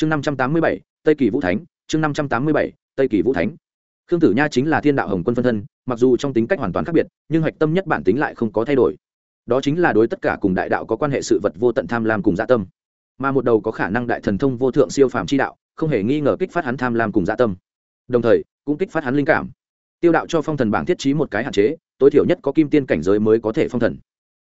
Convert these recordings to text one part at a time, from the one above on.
chương năm trăm tám mươi bảy, tây kỳ vũ thánh, chương năm trăm tám mươi bảy, tây kỳ vũ thánh. Khương tử nha chính là thiên đạo hồng quân phân thân, mặc dù trong tính cách hoàn toàn khác biệt, nhưng hạch tâm nhất bản tính lại không có thay đổi. Đó chính là đối tất cả cùng đại đạo có quan hệ sự vật vô tận tham lam cùng dạ tâm. Mà một đầu có khả năng đại thần thông vô thượng siêu phàm chi đạo, không hề nghi ngờ kích phát hắn tham lam cùng dạ tâm. Đồng thời, cũng kích phát hắn linh cảm. Tiêu đạo cho phong thần bảng thiết trí một cái hạn chế, tối thiểu nhất có kim tiên cảnh giới mới có thể phong thần.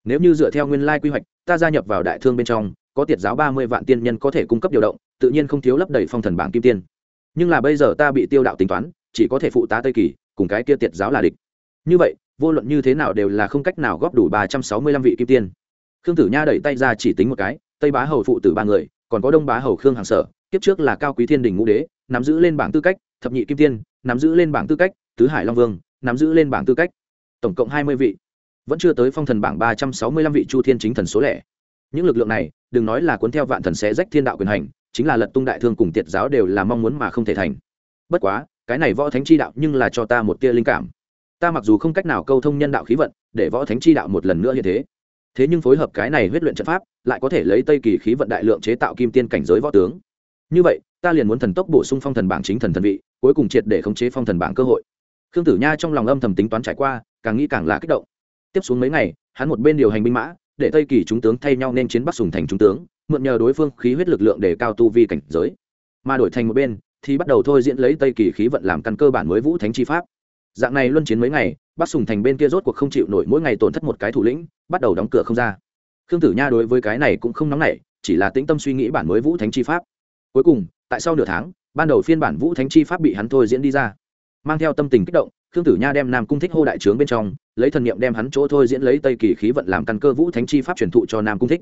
Nếu như dựa theo nguyên lai quy hoạch, ta gia nhập vào đại thương bên trong có tiệt giáo ba mươi vạn tiên nhân có thể cung cấp điều động, tự nhiên không thiếu lấp đầy phong thần bảng kim tiên. Nhưng là bây giờ ta bị tiêu đạo tính toán, chỉ có thể phụ tá tây kỳ, cùng cái kia tiệt giáo là địch. Như vậy, vô luận như thế nào đều là không cách nào góp đủ ba trăm sáu mươi lăm vị kim tiên. Khương tử nha đẩy tay ra chỉ tính một cái, tây bá hầu phụ tử ba người, còn có đông bá hầu khương hàng sở, kiếp trước là cao quý thiên đình ngũ đế, nắm giữ lên bảng tư cách, thập nhị kim tiên, nắm giữ lên bảng tư cách, tứ hải long vương, nắm giữ lên bảng tư cách. Tổng cộng hai mươi vị. Vẫn chưa tới phong thần bảng ba trăm sáu mươi lăm vị chu thiên chính thần số lẻ những lực lượng này, đừng nói là cuốn theo vạn thần sẽ rách thiên đạo quyền hành, chính là lật tung đại thương cùng tiệt giáo đều là mong muốn mà không thể thành. Bất quá, cái này võ thánh chi đạo nhưng là cho ta một tia linh cảm. Ta mặc dù không cách nào câu thông nhân đạo khí vận, để võ thánh chi đạo một lần nữa như thế. Thế nhưng phối hợp cái này huyết luyện trận pháp, lại có thể lấy tây kỳ khí vận đại lượng chế tạo kim tiên cảnh giới võ tướng. Như vậy, ta liền muốn thần tốc bổ sung phong thần bảng chính thần thần vị, cuối cùng triệt để khống chế phong thần bảng cơ hội. Khương tử nha trong lòng âm thầm tính toán trải qua, càng nghĩ càng là kích động. Tiếp xuống mấy ngày, hắn một bên điều hành binh mã để tây kỳ chúng tướng thay nhau nên chiến bắc sùng thành trung tướng, mượn nhờ đối phương khí huyết lực lượng để cao tu vi cảnh giới. Mà đổi thành một bên, thì bắt đầu thôi diễn lấy tây kỳ khí vận làm căn cơ bản mới vũ thánh chi pháp. Dạng này luân chiến mấy ngày, bắc sùng thành bên kia rốt cuộc không chịu nổi mỗi ngày tổn thất một cái thủ lĩnh, bắt đầu đóng cửa không ra. Khương tử nha đối với cái này cũng không nóng nảy, chỉ là tĩnh tâm suy nghĩ bản mới vũ thánh chi pháp. Cuối cùng, tại sau nửa tháng, ban đầu phiên bản vũ thánh chi pháp bị hắn thôi diễn đi ra, mang theo tâm tình kích động khương tử nha đem nam cung thích hô đại trướng bên trong, lấy thần niệm đem hắn chỗ thôi diễn lấy tây kỳ khí vận làm căn cơ vũ thánh chi pháp truyền thụ cho nam cung thích.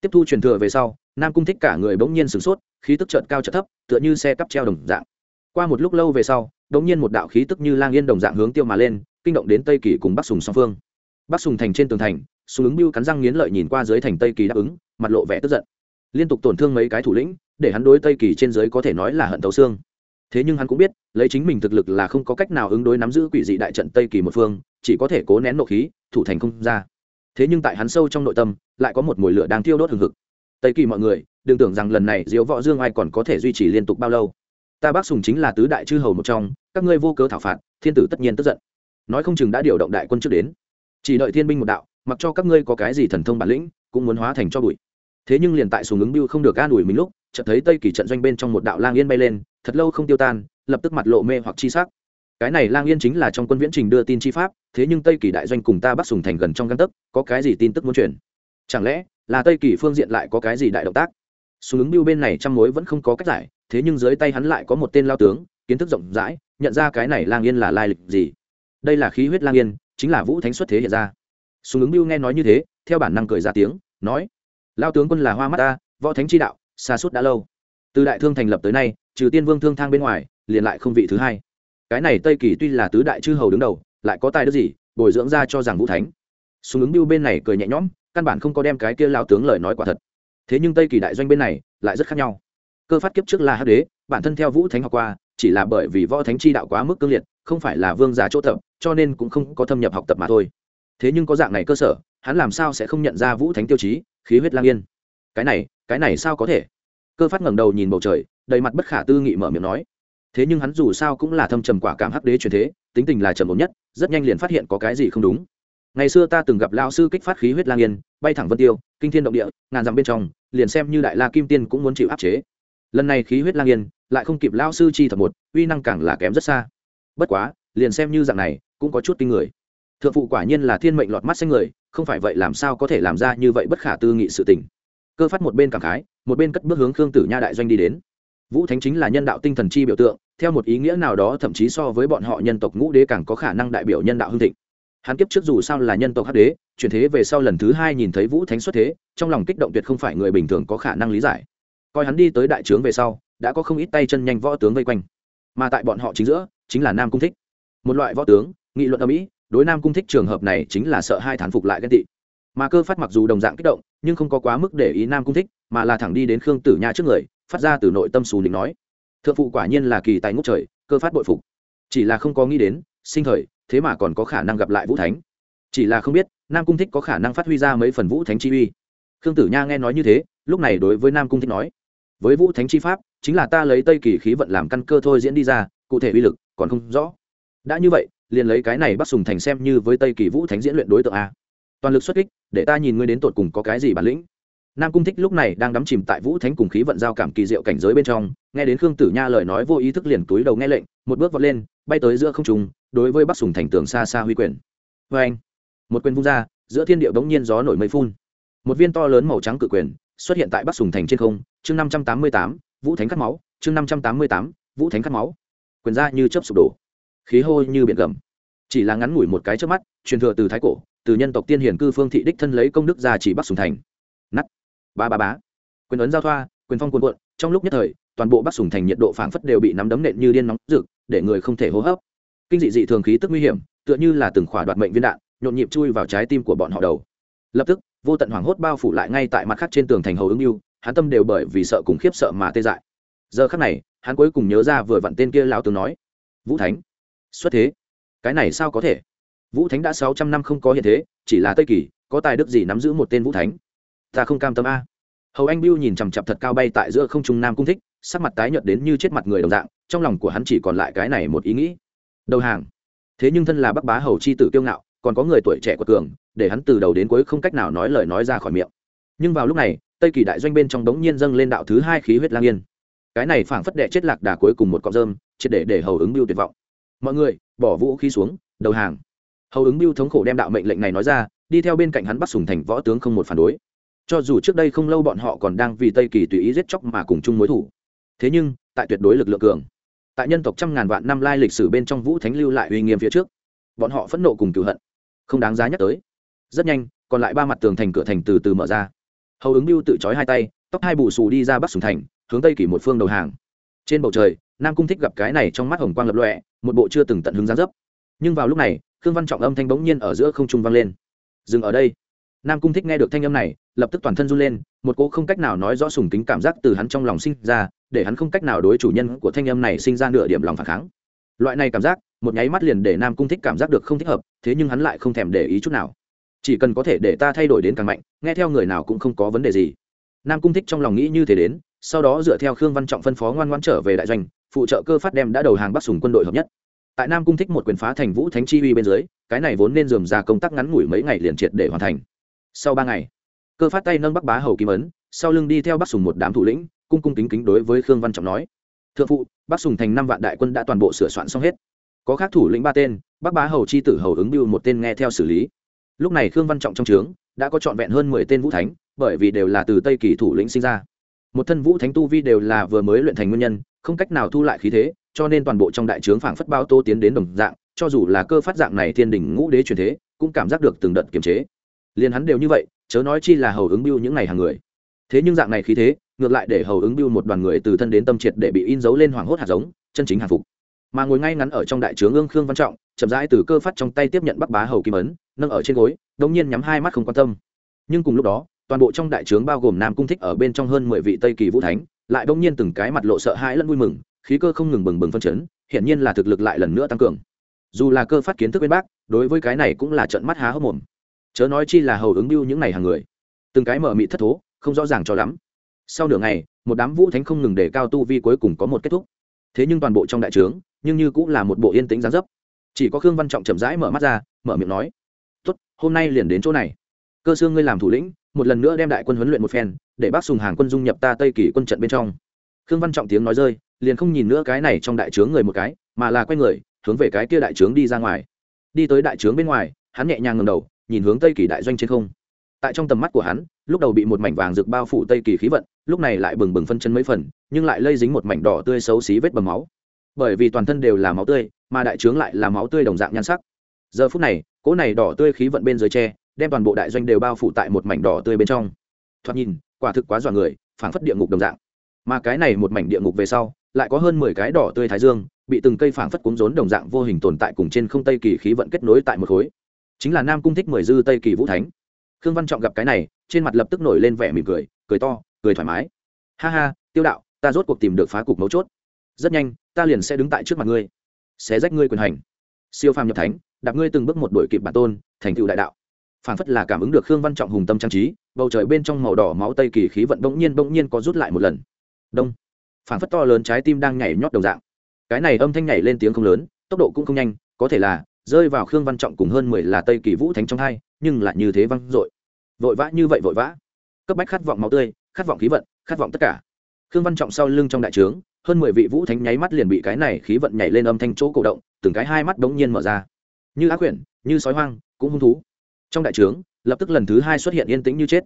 Tiếp thu truyền thừa về sau, nam cung thích cả người bỗng nhiên sửng sốt, khí tức trợn cao trợn thấp, tựa như xe cắp treo đồng dạng. Qua một lúc lâu về sau, bỗng nhiên một đạo khí tức như lang yên đồng dạng hướng tiêu mà lên, kinh động đến tây kỳ cùng bắc sùng song phương. Bắc sùng thành trên tường thành, súng ứng bưu cắn răng nghiến lợi nhìn qua dưới thành tây kỳ đáp ứng, mặt lộ vẻ tức giận. Liên tục tổn thương mấy cái thủ lĩnh, để hắn đối tây kỳ trên dưới có thể nói là hận tấu xương thế nhưng hắn cũng biết, lấy chính mình thực lực là không có cách nào ứng đối nắm giữ quỷ dị đại trận tây kỳ một phương, chỉ có thể cố nén nộ khí, thủ thành không ra. Thế nhưng tại hắn sâu trong nội tâm, lại có một mùi lửa đang thiêu đốt hừng hực. Tây kỳ mọi người, đừng tưởng rằng lần này diễu võ dương ai còn có thể duy trì liên tục bao lâu. Ta bác sùng chính là tứ đại chư hầu một trong, các ngươi vô cớ thảo phạt, thiên tử tất nhiên tức giận. Nói không chừng đã điều động đại quân trước đến. Chỉ đợi thiên binh một đạo, mặc cho các ngươi có cái gì thần thông bản lĩnh, cũng muốn hóa thành cho bụi. Thế nhưng liền tại sùng ứng biêu không được an ủi mình lúc chợt thấy tây kỳ trận doanh bên trong một đạo lang yên bay lên, thật lâu không tiêu tan, lập tức mặt lộ mê hoặc chi sắc. Cái này lang yên chính là trong quân viễn trình đưa tin chi pháp, thế nhưng tây kỳ đại doanh cùng ta bắt sùng thành gần trong găng tấc, có cái gì tin tức muốn truyền? Chẳng lẽ là tây kỳ phương diện lại có cái gì đại động tác? Súng ứng biêu bên này trăm mối vẫn không có cách giải, thế nhưng dưới tay hắn lại có một tên lao tướng, kiến thức rộng rãi, nhận ra cái này lang yên là lai lịch gì. Đây là khí huyết lang yên, chính là vũ thánh xuất thế hiện ra. Súng ứng biêu nghe nói như thế, theo bản năng cười ra tiếng, nói, lao tướng quân là hoa mắt ta võ thánh chi đạo xa suốt đã lâu. Từ đại thương thành lập tới nay, trừ tiên vương thương thang bên ngoài, liền lại không vị thứ hai. Cái này tây kỳ tuy là tứ đại chư hầu đứng đầu, lại có tài đức gì, bồi dưỡng ra cho rằng vũ thánh. Súng ứng biêu bên này cười nhẹ nhõm, căn bản không có đem cái kia lao tướng lời nói quả thật. Thế nhưng tây kỳ đại doanh bên này, lại rất khác nhau. Cơ phát kiếp trước là hắc đế, bản thân theo vũ thánh học qua, chỉ là bởi vì võ thánh chi đạo quá mức cương liệt, không phải là vương giả chỗ tập, cho nên cũng không có thâm nhập học tập mà thôi. Thế nhưng có dạng này cơ sở, hắn làm sao sẽ không nhận ra vũ thánh tiêu chí, khí huyết lang yên. Cái này cái này sao có thể? Cơ phát ngẩng đầu nhìn bầu trời, đầy mặt bất khả tư nghị mở miệng nói. Thế nhưng hắn dù sao cũng là thâm trầm quả cảm hắc đế truyền thế, tính tình là trầm ổn nhất, rất nhanh liền phát hiện có cái gì không đúng. Ngày xưa ta từng gặp lao sư kích phát khí huyết lang yên, bay thẳng vân tiêu, kinh thiên động địa, ngàn dặm bên trong, liền xem như đại la kim tiên cũng muốn chịu áp chế. Lần này khí huyết lang yên, lại không kịp lao sư chi thật một, uy năng càng là kém rất xa. Bất quá, liền xem như dạng này, cũng có chút kinh người. Thượng phụ quả nhiên là thiên mệnh lọt mắt xanh người, không phải vậy làm sao có thể làm ra như vậy bất khả tư nghị sự tình cơ phát một bên cảm khái, một bên cất bước hướng khương tử nha đại doanh đi đến. Vũ thánh chính là nhân đạo tinh thần chi biểu tượng, theo một ý nghĩa nào đó thậm chí so với bọn họ nhân tộc ngũ đế càng có khả năng đại biểu nhân đạo hương thịnh. Hắn kiếp trước dù sao là nhân tộc hắc đế, chuyển thế về sau lần thứ hai nhìn thấy vũ thánh xuất thế, trong lòng kích động tuyệt không phải người bình thường có khả năng lý giải. Coi hắn đi tới đại trướng về sau, đã có không ít tay chân nhanh võ tướng vây quanh. Mà tại bọn họ chính giữa, chính là nam cung thích. Một loại võ tướng, nghị luận ở mỹ, đối nam cung thích trường hợp này chính là sợ hai thán phục lại ghen tị. Mà cơ phát mặc dù đồng dạng kích động nhưng không có quá mức để ý nam cung thích, mà là thẳng đi đến khương tử nha trước người, phát ra từ nội tâm xù định nói. Thượng phụ quả nhiên là kỳ tài ngốc trời, cơ phát bội phục. Chỉ là không có nghĩ đến, sinh thời, thế mà còn có khả năng gặp lại vũ thánh. Chỉ là không biết, nam cung thích có khả năng phát huy ra mấy phần vũ thánh chi uy. Khương tử nha nghe nói như thế, lúc này đối với nam cung thích nói. Với vũ thánh chi pháp, chính là ta lấy tây kỳ khí vận làm căn cơ thôi diễn đi ra, cụ thể uy lực còn không rõ. Đã như vậy, liền lấy cái này bắt sùng thành xem như với tây kỳ vũ thánh diễn luyện đối tượng a toàn lực xuất kích, để ta nhìn ngươi đến tột cùng có cái gì bản lĩnh. Nam cung thích lúc này đang đắm chìm tại vũ thánh cùng khí vận giao cảm kỳ diệu cảnh giới bên trong, nghe đến khương tử nha lời nói vô ý thức liền túi đầu nghe lệnh, một bước vọt lên, bay tới giữa không trùng đối với bắc sùng thành tường xa xa huy quyền. Vê anh, một quyền vung ra, giữa thiên địa bỗng nhiên gió nổi mây phun. Một viên to lớn màu trắng cự quyền xuất hiện tại bắc sùng thành trên không, chương năm trăm tám mươi tám, vũ thánh cắt máu, chương năm trăm tám mươi tám, vũ thánh cắt máu. Quyền ra như chớp sụp đổ. Khí hô như biển gầm. Chỉ là ngắn ngủi một cái trước mắt, truyền thừa từ thái cổ từ nhân tộc tiên hiển cư phương thị đích thân lấy công đức ra chỉ bắc sùng thành. Nắt ba ba bá quyền ấn giao thoa, quyền phong cuồn cuộn, trong lúc nhất thời, toàn bộ bắc sùng thành nhiệt độ phảng phất đều bị nắm đấm nện như điên nóng rực, để người không thể hô hấp. Kinh dị dị thường khí tức nguy hiểm, tựa như là từng khỏa đoạt mệnh viên đạn, nhộn nhịp chui vào trái tim của bọn họ đầu. Lập tức, vô tận hoảng hốt bao phủ lại ngay tại mặt khác trên tường thành hầu ứng yêu hắn tâm đều bởi vì sợ cùng khiếp sợ mà tê dại. Giờ khắc này, hắn cuối cùng nhớ ra vừa vặn tên kia lão tướng nói, vũ thánh, xuất thế. Cái này sao có thể? Vũ thánh đã sáu trăm năm không có hiện thế, chỉ là tây kỳ, có tài đức gì nắm giữ một tên vũ thánh? Ta không cam tâm a. Hầu anh biêu nhìn chằm chặp thật cao bay tại giữa không trung nam cung thích, sắc mặt tái nhợt đến như chết mặt người đồng dạng, trong lòng của hắn chỉ còn lại cái này một ý nghĩ. Đầu hàng. Thế nhưng thân là bắc bá hầu c h i tử kiêu ngạo, còn có người tuổi trẻ của cường, để hắn từ đầu đến cuối không cách nào nói lời nói ra khỏi miệng. Nhưng vào lúc này, tây kỳ đại doanh bên trong đống nhiên dâng lên đạo thứ hai khí huyết lang yên. Cái này phảng phất đệ chết lạc đà cuối cùng một cọng rơm, triệt để để hầu ứng biêu tuyệt vọng. Mọi người, bỏ vũ khí xuống, đầu hàng hầu ứng biêu thống khổ đem đạo mệnh lệnh này nói ra, đi theo bên cạnh hắn bắt sùng thành võ tướng không một phản đối. Cho dù trước đây không lâu bọn họ còn đang vì tây kỳ tùy ý giết chóc mà cùng chung mối thủ. Thế nhưng, tại tuyệt đối lực lượng cường, tại nhân tộc trăm ngàn vạn năm lai lịch sử bên trong vũ thánh lưu lại uy nghiêm phía trước, bọn họ phẫn nộ cùng cựu hận, không đáng giá nhắc tới. Rất nhanh, còn lại ba mặt tường thành cửa thành từ từ mở ra. Hầu ứng biêu tự trói hai tay, tóc hai bù xù đi ra bắc sùng thành, hướng tây kỷ một phương đầu hàng. Trên bầu trời, nam cung thích gặp cái này trong mắt hồng quang lập lọe một bộ chưa từng tận hứng ra dấp. Nhưng vào lúc này khương văn trọng âm thanh bỗng nhiên ở giữa không trung vang lên. Dừng ở đây. Nam cung thích nghe được thanh âm này, lập tức toàn thân run lên, một cô không cách nào nói rõ sùng kính cảm giác từ hắn trong lòng sinh ra, để hắn không cách nào đối chủ nhân của thanh âm này sinh ra nửa điểm lòng phản kháng. Loại này cảm giác, một nháy mắt liền để nam cung thích cảm giác được không thích hợp, thế nhưng hắn lại không thèm để ý chút nào. Chỉ cần có thể để ta thay đổi đến càng mạnh, nghe theo người nào cũng không có vấn đề gì. Nam cung thích trong lòng nghĩ như thế đến, sau đó dựa theo khương văn trọng phân phó ngoan ngoan trở về đại doanh, phụ trợ cơ phát đem đã đầu hàng bắt sùng quân đội hợp nhất tại nam cung thích một quyền phá thành vũ thánh chi uy bên dưới, cái này vốn nên dườm ra công tác ngắn ngủi mấy ngày liền triệt để hoàn thành. Sau ba ngày, cơ phát tay nâng bắc bá hầu kim ấn, sau lưng đi theo bắc sùng một đám thủ lĩnh, cung cung kính kính đối với khương văn trọng nói, thượng phụ, bắc sùng thành năm vạn đại quân đã toàn bộ sửa soạn xong hết. Có khác thủ lĩnh ba tên, bắc bá hầu chi tử hầu ứng biêu một tên nghe theo xử lý. Lúc này khương văn trọng trong trướng, đã có trọn vẹn hơn mười tên vũ thánh, bởi vì đều là từ tây kỳ thủ lĩnh sinh ra. Một thân vũ thánh tu vi đều là vừa mới luyện thành nguyên nhân, không cách nào thu lại khí thế cho nên toàn bộ trong đại trướng phảng phất bao tô tiến đến đồng dạng, cho dù là cơ phát dạng này thiên đình ngũ đế truyền thế, cũng cảm giác được từng đợt kiềm chế. Liền hắn đều như vậy, chớ nói chi là hầu ứng biêu những ngày hàng người. Thế nhưng dạng này khí thế, ngược lại để hầu ứng biêu một đoàn người từ thân đến tâm triệt để bị in dấu lên hoảng hốt hạt giống, chân chính hàng phục. Mà ngồi ngay ngắn ở trong đại trướng ương khương văn trọng, chậm rãi từ cơ phát trong tay tiếp nhận bắc bá hầu kim ấn, nâng ở trên gối, đống nhiên nhắm hai mắt không quan tâm. Nhưng cùng lúc đó, toàn bộ trong đại trướng bao gồm nam cung thích ở bên trong hơn mười vị tây kỳ vũ thánh, lại đống nhiên từng cái mặt lộ sợ hãi lẫn vui mừng khí cơ không ngừng bừng bừng phân chấn hiện nhiên là thực lực lại lần nữa tăng cường. Dù là cơ phát kiến thức bên bác, đối với cái này cũng là trận mắt há hốc mồm. Chớ nói chi là hầu ứng biêu những ngày hàng người. Từng cái mở mị thất thố, không rõ ràng cho lắm. Sau nửa ngày, một đám vũ thánh không ngừng để cao tu vi cuối cùng có một kết thúc. Thế nhưng toàn bộ trong đại trướng, nhưng như cũng là một bộ yên tĩnh gián dấp. Chỉ có khương văn trọng chậm rãi mở mắt ra, mở miệng nói, tốt, hôm nay liền đến chỗ này. Cơ xương ngươi làm thủ lĩnh, một lần nữa đem đại quân huấn luyện một phen, để bác sùng hàng quân dung nhập ta tây kỳ quân trận bên trong. Khương văn trọng tiếng nói rơi liền không nhìn nữa cái này trong đại trướng người một cái, mà là quay người, hướng về cái kia đại trướng đi ra ngoài. Đi tới đại trướng bên ngoài, hắn nhẹ nhàng ngầm đầu, nhìn hướng tây kỳ đại doanh trên không. Tại trong tầm mắt của hắn, lúc đầu bị một mảnh vàng rực bao phủ tây kỳ khí vận, lúc này lại bừng bừng phân chân mấy phần, nhưng lại lây dính một mảnh đỏ tươi xấu xí vết bầm máu. Bởi vì toàn thân đều là máu tươi, mà đại trướng lại là máu tươi đồng dạng nhan sắc. Giờ phút này, cỗ này đỏ tươi khí vận bên dưới tre, đem toàn bộ đại doanh đều bao phủ tại một mảnh đỏ tươi bên trong. Thoạt nhìn, quả thực quá dọa người, phảng phất địa ngục đồng dạng. Mà cái này một mảnh địa ngục về sau lại có hơn mười cái đỏ tươi thái dương, bị từng cây phảng phất cúng rốn đồng dạng vô hình tồn tại cùng trên không tây kỳ khí vận kết nối tại một khối. Chính là nam cung thích mười dư tây kỳ vũ thánh. Khương văn trọng gặp cái này, trên mặt lập tức nổi lên vẻ mỉm cười cười to, cười thoải mái. Ha ha, tiêu đạo, ta rốt cuộc tìm được phá cục mấu chốt. Rất nhanh, ta liền sẽ đứng tại trước mặt ngươi, sẽ rách ngươi quyền hành. Siêu phàm nhập thánh đạp ngươi từng bước một đuổi kịp bản tôn, thành tựu đại đạo. Phản phất là cảm ứng được khương văn trọng hùng tâm trang trí, bầu trời bên trong màu đỏ máu tây kỳ khí vận bỗng nhiên bỗng nhiên có rút lại một lần. Đông phản phất to lớn trái tim đang nhảy nhót đồng dạng. Cái này âm thanh nhảy lên tiếng không lớn, tốc độ cũng không nhanh, có thể là rơi vào khương văn trọng cùng hơn mười là tây kỳ vũ thánh trong hai, nhưng lại như thế văng dội. Vội vã như vậy vội vã. Cấp bách khát vọng máu tươi, khát vọng khí vận, khát vọng tất cả. Khương văn trọng sau lưng trong đại trướng, hơn mười vị vũ thánh nháy mắt liền bị cái này khí vận nhảy lên âm thanh chỗ cổ động, từng cái hai mắt đống nhiên mở ra. Như ác quyển, như sói hoang, cũng hung thú. Trong đại trướng, lập tức lần thứ hai xuất hiện yên tĩnh như chết.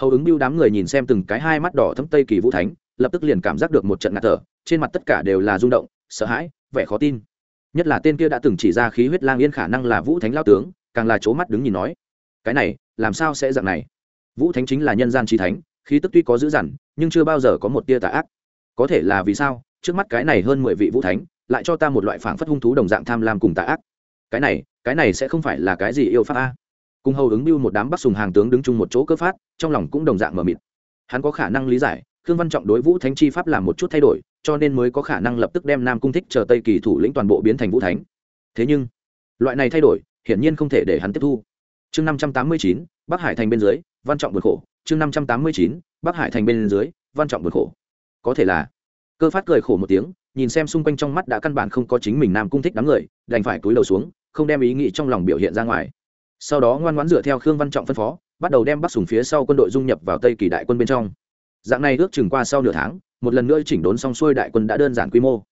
Hầu ứng biêu đám người nhìn xem từng cái hai mắt đỏ thâm tây kỳ vũ thánh lập tức liền cảm giác được một trận ngạt thở, trên mặt tất cả đều là rung động, sợ hãi, vẻ khó tin. Nhất là tên kia đã từng chỉ ra khí huyết lang yên khả năng là vũ thánh lao tướng, càng là c mắt đứng nhìn nói, cái này, làm sao sẽ dạng này? Vũ thánh chính là nhân gian trí thánh, khí tức tuy có dữ dằn, nhưng chưa bao giờ có một tia tà ác. Có thể là vì sao? Trước mắt cái này hơn mười vị vũ thánh, lại cho ta một loại phảng phất hung thú đồng dạng tham lam cùng tà ác. Cái này cái này sẽ không phải là cái gì yêu pháp a? Cùng hầu ứng mưu một đám bắc sùng hàng tướng đứng chung một chỗ cơ phát, trong lòng cũng đồng dạng mờ mịt. Hắn có khả năng lý giải khương văn trọng đối vũ thánh chi pháp làm một chút thay đổi, cho nên mới có khả năng lập tức đem nam cung thích chờ tây kỳ thủ lĩnh toàn bộ biến thành vũ thánh. Thế nhưng, loại này thay đổi, hiển nhiên không thể để hắn tiếp thu. Chương năm trăm tám mươi chín, bắc hải thành bên dưới, văn trọng vượt khổ. Chương năm trăm tám mươi chín, bắc hải thành bên dưới, văn trọng vượt khổ. Có thể là, cơ phát cười khổ một tiếng, nhìn xem xung quanh trong mắt đã căn bản không có chính mình nam cung thích đám người, đành phải túi đầu xuống, không đem ý nghĩ trong lòng biểu hiện ra ngoài. Sau đó ngoan ngoãn dựa theo khương văn trọng phân phó, bắt đầu đem bắc sùng phía sau quân đội dung nhập vào tây kỳ đại quân bên trong dạng này ước chừng qua sau nửa tháng, một lần nữa chỉnh đốn xong xuôi đại quân đã đơn giản quy mô.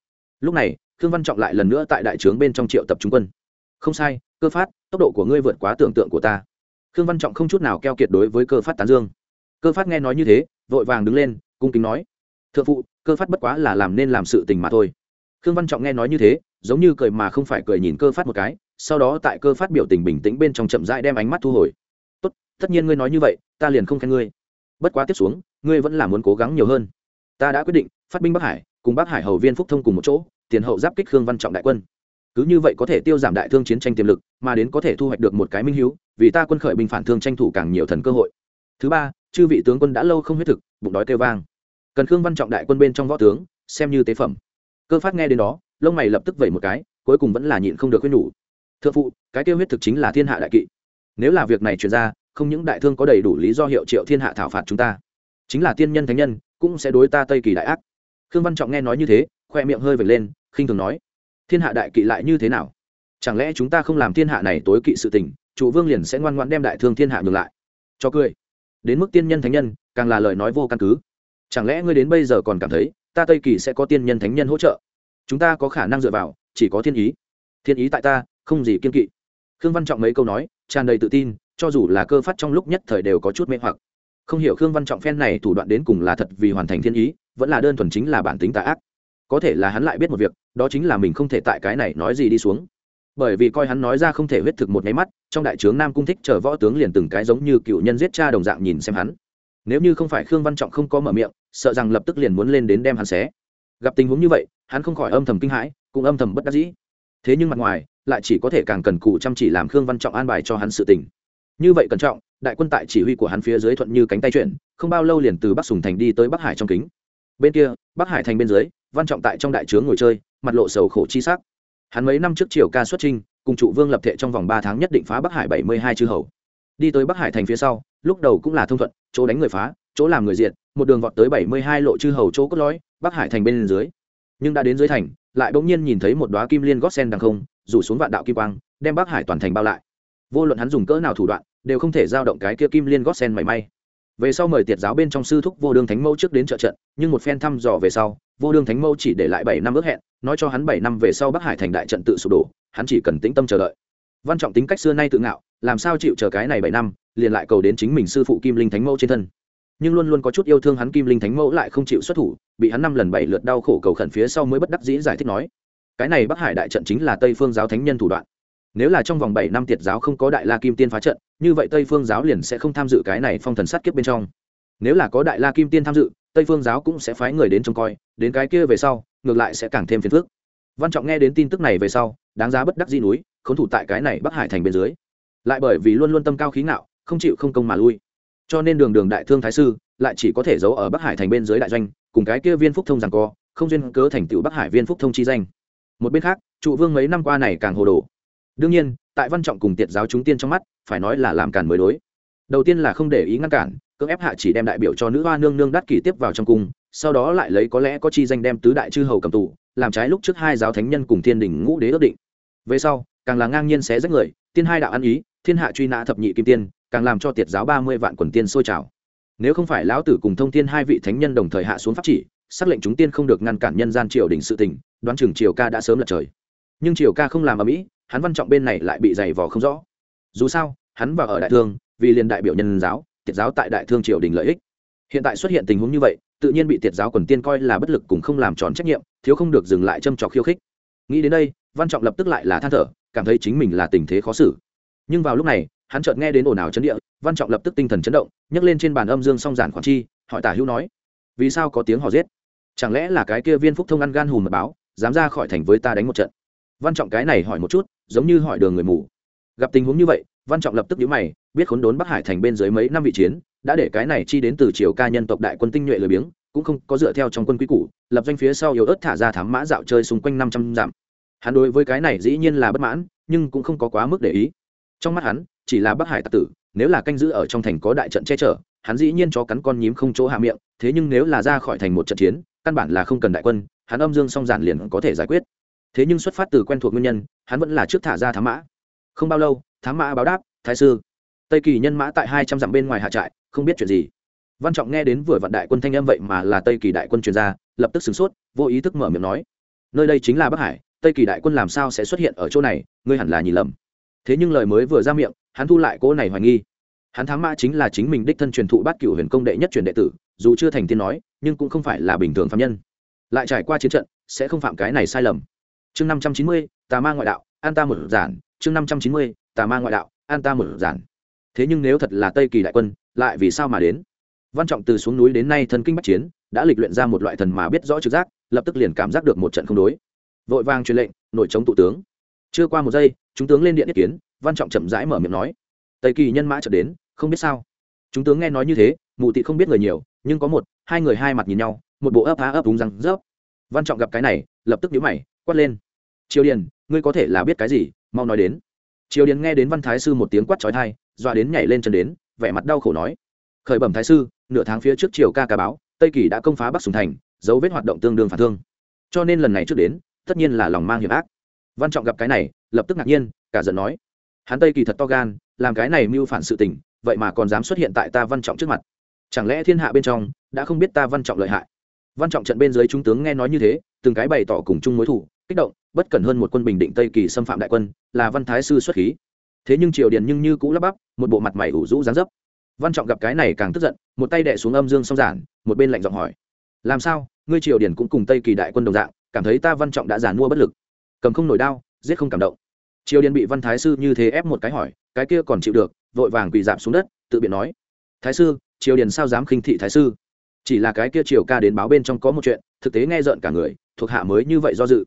Lúc này, khương văn trọng lại lần nữa tại đại trướng bên trong triệu tập trung quân. Không sai, cơ phát, tốc độ của ngươi vượt quá tưởng tượng của ta. Khương văn trọng không chút nào keo kiệt đối với cơ phát tán dương. Cơ phát nghe nói như thế, vội vàng đứng lên, cung kính nói, thượng phụ, cơ phát bất quá là làm nên làm sự tình mà thôi. Khương văn trọng nghe nói như thế, giống như cười mà không phải cười nhìn cơ phát một cái, sau đó tại cơ phát biểu tình bình tĩnh bên trong chậm rãi đem ánh mắt thu hồi. Tốt, tất nhiên ngươi nói như vậy, ta liền không khen ngươi. Bất quá tiếp xuống ngươi vẫn là muốn cố gắng nhiều hơn. Ta đã quyết định, phát binh bắc hải, cùng bắc hải hầu viên phúc thông cùng một chỗ, tiền hậu giáp kích khương văn trọng đại quân. Cứ như vậy có thể tiêu giảm đại thương chiến tranh tiềm lực, mà đến có thể thu hoạch được một cái minh hiếu, vì ta quân khởi binh phản thương tranh thủ càng nhiều thần cơ hội. Thứ ba, chư vị tướng quân đã lâu không huyết thực, bụng đói kêu vang. Cần khương văn trọng đại quân bên trong võ tướng, xem như tế phẩm. Cơ phát nghe đến đó, lông mày lập tức vẩy một cái, cuối cùng vẫn là nhịn không được khuyên nhủ. Thượng phụ, cái kêu huyết thực chính là thiên hạ đại kỵ. Nếu là việc này chuyển ra, không những đại thương có đầy đủ lý do hiệu triệu thiên hạ thảo phạt chúng ta chính là tiên nhân thánh nhân, cũng sẽ đối ta tây kỳ đại ác. Khương văn trọng nghe nói như thế, khoe miệng hơi vệt lên, khinh thường nói, thiên hạ đại kỵ lại như thế nào? Chẳng lẽ chúng ta không làm thiên hạ này tối kỵ sự tình, chủ vương liền sẽ ngoan ngoãn đem đại thương thiên hạ ngược lại? Cho cười. Đến mức tiên nhân thánh nhân, càng là lời nói vô căn cứ. Chẳng lẽ ngươi đến bây giờ còn cảm thấy, ta tây kỳ sẽ có tiên nhân thánh nhân hỗ trợ? Chúng ta có khả năng dựa vào, chỉ có thiên ý. Thiên ý tại ta, không gì kiên kỵ. Khương văn trọng mấy câu nói, tràn đầy tự tin, cho dù là cơ phát trong lúc nhất thời đều có chút mê hoặc không hiểu khương văn trọng phen này thủ đoạn đến cùng là thật vì hoàn thành thiên ý, vẫn là đơn thuần chính là bản tính tà ác. Có thể là hắn lại biết một việc, đó chính là mình không thể tại cái này nói gì đi xuống. Bởi vì coi hắn nói ra không thể huyết thực một nháy mắt, trong đại trướng nam cung thích chờ võ tướng liền từng cái giống như cựu nhân giết cha đồng dạng nhìn xem hắn. Nếu như không phải khương văn trọng không có mở miệng, sợ rằng lập tức liền muốn lên đến đem hắn xé. Gặp tình huống như vậy, hắn không khỏi âm thầm kinh hãi, cũng âm thầm bất đắc dĩ. Thế nhưng mặt ngoài, lại chỉ có thể càng cần cù chăm chỉ làm khương văn trọng an bài cho hắn sự tình. Như vậy cẩn trọng đại quân tại chỉ huy của hắn phía dưới thuận như cánh tay chuyển, không bao lâu liền từ bắc sùng thành đi tới bắc hải trong kính. Bên kia, bắc hải thành bên dưới, văn trọng tại trong đại trướng ngồi chơi, mặt lộ sầu khổ chi sắc. Hắn mấy năm trước triều ca xuất trinh cùng trụ vương lập thệ trong vòng ba tháng nhất định phá bắc hải bảy mươi hai chư hầu. Đi tới bắc hải thành phía sau, lúc đầu cũng là thông thuận, chỗ đánh người phá, chỗ làm người diện một đường vọt tới bảy mươi hai lộ chư hầu chỗ cốt lõi, bắc hải thành bên dưới. Nhưng đã đến dưới thành, lại bỗng nhiên nhìn thấy một đoá kim liên gót sen đằng không, rủ xuống vạn đạo kim quang, đem bắc hải toàn thành bao lại. Vô luận hắn dùng cỡ nào thủ đoạn đều không thể giao động cái kia kim liên gót sen mảy may. Về sau mời tiệt giáo bên trong sư thúc vô đương thánh mẫu trước đến trợ trận, nhưng một phen thăm dò về sau, vô đương thánh mẫu chỉ để lại bảy năm ước hẹn, nói cho hắn bảy năm về sau bắc hải thành đại trận tự sụp đổ, hắn chỉ cần tĩnh tâm chờ đợi. Văn trọng tính cách xưa nay tự ngạo, làm sao chịu chờ cái này bảy năm, liền lại cầu đến chính mình sư phụ kim linh thánh mẫu trên thân. Nhưng luôn luôn có chút yêu thương hắn kim linh thánh mẫu lại không chịu xuất thủ, bị hắn năm lần bảy lượt đau khổ cầu khẩn phía sau mới bất đắc dĩ giải thích nói, cái này bắc hải đại trận chính là tây phương giáo thánh nhân thủ đoạn nếu là trong vòng bảy năm tiệt giáo không có đại la kim tiên phá trận, như vậy tây phương giáo liền sẽ không tham dự cái này phong thần sát kiếp bên trong. Nếu là có đại la kim tiên tham dự, tây phương giáo cũng sẽ phái người đến trông coi, đến cái kia về sau, ngược lại sẽ càng thêm phiền phức. Văn trọng nghe đến tin tức này về sau, đáng giá bất đắc di núi k thủ tại cái này bắc hải thành bên dưới. Lại bởi vì luôn luôn tâm cao khí ngạo, không chịu không công mà lui. Cho nên đường đường đại thương thái sư lại chỉ có thể giấu ở bắc hải thành bên dưới đại doanh, cùng cái kia viên phúc thông rằng co, không duyên cớ thành tựu bắc hải viên phúc thông chi danh. Một bên khác, trụ vương mấy năm qua này càng hồ đồ đương nhiên, tại văn trọng cùng tiệt giáo chúng tiên trong mắt, phải nói là làm cản mới đối. Đầu tiên là không để ý ngăn cản, cưỡng ép hạ chỉ đem đại biểu cho nữ hoa nương nương đắt kỷ tiếp vào trong cung, sau đó lại lấy có lẽ có chi danh đem tứ đại chư hầu cầm tù, làm trái lúc trước hai giáo thánh nhân cùng thiên đình ngũ đế ước định. Về sau, càng là ngang nhiên xé rách người, tiên hai đạo ăn ý, thiên hạ truy nã thập nhị kim tiên, càng làm cho tiệt giáo ba mươi vạn quần tiên sôi trào. Nếu không phải lão tử cùng thông tiên hai vị thánh nhân đồng thời hạ xuống pháp chỉ, xác lệnh chúng tiên không được ngăn cản nhân gian triều đình sự tình, đoán chừng triều ca đã sớm lật trời. Nhưng triều ca không làm ở mỹ hắn văn trọng bên này lại bị dày vò không rõ. Dù sao, hắn vào ở đại thương, vì liền đại biểu nhân giáo tiệt giáo tại đại thương triều đình lợi ích. Hiện tại xuất hiện tình huống như vậy, tự nhiên bị tiệt giáo quần tiên coi là bất lực cùng không làm tròn trách nhiệm, thiếu không được dừng lại châm trọc khiêu khích. Nghĩ đến đây, văn trọng lập tức lại là than thở, cảm thấy chính mình là tình thế khó xử. Nhưng vào lúc này, hắn chợt nghe đến ồn ào chấn địa, văn trọng lập tức tinh thần chấn động, nhấc lên trên bàn âm dương song giản khoản chi, hỏi tả hữu nói, vì sao có tiếng họ giết? Chẳng lẽ là cái kia viên phúc thông ăn gan hùm mật báo, dám ra khỏi thành với ta đánh một trận? Văn trọng cái này hỏi một chút, giống như hỏi đường người mù. Gặp tình huống như vậy, văn trọng lập tức nhíu mày, biết khốn đốn bắc hải thành bên dưới mấy năm vị chiến, đã để cái này chi đến từ triều ca nhân tộc đại quân tinh nhuệ lười biếng, cũng không có dựa theo trong quân quý cũ lập doanh phía sau yếu ớt thả ra thám mã dạo chơi xung quanh năm trăm dặm. Hắn đối với cái này dĩ nhiên là bất mãn, nhưng cũng không có quá mức để ý. Trong mắt hắn, chỉ là bắc hải tặc tử, nếu là canh giữ ở trong thành có đại trận che chở, hắn dĩ nhiên cho cắn con nhím không chỗ hạ miệng, thế nhưng nếu là ra khỏi thành một trận chiến, căn bản là không cần đại quân, hắn âm dương song giản liền có thể giải quyết thế nhưng xuất phát từ quen thuộc nguyên nhân, hắn vẫn là trước thả ra thám mã. Không bao lâu, thám mã báo đáp, thái sư, tây kỳ nhân mã tại hai trăm dặm bên ngoài hạ trại, không biết chuyện gì. Văn trọng nghe đến vừa vạn đại quân thanh âm vậy mà là tây kỳ đại quân truyền ra lập tức sửng sốt, vô ý thức mở miệng nói, nơi đây chính là bắc hải, tây kỳ đại quân làm sao sẽ xuất hiện ở chỗ này, ngươi hẳn là nhìn lầm. Thế nhưng lời mới vừa ra miệng, hắn thu lại cỗ này hoài nghi. Hắn thám mã chính là chính mình đích thân truyền thụ bát cửu huyền công đệ nhất truyền đệ tử, dù chưa thành tiên nói, nhưng cũng không phải là bình thường phạm nhân. Lại trải qua chiến trận, sẽ không phạm cái này sai lầm chương năm trăm chín mươi, tà ma ngoại đạo, an ta một giản, chương năm trăm chín mươi, tà ma ngoại đạo, an ta một giản. Thế nhưng nếu thật là tây kỳ đại quân, lại vì sao mà đến? Văn trọng từ xuống núi đến nay thân kinh bắc chiến, đã lịch luyện ra một loại thần mà biết rõ trực giác, lập tức liền cảm giác được một trận không đối. Vội vàng truyền lệnh, nội chống tụ tướng. Chưa qua một giây, chúng tướng lên điện ý kiến, văn trọng chậm rãi mở miệng nói. Tây kỳ nhân mã trở đến, không biết sao. Chúng tướng nghe nói như thế mụ tị không biết người nhiều, nhưng có một, hai người hai mặt nhìn nhau, một bộ ấp á ấp đúng răng rớp. Văn trọng gặp cái này, lập tức nhíu mày quát lên. Triều điền, ngươi có thể là biết cái gì? Mau nói đến. Triều điền nghe đến văn thái sư một tiếng quát trói thai dọa đến nhảy lên chân đến, vẻ mặt đau khổ nói. Khởi bẩm thái sư, nửa tháng phía trước triều ca ca báo, tây kỳ đã công phá bắc sùng thành, dấu vết hoạt động tương đương phản thương. Cho nên lần này trước đến, tất nhiên là lòng mang hiểm ác. Văn trọng gặp cái này, lập tức ngạc nhiên, cả giận nói. Hắn tây kỳ thật to gan, làm cái này mưu phản sự tình, vậy mà còn dám xuất hiện tại ta văn trọng trước mặt. Chẳng lẽ thiên hạ bên trong đã không biết ta văn trọng lợi hại? Văn trọng trận bên dưới trung tướng nghe nói như thế, từng cái bày tỏ cùng chung mối thủ kích động, bất cần hơn một quân bình định tây kỳ xâm phạm đại quân, là văn thái sư xuất khí. Thế nhưng triều điền nhưng như cũ lắp bắp, một bộ mặt mày ủ rũ dán dấp. Văn trọng gặp cái này càng tức giận, một tay đệ xuống âm dương song giản, một bên lạnh giọng hỏi, làm sao? Ngươi triều điền cũng cùng tây kỳ đại quân đồng dạng, cảm thấy ta văn trọng đã giàn mua bất lực. Cầm không nổi đao, giết không cảm động. Triều điền bị văn thái sư như thế ép một cái hỏi, cái kia còn chịu được, vội vàng quỳ dạp xuống đất, tự biện nói, thái sư, triều điền sao dám khinh thị thái sư? Chỉ là cái kia triều ca đến báo bên trong có một chuyện, thực tế nghe rợn cả người, thuộc hạ mới như vậy do dự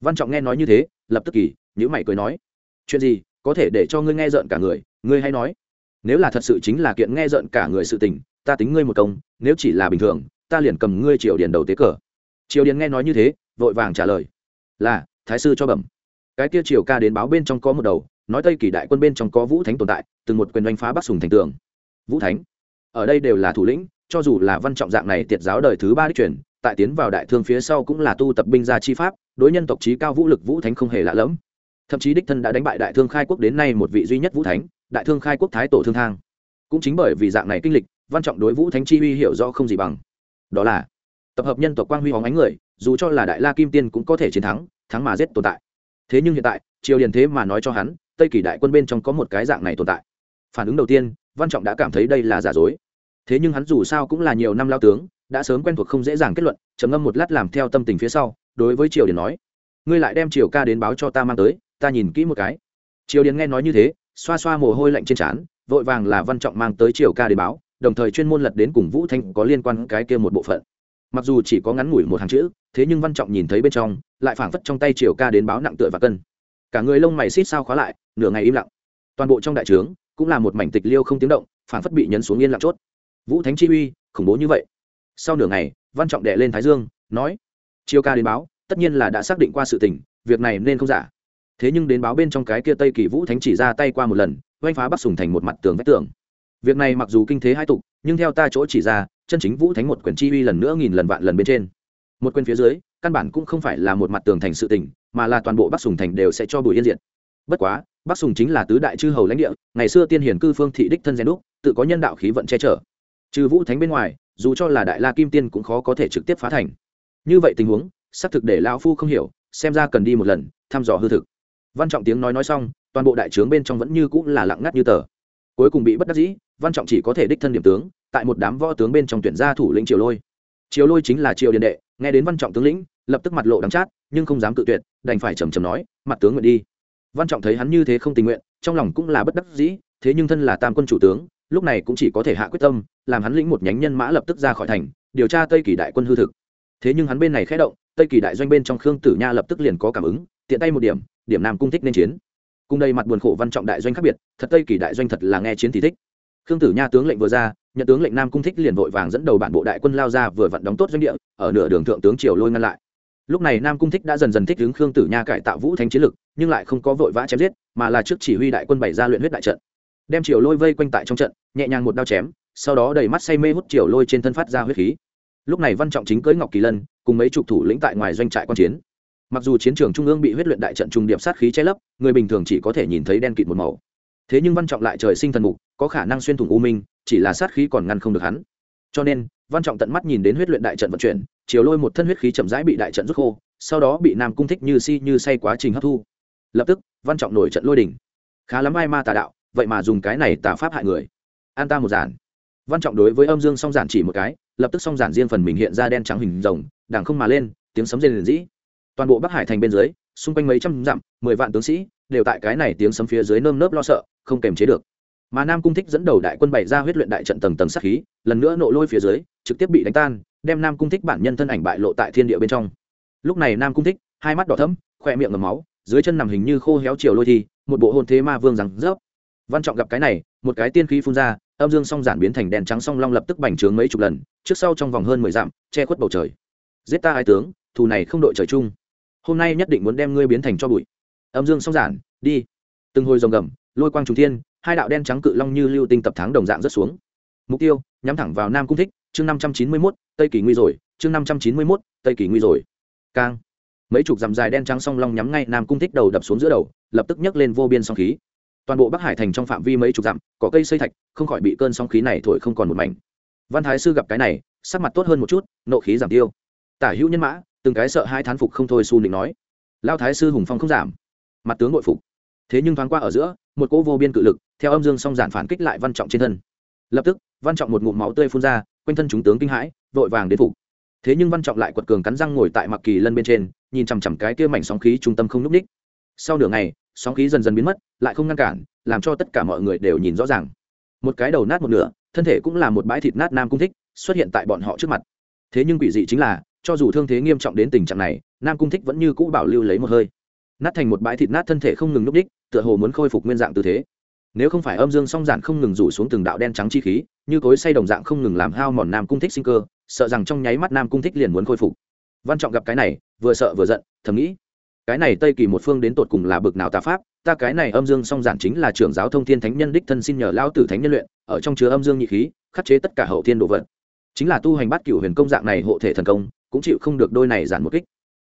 văn trọng nghe nói như thế, lập tức kỳ nhữ mày cười nói, chuyện gì? Có thể để cho ngươi nghe rợn cả người, ngươi hay nói. Nếu là thật sự chính là kiện nghe rợn cả người sự tình, ta tính ngươi một công, nếu chỉ là bình thường, ta liền cầm ngươi triều điền đầu tế cờ. Triều điền nghe nói như thế, vội vàng trả lời, là, thái sư cho bẩm. Cái kia triều ca đến báo bên trong có một đầu, nói tây kỳ đại quân bên trong có vũ thánh tồn tại, từng một quyền đánh phá bắc sùng thành tường. Vũ thánh, ở đây đều là thủ lĩnh, cho dù là văn trọng dạng này tiệt giáo đời thứ ba đích truyền, tại tiến vào đại thương phía sau cũng là tu tập binh gia chi pháp đối nhân tộc trí cao vũ lực vũ thánh không hề lạ lẫm. Thậm chí đích thân đã đánh bại đại thương khai quốc đến nay một vị duy nhất vũ thánh, đại thương khai quốc thái tổ thương thang. Cũng chính bởi vì dạng này kinh lịch, văn trọng đối vũ thánh chi uy hiểu rõ không gì bằng. Đó là, tập hợp nhân tộc quang huy hóng ánh người, dù cho là đại la kim tiên cũng có thể chiến thắng thắng mà giết tồn tại. Thế nhưng hiện tại, triều điền thế mà nói cho hắn, tây kỳ đại quân bên trong có một cái dạng này tồn tại. Phản ứng đầu tiên, văn trọng đã cảm thấy đây là giả dối. Thế nhưng hắn dù sao cũng là nhiều năm lao tướng, đã sớm quen thuộc không dễ dàng kết luận, trầm ngâm một lát làm theo tâm tình phía sau đối với triều điền nói, ngươi lại đem triều ca đến báo cho ta mang tới, ta nhìn kỹ một cái. Triều điền nghe nói như thế, xoa xoa mồ hôi lạnh trên trán, vội vàng là văn trọng mang tới triều ca đến báo, đồng thời chuyên môn lật đến cùng vũ thanh có liên quan cái kia một bộ phận. Mặc dù chỉ có ngắn ngủi một hàng chữ, thế nhưng văn trọng nhìn thấy bên trong, lại phảng phất trong tay triều ca đến báo nặng tựa và cân. Cả người lông mày xít sao khóa lại, nửa ngày im lặng. Toàn bộ trong đại trướng, cũng là một mảnh tịch liêu không tiếng động, phảng phất bị nhấn xuống yên lặng chốt. Vũ thánh chi uy, khủng bố như vậy. Sau nửa ngày, văn trọng đệ lên thái dương, nói chiêu ca đến báo, tất nhiên là đã xác định qua sự tình, việc này nên không giả. Thế nhưng đến báo bên trong cái kia tây kỳ vũ thánh chỉ ra tay qua một lần, oanh phá bắc sùng thành một mặt tường vách tường. Việc này mặc dù kinh thế hai tục, nhưng theo ta chỗ chỉ ra, chân chính vũ thánh một quyền chi uy lần nữa nghìn lần vạn lần bên trên. Một quyền phía dưới, căn bản cũng không phải là một mặt tường thành sự tình, mà là toàn bộ bắc sùng thành đều sẽ cho bùi yên diệt. Bất quá, bắc sùng chính là tứ đại chư hầu lãnh địa, ngày xưa tiên hiển cư phương thị đích thân gen đúc, tự có nhân đạo khí vận che chở. Trừ vũ thánh bên ngoài, dù cho là đại la kim tiên cũng khó có thể trực tiếp phá thành như vậy tình huống, xác thực để lão phu không hiểu, xem ra cần đi một lần, thăm dò hư thực. Văn trọng tiếng nói nói xong, toàn bộ đại trướng bên trong vẫn như cũng là lặng ngắt như tờ. Cuối cùng bị bất đắc dĩ, văn trọng chỉ có thể đích thân điểm tướng, tại một đám võ tướng bên trong tuyển gia thủ lĩnh triều lôi. Triều lôi chính là triều điện đệ, nghe đến văn trọng tướng lĩnh, lập tức mặt lộ đắng chát, nhưng không dám cự tuyệt, đành phải trầm trầm nói, mặt tướng nguyện đi. Văn trọng thấy hắn như thế không tình nguyện, trong lòng cũng là bất đắc dĩ, thế nhưng thân là tam quân chủ tướng, lúc này cũng chỉ có thể hạ quyết tâm, làm hắn lĩnh một nhánh nhân mã lập tức ra khỏi thành, điều tra tây kỳ đại quân hư thực thế nhưng hắn bên này khẽ động, tây kỳ đại doanh bên trong khương tử nha lập tức liền có cảm ứng, tiện tay một điểm điểm nam cung thích nên chiến. Cùng đây mặt buồn khổ văn trọng đại doanh khác biệt, thật tây kỳ đại doanh thật là nghe chiến thì thích. Khương tử nha tướng lệnh vừa ra, nhận tướng lệnh nam cung thích liền vội vàng dẫn đầu bản bộ đại quân lao ra vừa vặn đóng tốt doanh địa, ở nửa đường thượng tướng triều lôi ngăn lại. Lúc này nam cung thích đã dần dần thích hướng khương tử nha cải tạo vũ thánh chiến lực, nhưng lại không có vội vã chém giết, mà là trước chỉ huy đại quân bày ra luyện huyết đại trận. Đem triều lôi vây quanh tại trong trận, nhẹ nhàng một đao chém, sau đó đầy mắt say mê hút triều lôi trên thân phát ra huyết khí lúc này văn trọng chính cưỡi ngọc kỳ lân, cùng mấy chục thủ lĩnh tại ngoài doanh trại quan chiến. Mặc dù chiến trường trung ương bị huyết luyện đại trận trung điệp sát khí che lấp, người bình thường chỉ có thể nhìn thấy đen kịt một màu. Thế nhưng văn trọng lại trời sinh thần mục, có khả năng xuyên thủng u minh, chỉ là sát khí còn ngăn không được hắn. Cho nên, văn trọng tận mắt nhìn đến huyết luyện đại trận vận chuyển, chiều lôi một thân huyết khí chậm rãi bị đại trận rút khô, sau đó bị nam cung thích như si như say quá trình hấp thu. Lập tức, văn trọng nổi trận lôi đỉnh khá lắm ai ma tà đạo, vậy mà dùng cái này tà pháp hại người. An ta một giản. Văn trọng đối với âm dương song giản chỉ một cái lập tức song giản riêng phần mình hiện ra đen trắng hình rồng đảng không mà lên, tiếng sấm rền liền dĩ toàn bộ bắc hải thành bên dưới, xung quanh mấy trăm dặm, mười vạn tướng sĩ, đều tại cái này tiếng sấm phía dưới nơm nớp lo sợ, không kềm chế được. Mà nam cung thích dẫn đầu đại quân bày ra huyết luyện đại trận tầng tầng sát khí, lần nữa nộ lôi phía dưới, trực tiếp bị đánh tan, đem nam cung thích bản nhân thân ảnh bại lộ tại thiên địa bên trong. Lúc này nam cung thích, hai mắt đỏ thấm khoe miệng ngầm máu, dưới chân nằm hình như khô héo chiều lôi thi, một bộ hôn thế ma vương rằng rớp văn trọng gặp cái này, một cái tiên khí phun ra, âm dương song giản biến thành đèn trắng song long lập tức bành trướng mấy chục lần, trước sau trong vòng hơn mười dặm, che khuất bầu trời. Giết ta hai tướng, thù này không đội trời chung. Hôm nay nhất định muốn đem ngươi biến thành cho bụi. Âm dương song giản, đi. Từng hồi rồng gầm, lôi quang trùng thiên, hai đạo đen trắng cự long như lưu tinh tập tháng đồng dạng rất xuống. Mục tiêu, nhắm thẳng vào nam cung thích, chương năm trăm chín mươi mốt, tây kỳ nguy rồi, chương năm trăm chín mươi mốt, tây kỳ nguy rồi. Cang. Mấy chục dặm dài đen trắng song long nhắm ngay nam cung thích đầu đập xuống giữa đầu, lập tức nhấc lên vô biên song khí toàn bộ bắc hải thành trong phạm vi mấy chục dặm, có cây xây thạch, không khỏi bị cơn sóng khí này thổi không còn một mảnh. Văn thái sư gặp cái này, sắc mặt tốt hơn một chút, nộ khí giảm tiêu. Tả hữu nhân mã, từng cái sợ hai thán phục không thôi su nịnh nói. Lao thái sư hùng phong không giảm. Mặt tướng nội phục. Thế nhưng thoáng qua ở giữa, một cỗ vô biên cự lực, theo âm dương song giản phản kích lại văn trọng trên thân. Lập tức, văn trọng một ngụm máu tươi phun ra, quanh thân chúng tướng kinh hãi, vội vàng đến phục. Thế nhưng văn trọng lại quật cường cắn răng ngồi tại mặc kỳ lân bên trên, nhìn chằm chằm cái kia mảnh sóng khí trung tâm không n ú c ních sau nửa ngày sóng khí dần dần biến mất, lại không ngăn cản, làm cho tất cả mọi người đều nhìn rõ ràng. Một cái đầu nát một nửa, thân thể cũng là một bãi thịt nát nam cung thích xuất hiện tại bọn họ trước mặt. Thế nhưng quỷ dị chính là, cho dù thương thế nghiêm trọng đến tình trạng này, nam cung thích vẫn như cũ bảo lưu lấy một hơi. Nát thành một bãi thịt nát thân thể không ngừng núp đích, tựa hồ muốn khôi phục nguyên dạng tư thế. Nếu không phải âm dương song giản không ngừng rủ xuống từng đạo đen trắng chi khí, như cối say đồng dạng không ngừng làm hao mòn nam cung thích sinh cơ, sợ rằng trong nháy mắt nam cung thích liền muốn khôi phục. Văn trọng gặp cái này, vừa sợ vừa giận, thầm nghĩ cái này tây kỳ một phương đến tột cùng là bực nào tà pháp, ta cái này âm dương song giản chính là trưởng giáo thông thiên thánh nhân đích thân xin nhờ lao tử thánh nhân luyện, ở trong chứa âm dương nhị khí, khắc chế tất cả hậu thiên đồ vật. Chính là tu hành bát cửu huyền công dạng này hộ thể thần công, cũng chịu không được đôi này giản một kích.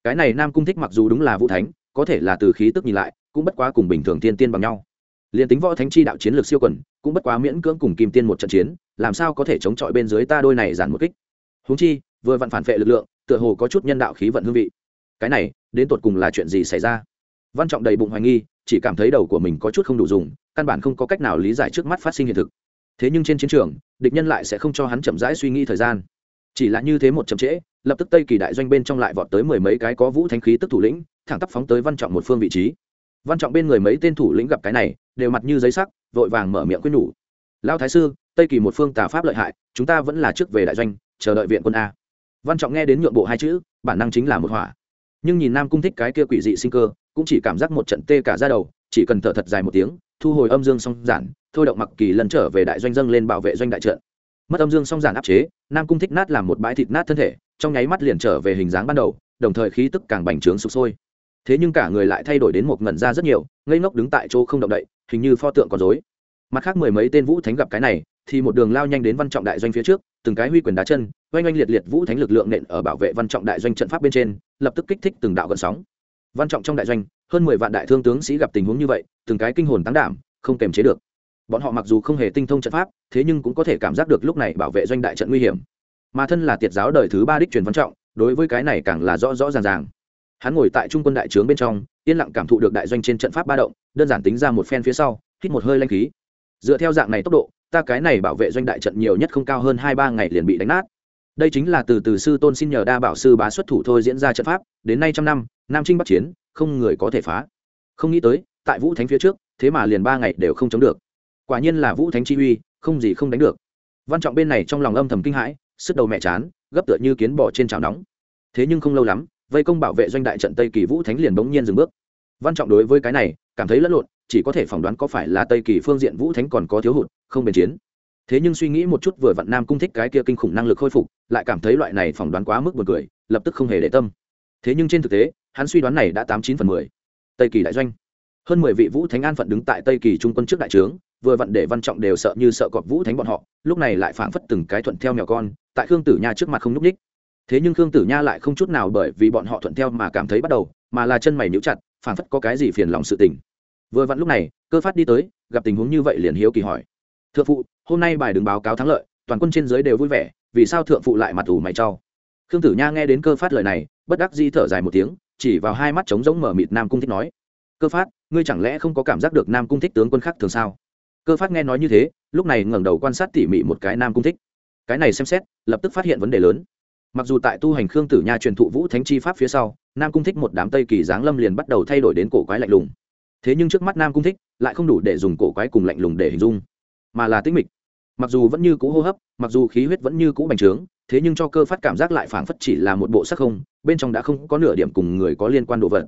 Cái này nam cung thích mặc dù đúng là vũ thánh, có thể là từ khí tức nhìn lại, cũng bất quá cùng bình thường tiên tiên bằng nhau. Liền tính võ thánh chi đạo chiến lược siêu quần, cũng bất quá miễn cưỡng cùng kim tiên một trận chiến, làm sao có thể chống chọi bên dưới ta đôi này giản một kích? Húng chi, vừa vặn phản vệ lực lượng, tựa hồ có chút nhân đạo khí vận hương vị. Cái này đến tột cùng là chuyện gì xảy ra? Văn trọng đầy bụng hoài nghi, chỉ cảm thấy đầu của mình có chút không đủ dùng, căn bản không có cách nào lý giải trước mắt phát sinh hiện thực. Thế nhưng trên chiến trường, địch nhân lại sẽ không cho hắn chậm rãi suy nghĩ thời gian. Chỉ là như thế một chậm trễ, lập tức tây kỳ đại doanh bên trong lại vọt tới mười mấy cái có vũ thanh khí tức thủ lĩnh, thẳng tắp phóng tới văn trọng một phương vị trí. Văn trọng bên người mấy tên thủ lĩnh gặp cái này, đều mặt như giấy sắc, vội vàng mở miệng quyết nhủ. Lao thái sư, tây kỳ một phương tà pháp lợi hại, chúng ta vẫn là trước về đại doanh, chờ đợi viện quân a. Văn trọng nghe đến nhượng bộ hai chữ, bản năng chính là một hỏa nhưng nhìn nam cung thích cái kia quỷ dị sinh cơ, cũng chỉ cảm giác một trận tê cả ra đầu, chỉ cần thở thật dài một tiếng, thu hồi âm dương song giản, thôi động mặc kỳ lần trở về đại doanh dâng lên bảo vệ doanh đại trận. Mất âm dương song giản áp chế, nam cung thích nát làm một bãi thịt nát thân thể, trong nháy mắt liền trở về hình dáng ban đầu, đồng thời khí tức càng bành trướng sụp sôi. Thế nhưng cả người lại thay đổi đến một ngẩn ra rất nhiều, ngây ngốc đứng tại chỗ không động đậy, hình như pho tượng còn dối mặt khác mười mấy tên vũ thánh gặp cái này, thì một đường lao nhanh đến văn trọng đại doanh phía trước, từng cái huy quyền đá chân, oanh oanh liệt liệt vũ thánh lực lượng nện ở bảo vệ văn trọng đại doanh trận pháp bên trên, lập tức kích thích từng đạo gợn sóng. Văn trọng trong đại doanh, hơn mười vạn đại thương tướng sĩ gặp tình huống như vậy, từng cái kinh hồn tăng đảm, không kềm chế được. Bọn họ mặc dù không hề tinh thông trận pháp, thế nhưng cũng có thể cảm giác được lúc này bảo vệ doanh đại trận nguy hiểm. Mà thân là tiệt giáo đời thứ ba đích truyền văn trọng, đối với cái này càng là rõ rõ ràng ràng. Hắn ngồi tại trung quân đại trướng bên trong, yên lặng cảm thụ được đại doanh trên trận pháp ba động, đơn giản tính ra một phen phía sau, hít một hơi lanh khí dựa theo dạng này tốc độ, ta cái này bảo vệ doanh đại trận nhiều nhất không cao hơn hai ba ngày liền bị đánh nát. Đây chính là từ từ sư tôn xin nhờ đa bảo sư bá xuất thủ thôi diễn ra trận pháp, đến nay trăm năm, nam trinh bắc chiến, không người có thể phá. Không nghĩ tới, tại vũ thánh phía trước, thế mà liền ba ngày đều không chống được. Quả nhiên là vũ thánh chi uy, không gì không đánh được. Văn trọng bên này trong lòng âm thầm kinh hãi, sức đầu mẹ chán, gấp tựa như kiến bỏ trên chảo nóng. Thế nhưng không lâu lắm, vây công bảo vệ doanh đại trận tây kỳ vũ thánh liền bỗng nhiên dừng bước. Văn trọng đối với cái này, cảm thấy lẫn lộn chỉ có thể phỏng đoán có phải là tây kỳ phương diện vũ thánh còn có thiếu hụt, không bền chiến. Thế nhưng suy nghĩ một chút vừa vặn nam cung thích cái kia kinh khủng năng lực khôi phục, lại cảm thấy loại này phỏng đoán quá mức buồn cười, lập tức không hề để tâm. Thế nhưng trên thực tế, hắn suy đoán này đã tám chín phần mười. Tây kỳ đại doanh. Hơn mười vị vũ thánh an phận đứng tại tây kỳ trung quân trước đại trướng, vừa vặn để văn trọng đều sợ như sợ cọp vũ thánh bọn họ, lúc này lại phảng phất từng cái thuận theo mèo con, tại khương tử nha trước mặt không n ú c ních thế nhưng khương tử nha lại không chút nào bởi vì bọn họ thuận theo mà cảm thấy bắt đầu, mà là chân mày níu chặt, phảng phất có cái gì phiền lòng sự tình vừa vặn lúc này, cơ phát đi tới, gặp tình huống như vậy liền hiếu kỳ hỏi. Thượng phụ, hôm nay bài đừng báo cáo thắng lợi, toàn quân trên giới đều vui vẻ, vì sao thượng phụ lại mặt ủ mày cho? khương tử nha nghe đến cơ phát lời này, bất đắc di thở dài một tiếng, chỉ vào hai mắt trống rỗng mở mịt nam cung thích nói, cơ phát, ngươi chẳng lẽ không có cảm giác được nam cung thích tướng quân khác thường sao? Cơ phát nghe nói như thế, lúc này ngẩng đầu quan sát tỉ mỉ một cái nam cung thích. Cái này xem xét, lập tức phát hiện vấn đề lớn. Mặc dù tại tu hành khương tử nha truyền thụ vũ thánh chi pháp phía sau, nam cung thích một đám tây kỳ giáng lâm liền bắt đầu thay đổi đến cổ quái lạnh lùng thế nhưng trước mắt nam cung thích lại không đủ để dùng cổ quái cùng lạnh lùng để hình dung, mà là tĩnh mịch. Mặc dù vẫn như cũ hô hấp, mặc dù khí huyết vẫn như cũ bành trướng, thế nhưng cho cơ phát cảm giác lại phảng phất chỉ là một bộ sắc không, bên trong đã không có nửa điểm cùng người có liên quan đồ vật.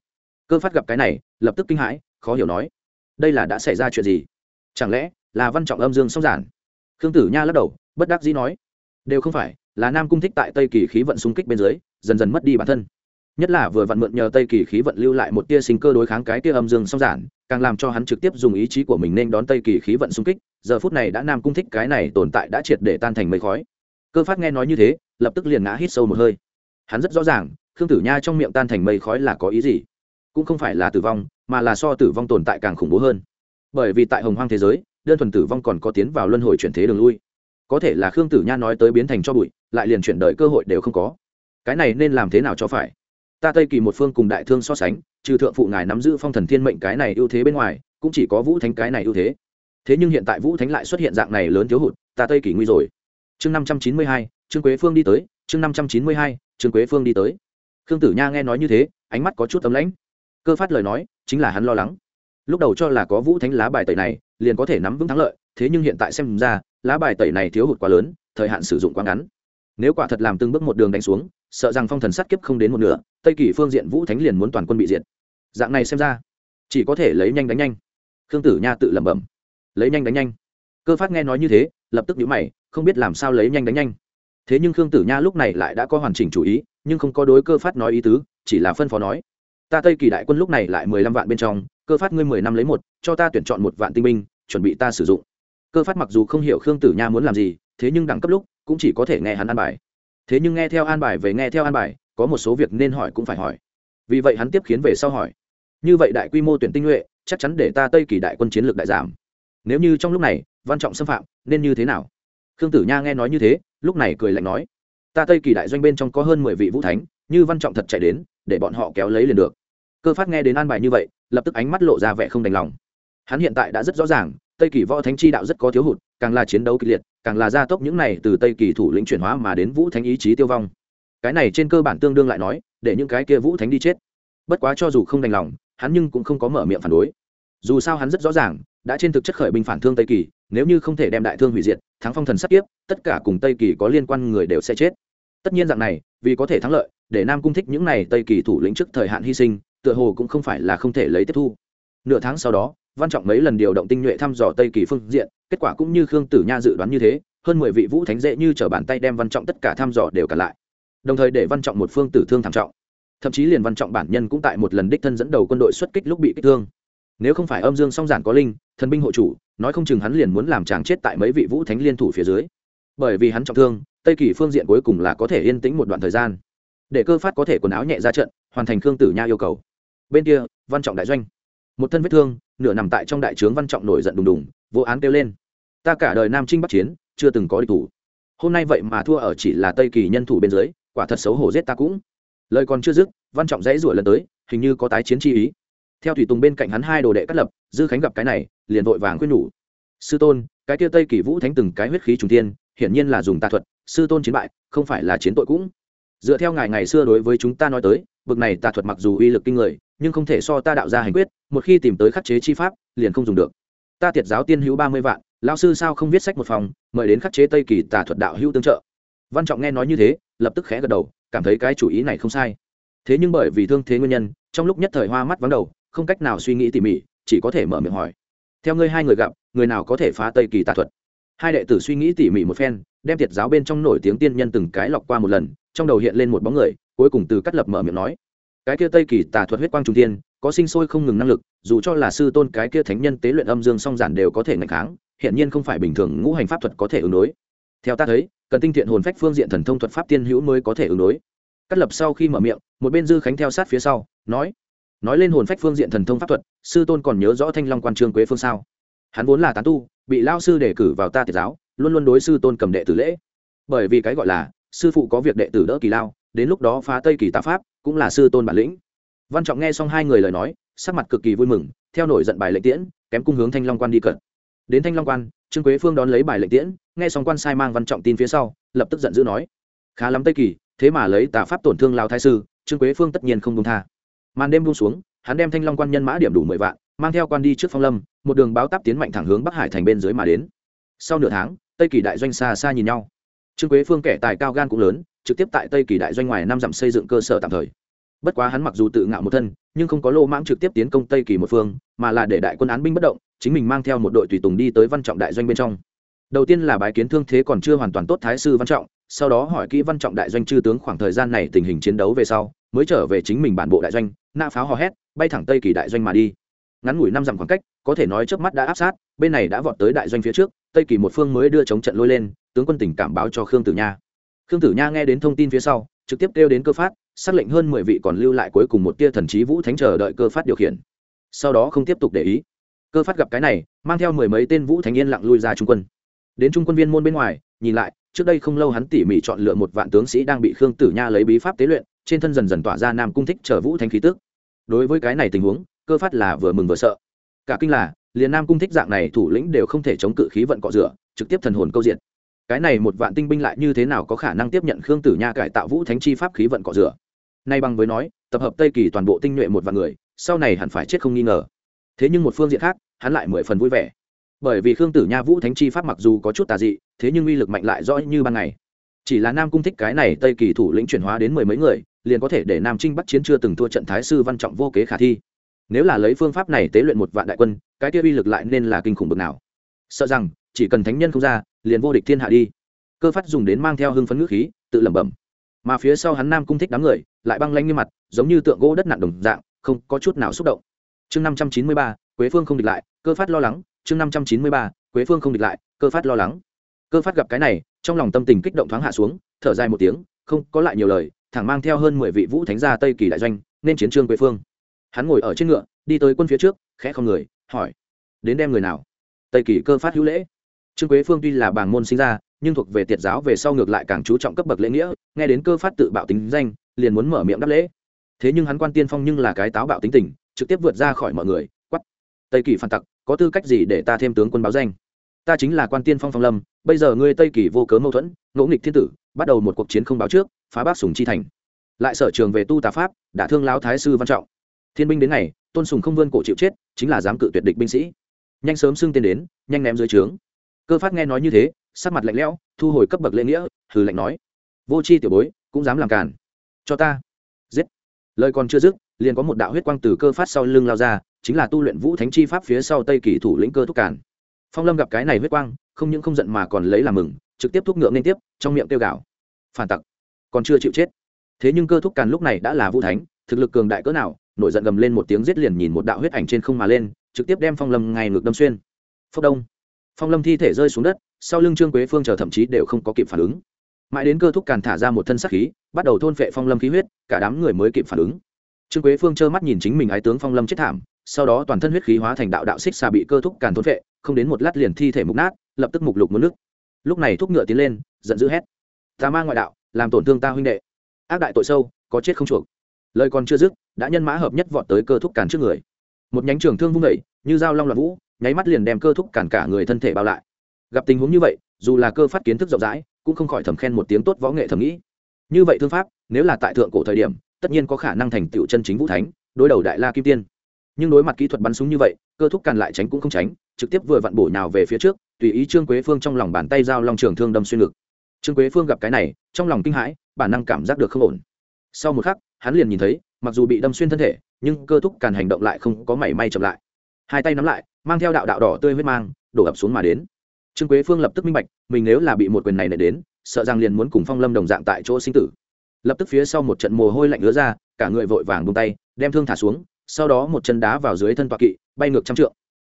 Cơ phát gặp cái này, lập tức kinh hãi, khó hiểu nói, đây là đã xảy ra chuyện gì? Chẳng lẽ là văn trọng âm dương song giản? Khương tử nha lắc đầu, bất đắc dĩ nói, đều không phải, là nam cung thích tại tây kỳ khí vận xung kích bên dưới, dần dần mất đi bản thân nhất là vừa vặn mượn nhờ tây kỳ khí vận lưu lại một tia sinh cơ đối kháng cái tia âm dương song giản, càng làm cho hắn trực tiếp dùng ý chí của mình nên đón tây kỳ khí vận xung kích. Giờ phút này đã nam cung thích cái này tồn tại đã triệt để tan thành mây khói. Cơ phát nghe nói như thế, lập tức liền ngã hít sâu một hơi. Hắn rất rõ ràng, khương tử nha trong miệng tan thành mây khói là có ý gì. Cũng không phải là tử vong, mà là so tử vong tồn tại càng khủng bố hơn. Bởi vì tại hồng hoang thế giới, đơn thuần tử vong còn có tiến vào luân hồi chuyển thế đường lui. Có thể là khương tử nha nói tới biến thành cho bụi, lại liền chuyển đời cơ hội đều không có. Cái này nên làm thế nào cho phải? Ta tây kỳ một phương cùng đại thương so sánh, trừ thượng phụ ngài nắm giữ phong thần thiên mệnh cái này ưu thế bên ngoài, cũng chỉ có vũ thánh cái này ưu thế. Thế nhưng hiện tại vũ thánh lại xuất hiện dạng này lớn thiếu hụt, ta tây kỳ nguy rồi. Chương năm trăm chín mươi hai, trương quế phương đi tới, chương năm trăm chín mươi hai, trương quế phương đi tới. Khương tử nha nghe nói như thế, ánh mắt có chút tấm lãnh. Cơ phát lời nói, chính là hắn lo lắng. Lúc đầu cho là có vũ thánh lá bài tẩy này, liền có thể nắm vững thắng lợi, thế nhưng hiện tại xem ra, lá bài tẩy này thiếu hụt quá lớn, thời hạn sử dụng quá ngắn. Nếu quả thật làm từng bước một đường đánh xuống sợ rằng phong thần sát kiếp không đến một nửa, tây kỳ phương diện vũ thánh liền muốn toàn quân bị diệt. Dạng này xem ra, chỉ có thể lấy nhanh đánh nhanh. Khương tử nha tự lẩm bẩm. Lấy nhanh đánh nhanh. Cơ phát nghe nói như thế, lập tức nhíu mày, không biết làm sao lấy nhanh đánh nhanh. Thế nhưng khương tử nha lúc này lại đã có hoàn chỉnh chủ ý, nhưng không có đối cơ phát nói ý tứ, chỉ là phân phó nói. Ta tây kỳ đại quân lúc này lại mười lăm vạn bên trong, cơ phát ngươi mười năm lấy một, cho ta tuyển chọn một vạn tinh binh, chuẩn bị ta sử dụng. Cơ phát mặc dù không hiểu khương tử nha muốn làm gì, thế nhưng đẳng cấp lúc, cũng chỉ có thể nghe hắn ăn bài thế nhưng nghe theo an bài về nghe theo an bài, có một số việc nên hỏi cũng phải hỏi. Vì vậy hắn tiếp khiến về sau hỏi. Như vậy đại quy mô tuyển tinh nhuệ, chắc chắn để ta tây kỳ đại quân chiến lược đại giảm. Nếu như trong lúc này, văn trọng xâm phạm, nên như thế nào? Khương tử nha nghe nói như thế, lúc này cười lạnh nói. Ta tây kỳ đại doanh bên trong có hơn mười vị vũ thánh, như văn trọng thật chạy đến, để bọn họ kéo lấy liền được. Cơ phát nghe đến an bài như vậy, lập tức ánh mắt lộ ra vẻ không đành lòng. Hắn hiện tại đã rất rõ ràng tây kỳ võ thánh chi đạo rất có thiếu hụt, càng là chiến đấu kịch liệt, càng là gia tốc những này từ tây kỳ thủ lĩnh chuyển hóa mà đến vũ thánh ý chí tiêu vong. Cái này trên cơ bản tương đương lại nói, để những cái kia vũ thánh đi chết. Bất quá cho dù không đành lòng, hắn nhưng cũng không có mở miệng phản đối. Dù sao hắn rất rõ ràng, đã trên thực chất khởi binh phản thương tây kỳ, nếu như không thể đem đại thương hủy diệt, thắng phong thần sắp tiếp, tất cả cùng tây kỳ có liên quan người đều sẽ chết. Tất nhiên dạng này, vì có thể thắng lợi, để nam cung thích những này tây kỳ thủ lĩnh trước thời hạn hy sinh, tựa hồ cũng không phải là không thể lấy tiếp thu. Nửa tháng sau đó văn trọng mấy lần điều động tinh nhuệ thăm dò tây kỳ phương diện, kết quả cũng như khương tử nha dự đoán như thế, hơn mười vị vũ thánh dễ như t bàn tay đem văn trọng tất cả thăm dò đều cả lại. Đồng thời để văn trọng một phương tử thương thảm trọng. Thậm chí liền văn trọng bản nhân cũng tại một lần đích thân dẫn đầu quân đội xuất kích lúc bị kích thương. Nếu không phải âm dương song giản có linh, thần binh hộ chủ, nói không chừng hắn liền muốn làm chàng chết tại mấy vị vũ thánh liên thủ phía dưới. Bởi vì hắn trọng thương, tây kỳ phương diện cuối cùng là có thể yên tĩnh một đoạn thời gian. Để cơ phát có thể quần áo nhẹ ra trận, hoàn thành khương tử nha yêu cầu. Bên kia, văn trọng đại doanh. Một thân vết thương nửa nằm tại trong đại trướng văn trọng nổi giận đùng đùng, vô án kêu lên. Ta cả đời nam trinh bắc chiến, chưa từng có địch thủ. Hôm nay vậy mà thua ở chỉ là tây kỳ nhân thủ bên dưới, quả thật xấu hổ giết ta cũng. Lời còn chưa dứt, văn trọng dãy rủa lần tới, hình như có tái chiến chi ý. Theo thủy tùng bên cạnh hắn hai đồ đệ cắt lập, dư khánh gặp cái này, liền vội vàng khuyên nhủ. Sư tôn, cái kia tây kỳ vũ thánh từng cái huyết khí trùng tiên hiển nhiên là dùng tà thuật, sư tôn chiến bại, không phải là chiến tội cũng. Dựa theo ngài ngày xưa đối với chúng ta nói tới bực này tà thuật mặc dù uy lực kinh người, nhưng không thể so ta đạo ra hành quyết, một khi tìm tới khắc chế chi pháp, liền không dùng được. Ta tiệt giáo tiên hữu ba mươi vạn lao sư sao không viết sách một phòng, mời đến khắc chế tây kỳ tà thuật đạo hữu tương trợ. Văn trọng nghe nói như thế, lập tức khẽ gật đầu, cảm thấy cái chủ ý này không sai. Thế nhưng bởi vì thương thế nguyên nhân, trong lúc nhất thời hoa mắt vắng đầu, không cách nào suy nghĩ tỉ mỉ, chỉ có thể mở miệng hỏi. Theo ngươi hai người gặp, người nào có thể phá tây kỳ tà thuật? Hai đệ tử suy nghĩ tỉ mỉ một phen, đem thiệt giáo bên trong nổi tiếng tiên nhân từng cái lọc qua một lần trong đầu hiện lên một bóng người, cuối cùng từ cắt lập mở miệng nói, cái kia tây kỳ tà thuật huyết quang trung tiên có sinh sôi không ngừng năng lực, dù cho là sư tôn cái kia thánh nhân tế luyện âm dương song giản đều có thể ngạch kháng hiện nhiên không phải bình thường ngũ hành pháp thuật có thể ứng đối. Theo ta thấy, cần tinh thiện hồn phách phương diện thần thông thuật pháp tiên hữu mới có thể ứng đối. Cắt lập sau khi mở miệng, một bên dư khánh theo sát phía sau, nói nói lên hồn phách phương diện thần thông pháp thuật, sư tôn còn nhớ rõ thanh long quan trương quế phương sao? Hắn vốn là tán tu, bị lao sư đề cử vào ta tiệt giáo, luôn luôn đối sư tôn cầm đệ tử lễ. Bởi vì cái gọi là sư phụ có việc đệ tử đỡ kỳ lao, đến lúc đó phá tây kỳ tạ pháp, cũng là sư tôn bản lĩnh. Văn trọng nghe xong hai người lời nói, sắc mặt cực kỳ vui mừng, theo nổi giận bài lệnh tiễn, kém cung hướng thanh long quan đi cận. Đến thanh long quan, trương quế phương đón lấy bài lệnh tiễn, nghe xong quan sai mang văn trọng tin phía sau, lập tức giận dữ nói, khá lắm tây kỳ, thế mà lấy tà pháp tổn thương lao thái sư, trương quế phương tất nhiên không công tha. Màn đêm buông xuống, hắn đem thanh long quan nhân mã điểm đủ mười vạn, mang theo quan đi trước phong lâm, một đường báo táp tiến mạnh thẳng hướng bắc hải thành bên dưới mà đến. Sau nửa tháng, tây kỳ đại doanh xa xa nhìn nhau trương quế phương kẻ tài cao gan cũng lớn, trực tiếp tại tây kỳ đại doanh ngoài năm dặm xây dựng cơ sở tạm thời. Bất quá hắn mặc dù tự ngạo một thân, nhưng không có lô mãng trực tiếp tiến công tây kỳ một phương, mà là để đại quân án binh bất động, chính mình mang theo một đội tùy tùng đi tới văn trọng đại doanh bên trong. Đầu tiên là bái kiến thương thế còn chưa hoàn toàn tốt thái sư văn trọng, sau đó hỏi kỹ văn trọng đại doanh chư tướng khoảng thời gian này tình hình chiến đấu về sau, mới trở về chính mình bản bộ đại doanh nạ pháo hò hét, bay thẳng tây kỳ đại doanh mà đi. Ngắn ngủi năm dặm khoảng cách, có thể nói trước mắt đã áp sát, bên này đã vọt tới đại doanh phía trước tây kỳ một phương mới đưa chống trận lôi lên, tướng quân tỉnh cảm báo cho khương tử nha. Khương tử nha nghe đến thông tin phía sau, trực tiếp kêu đến cơ phát, xác lệnh hơn mười vị còn lưu lại cuối cùng một tia thần trí vũ thánh chờ đợi cơ phát điều khiển. Sau đó không tiếp tục để ý. Cơ phát gặp cái này, mang theo mười mấy tên vũ thánh yên lặng lui ra trung quân. Đến trung quân viên môn bên ngoài, nhìn lại, trước đây không lâu hắn tỉ mỉ chọn lựa một vạn tướng sĩ đang bị khương tử nha lấy bí pháp tế luyện, trên thân dần dần tỏa ra nam cung thích chờ vũ thánh khí tức. Đối với cái này tình huống, cơ phát là vừa mừng vừa sợ. Cả kinh là liền nam cung thích dạng này thủ lĩnh đều không thể chống cự khí vận cọ rửa, trực tiếp thần hồn câu diện cái này một vạn tinh binh lại như thế nào có khả năng tiếp nhận khương tử nha cải tạo vũ thánh chi pháp khí vận cọ rửa? Nay bằng với nói, tập hợp tây kỳ toàn bộ tinh nhuệ một vạn người, sau này hẳn phải chết không nghi ngờ. Thế nhưng một phương diện khác, hắn lại mười phần vui vẻ. Bởi vì khương tử nha vũ thánh chi pháp mặc dù có chút tà dị, thế nhưng uy lực mạnh lại rõ như ban ngày. Chỉ là nam cung thích cái này tây kỳ thủ lĩnh chuyển hóa đến mười mấy người, liền có thể để nam trinh bắt chiến chưa từng thua trận thái sư văn trọng vô kế khả thi nếu là lấy phương pháp này tế luyện một vạn đại quân, cái kia uy lực lại nên là kinh khủng bực nào. Sợ rằng, chỉ cần thánh nhân không ra, liền vô địch thiên hạ đi. Cơ phát dùng đến mang theo hưng phấn ngữ khí, tự lẩm bẩm. Mà phía sau hắn nam cung thích đám người, lại băng lanh như mặt, giống như tượng gỗ đất nặng đồng dạng, không có chút nào xúc động. Chương năm trăm chín mươi ba, quế phương không địch lại, cơ phát lo lắng. Chương năm trăm chín mươi ba, quế phương không địch lại, cơ phát lo lắng. Cơ phát gặp cái này, trong lòng tâm tình kích động thoáng hạ xuống, thở dài một tiếng, không có lại nhiều lời, thẳng mang theo hơn mười vị vũ thánh gia tây kỳ đại doanh, nên chiến trương quế phương hắn ngồi ở trên ngựa, đi tới quân phía trước, khẽ không người, hỏi, đến đem người nào? Tây kỳ cơ phát hữu lễ. Trương quế phương tuy là bảng môn sinh ra, nhưng thuộc về tiệt giáo về sau ngược lại càng chú trọng cấp bậc lễ nghĩa, nghe đến cơ phát tự bạo tính danh, liền muốn mở miệng đáp lễ. Thế nhưng hắn quan tiên phong nhưng là cái táo bạo tính tình, trực tiếp vượt ra khỏi mọi người quắp tây kỳ phản tặc, có tư cách gì để ta thêm tướng quân báo danh? Ta chính là quan tiên phong phong lâm, bây giờ ngươi tây kỳ vô cớ mâu thuẫn, ngỗ nghịch thiên tử, bắt đầu một cuộc chiến không báo trước, phá bác sùng chi thành. Lại sở trường về tu tà pháp, đã thương lão thái sư văn trọng thiên binh đến ngày, tôn sùng không vươn cổ chịu chết, chính là dám cự tuyệt địch binh sĩ. Nhanh sớm xưng tên đến, nhanh ném dưới trướng. Cơ phát nghe nói như thế, sắc mặt lạnh lẽo, thu hồi cấp bậc lễ nghĩa, hừ lạnh nói, vô c h i tiểu bối, cũng dám làm càn. Cho ta. Giết. Lời còn chưa dứt, liền có một đạo huyết quang từ cơ phát sau lưng lao ra, chính là tu luyện vũ thánh chi pháp phía sau tây kỳ thủ lĩnh cơ thúc cản phong lâm gặp cái này huyết quang, không những không giận mà còn lấy làm mừng, trực tiếp thúc ngựa liên tiếp, trong miệng tiêu gạo phản tặc, còn chưa chịu chết. Thế nhưng cơ thúc càn lúc này đã là vũ thánh, thực lực cường đại cỡ nào nổi giận gầm lên một tiếng giết liền nhìn một đạo huyết ảnh trên không mà lên, trực tiếp đem phong lâm ngay ngược đâm xuyên. Phốc đông. Phong lâm thi thể rơi xuống đất, sau lưng trương quế phương chờ thậm chí đều không có kịp phản ứng. Mãi đến cơ thúc càn thả ra một thân sắc khí, bắt đầu thôn phệ phong lâm khí huyết, cả đám người mới kịp phản ứng. Trương quế phương trơ mắt nhìn chính mình ái tướng phong lâm chết thảm, sau đó toàn thân huyết khí hóa thành đạo đạo xích xà bị cơ thúc càn thôn phệ, không đến một lát liền thi thể mục nát, lập tức mục lục muốn nước lúc này thúc ngựa tiến lên, giận dữ hét. Ta ma ngoại đạo, làm tổn thương ta huynh đệ. Ác đại tội sâu, có chết không chuộc lời còn chưa dứt, đã nhân mã hợp nhất vọt tới cơ thúc càn trước người. Một nhánh trường thương vung vẩy như dao long loạn vũ, nháy mắt liền đem cơ thúc càn cả người thân thể bao lại. Gặp tình huống như vậy, dù là cơ phát kiến thức rộng rãi, cũng không khỏi thầm khen một tiếng tốt võ nghệ thầm nghĩ. Như vậy thương pháp, nếu là tại thượng cổ thời điểm, tất nhiên có khả năng thành tựu chân chính vũ thánh, đối đầu đại la kim tiên. Nhưng đối mặt kỹ thuật bắn súng như vậy, cơ thúc càn lại tránh cũng không tránh, trực tiếp vừa vặn bổ nhào về phía trước, tùy ý trương quế phương trong lòng bàn tay dao long trường thương đâm xuyên ngực. Trương quế phương gặp cái này, trong lòng kinh hãi, bản năng cảm giác được không ổn. Sau một khắc hắn liền nhìn thấy, mặc dù bị đâm xuyên thân thể, nhưng cơ thúc càn hành động lại không có mảy may chậm lại. Hai tay nắm lại, mang theo đạo đạo đỏ tươi huyết mang, đổ ập xuống mà đến. Trương quế phương lập tức minh bạch, mình nếu là bị một quyền này nệ đến, sợ rằng liền muốn cùng phong lâm đồng dạng tại chỗ sinh tử. Lập tức phía sau một trận mồ hôi lạnh ứa ra, cả người vội vàng bung tay, đem thương thả xuống, sau đó một chân đá vào dưới thân tọa kỵ, bay ngược trăm trượng.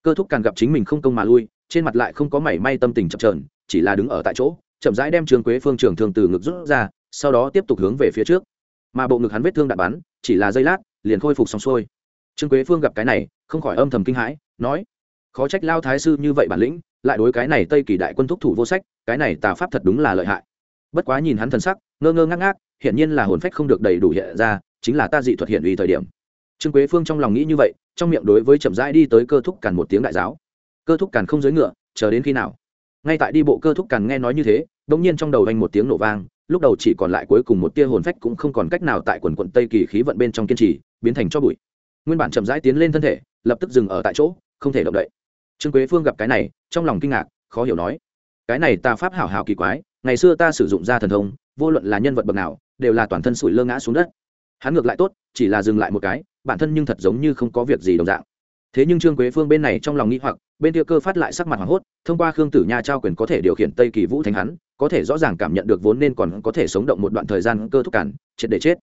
Cơ thúc càng gặp chính mình không công mà lui, trên mặt lại không có mảy may tâm tình chập trờn, chỉ là đứng ở tại chỗ, chậm rãi đem trương quế phương trường thương từ ngực rút ra, sau đó tiếp tục hướng về phía trước mà bộ ngực hắn vết thương đạn bắn, chỉ là giây lát, liền khôi phục xong xuôi. Trương quế phương gặp cái này, không khỏi âm thầm kinh hãi, nói, khó trách lao thái sư như vậy bản lĩnh, lại đối cái này tây kỳ đại quân thúc thủ vô sách, cái này tà pháp thật đúng là lợi hại. Bất quá nhìn hắn thần sắc, ngơ ngơ ngác ngác, hiển nhiên là hồn phách không được đầy đủ hiện ra, chính là ta dị thuật hiện uy thời điểm. Trương quế phương trong lòng nghĩ như vậy, trong miệng đối với chậm rãi đi tới cơ thúc càn một tiếng đại giáo. Cơ thúc càn không giới ngựa, chờ đến khi nào? Ngay tại đi bộ cơ thúc càn nghe nói như thế đ ỗ n g nhiên trong đầu anh một tiếng nổ vang lúc đầu chỉ còn lại cuối cùng một tia hồn phách cũng không còn cách nào tại quần quận tây kỳ khí vận bên trong kiên trì, biến thành cho bụi. Nguyên bản chậm rãi tiến lên thân thể, lập tức dừng ở tại chỗ, không thể động đậy. Trương quế phương gặp cái này, trong lòng kinh ngạc, khó hiểu nói, cái này ta pháp hảo hảo kỳ quái, ngày xưa ta sử dụng ra thần thông, vô luận là nhân vật bậc nào, đều là toàn thân sủi lơ ngã xuống đất. Hắn ngược lại tốt, chỉ là dừng lại một cái, bản thân nhưng thật giống như không có việc gì đồng dạng. Thế nhưng trương quế phương bên này trong lòng nghĩ hoặc, bên kia cơ phát lại sắc mặt hoảng hốt, thông qua khương tử nha trao quyền có thể điều khiển tây kỳ vũ thành hắn có thể rõ ràng cảm nhận được vốn nên còn có thể sống động một đoạn thời gian cơ thúc cản, triệt để chết.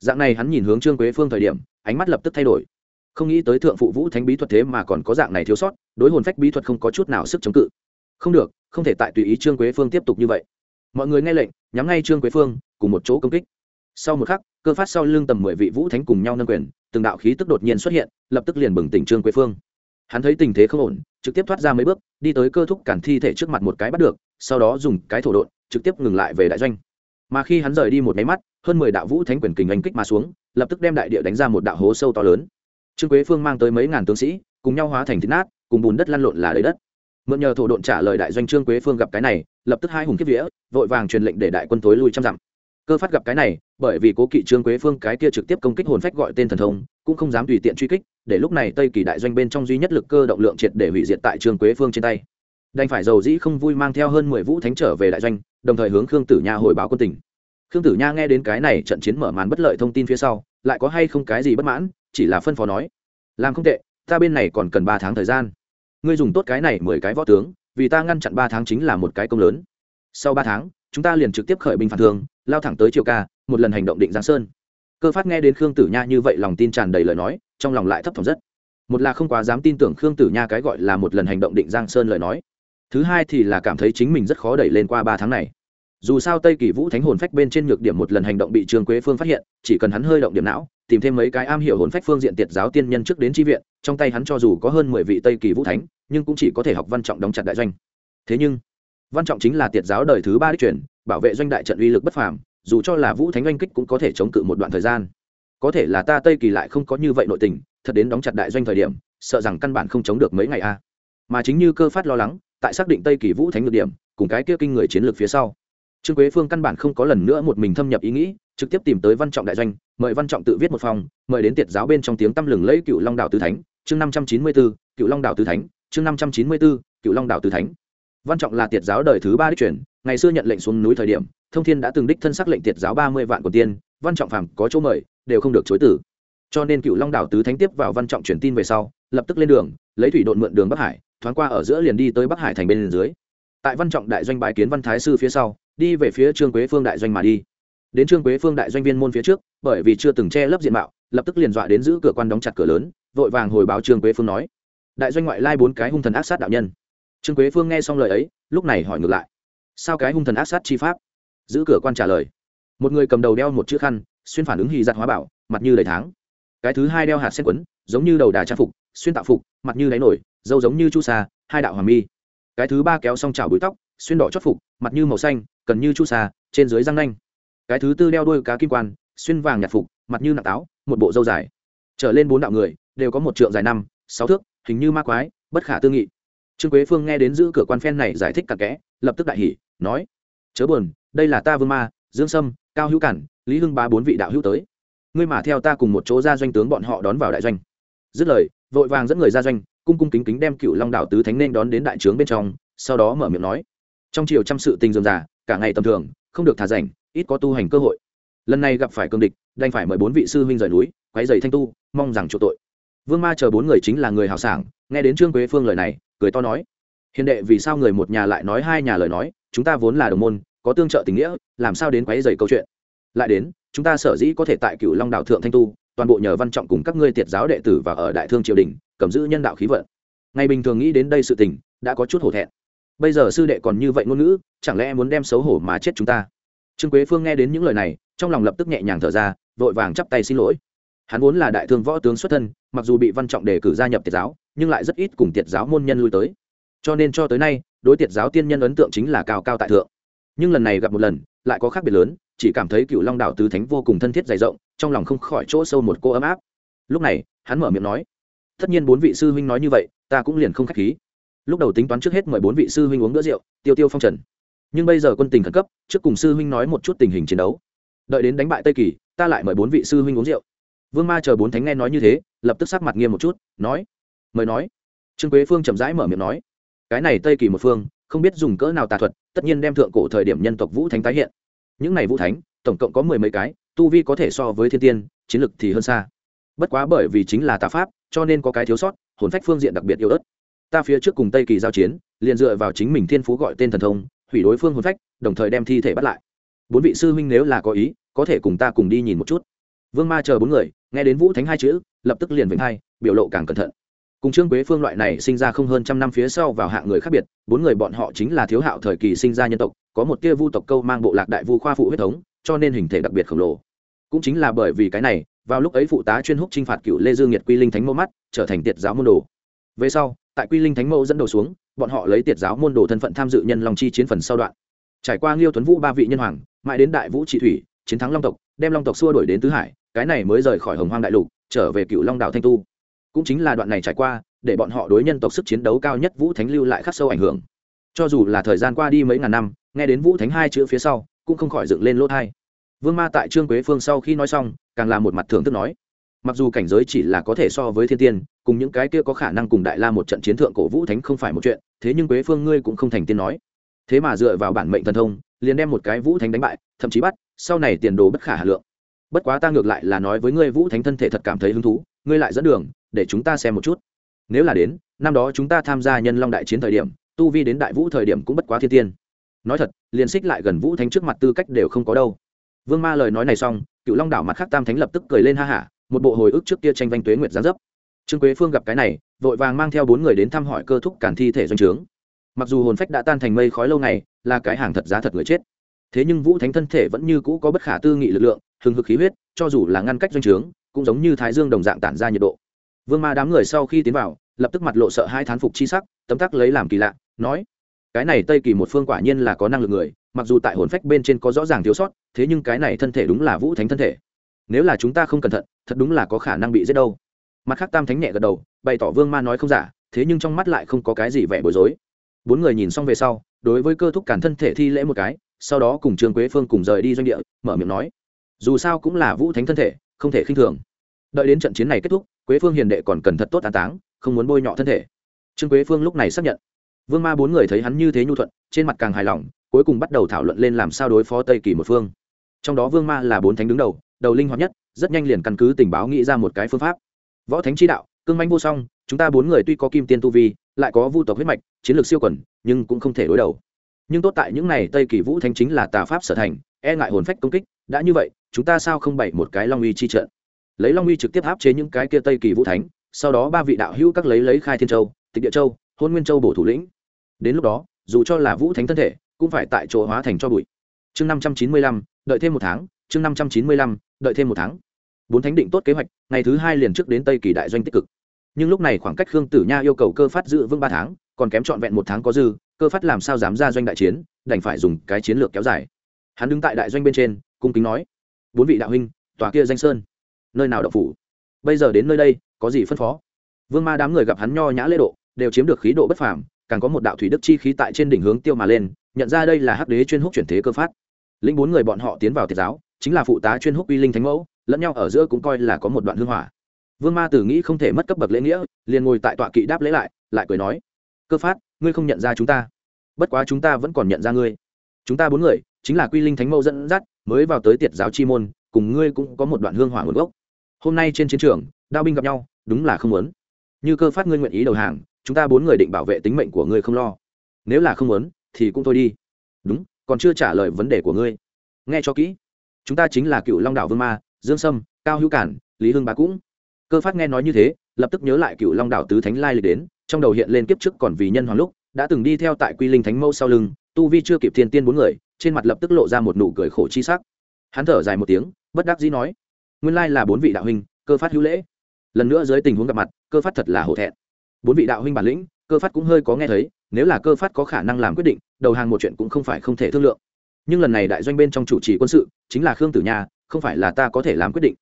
Dạng này hắn nhìn hướng trương quế phương thời điểm, ánh mắt lập tức thay đổi. Không nghĩ tới thượng phụ vũ thánh bí thuật thế mà còn có dạng này thiếu sót, đối hồn phách bí thuật không có chút nào sức chống cự. Không được, không thể tại tùy ý trương quế phương tiếp tục như vậy. Mọi người nghe lệnh, nhắm ngay trương quế phương, cùng một chỗ công kích. Sau một khắc, cơ phát sau lưng tầm mười vị vũ thánh cùng nhau nâng quyền, từng đạo khí tức đột nhiên xuất hiện, lập tức liền bừng tỉnh trương quế phương. Hắn thấy tình thế không ổn, trực tiếp thoát ra mấy bước, đi tới cơ thúc cản thi thể trước mặt một cái bắt được sau đó dùng cái thổ đột trực tiếp ngừng lại về đại doanh. Mà khi hắn rời đi một máy mắt, hơn mười đạo vũ thánh quyền kình anh kích mà xuống, lập tức đem đại địa đánh ra một đạo hố sâu to lớn. Trương quế phương mang tới mấy ngàn tướng sĩ, cùng nhau hóa thành thịt nát, cùng bùn đất lăn lộn là lấy đất. Mượn nhờ thổ độn trả lời đại doanh trương quế phương gặp cái này, lập tức hai hùng kiếp vía, vội vàng truyền lệnh để đại quân tối lui trăm dặm. Cơ phát gặp cái này, bởi vì cố kỵ trương quế phương cái kia trực tiếp công kích hồn phách gọi tên thần thông, cũng không dám tùy tiện truy kích, để lúc này tây kỳ đại doanh bên trong duy nhất lực cơ động lượng triệt để hủy diệt tại trương quế phương trên tay đành phải dầu dĩ không vui mang theo hơn mười vũ thánh trở về đại doanh đồng thời hướng khương tử nha hồi báo quân tình. Khương tử nha nghe đến cái này trận chiến mở màn bất lợi thông tin phía sau lại có hay không cái gì bất mãn chỉ là phân phó nói làm không tệ ta bên này còn cần ba tháng thời gian. Ngươi dùng tốt cái này mười cái võ tướng vì ta ngăn chặn ba tháng chính là một cái công lớn. Sau ba tháng chúng ta liền trực tiếp khởi binh phản thường, lao thẳng tới triều ca một lần hành động định giang sơn. Cơ phát nghe đến khương tử nha như vậy lòng tin tràn đầy lời nói trong lòng lại thấp thỏm rất. Một là không quá dám tin tưởng khương tử nha cái gọi là một lần hành động định giang sơn lời nói thứ hai thì là cảm thấy chính mình rất khó đẩy lên qua ba tháng này. Dù sao tây kỳ vũ thánh hồn phách bên trên nhược điểm một lần hành động bị trương quế phương phát hiện, chỉ cần hắn hơi động điểm não, tìm thêm mấy cái am hiểu hồn phách phương diện tiệt giáo tiên nhân trước đến tri viện, trong tay hắn cho dù có hơn mười vị tây kỳ vũ thánh, nhưng cũng chỉ có thể học văn trọng đóng chặt đại doanh. Thế nhưng, văn trọng chính là tiệt giáo đời thứ ba đích truyền, bảo vệ doanh đại trận uy lực bất phàm, dù cho là vũ thánh oanh kích cũng có thể chống cự một đoạn thời gian. Có thể là ta tây kỳ lại không có như vậy nội tình, thật đến đóng chặt đại doanh thời điểm, sợ rằng căn bản không chống được mấy ngày a. Mà chính như cơ phát lo lắng tại xác định tây kỳ vũ thánh ngược điểm, cùng cái kia kinh người chiến lược phía sau. Trương quế phương căn bản không có lần nữa một mình thâm nhập ý nghĩ, trực tiếp tìm tới văn trọng đại doanh, mời văn trọng tự viết một phòng, mời đến tiệt giáo bên trong tiếng tăm lừng lấy cựu long đạo tứ thánh, chương năm trăm chín mươi b ố cựu long đạo tứ thánh, chương năm trăm chín mươi b ố cựu long đạo tứ thánh. Văn trọng là tiệt giáo đời thứ ba đích truyền, ngày xưa nhận lệnh xuống núi thời điểm, thông thiên đã từng đích thân sắc lệnh tiệt giáo ba mươi vạn của tiên, văn trọng phàm có chỗ mời, đều không được chối tử cho nên cựu long đảo tứ thánh tiếp vào văn trọng truyền tin về sau, lập tức lên đường, lấy thủy độn mượn đường bắc hải thoáng qua ở giữa liền đi tới bắc hải thành bên dưới. Tại văn trọng đại doanh bái kiến văn thái sư phía sau, đi về phía trương quế phương đại doanh mà đi. Đến trương quế phương đại doanh viên môn phía trước, bởi vì chưa từng che lấp diện mạo, lập tức liền dọa đến giữ cửa quan đóng chặt cửa lớn, vội vàng hồi báo trương quế phương nói, đại doanh ngoại lai bốn cái hung thần ác sát đạo nhân. Trương quế phương nghe xong lời ấy, lúc này hỏi ngược lại, sao cái hung thần ác sát chi pháp? Giữ cửa quan trả lời, một người cầm đầu đeo một chữ khăn, xuyên phản ứng hì giặt hóa bảo, mặt như đầy tháng. Cái thứ hai đeo hạt sen quấn, giống như đầu đà trang phục, xuyên tạo phục, mặt như đáy nổi dâu giống như chu sa, hai đạo hoàng mi. Cái thứ ba kéo xong chảo bụi tóc, xuyên đỏ chót phục, mặt như màu xanh, cần như chu sa, trên dưới răng nanh. Cái thứ tư đeo đuôi cá kim quan, xuyên vàng nhạt phục, mặt như nặng táo, một bộ dâu dài. Trở lên bốn đạo người, đều có một trượng dài năm, sáu thước, hình như ma quái, bất khả tư nghị. Trương quế phương nghe đến giữ cửa quan phen này giải thích cặn kẽ, lập tức đại hỉ, nói, chớ buồn, đây là ta vương ma, dương sâm, cao hữu cản, lý hưng ba bốn vị đạo hữu tới. Ngươi mà theo ta cùng một chỗ ra doanh tướng bọn họ đón vào đại doanh. Dứt lời, vội vàng dẫn người ra doanh cung cung kính kính đem cựu long đảo tứ thánh nên đón đến đại trướng bên trong, sau đó mở miệng nói, trong chiều chăm sự tình dườm già, cả ngày tầm thường, không được thả rảnh, ít có tu hành cơ hội. Lần này gặp phải cương địch, đành phải mời bốn vị sư huynh rời núi, quấy dày thanh tu, mong rằng chỗ tội. Vương ma chờ bốn người chính là người hào sảng, nghe đến trương quế phương lời này, cười to nói, hiền đệ, vì sao người một nhà lại nói hai nhà lời nói, chúng ta vốn là đồng môn, có tương trợ tình nghĩa, làm sao đến quấy dày câu chuyện? Lại đến, chúng ta sở dĩ có thể tại cựu long đảo thượng thanh tu, toàn bộ nhờ văn trọng cùng các ngươi tiệt giáo đệ tử và ở đại thương triều đình cầm giữ nhân đạo khí vận. Ngày bình thường nghĩ đến đây sự tình, đã có chút hổ thẹn. Bây giờ sư đệ còn như vậy ngôn ngữ, chẳng lẽ muốn đem xấu hổ mà chết chúng ta? Trương quế phương nghe đến những lời này, trong lòng lập tức nhẹ nhàng thở ra, vội vàng chắp tay xin lỗi. Hắn vốn là đại thương võ tướng xuất thân, mặc dù bị văn trọng đề cử gia nhập tiệt giáo, nhưng lại rất ít cùng tiệt giáo môn nhân lui tới. Cho nên cho tới nay, đối tiệt giáo tiên nhân ấn tượng chính là cao cao tại thượng. Nhưng lần này gặp một lần, lại có khác biệt lớn, chỉ cảm thấy cựu long đạo tứ thánh vô cùng thân thiết dày rộng, trong lòng không khỏi chỗ sâu một cô ấm áp. Lúc này, hắn mở miệng nói tất nhiên bốn vị sư huynh nói như vậy, ta cũng liền không k h á c h khí. Lúc đầu tính toán trước hết mời bốn vị sư huynh uống bữa rượu, tiêu tiêu phong trần. Nhưng bây giờ quân tình khẩn cấp, trước cùng sư huynh nói một chút tình hình chiến đấu. Đợi đến đánh bại tây kỳ, ta lại mời bốn vị sư huynh uống rượu. Vương ma chờ bốn thánh nghe nói như thế, lập tức sắc mặt nghiêm một chút, nói, mời nói. Trương quế phương chậm rãi mở miệng nói, cái này tây kỳ một phương, không biết dùng cỡ nào tà thuật, tất nhiên đem thượng cổ thời điểm nhân tộc vũ thánh tái hiện. Những này vũ thánh, tổng cộng có mười mấy cái, tu vi có thể so với thiên tiên, chiến lực thì hơn xa. Bất quá bởi vì chính là tà pháp cho nên có cái thiếu sót, hồn phách phương diện đặc biệt yếu ớt. Ta phía trước cùng tây kỳ giao chiến, liền dựa vào chính mình thiên phú gọi tên thần thông, hủy đối phương hồn phách, đồng thời đem thi thể bắt lại. Bốn vị sư huynh nếu là có ý, có thể cùng ta cùng đi nhìn một chút. Vương ma chờ bốn người, nghe đến vũ thánh hai chữ, lập tức liền vĩnh hai, biểu lộ càng cẩn thận. Cùng trương quế phương loại này sinh ra không hơn trăm năm phía sau vào hạng người khác biệt, bốn người bọn họ chính là thiếu hạo thời kỳ sinh ra nhân tộc, có một tia vu tộc câu mang bộ lạc đại vu khoa phụ huyết thống, cho nên hình thể đặc biệt khổng lồ. Cũng chính là bởi vì cái này vào lúc ấy phụ tá chuyên húc t r i n h phạt cựu lê dương nhiệt quy linh thánh mẫu mắt, trở thành tiệt giáo môn đồ. Về sau, tại quy linh thánh mẫu dẫn đầu xuống, bọn họ lấy tiệt giáo môn đồ thân phận tham dự nhân long chi chiến phần sau đoạn. Trải qua liêu tuấn vũ ba vị nhân hoàng, mãi đến đại vũ trị thủy, chiến thắng long tộc, đem long tộc xua đổi đến tứ hải, cái này mới rời khỏi hồng hoang đại lục, trở về cựu long đạo thanh tu. Cũng chính là đoạn này trải qua, để bọn họ đối nhân tộc sức chiến đấu cao nhất vũ thánh lưu lại khắc sâu ảnh hưởng. Cho dù là thời gian qua đi mấy ngàn năm, nghe đến vũ thánh hai chữ phía sau, cũng không khỏi dựng lên lỗ thai vương ma tại trương quế phương sau khi nói xong, càng là một mặt thưởng thức nói. Mặc dù cảnh giới chỉ là có thể so với thiên tiên, cùng những cái kia có khả năng cùng đại la một trận chiến thượng cổ vũ thánh không phải một chuyện, thế nhưng quế phương ngươi cũng không thành tiên nói. Thế mà dựa vào bản mệnh thần thông, liền đem một cái vũ thánh đánh bại, thậm chí bắt, sau này tiền đồ bất khả hà lượng. Bất quá ta ngược lại là nói với ngươi vũ thánh thân thể thật cảm thấy hứng thú, ngươi lại dẫn đường, để chúng ta xem một chút. Nếu là đến, năm đó chúng ta tham gia nhân long đại chiến thời điểm, tu vi đến đại vũ thời điểm cũng bất quá thiên tiên. Nói thật, liền xích lại gần vũ thánh trước mặt tư cách đều không có đâu vương ma lời nói này xong cựu long đảo mặt khác tam thánh lập tức cười lên ha hả, một bộ hồi ức trước kia tranh vanh tuế nguyệt gián dấp. Trương quế phương gặp cái này, vội vàng mang theo bốn người đến thăm hỏi cơ thúc cản thi thể doanh trướng. Mặc dù hồn phách đã tan thành mây khói lâu ngày, là cái hàng thật giá thật người chết. Thế nhưng vũ thánh thân thể vẫn như cũ có bất khả tư nghị lực lượng, hừng hực khí huyết, cho dù là ngăn cách doanh trướng, cũng giống như thái dương đồng dạng tản ra nhiệt độ. Vương ma đám người sau khi tiến vào, lập tức mặt lộ sợ hai thán phục chi sắc, tấm tắc lấy làm kỳ lạ, nói cái này tây kỳ một phương quả nhiên là có năng lực người, mặc dù tại hồn phách bên trên có rõ ràng thiếu sót, thế nhưng cái này thân thể đúng là vũ thánh thân thể. Nếu là chúng ta không cẩn thận, thật đúng là có khả năng bị giết đâu. Mặt khác tam thánh nhẹ gật đầu, bày tỏ vương ma nói không giả, thế nhưng trong mắt lại không có cái gì vẻ bối rối. Bốn người nhìn xong về sau, đối với cơ thúc cản thân thể thi lễ một cái, sau đó cùng trương quế phương cùng rời đi doanh địa, mở miệng nói, dù sao cũng là vũ thánh thân thể, không thể khinh thường. Đợi đến trận chiến này kết thúc, quế phương hiền đệ còn cần thật tốt an táng, không muốn bôi nhọ thân thể. Trương quế phương lúc này xác nhận vương ma bốn người thấy hắn như thế nhu thuận, trên mặt càng hài lòng, cuối cùng bắt đầu thảo luận lên làm sao đối phó tây kỳ một phương. Trong đó vương ma là bốn thánh đứng đầu đầu linh hoạt nhất, rất nhanh liền căn cứ tình báo nghĩ ra một cái phương pháp. Võ thánh chi đạo, cương manh vô song, chúng ta bốn người tuy có kim tiên tu vi, lại có vu tộc huyết mạch, chiến lược siêu quẩn nhưng cũng không thể đối đầu. Nhưng tốt tại những này tây kỳ vũ thánh chính là tà pháp sở thành e ngại hồn phách công kích, đã như vậy, chúng ta sao không bày một cái long uy chi trận? Lấy long uy trực tiếp áp chế những cái kia tây kỳ vũ thánh, sau đó ba vị đạo hữu các lấy lấy khai thiên châu, tịch địa châu, hôn nguyên châu bổ thủ lĩnh đến lúc đó, dù cho là vũ thánh thân thể, cũng phải tại chỗ hóa thành cho bụi. Chương năm trăm chín mươi lăm, đợi thêm một tháng, chương năm trăm chín mươi lăm, đợi thêm một tháng. Bốn thánh định tốt kế hoạch, ngày thứ hai liền trước đến tây kỳ đại doanh tích cực. Nhưng lúc này khoảng cách khương tử nha yêu cầu cơ phát giữ vững ba tháng, còn kém trọn vẹn một tháng có dư, cơ phát làm sao dám ra doanh đại chiến, đành phải dùng cái chiến lược kéo dài. Hắn đứng tại đại doanh bên trên, cung kính nói, bốn vị đạo huynh, tòa kia danh sơn, nơi nào đậu phủ? Bây giờ đến nơi đây, có gì phân phó? Vương ma đám người gặp hắn nho nhã lễ độ, đều chiếm được khí độ bất phàm càng có một đạo thủy đức chi khí tại trên đỉnh hướng tiêu mà lên, nhận ra đây là hắc đế chuyên húc chuyển thế cơ phát. Lĩnh bốn người bọn họ tiến vào tiệt giáo, chính là phụ tá chuyên húc uy linh thánh mẫu, lẫn nhau ở giữa cũng coi là có một đoạn hương hỏa. Vương ma tử nghĩ không thể mất cấp bậc lễ nghĩa, liền ngồi tại tọa kỵ đáp lễ lại lại cười nói, cơ phát, ngươi không nhận ra chúng ta. Bất quá chúng ta vẫn còn nhận ra ngươi. Chúng ta bốn người, chính là quy linh thánh mẫu dẫn dắt, mới vào tới tiệt giáo chi môn, cùng ngươi cũng có một đoạn hương hỏa nguồn gốc. Hôm nay trên chiến trường, đao binh gặp nhau, đúng là không muốn. Như cơ phát ngươi nguyện ý đầu hàng chúng ta bốn người định bảo vệ tính mệnh của ngươi không lo. Nếu là không muốn, thì cũng thôi đi. Đúng, còn chưa trả lời vấn đề của ngươi. Nghe cho kỹ. Chúng ta chính là cựu long đảo vương ma, dương sâm, cao hữu cản, lý hưng bá cũng. Cơ phát nghe nói như thế, lập tức nhớ lại cựu long đảo tứ thánh lai lịch đến, trong đầu hiện lên kiếp trước còn vì nhân hoàng lúc, đã từng đi theo tại quy linh thánh mẫu sau lưng, tu vi chưa kịp thiên tiên bốn người, trên mặt lập tức lộ ra một nụ cười khổ chi sắc. Hắn thở dài một tiếng, bất đắc dĩ nói, nguyên lai là bốn vị đạo huynh, cơ phát hữu lễ. Lần nữa dưới tình huống gặp mặt, cơ phát thật là hổ thẹn bốn vị đạo huynh bản lĩnh, cơ phát cũng hơi có nghe thấy, nếu là cơ phát có khả năng làm quyết định, đầu hàng một chuyện cũng không phải không thể thương lượng. Nhưng lần này đại doanh bên trong chủ trì quân sự, chính là khương tử nha, không phải là ta có thể làm quyết định.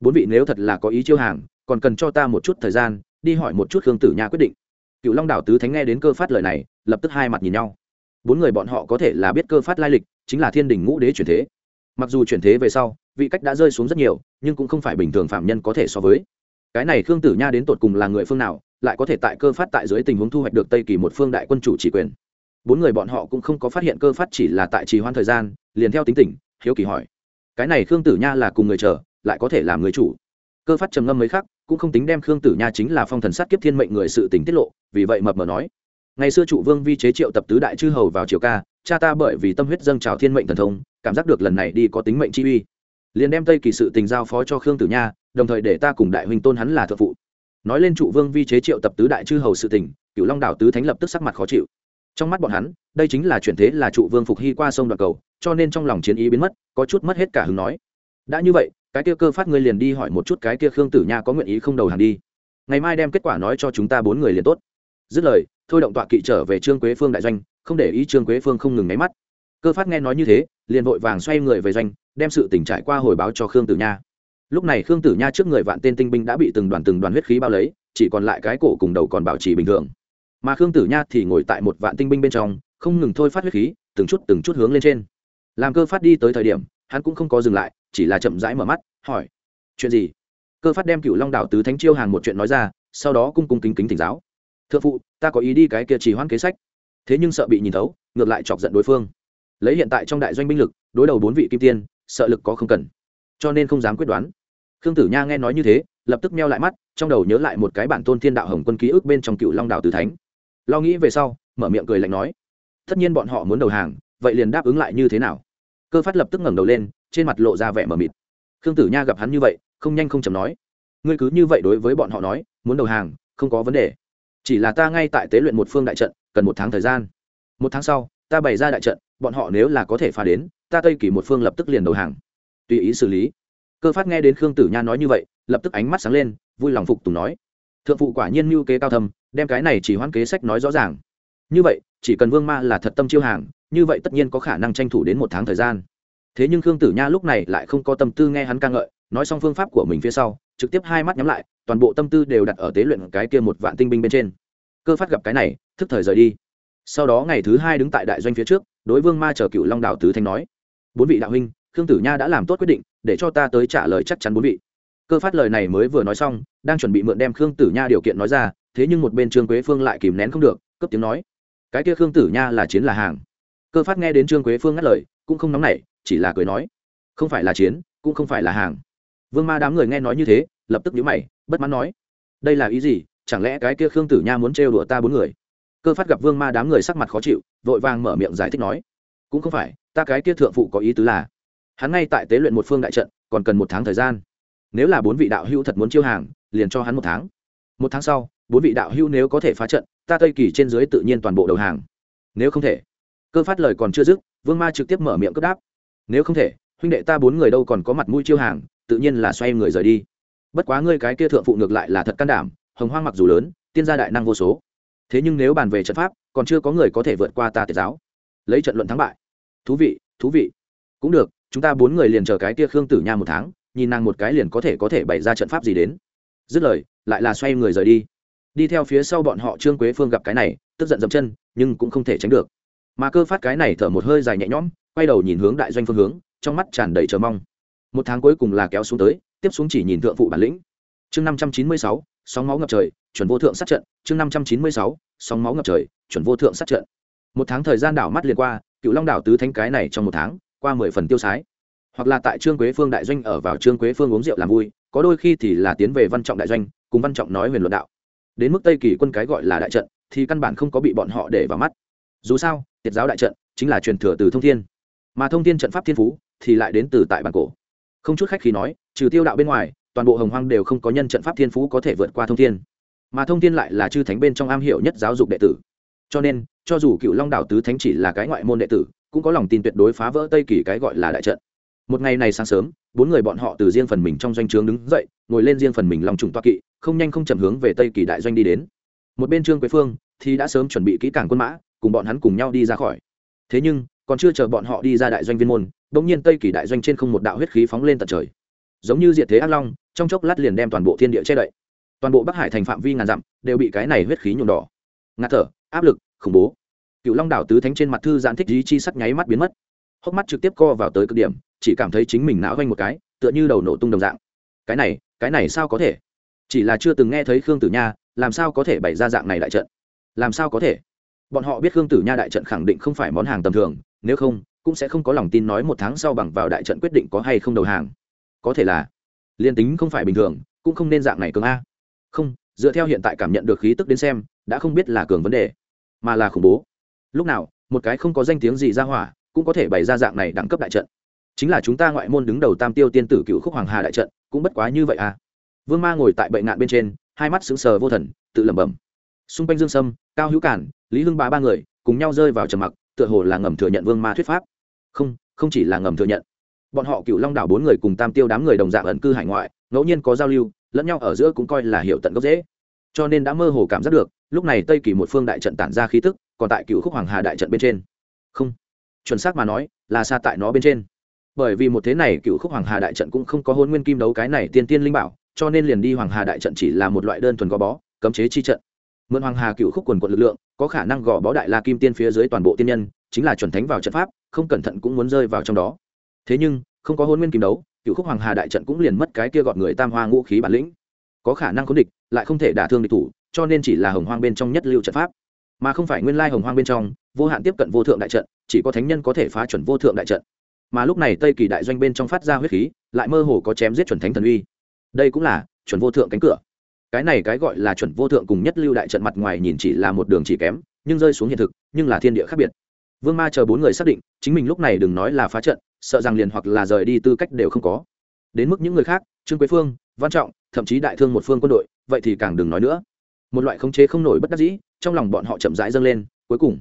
Bốn vị nếu thật là có ý chiêu hàng, còn cần cho ta một chút thời gian, đi hỏi một chút khương tử nha quyết định. Cựu long đảo tứ thánh nghe đến cơ phát lời này, lập tức hai mặt nhìn nhau. Bốn người bọn họ có thể là biết cơ phát lai lịch, chính là thiên đình ngũ đế chuyển thế. Mặc dù chuyển thế về sau, vị cách đã rơi xuống rất nhiều, nhưng cũng không phải bình thường phạm nhân có thể so với. Cái này khương tử nha đến tột cùng là người phương nào lại có thể tại cơ phát tại dưới tình huống thu hoạch được tây kỳ một phương đại quân chủ chỉ quyền. Bốn người bọn họ cũng không có phát hiện cơ phát chỉ là tại trì hoãn thời gian, liền theo tính tình, hiếu kỳ hỏi. Cái này khương tử nha là cùng người chờ, lại có thể làm người chủ. Cơ phát trầm ngâm mấy khắc, cũng không tính đem khương tử nha chính là phong thần sát kiếp thiên mệnh người sự tình tiết lộ, vì vậy mập mờ nói. Ngày xưa trụ vương vi chế triệu tập tứ đại chư hầu vào triều ca, cha ta bởi vì tâm huyết dâng trào thiên mệnh thần thông, cảm giác được lần này đi có tính mệnh chi uy. Liền đem tây kỳ sự tình giao phó cho khương tử nha, đồng thời để ta cùng đại huynh tôn hắn là thợ phụ nói lên trụ vương vi chế triệu tập tứ đại chư hầu sự tình cựu long đảo tứ thánh lập tức sắc mặt khó chịu. Trong mắt bọn hắn, đây chính là chuyển thế là trụ vương phục hy qua sông đoạn cầu, cho nên trong lòng chiến ý biến mất, có chút mất hết cả hứng nói. Đã như vậy, cái kia cơ phát ngươi liền đi hỏi một chút cái kia khương tử nha có nguyện ý không đầu hàng đi. Ngày mai đem kết quả nói cho chúng ta bốn người liền tốt. Dứt lời, thôi động tọa kỵ trở về trương quế phương đại doanh, không để ý trương quế phương không ngừng nháy mắt. Cơ phát nghe nói như thế, liền vội vàng xoay người về doanh, đem sự tỉnh trải qua hồi báo cho khương tử nha lúc này khương tử nha trước người vạn tên tinh binh đã bị từng đoàn từng đoàn huyết khí bao lấy, chỉ còn lại cái cổ cùng đầu còn bảo trì bình thường. Mà khương tử nha thì ngồi tại một vạn tinh binh bên trong, không ngừng thôi phát huyết khí, từng chút từng chút hướng lên trên. Làm cơ phát đi tới thời điểm, hắn cũng không có dừng lại, chỉ là chậm rãi mở mắt, hỏi, chuyện gì? Cơ phát đem cựu long đảo tứ thánh chiêu hàng một chuyện nói ra, sau đó cung cung kính kính thỉnh giáo thượng phụ, ta có ý đi cái kia chỉ hoãn kế sách. Thế nhưng sợ bị nhìn thấu, ngược lại chọc giận đối phương. Lấy hiện tại trong đại doanh binh lực, đối đầu bốn vị kim tiên, sợ lực có không cần, cho nên không dám quyết đoán khương tử nha nghe nói như thế, lập tức meo lại mắt, trong đầu nhớ lại một cái bản tôn thiên đạo hồng quân ký ức bên trong cựu long đạo Tử thánh. Lo nghĩ về sau, mở miệng cười lạnh nói, tất nhiên bọn họ muốn đầu hàng, vậy liền đáp ứng lại như thế nào? Cơ phát lập tức ngẩng đầu lên, trên mặt lộ ra vẻ mờ mịt. Khương tử nha gặp hắn như vậy, không nhanh không chầm nói, ngươi cứ như vậy đối với bọn họ nói, muốn đầu hàng, không có vấn đề. Chỉ là ta ngay tại tế luyện một phương đại trận, cần một tháng thời gian. Một tháng sau, ta bày ra đại trận, bọn họ nếu là có thể phá đến, ta tây kỳ một phương lập tức liền đầu hàng. Tùy ý xử lý cơ phát nghe đến khương tử nha nói như vậy lập tức ánh mắt sáng lên vui lòng phục tùng nói. Thượng phụ quả nhiên mưu kế cao thầm, đem cái này chỉ hoãn kế sách nói rõ ràng. Như vậy chỉ cần vương ma là thật tâm chiêu hàng như vậy tất nhiên có khả năng tranh thủ đến một tháng thời gian. Thế nhưng khương tử nha lúc này lại không có tâm tư nghe hắn ca ngợi nói xong phương pháp của mình phía sau trực tiếp hai mắt nhắm lại toàn bộ tâm tư đều đặt ở tế luyện cái kia một vạn tinh binh bên trên. Cơ phát gặp cái này thức thời rời đi. Sau đó ngày thứ hai đứng tại đại doanh phía trước đối vương ma chờ cựu long đạo tứ thanh nói. Bốn vị đạo huynh khương tử nha đã làm tốt quyết định, để cho ta tới trả lời chắc chắn bốn vị. Cơ phát lời này mới vừa nói xong, đang chuẩn bị mượn đem khương tử nha điều kiện nói ra, thế nhưng một bên trương quế phương lại kìm nén không được cấp tiếng nói, cái kia khương tử nha là chiến là hàng. Cơ phát nghe đến trương quế phương ngắt lời, cũng không nóng nảy, chỉ là cười nói, không phải là chiến, cũng không phải là hàng. Vương ma đám người nghe nói như thế, lập tức nhíu mày, bất mãn nói, đây là ý gì? Chẳng lẽ cái kia khương tử nha muốn trêu đùa ta bốn người? Cơ phát gặp vương ma đám người sắc mặt khó chịu, vội vàng mở miệng giải thích nói, cũng không phải, ta cái kia thượng phụ có ý tứ là hắn ngay tại tế luyện một phương đại trận, còn cần một tháng thời gian. Nếu là bốn vị đạo hữu thật muốn chiêu hàng, liền cho hắn một tháng. Một tháng sau, bốn vị đạo hữu nếu có thể phá trận, ta tây kỳ trên dưới tự nhiên toàn bộ đầu hàng. Nếu không thể, cơ phát lời còn chưa dứt, vương ma trực tiếp mở miệng cướp đáp. Nếu không thể, huynh đệ ta bốn người đâu còn có mặt mũi chiêu hàng, tự nhiên là xoay người rời đi. Bất quá ngươi cái kia thượng phụ ngược lại là thật can đảm, hồng hoang mặc dù lớn, tiên gia đại năng vô số. Thế nhưng nếu bàn về trận pháp, còn chưa có người có thể vượt qua ta tiệt giáo. Lấy trận luận thắng bại. Thú vị thú vị. Cũng được chúng ta bốn người liền chờ cái kia khương tử nha một tháng, nhìn nàng một cái liền có thể có thể bày ra trận pháp gì đến. Dứt lời, lại là xoay người rời đi. Đi theo phía sau bọn họ trương quế phương gặp cái này, tức giận dậm chân, nhưng cũng không thể tránh được. Mà cơ phát cái này thở một hơi dài nhẹ nhõm, quay đầu nhìn hướng đại doanh phương hướng, trong mắt tràn đầy chờ mong. Một tháng cuối cùng là kéo xuống tới, tiếp xuống chỉ nhìn thượng phụ bản lĩnh. Chương năm trăm chín mươi sáu, sóng máu ngập trời, chuẩn vô thượng sát trận. Chương năm trăm chín mươi sáu, sóng máu ngập trời, chuẩn vô thượng sát trận. Một tháng thời gian đảo mắt liền qua, cựu long đảo tứ thánh cái này trong một tháng qua mười phần tiêu sái. Hoặc là tại trương quế phương đại doanh ở vào trương quế phương uống rượu làm vui, có đôi khi thì là tiến về văn trọng đại doanh, cùng văn trọng nói huyền luận đạo. Đến mức tây kỳ quân cái gọi là đại trận, thì căn bản không có bị bọn họ để vào mắt. Dù sao tiệt giáo đại trận chính là truyền thừa từ thông thiên. Mà thông thiên trận pháp thiên phú thì lại đến từ tại bản cổ. Không chút khách khi nói, trừ tiêu đạo bên ngoài, toàn bộ hồng hoang đều không có nhân trận pháp thiên phú có thể vượt qua thông thiên. Mà thông thiên lại là chư thánh bên trong am hiểu nhất giáo dục đệ tử. Cho nên, cho dù cựu long đảo tứ thánh chỉ là cái ngoại môn đệ tử cũng có lòng tin tuyệt đối phá vỡ tây kỳ cái gọi là đại trận. Một ngày này sáng sớm, bốn người bọn họ từ riêng phần mình trong doanh trướng đứng dậy, ngồi lên riêng phần mình lòng trùng toa kỵ, không nhanh không chậm hướng về tây kỳ đại doanh đi đến. Một bên trương quế phương thì đã sớm chuẩn bị kỹ càng quân mã, cùng bọn hắn cùng nhau đi ra khỏi. Thế nhưng, còn chưa chờ bọn họ đi ra đại doanh viên môn đ ỗ n g nhiên tây kỳ đại doanh trên không một đạo huyết khí phóng lên tận trời. Giống như diệt thế ác long, trong chốc lát liền đem toàn bộ thiên địa che đậy. Toàn bộ bắc hải thành phạm vi ngàn dặm đều bị cái này huyết khí nhuộm đỏ. Ngạt thở, áp lực, khủng bố cựu long đảo tứ thánh trên mặt thư giãn thích lý chi sắc nháy mắt biến mất. Hốc mắt trực tiếp co vào tới cực điểm, chỉ cảm thấy chính mình não vanh một cái, tựa như đầu nổ tung đồng dạng. Cái này cái này sao có thể? Chỉ là chưa từng nghe thấy khương tử nha, làm sao có thể bày ra dạng này đại trận? Làm sao có thể? Bọn họ biết khương tử nha đại trận khẳng định không phải món hàng tầm thường, nếu không, cũng sẽ không có lòng tin nói một tháng sau bằng vào đại trận quyết định có hay không đầu hàng. Có thể là, liên tính không phải bình thường, cũng không nên dạng này cường a. Không, dựa theo hiện tại cảm nhận được khí tức đến xem, đã không biết là cường vấn đề, mà là khủng bố lúc nào, một cái không có danh tiếng gì ra hỏa cũng có thể bày ra dạng này đẳng cấp đại trận. Chính là chúng ta ngoại môn đứng đầu tam tiêu tiên tử cựu khúc hoàng hà đại trận, cũng bất quá như vậy à. Vương ma ngồi tại bệnh ngạn bên trên, hai mắt sững sờ vô thần, tự lẩm bẩm. Xung quanh dương sâm, cao hữu cản, lý hưng bá ba người cùng nhau rơi vào trầm mặc, tựa hồ là ngầm thừa nhận vương ma thuyết pháp. Không không chỉ là ngầm thừa nhận. Bọn họ cựu long đảo bốn người cùng tam tiêu đám người đồng dạng ẩn cư hải ngoại, ngẫu nhiên có giao lưu, lẫn nhau ở giữa cũng coi là hiểu tận gốc dễ cho nên đã mơ hồ cảm giác được lúc này tây kỳ một phương đại trận tản ra khí tức, còn tại cựu khúc hoàng hà đại trận bên trên. Không, chuẩn xác mà nói, là xa tại nó bên trên. Bởi vì một thế này cựu khúc hoàng hà đại trận cũng không có hôn nguyên kim đấu cái này tiên tiên linh bảo, cho nên liền đi hoàng hà đại trận chỉ là một loại đơn thuần gò bó, cấm chế chi trận. Mượn hoàng hà cựu khúc quần quận lực lượng, có khả năng gò bó đại la kim tiên phía dưới toàn bộ tiên nhân, chính là chuẩn thánh vào trận pháp, không cẩn thận cũng muốn rơi vào trong đó. Thế nhưng, không có hôn nguyên kim đấu, cựu khúc hoàng hà đại trận cũng liền mất cái kia gọn người tam hoa ngũ khí bản lĩnh. Có khả năng khốn địch, lại không thể đả thương địch thủ cho nên chỉ là hồng hoang bên trong nhất lưu trận pháp. Mà không phải nguyên lai hồng hoang bên trong, vô hạn tiếp cận vô thượng đại trận, chỉ có thánh nhân có thể phá chuẩn vô thượng đại trận. Mà lúc này tây kỳ đại doanh bên trong phát ra huyết khí, lại mơ hồ có chém giết chuẩn thánh thần uy. Đây cũng là chuẩn vô thượng cánh cửa. Cái này cái gọi là chuẩn vô thượng cùng nhất lưu đại trận mặt ngoài nhìn chỉ là một đường chỉ kém, nhưng rơi xuống hiện thực, nhưng là thiên địa khác biệt. Vương ma chờ bốn người xác định, chính mình lúc này đừng nói là phá trận, sợ rằng liền hoặc là rời đi tư cách đều không có. Đến mức những người khác, trương quế phương, văn trọng, thậm chí đại thương một phương quân đội, vậy thì càng đừng nói nữa một loại khống chế không nổi bất đắc dĩ, trong lòng bọn họ chậm rãi dâng lên. Cuối cùng,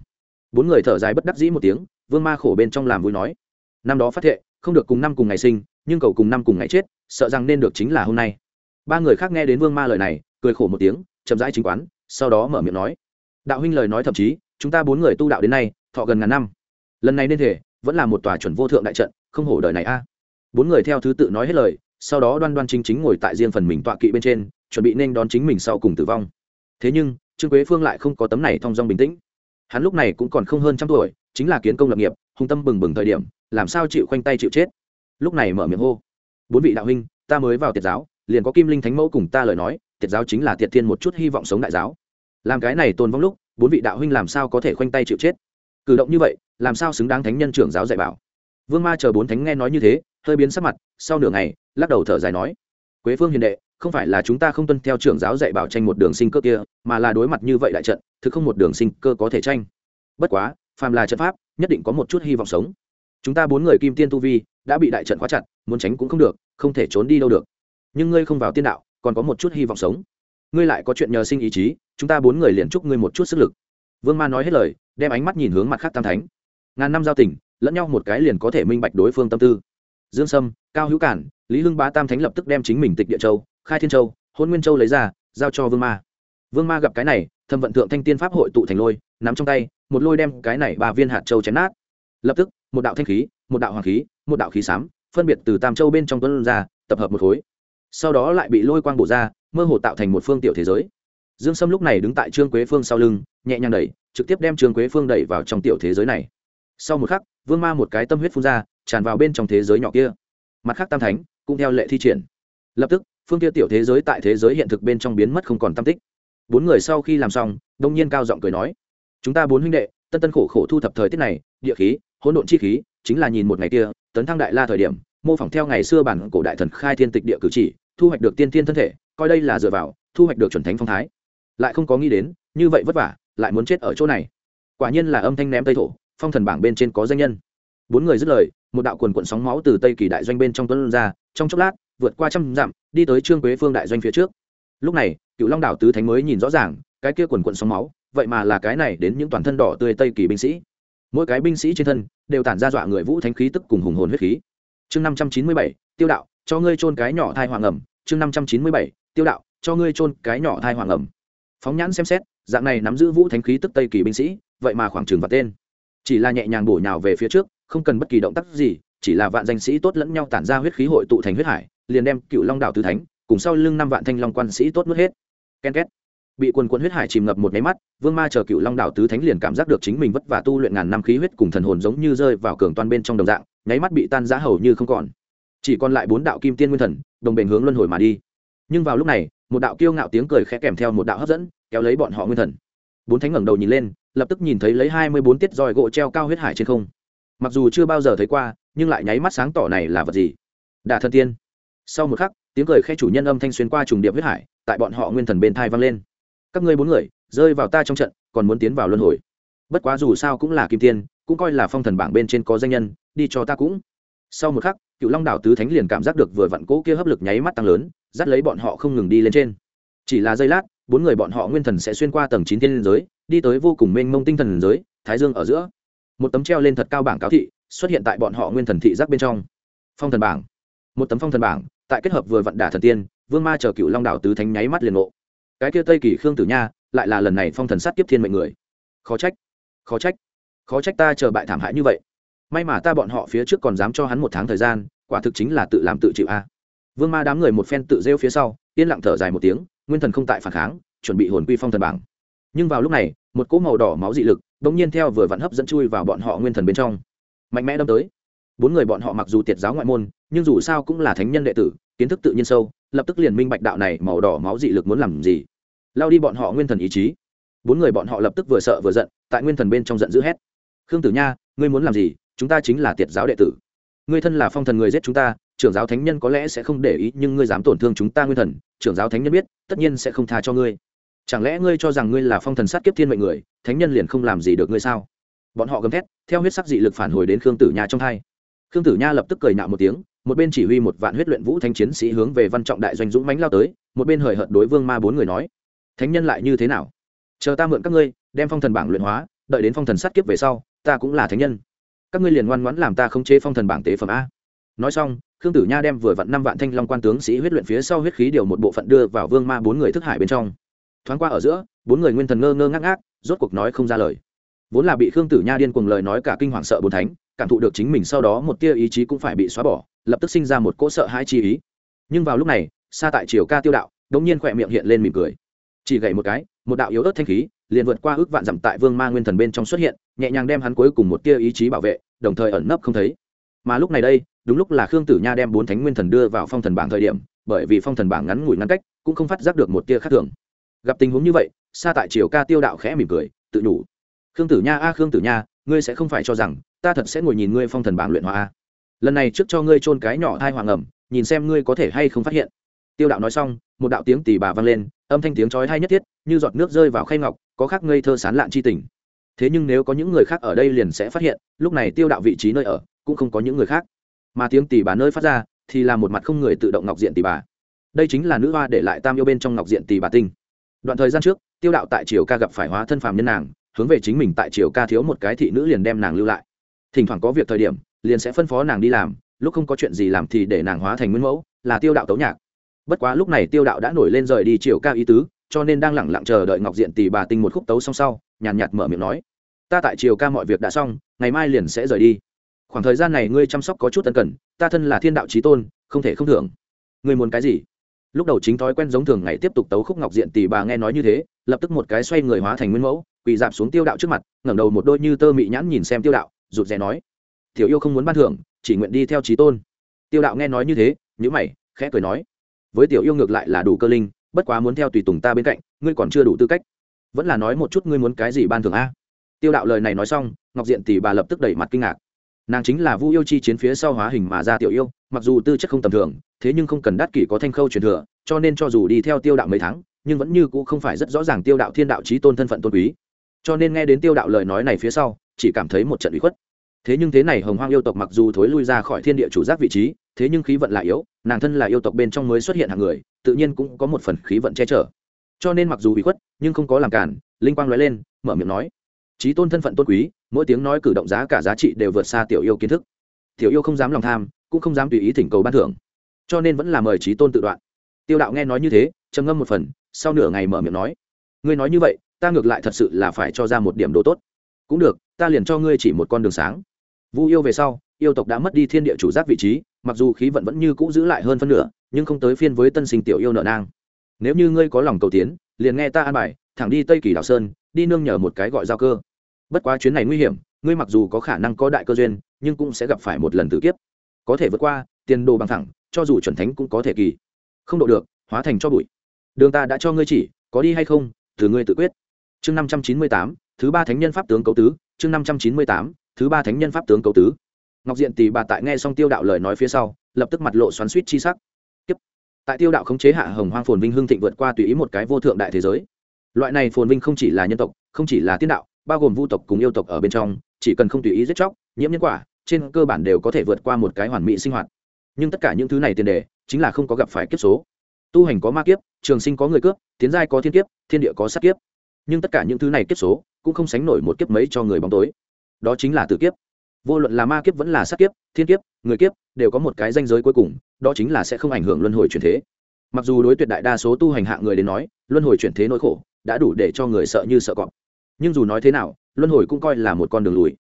bốn người thở dài bất đắc dĩ một tiếng, vương ma khổ bên trong làm vui nói, năm đó phát thệ, không được cùng năm cùng ngày sinh, nhưng cầu cùng năm cùng ngày chết, sợ rằng nên được chính là hôm nay. Ba người khác nghe đến vương ma lời này, cười khổ một tiếng, chậm rãi chính quán, sau đó mở miệng nói, đạo huynh lời nói thậm chí, chúng ta bốn người tu đạo đến nay, thọ gần ngàn năm. Lần này nên thể, vẫn là một tòa chuẩn vô thượng đại trận, không hổ đời này a. À. Bốn người theo thứ tự nói hết lời, sau đó đoan đoan chính chính ngồi tại riêng phần mình tọa kỵ bên trên, chuẩn bị nên đón chính mình sau cùng tử vong thế nhưng, trương quế phương lại không có tấm này thong dong bình tĩnh. Hắn lúc này cũng còn không hơn trăm tuổi, chính là kiến công lập nghiệp, hung tâm bừng bừng thời điểm, làm sao chịu khoanh tay chịu chết? Lúc này mở miệng hô, bốn vị đạo huynh, ta mới vào tiệt giáo, liền có kim linh thánh mẫu cùng ta lời nói, tiệt giáo chính là tiệt thiên một chút hy vọng sống đại giáo. Làm cái này tồn vong lúc, bốn vị đạo huynh làm sao có thể khoanh tay chịu chết? Cử động như vậy, làm sao xứng đáng thánh nhân trưởng giáo dạy bảo? Vương ma chờ bốn thánh nghe nói như thế, hơi biến sắc mặt, sau nửa ngày, lắc đầu thở dài nói, quế phương hiền đệ không phải là chúng ta không tuân theo trưởng giáo dạy bảo tranh một đường sinh cơ kia, mà là đối mặt như vậy đại trận, thực không một đường sinh cơ có thể tranh. Bất quá, phàm là trận pháp, nhất định có một chút hy vọng sống. Chúng ta bốn người kim tiên tu vi, đã bị đại trận khóa chặt, muốn tránh cũng không được, không thể trốn đi đâu được. Nhưng ngươi không vào tiên đạo, còn có một chút hy vọng sống. Ngươi lại có chuyện nhờ sinh ý chí, chúng ta bốn người liền chúc ngươi một chút sức lực. Vương ma nói hết lời, đem ánh mắt nhìn hướng mặt khác tam thánh. Ngàn năm giao tình, lẫn nhau một cái liền có thể minh bạch đối phương tâm tư. Dương sâm, cao hữu cản, lý hưng bá tam thánh lập tức đem chính mình tịch địa châu khai thiên châu, hôn nguyên châu lấy ra, giao cho vương ma. Vương ma gặp cái này, thâm vận thượng thanh tiên pháp hội tụ thành lôi, nắm trong tay, một lôi đem cái này ba viên hạt châu chém nát. Lập tức, một đạo thanh khí, một đạo hoàng khí, một đạo khí xám, phân biệt từ tam châu bên trong tuấn ra, tập hợp một khối. Sau đó lại bị lôi quang bổ ra, mơ hồ tạo thành một phương tiểu thế giới. Dương sâm lúc này đứng tại trương quế phương sau lưng, nhẹ nhàng đẩy, trực tiếp đem trương quế phương đẩy vào trong tiểu thế giới này. Sau một khắc, vương ma một cái tâm huyết phun ra, tràn vào bên trong thế giới nhỏ kia. Mặt khác tam thánh cũng theo lệ thi triển. Lập tức phương kia tiểu thế giới tại thế giới hiện thực bên trong biến mất không còn tam tích. Bốn người sau khi làm xong, đông nhiên cao giọng cười nói, chúng ta bốn huynh đệ, tân tân khổ khổ thu thập thời tiết này, địa khí, hỗn độn chi khí, chính là nhìn một ngày kia, tấn thăng đại la thời điểm, mô phỏng theo ngày xưa bản cổ đại thần khai thiên tịch địa cử chỉ, thu hoạch được tiên thiên thân thể, coi đây là dựa vào, thu hoạch được chuẩn thánh phong thái. Lại không có nghĩ đến, như vậy vất vả, lại muốn chết ở chỗ này. Quả nhiên là âm thanh ném tây thổ, phong thần bảng bên trên có danh nhân. Bốn người dứt lời, một đạo quần quận sóng máu từ tây kỳ đại doanh bên trong tuấn ra, trong chốc lát vượt qua trăm dặm, đi tới trương quế phương đại doanh phía trước. Lúc này cựu long đảo tứ thánh mới nhìn rõ ràng, cái kia quần quận sóng máu, vậy mà là cái này đến những toàn thân đỏ tươi tây kỳ binh sĩ. Mỗi cái binh sĩ trên thân đều tản ra dọa người vũ thánh khí tức cùng hùng hồn huyết khí. Chương năm trăm chín mươi bảy, tiêu đạo, cho ngươi trôn cái nhỏ thai hoàng ẩm. Chương năm trăm chín mươi bảy, tiêu đạo, cho ngươi trôn cái nhỏ thai hoàng ẩm. Phóng nhãn xem xét, dạng này nắm giữ vũ thánh khí tức tây kỳ binh sĩ, vậy mà khoảng trường và tên. Chỉ là nhẹ nhàng bổ nhào về phía trước, không cần bất kỳ động tác gì, chỉ là vạn danh sĩ tốt lẫn nhau tản ra huyết khí hội tụ thành huyết hải liền đem cựu long đảo tứ thánh, cùng sau lưng năm vạn thanh long quan sĩ tốt mất hết. Ken két. Bị quần quần huyết hải chìm ngập một máy mắt, vương ma chờ cựu long đảo tứ thánh liền cảm giác được chính mình vất vả tu luyện ngàn năm khí huyết cùng thần hồn giống như rơi vào cường Toàn bên trong đồng dạng, nháy mắt bị tan giá hầu như không còn. Chỉ còn lại bốn đạo kim tiên nguyên thần, đồng bền hướng luân hồi mà đi. Nhưng vào lúc này, một đạo kiêu ngạo tiếng cười khẽ kèm theo một đạo hấp dẫn, kéo lấy bọn họ nguyên thần. Bốn thánh ngẩng đầu nhìn lên, lập tức nhìn thấy lấy hai mươi bốn tiết roi gỗ treo cao huyết hải trên không. Mặc dù chưa bao giờ thấy qua, nhưng lại nháy mắt sáng tỏ này là vật gì? Đà Thần tiên sau một khắc, tiếng cười khe chủ nhân âm thanh xuyên qua trùng điệp huyết hải, tại bọn họ nguyên thần bên thai vang lên. Các ngươi bốn người, rơi vào ta trong trận, còn muốn tiến vào luân hồi. Bất quá dù sao cũng là kim tiên, cũng coi là phong thần bảng bên trên có danh nhân, đi cho ta cũng. Sau một khắc, cựu long đảo tứ thánh liền cảm giác được vừa vặn cỗ kia hấp lực nháy mắt tăng lớn, dắt lấy bọn họ không ngừng đi lên trên. Chỉ là giây lát, bốn người bọn họ nguyên thần sẽ xuyên qua tầng chín thiên giới, đi tới vô cùng mênh mông tinh thần giới, thái dương ở giữa. Một tấm treo lên thật cao bảng cáo thị, xuất hiện tại bọn họ nguyên thần thị giác bên trong. Phong thần bảng một tấm phong thần bảng, tại kết hợp vừa vận đả thần tiên, vương ma chờ cựu long đảo tứ thánh nháy mắt liền ngộ. Cái kia tây kỳ khương tử nha, lại là lần này phong thần sát tiếp thiên mệnh người. Khó trách khó trách khó trách ta chờ bại thảm hại như vậy. May mà ta bọn họ phía trước còn dám cho hắn một tháng thời gian, quả thực chính là tự làm tự chịu a. Vương ma đám người một phen tự rêu phía sau, yên lặng thở dài một tiếng, nguyên thần không tại phản kháng, chuẩn bị hồn quy phong thần bảng. Nhưng vào lúc này, một cỗ màu đỏ máu dị lực đ ỗ n g nhiên theo vừa vặn hấp dẫn chui vào bọn họ nguyên thần bên trong. Mạnh mẽ đâm tới bốn người bọn họ mặc dù tiệt giáo ngoại môn, nhưng dù sao cũng là thánh nhân đệ tử, kiến thức tự nhiên sâu, lập tức liền minh bạch đạo này màu đỏ máu dị lực muốn làm gì. Lao đi bọn họ nguyên thần ý chí. Bốn người bọn họ lập tức vừa sợ vừa giận, tại nguyên thần bên trong giận dữ hét. Khương tử nha, ngươi muốn làm gì? Chúng ta chính là tiệt giáo đệ tử. Ngươi thân là phong thần người giết chúng ta, trưởng giáo thánh nhân có lẽ sẽ không để ý, nhưng ngươi dám tổn thương chúng ta nguyên thần, trưởng giáo thánh nhân biết, tất nhiên sẽ không tha cho ngươi. Chẳng lẽ ngươi cho rằng ngươi là phong thần sát kiếp thiên mệnh người, thánh nhân liền không làm gì được ngươi sao? Bọn họ gầm thét, theo huyết sắc dị lực phản hồi đến khương tử nha trong thai khương tử nha lập tức cười nạo một tiếng, một bên chỉ huy một vạn huyết luyện vũ thanh chiến sĩ hướng về văn trọng đại doanh dũng mánh lao tới, một bên hời hợt đối vương ma bốn người nói, thánh nhân lại như thế nào? Chờ ta mượn các ngươi, đem phong thần bảng luyện hóa, đợi đến phong thần sát kiếp về sau, ta cũng là thánh nhân. Các ngươi liền ngoan ngoãn làm ta không chế phong thần bảng tế phẩm a. Nói xong, khương tử nha đem vừa vặn năm vạn thanh long quan tướng sĩ huyết luyện phía sau huyết khí điều một bộ phận đưa vào vương ma bốn người thức hải bên trong. Thoáng qua ở giữa, bốn người nguyên thần ngơ ngơ ngác ngác, rốt cuộc nói không ra lời. Vốn là bị khương tử nha điên cuồng lời nói cả kinh hoàng sợ bốn thánh cảm thụ được chính mình sau đó một tia ý chí cũng phải bị xóa bỏ, lập tức sinh ra một cỗ sợ hãi chi ý. Nhưng vào lúc này, xa tại triều ca tiêu đạo đống nhiên khỏe miệng hiện lên mỉm cười. Chỉ gậy một cái, một đạo yếu ớt thanh khí, liền vượt qua ước vạn dặm tại vương ma nguyên thần bên trong xuất hiện, nhẹ nhàng đem hắn cuối cùng một tia ý chí bảo vệ, đồng thời ẩn nấp không thấy. Mà lúc này đây, đúng lúc là khương tử nha đem bốn thánh nguyên thần đưa vào phong thần bảng thời điểm, bởi vì phong thần bảng ngắn ngủi ngắn cách, cũng không phát giác được một tia khác thường. Gặp tình huống như vậy, xa tại triều ca tiêu đạo khẽ mỉm cười, tự nhủ. Khương tử nha, a khương tử nha, ngươi sẽ không phải cho rằng ta thật sẽ ngồi nhìn ngươi phong thần bảng luyện hóa a. Lần này trước cho ngươi trôn cái nhỏ thai hoàng ẩm, nhìn xem ngươi có thể hay không phát hiện. Tiêu đạo nói xong, một đạo tiếng tỉ bà vang lên, âm thanh tiếng chói hay nhất thiết, như giọt nước rơi vào khay ngọc, có khác ngây thơ sán lạn chi tình. Thế nhưng nếu có những người khác ở đây liền sẽ phát hiện, lúc này tiêu đạo vị trí nơi ở, cũng không có những người khác. Mà tiếng tỷ bà nơi phát ra, thì là một mặt không người tự động ngọc diện tỷ bà. Đây chính là nữ hoa để lại tam yêu bên trong ngọc diện tỷ bà tinh. Đoạn thời gian trước, tiêu đạo tại triều ca gặp phải hóa thân phàm nhân nàng, hướng về chính mình tại triều ca thiếu một cái thị nữ liền đem nàng lưu lại thỉnh thoảng có việc thời điểm, liền sẽ phân phó nàng đi làm, lúc không có chuyện gì làm thì để nàng hóa thành nguyên mẫu, là tiêu đạo tấu nhạc. Bất quá lúc này tiêu đạo đã nổi lên rời đi chiều ca ý tứ, cho nên đang lẳng lặng chờ đợi ngọc diện tỷ bà tinh một khúc tấu xong sau, nhàn nhạt mở miệng nói, ta tại chiều ca mọi việc đã xong, ngày mai liền sẽ rời đi. Khoảng thời gian này ngươi chăm sóc có chút tân cần, ta thân là thiên đạo trí tôn, không thể không thưởng. Ngươi muốn cái gì? Lúc đầu chính thói quen giống thường ngày tiếp tục tấu khúc ngọc diện tỷ bà nghe nói như thế, lập tức một cái xoay người hóa thành nguyên mẫu, quỳ dạp xuống tiêu đạo trước mặt, ngẩng đầu một đôi như tơ mị nhãn nhìn xem tiêu đạo rụt rè nói, tiểu yêu không muốn ban thưởng, chỉ nguyện đi theo trí tôn. Tiêu đạo nghe nói như thế nhữ mày, khẽ cười nói, với tiểu yêu ngược lại là đủ cơ linh, bất quá muốn theo tùy tùng ta bên cạnh, ngươi còn chưa đủ tư cách. Vẫn là nói một chút ngươi muốn cái gì ban thưởng a? Tiêu đạo lời này nói xong, ngọc diện tỷ bà lập tức đẩy mặt kinh ngạc. Nàng chính là vu yêu chi chiến phía sau hóa hình mà ra tiểu yêu, mặc dù tư chất không tầm thường, thế nhưng không cần đắt kỷ có thanh khâu truyền thừa, cho nên cho dù đi theo tiêu đạo mấy tháng, nhưng vẫn như cũ không phải rất rõ ràng tiêu đạo thiên đạo trí tôn thân phận tôn quý cho nên nghe đến tiêu đạo lời nói này phía sau, chỉ cảm thấy một trận bị khuất. Thế nhưng thế này hồng hoang yêu tộc mặc dù thối lui ra khỏi thiên địa chủ giác vị trí, thế nhưng khí vận lại yếu, nàng thân là yêu tộc bên trong mới xuất hiện hàng người, tự nhiên cũng có một phần khí vận che chở. Cho nên mặc dù bị khuất, nhưng không có làm cản, linh quang nói lên, mở miệng nói trí tôn thân phận tôn quý, mỗi tiếng nói cử động giá cả giá trị đều vượt xa tiểu yêu kiến thức. Tiểu yêu không dám lòng tham, cũng không dám tùy ý thỉnh cầu ban thưởng. Cho nên vẫn là mời trí tôn tự đoạn. Tiêu đạo nghe nói như thế, trầm ngâm một phần, sau nửa ngày mở miệng nói, ngươi nói như vậy ta ngược lại thật sự là phải cho ra một điểm đồ tốt. Cũng được, ta liền cho ngươi chỉ một con đường sáng. Vu yêu về sau, yêu tộc đã mất đi thiên địa chủ giác vị trí, mặc dù khí vận vẫn như cũ giữ lại hơn phân nửa, nhưng không tới phiên với tân sinh tiểu yêu nợ nang. Nếu như ngươi có lòng cầu tiến, liền nghe ta an bài, thẳng đi tây kỳ đảo sơn, đi nương nhờ một cái gọi giao cơ. Bất quá chuyến này nguy hiểm, ngươi mặc dù có khả năng có đại cơ duyên, nhưng cũng sẽ gặp phải một lần tử kiếp. Có thể vượt qua, tiền đồ bằng thẳng cho dù chuẩn thánh cũng có thể kỳ. Không độ được, hóa thành cho bụi. Đường ta đã cho ngươi chỉ, có đi hay không từ ngươi tự quyết chương năm trăm chín mươi tám, thứ ba thánh nhân pháp tướng cấu tứ, chương năm trăm chín mươi tám, thứ ba thánh nhân pháp tướng cấu tứ. Ngọc diện tỷ bà tại nghe xong tiêu đạo lời nói phía sau, lập tức mặt lộ xoắn suýt chi sắc. Tiếp. tại tiêu đạo khống chế hạ hồng hoang phồn vinh hưng thịnh vượt qua tùy ý một cái vô thượng đại thế giới. Loại này phồn vinh không chỉ là nhân tộc, không chỉ là tiên đạo, bao gồm vu tộc cùng yêu tộc ở bên trong, chỉ cần không tùy ý giết chóc, nhiễm nhân quả, trên cơ bản đều có thể vượt qua một cái hoàn mỹ sinh hoạt. Nhưng tất cả những thứ này tiền đề, chính là không có gặp phải kiếp số. Tu hành có ma kiếp, trường sinh có người cướp, tiến giai có thiên kiếp, thiên địa có sát kiếp nhưng tất cả những thứ này kiếp số cũng không sánh nổi một kiếp mấy cho người bóng tối. Đó chính là tử kiếp. Vô luận là ma kiếp vẫn là sát kiếp, thiên kiếp, người kiếp, đều có một cái danh giới cuối cùng, đó chính là sẽ không ảnh hưởng luân hồi chuyển thế. Mặc dù đối tuyệt đại đa số tu hành hạ người đến nói, luân hồi chuyển thế nỗi khổ đã đủ để cho người sợ như sợ cọp. Nhưng dù nói thế nào, luân hồi cũng coi là một con đường lùi.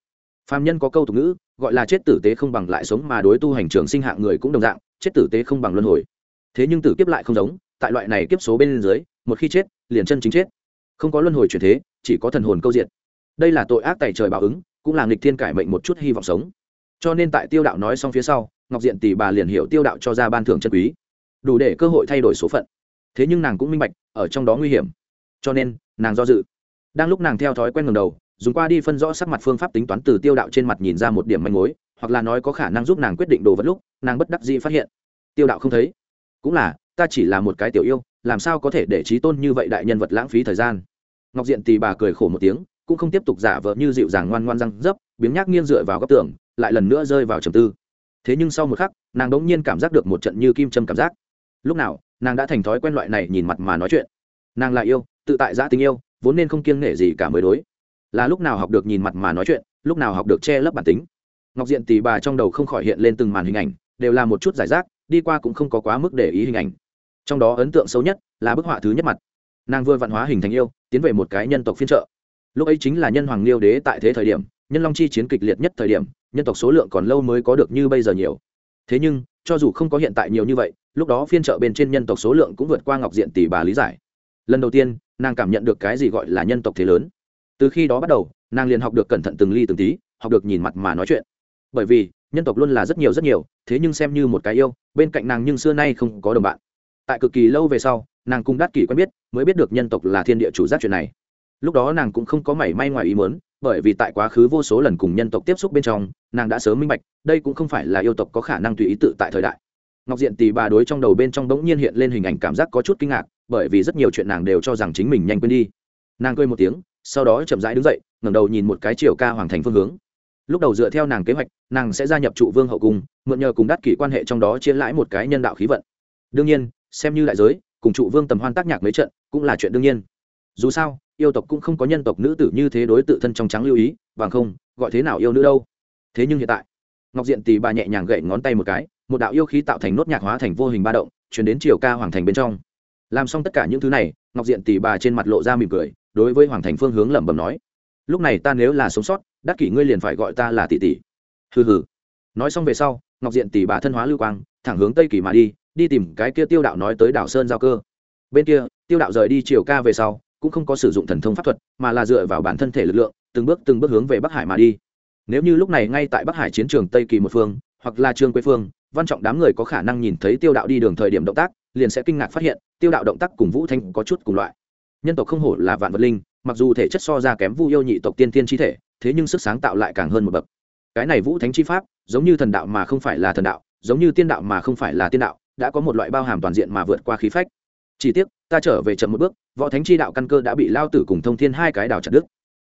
Phạm nhân có câu tục ngữ, gọi là chết tử tế không bằng lại sống mà đối tu hành trường sinh hạng người cũng đồng dạng, chết tử tế không bằng luân hồi. Thế nhưng tử kiếp lại không giống, tại loại này kiếp số bên dưới, một khi chết, liền chân chính chết không có luân hồi chuyển thế, chỉ có thần hồn câu diện đây là tội ác tài trời báo ứng, cũng là nghịch thiên cải mệnh một chút hy vọng sống. Cho nên tại tiêu đạo nói xong phía sau, ngọc diện tỷ bà liền hiểu tiêu đạo cho ra ban thưởng chân quý, đủ để cơ hội thay đổi số phận. Thế nhưng nàng cũng minh bạch, ở trong đó nguy hiểm. Cho nên, nàng do dự. Đang lúc nàng theo thói quen ngầm đầu, dùng qua đi phân rõ sắc mặt phương pháp tính toán từ tiêu đạo trên mặt nhìn ra một điểm manh mối, hoặc là nói có khả năng giúp nàng quyết định đồ vật lúc, nàng bất đắc dĩ phát hiện. Tiêu đạo không thấy. Cũng là, ta chỉ là một cái tiểu yêu làm sao có thể để trí tôn như vậy đại nhân vật lãng phí thời gian? Ngọc diện tì bà cười khổ một tiếng, cũng không tiếp tục giả vờ như dịu dàng ngoan ngoan răng dấp, biếng nhác nghiêng dựa vào góc tường, lại lần nữa rơi vào trầm tư. Thế nhưng sau một khắc, nàng đ ỗ n g nhiên cảm giác được một trận như kim châm cảm giác. Lúc nào, nàng đã thành thói quen loại này nhìn mặt mà nói chuyện. Nàng là yêu, tự tại giã tình yêu, vốn nên không kiêng nể gì cả mới đối. Là lúc nào học được nhìn mặt mà nói chuyện, lúc nào học được che lấp bản tính. Ngọc diện tì bà trong đầu không khỏi hiện lên từng màn hình ảnh, đều là một chút giải rác, đi qua cũng không có quá mức để ý hình ảnh trong đó ấn tượng xấu nhất là bức họa thứ nhất mặt. Nàng vừa văn hóa hình thành yêu, tiến về một cái nhân tộc phiên trợ lúc ấy chính là nhân hoàng liêu đế tại thế thời điểm, nhân long chi chiến kịch liệt nhất thời điểm, nhân tộc số lượng còn lâu mới có được như bây giờ nhiều. Thế nhưng, cho dù không có hiện tại nhiều như vậy, lúc đó phiên trợ bên trên nhân tộc số lượng cũng vượt qua ngọc diện tỷ bà lý giải. Lần đầu tiên, nàng cảm nhận được cái gì gọi là nhân tộc thế lớn. Từ khi đó bắt đầu, nàng liền học được cẩn thận từng ly từng tí, học được nhìn mặt mà nói chuyện. Bởi vì, nhân tộc luôn là rất nhiều rất nhiều, thế nhưng xem như một cái yêu, bên cạnh nàng nhưng xưa nay không có đồng bạn tại cực kỳ lâu về sau, nàng cùng đắc kỷ quen biết, mới biết được nhân tộc là thiên địa chủ giác chuyện này. Lúc đó nàng cũng không có mảy may ngoài ý muốn, bởi vì tại quá khứ vô số lần cùng nhân tộc tiếp xúc bên trong, nàng đã sớm minh bạch, đây cũng không phải là yêu tộc có khả năng tùy ý tự tại thời đại. Ngọc diện tì bà đối trong đầu bên trong bỗng nhiên hiện lên hình ảnh cảm giác có chút kinh ngạc, bởi vì rất nhiều chuyện nàng đều cho rằng chính mình nhanh quên đi. Nàng cười một tiếng, sau đó chậm rãi đứng dậy, ngẩng đầu nhìn một cái chiều ca hoàng thành phương hướng. Lúc đầu dựa theo nàng kế hoạch, nàng sẽ gia nhập trụ vương hậu cung, mượn nhờ cùng đắt kỷ quan hệ trong đó chia lãi một cái nhân đạo khí vận. Đương nhiên xem như đại giới, cùng trụ vương tầm hoan tác nhạc mấy trận, cũng là chuyện đương nhiên. Dù sao, yêu tộc cũng không có nhân tộc nữ tử như thế đối tự thân trong trắng lưu ý, bằng không, gọi thế nào yêu nữ đâu. Thế nhưng hiện tại, ngọc diện tì bà nhẹ nhàng gậy ngón tay một cái, một đạo yêu khí tạo thành nốt nhạc hóa thành vô hình ba động, chuyển đến triều ca hoàng thành bên trong. Làm xong tất cả những thứ này, ngọc diện tì bà trên mặt lộ ra mỉm cười, đối với hoàng thành phương hướng lẩm bẩm nói, lúc này ta nếu là sống sót, đắc kỷ ngươi liền phải gọi ta là tỷ tỷ. Hừ hừ. Nói xong về sau, ngọc diện tỷ bà thân hóa lưu quang, thẳng hướng tây kỳ mà đi đi tìm cái kia tiêu đạo nói tới đảo sơn giao cơ. Bên kia, tiêu đạo rời đi chiều ca về sau, cũng không có sử dụng thần thông pháp thuật, mà là dựa vào bản thân thể lực lượng, từng bước từng bước hướng về bắc hải mà đi. Nếu như lúc này ngay tại bắc hải chiến trường tây kỳ một phương, hoặc là trương quế phương, văn trọng đám người có khả năng nhìn thấy tiêu đạo đi đường thời điểm động tác, liền sẽ kinh ngạc phát hiện, tiêu đạo động tác cùng vũ thanh có chút cùng loại. Nhân tộc không hổ là vạn vật linh, mặc dù thể chất so ra kém vu yêu nhị tộc tiên tiên chi thể, thế nhưng sức sáng tạo lại càng hơn một bậc. Cái này vũ thánh chi pháp, giống như thần đạo mà không phải là thần đạo, giống như tiên đạo mà không phải là tiên đạo đã có một loại bao hàm toàn diện mà vượt qua khí phách. Chỉ tiếc, ta trở về chậm một bước, võ thánh chi đạo căn cơ đã bị lao tử cùng thông thiên hai cái đào chặt đứt.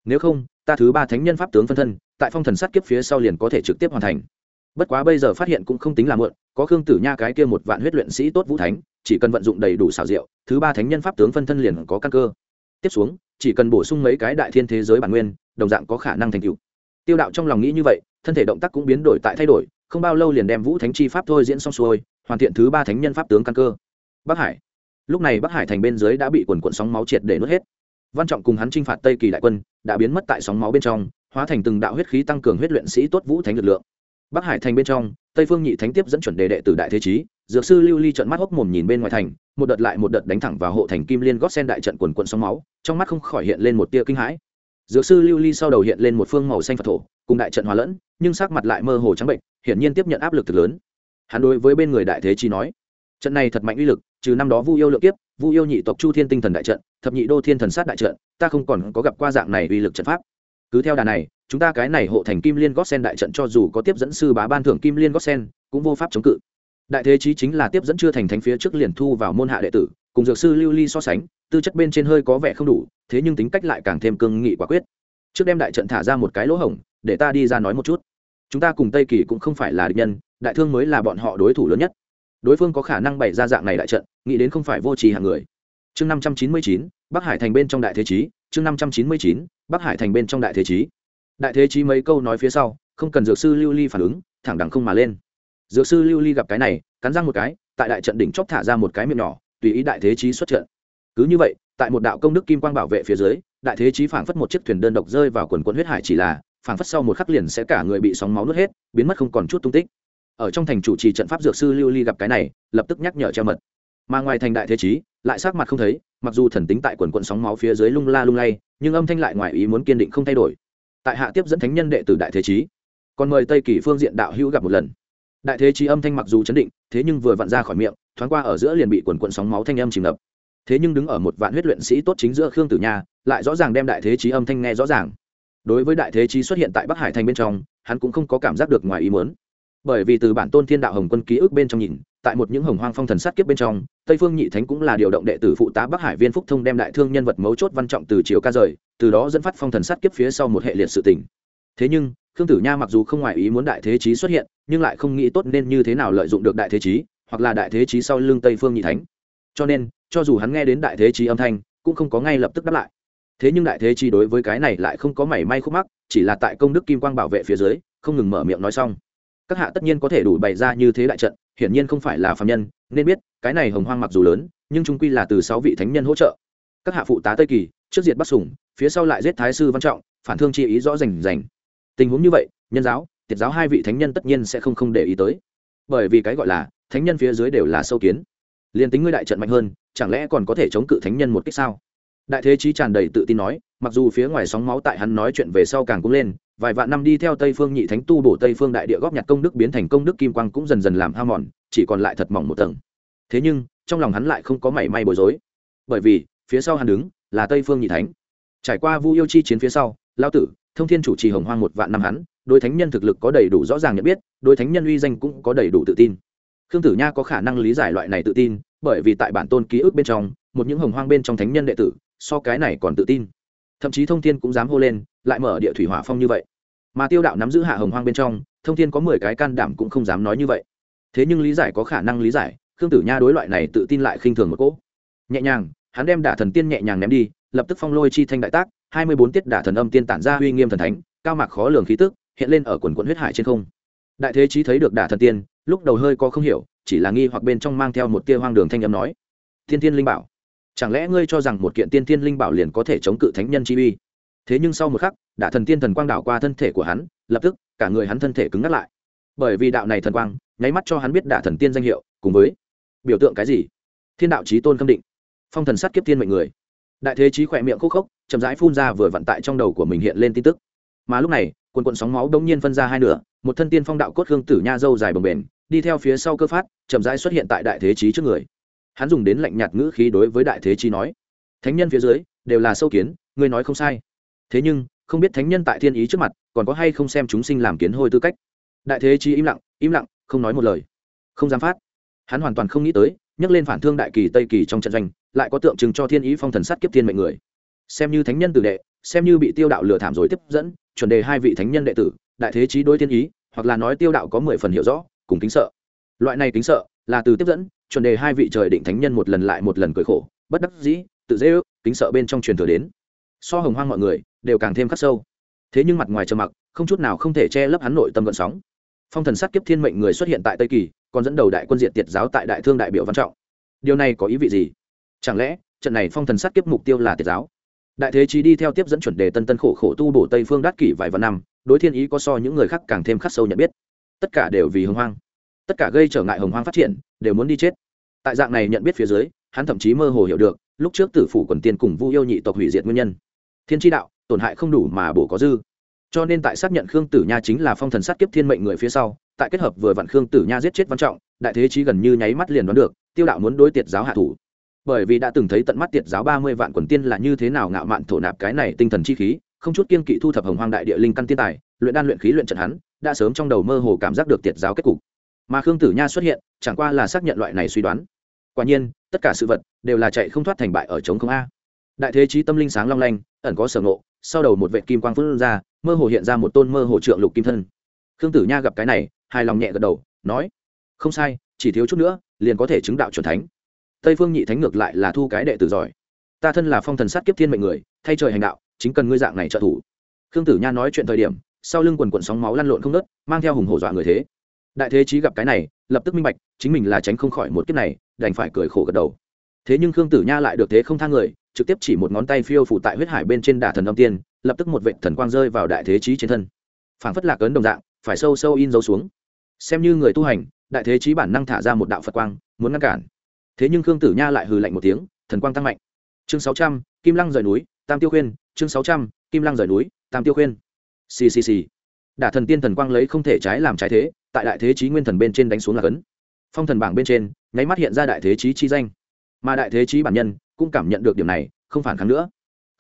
Nếu không, ta thứ ba thánh nhân pháp tướng phân thân, tại phong thần sát kiếp phía sau liền có thể trực tiếp hoàn thành. Bất quá bây giờ phát hiện cũng không tính là muộn, có khương tử nha cái kia một vạn huyết luyện sĩ tốt vũ thánh, chỉ cần vận dụng đầy đủ xảo diệu, thứ ba thánh nhân pháp tướng phân thân liền có căn cơ. Tiếp xuống, chỉ cần bổ sung mấy cái đại thiên thế giới bản nguyên, đồng dạng có khả năng thành tựu. Tiêu đạo trong lòng nghĩ như vậy, thân thể động tác cũng biến đổi tại thay đổi, không bao lâu liền đem vũ thánh chi pháp thôi diễn xong xuôi hoàn thiện thứ ba thánh nhân pháp tướng căn cơ. Bắc hải. Lúc này bắc hải thành bên dưới đã bị quần quận sóng máu triệt để nuốt hết. Văn trọng cùng hắn t r i n h phạt tây kỳ đại quân, đã biến mất tại sóng máu bên trong, hóa thành từng đạo huyết khí tăng cường huyết luyện sĩ tốt vũ thánh lực lượng. Bắc hải thành bên trong, tây phương nhị thánh tiếp dẫn chuẩn đề đệ từ đại thế chí, dược sư lưu ly trận mắt hốc mồm nhìn bên ngoài thành, một đợt lại một đợt đánh thẳng vào hộ thành kim liên gót sen đại trận quần quận sóng máu, trong mắt không khỏi hiện lên một tia kinh hãi. Dược sư lưu ly sau đầu hiện lên một phương màu xanh phật thổ, cùng đại trận hòa lẫn, nhưng sắc mặt lại mơ hồ trắng bệnh, hiển nhiên tiếp nhận áp lực thực lớn hắn đối với bên người đại thế chi nói, trận này thật mạnh uy lực, trừ năm đó vu yêu lượng kiếp, vu yêu nhị tộc chu thiên tinh thần đại trận, thập nhị đô thiên thần sát đại trận, ta không còn có gặp qua dạng này uy lực trận pháp. Cứ theo đà này, chúng ta cái này hộ thành kim liên gót sen đại trận cho dù có tiếp dẫn sư bá ban thưởng kim liên gót sen, cũng vô pháp chống cự. Đại thế chí chính là tiếp dẫn chưa thành thánh phía trước liền thu vào môn hạ đệ tử, cùng dược sư lưu ly so sánh, tư chất bên trên hơi có vẻ không đủ, thế nhưng tính cách lại càng thêm cương nghị quả quyết. Trước đem đại trận thả ra một cái lỗ hổng, để ta đi ra nói một chút chúng ta cùng tây kỳ cũng không phải là địch nhân đại thương mới là bọn họ đối thủ lớn nhất đối phương có khả năng bày ra dạng này đại trận nghĩ đến không phải vô trì hàng người chương năm trăm chín mươi chín bắc hải thành bên trong đại thế chí chương năm trăm chín mươi chín bắc hải thành bên trong đại thế chí đại thế chí mấy câu nói phía sau không cần dược sư lưu ly phản ứng thẳng đẳng không mà lên dược sư lưu ly gặp cái này cắn răng một cái tại đại trận đỉnh chóp thả ra một cái miệng nhỏ tùy ý đại thế chí xuất trận cứ như vậy tại một đạo công đức kim quang bảo vệ phía dưới đại thế chí phảng phất một chiếc thuyền đơn độc rơi vào quần quân huyết hải chỉ là phảng phất sau một khắc liền sẽ cả người bị sóng máu nuốt hết, biến mất không còn chút tung tích. Ở trong thành chủ trì trận pháp dược sư lưu ly gặp cái này, lập tức nhắc nhở treo mật. Mà ngoài thành đại thế chí lại sắc mặt không thấy, mặc dù thần tính tại quần quận sóng máu phía dưới lung la lung lay, nhưng âm thanh lại ngoài ý muốn kiên định không thay đổi. Tại hạ tiếp dẫn thánh nhân đệ tử đại thế chí còn mời tây kỳ phương diện đạo hữu gặp một lần. Đại thế chí âm thanh mặc dù chấn định, thế nhưng vừa vặn ra khỏi miệng, thoáng qua ở giữa liền bị quần quận sóng máu thanh âm chìm ngập. Thế nhưng đứng ở một vạn huyết luyện sĩ tốt chính giữa khương tử nha, lại rõ ràng đem đại thế chí âm thanh nghe rõ ràng đối với đại thế chí xuất hiện tại bắc hải thành bên trong, hắn cũng không có cảm giác được ngoài ý muốn. Bởi vì từ bản tôn thiên đạo hồng quân ký ức bên trong nhìn, tại một những hồng hoang phong thần sát kiếp bên trong, tây phương nhị thánh cũng là điều động đệ tử phụ tá bắc hải viên phúc thông đem đại thương nhân vật mấu chốt văn trọng từ chiều ca rời, từ đó dẫn phát phong thần sát kiếp phía sau một hệ liệt sự tình. Thế nhưng, khương tử nha mặc dù không ngoài ý muốn đại thế chí xuất hiện, nhưng lại không nghĩ tốt nên như thế nào lợi dụng được đại thế chí, hoặc là đại thế chí sau lưng tây phương nhị thánh. Cho nên, cho dù hắn nghe đến đại thế chí âm thanh, cũng không có ngay lập tức đáp lại thế nhưng đại thế chi đối với cái này lại không có mảy may khúc mắc, chỉ là tại công đức kim quang bảo vệ phía dưới, không ngừng mở miệng nói xong. Các hạ tất nhiên có thể đủ bày ra như thế đại trận, hiển nhiên không phải là phạm nhân, nên biết, cái này hồng hoang mặc dù lớn, nhưng trung quy là từ sáu vị thánh nhân hỗ trợ. Các hạ phụ tá tây kỳ, trước diệt bắt sủng phía sau lại giết thái sư văn trọng, phản thương chi ý rõ rành rành. Tình huống như vậy, nhân giáo, tiệt giáo hai vị thánh nhân tất nhiên sẽ không không để ý tới. Bởi vì cái gọi là, thánh nhân phía dưới đều là sâu kiến. Liền tính ngươi đại trận mạnh hơn, chẳng lẽ còn có thể chống cự thánh nhân một cách sao? Đại thế chí tràn đầy tự tin nói, mặc dù phía ngoài sóng máu tại hắn nói chuyện về sau càng cũng lên, vài vạn năm đi theo tây phương nhị thánh tu bổ tây phương đại địa góp nhặt công đức biến thành công đức kim quang cũng dần dần làm ham mòn, chỉ còn lại thật mỏng một tầng. Thế nhưng, trong lòng hắn lại không có mảy may bối rối. Bởi vì, phía sau hắn đứng, là tây phương nhị thánh. Trải qua vu yêu chi chiến phía sau, lao tử, thông thiên chủ trì hồng hoang một vạn năm hắn đôi thánh nhân thực lực có đầy đủ rõ ràng nhận biết đôi thánh nhân uy danh cũng có đầy đủ tự tin. Khương tử nha có khả năng lý giải loại này tự tin, bởi vì tại bản tôn ký ức bên trong, một những hồng hoang bên trong thánh nhân đệ tử so cái này còn tự tin. Thậm chí thông thiên cũng dám hô lên, lại mở địa thủy hỏa phong như vậy. Mà tiêu đạo nắm giữ hạ hồng hoang bên trong, thông thiên có mười cái can đảm cũng không dám nói như vậy. Thế nhưng lý giải có khả năng lý giải, khương tử nha đối loại này tự tin lại khinh thường một cỗ. Nhẹ nhàng, hắn đem đả thần tiên nhẹ nhàng ném đi, lập tức phong lôi chi thanh đại tác, hai mươi bốn tiết đả thần âm tiên tản ra uy nghiêm thần thánh, cao mạc khó lường khí tức, hiện lên ở quần quận huyết hải trên không. Đại thế chí thấy được đả thần tiên, lúc đầu hơi có không hiểu, chỉ là nghi hoặc bên trong mang theo một tia hoang đường thanh âm nói, thiên tiên linh bảo chẳng lẽ ngươi cho rằng một kiện tiên tiên linh bảo liền có thể chống cự thánh nhân chi uy? Thế nhưng sau một khắc đả thần tiên thần quang đảo qua thân thể của hắn, lập tức, cả người hắn thân thể cứng ngắt lại. Bởi vì đạo này thần quang, nháy mắt cho hắn biết đả thần tiên danh hiệu, cùng với biểu tượng cái gì? Thiên đạo trí tôn khâm định. Phong thần sát kiếp tiên mệnh người. Đại thế trí khỏe miệng khúc khốc, chậm rãi phun ra vừa vận tại trong đầu của mình hiện lên tin tức. Mà lúc này quần quận sóng máu đông nhiên phân ra hai nửa, một thân tiên phong đạo cốt hương tử nha dâu dài bồng bềnh, đi theo phía sau cơ phát, chậm rãi xuất hiện tại đại thế trí trước người hắn dùng đến lạnh nhạt ngữ khí đối với đại thế chi nói, thánh nhân phía dưới, đều là sâu kiến, ngươi nói không sai. Thế nhưng, không biết thánh nhân tại thiên ý trước mặt, còn có hay không xem chúng sinh làm kiến hôi tư cách? Đại thế chi im lặng im lặng, không nói một lời. Không dám phát. Hắn hoàn toàn không nghĩ tới, nhắc lên phản thương đại kỳ tây kỳ trong trận doanh, lại có tượng trưng cho thiên ý phong thần sát kiếp thiên mệnh người. Xem như thánh nhân tử đệ, xem như bị tiêu đạo lừa thảm rồi tiếp dẫn, chuẩn đề hai vị thánh nhân đệ tử, đại thế chí đối thiên ý, hoặc là nói tiêu đạo có mười phần hiểu rõ, cùng kính sợ. Loại này kính sợ, là từ tiếp dẫn chuẩn đề hai vị trời định thánh nhân một lần lại một lần cười khổ, bất đắc dĩ, tự dễ ước, kính sợ bên trong truyền thừa đến. So hồng hoang mọi người, đều càng thêm khắc sâu. Thế nhưng mặt ngoài trầm mặc, không chút nào không thể che lấp hắn nội tâm gợn sóng. Phong thần sát kiếp thiên mệnh người xuất hiện tại tây kỳ, còn dẫn đầu đại quân diện tiệt giáo tại đại thương đại biểu văn trọng. Điều này có ý vị gì? Chẳng lẽ, trận này phong thần sát kiếp mục tiêu là tiệt giáo? Đại thế chí đi theo tiếp dẫn chuẩn đề tân tân khổ khổ tu bổ tây phương đắc kỷ vài vạn năm, đối thiên ý có so những người khác càng thêm khắc sâu nhận biết. Tất cả đều vì hồng hoang tất cả gây trở ngại hồng hoang phát triển, đều muốn đi chết. Tại dạng này nhận biết phía dưới, hắn thậm chí mơ hồ hiểu được, lúc trước tử phủ quần tiên cùng vu yêu nhị tộc hủy diệt nguyên nhân. Thiên tri đạo, tổn hại không đủ mà bổ có dư. Cho nên tại xác nhận khương tử nha chính là phong thần sát kiếp thiên mệnh người phía sau, tại kết hợp vừa vặn khương tử nha giết chết văn trọng, đại thế chí gần như nháy mắt liền đoán được, tiêu đạo muốn đối tiệt giáo hạ thủ. Bởi vì đã từng thấy tận mắt tiệt giáo ba mươi vạn quần tiên là như thế nào ngạo mạn thổ nạp cái này tinh thần chi khí, không chút kiên kỵ thu thập hồng hoang đại địa linh căn tiên tài, luyện đan luyện khí luyện trận hắn, đã sớm trong đầu mơ hồ cảm giác được tiệt giáo kết cục mà khương tử nha xuất hiện, chẳng qua là xác nhận loại này suy đoán. Quả nhiên, tất cả sự vật đều là chạy không thoát thành bại ở chống không a. Đại thế trí tâm linh sáng long lanh, ẩn có sở ngộ, sau đầu một vệ kim quang phun ra, mơ hồ hiện ra một tôn mơ hồ trượng lục kim thân. Khương tử nha gặp cái này, hài lòng nhẹ gật đầu, nói, không sai, chỉ thiếu chút nữa, liền có thể chứng đạo chuẩn thánh. Tây phương nhị thánh ngược lại là thu cái đệ tử giỏi. Ta thân là phong thần sát kiếp thiên mệnh người, thay trời hành đạo, chính cần ngươi dạng này trợ thủ. Khương tử nha nói chuyện thời điểm, sau lưng quần quần sóng máu lăn lộn không nớt mang theo hùng hổ dọa người thế đại thế chí gặp cái này, lập tức minh bạch, chính mình là tránh không khỏi một kiếp này, đành phải cười khổ gật đầu. Thế nhưng khương tử nha lại được thế không thang người, trực tiếp chỉ một ngón tay phiêu phủ tại huyết hải bên trên đả thần âm tiên, lập tức một vệ thần quang rơi vào đại thế chí trên thân. Phảng phất lạc ấn đồng dạng, phải sâu sâu in dấu xuống. Xem như người tu hành, đại thế chí bản năng thả ra một đạo phật quang, muốn ngăn cản. Thế nhưng khương tử nha lại hừ lạnh một tiếng, thần quang tăng mạnh. Chương sáu trăm, kim lăng rời núi, tam tiêu khuyên, chương sáu trăm, kim lăng rời núi, tam tiêu khuyên. Ccc đả thần tiên thần quang lấy không thể trái làm trái thế, tại đại thế chí nguyên thần bên trên đánh xuống là cấn. Phong thần bảng bên trên, nháy mắt hiện ra đại thế chí chi danh. Mà đại thế chí bản nhân cũng cảm nhận được điểm này, không phản kháng nữa.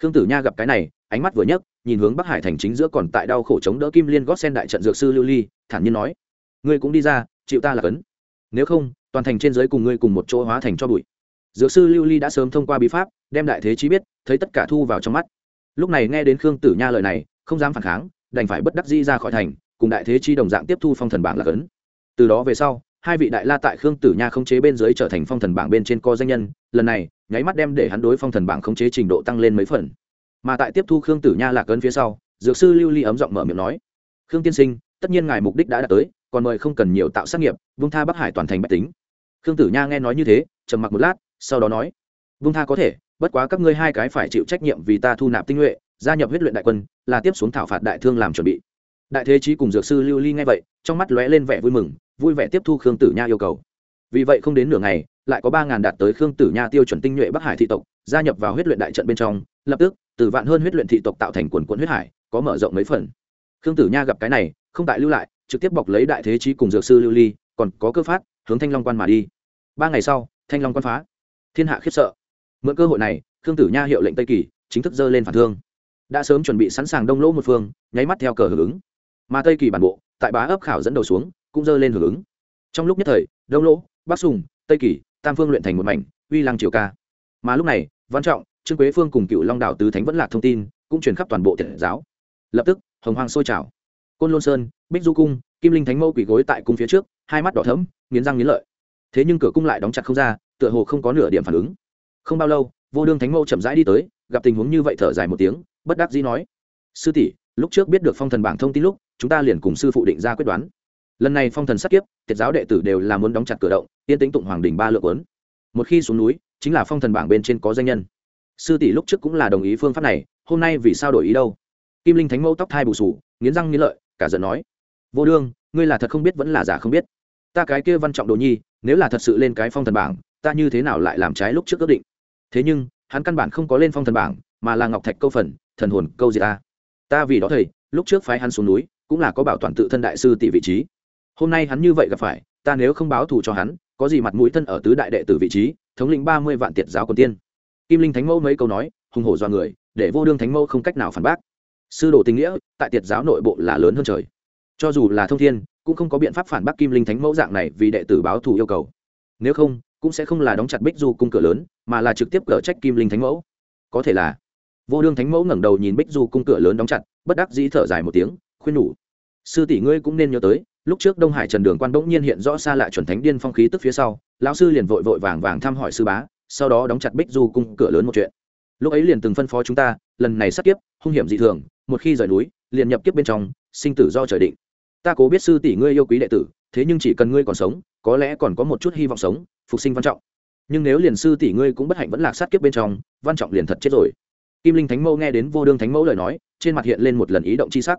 Khương tử nha gặp cái này, ánh mắt vừa nhấc, nhìn hướng bắc hải thành chính giữa còn tại đau khổ chống đỡ kim liên gót sen đại trận dược sư lưu ly, thản nhiên nói, ngươi cũng đi ra, chịu ta là cấn. Nếu không, toàn thành trên giới cùng ngươi cùng một chỗ hóa thành cho bụi. Dược sư lưu ly đã sớm thông qua bí pháp, đem đại thế chí biết, thấy tất cả thu vào trong mắt. Lúc này nghe đến khương tử nha lời này, không dám phản kháng đành phải bất đắc di ra khỏi thành, cùng đại thế chi đồng dạng tiếp thu phong thần bảng là cấn. Từ đó về sau, hai vị đại la tại khương tử nha khống chế bên dưới trở thành phong thần bảng bên trên co danh nhân, lần này, nháy mắt đem để hắn đối phong thần bảng khống chế trình độ tăng lên mấy phần. Mà tại tiếp thu khương tử nha lạc ấn phía sau, dược sư lưu ly ấm giọng mở miệng nói, khương tiên sinh, tất nhiên ngài mục đích đã đạt tới, còn mời không cần nhiều tạo xác nghiệp, vung tha bắc hải toàn thành bách tính. Khương tử nha nghe nói như thế, trầm mặc một lát, sau đó nói, vung tha có thể, bất quá các ngươi hai cái phải chịu trách nhiệm vì ta thu nạp tinh nhuệ gia nhập huyết luyện đại quân, là tiếp xuống thảo phạt đại thương làm chuẩn bị. Đại thế chí cùng dược sư lưu ly nghe vậy, trong mắt lóe lên vẻ vui mừng, vui vẻ tiếp thu khương tử nha yêu cầu. Vì vậy không đến nửa ngày, lại có ba ngàn đạt tới khương tử nha tiêu chuẩn tinh nhuệ bắc hải thị tộc, gia nhập vào huyết luyện đại trận bên trong, lập tức, từ vạn hơn huyết luyện thị tộc tạo thành quần quận huyết hải, có mở rộng mấy phần. Khương tử nha gặp cái này, không tại lưu lại, trực tiếp bọc lấy đại thế chí cùng dược sư lưu ly, còn có cơ phát, hướng thanh long quan mà đi. Ba ngày sau, thanh long quan phá. Thiên hạ khiếp sợ. Mượn cơ hội này, khương tử nha hiệu lệnh tây kỳ, chính thức dơ lên phản thương đã sớm chuẩn bị sẵn sàng đông lỗ một phương, nháy mắt theo cờ hưởng ứng. Mà tây kỳ bản bộ, tại bá ấp khảo dẫn đầu xuống, cũng dơ lên hưởng ứng. Trong lúc nhất thời, đông lỗ, bắc sùng, tây kỳ, tam phương luyện thành một mảnh, uy lăng triều ca. Mà lúc này, văn trọng, trương quế phương cùng cựu long đảo tứ thánh vẫn lạc thông tin, cũng truyền khắp toàn bộ thiện giáo. Lập tức, hồng hoàng sôi trào. Côn lôn sơn, bích du cung, kim linh thánh mẫu quỷ gối tại cung phía trước, hai mắt đỏ thấm nghiến răng nghiến lợi. Thế nhưng cửa cung lại đóng chặt không ra, tựa hồ không có nửa điểm phản ứng. Không bao lâu, vô đương thánh mẫu chậm rãi đi tới, gặp tình huống như vậy thở dài một tiếng bất đắc dĩ nói, sư tỷ, lúc trước biết được phong thần bảng thông tin lúc, chúng ta liền cùng sư phụ định ra quyết đoán. Lần này phong thần sát kiếp thiệt giáo đệ tử đều là muốn đóng chặt cửa động, yên tĩnh tụng hoàng đình ba lượng lớn một khi xuống núi, chính là phong thần bảng bên trên có danh nhân. Sư tỷ lúc trước cũng là đồng ý phương pháp này, hôm nay vì sao đổi ý đâu? Kim linh thánh mẫu tóc thai bù sù, nghiến răng nghiến lợi, cả giận nói, vô đương, ngươi là thật không biết vẫn là giả không biết. Ta cái kia văn trọng đồ nhi, nếu là thật sự lên cái phong thần bảng, ta như thế nào lại làm trái lúc trước ước định? Thế nhưng, hắn căn bản không có lên phong thần bảng, mà là ngọc thạch câu phần thần hồn câu gì ta ta vì đó thầy, lúc trước phái hắn xuống núi, cũng là có bảo toàn tự thân đại sư tỷ vị trí. Hôm nay hắn như vậy gặp phải, ta nếu không báo thù cho hắn, có gì mặt mũi thân ở tứ đại đệ tử vị trí, thống lĩnh ba mươi vạn tiệt giáo còn tiên. Kim linh thánh mẫu mấy câu nói, hùng hổ do người, để vô đương thánh mẫu không cách nào phản bác. Sư đồ tình nghĩa, tại tiệt giáo nội bộ là lớn hơn trời. Cho dù là thông thiên, cũng không có biện pháp phản bác kim linh thánh mẫu dạng này vì đệ tử báo thù yêu cầu. Nếu không, cũng sẽ không là đóng chặt bích du cung cửa lớn, mà là trực tiếp cở trách kim linh thánh mẫu. Có thể là vô đương thánh mẫu ngẩng đầu nhìn bích du cung cửa lớn đóng chặt, bất đắc dĩ thở dài một tiếng, khuyên nhủ. Sư tỷ ngươi cũng nên nhớ tới, lúc trước đông hải trần đường quan bỗng nhiên hiện rõ xa lại chuẩn thánh điên phong khí tức phía sau, lão sư liền vội vội vàng vàng thăm hỏi sư bá, sau đó đóng chặt bích du cung cửa lớn một chuyện. Lúc ấy liền từng phân phó chúng ta, lần này sát kiếp, hung hiểm dị thường, một khi rời núi, liền nhập kiếp bên trong, sinh tử do trời định. Ta cố biết sư tỷ ngươi yêu quý đệ tử, thế nhưng chỉ cần ngươi còn sống, có lẽ còn có một chút hy vọng sống, phục sinh văn trọng. Nhưng nếu liền sư tỷ ngươi cũng bất hạnh vẫn lạc sát kiếp bên trong, văn trọng liền thật chết rồi kim linh thánh mẫu nghe đến vô đương thánh mẫu lời nói, trên mặt hiện lên một lần ý động c h i sắc.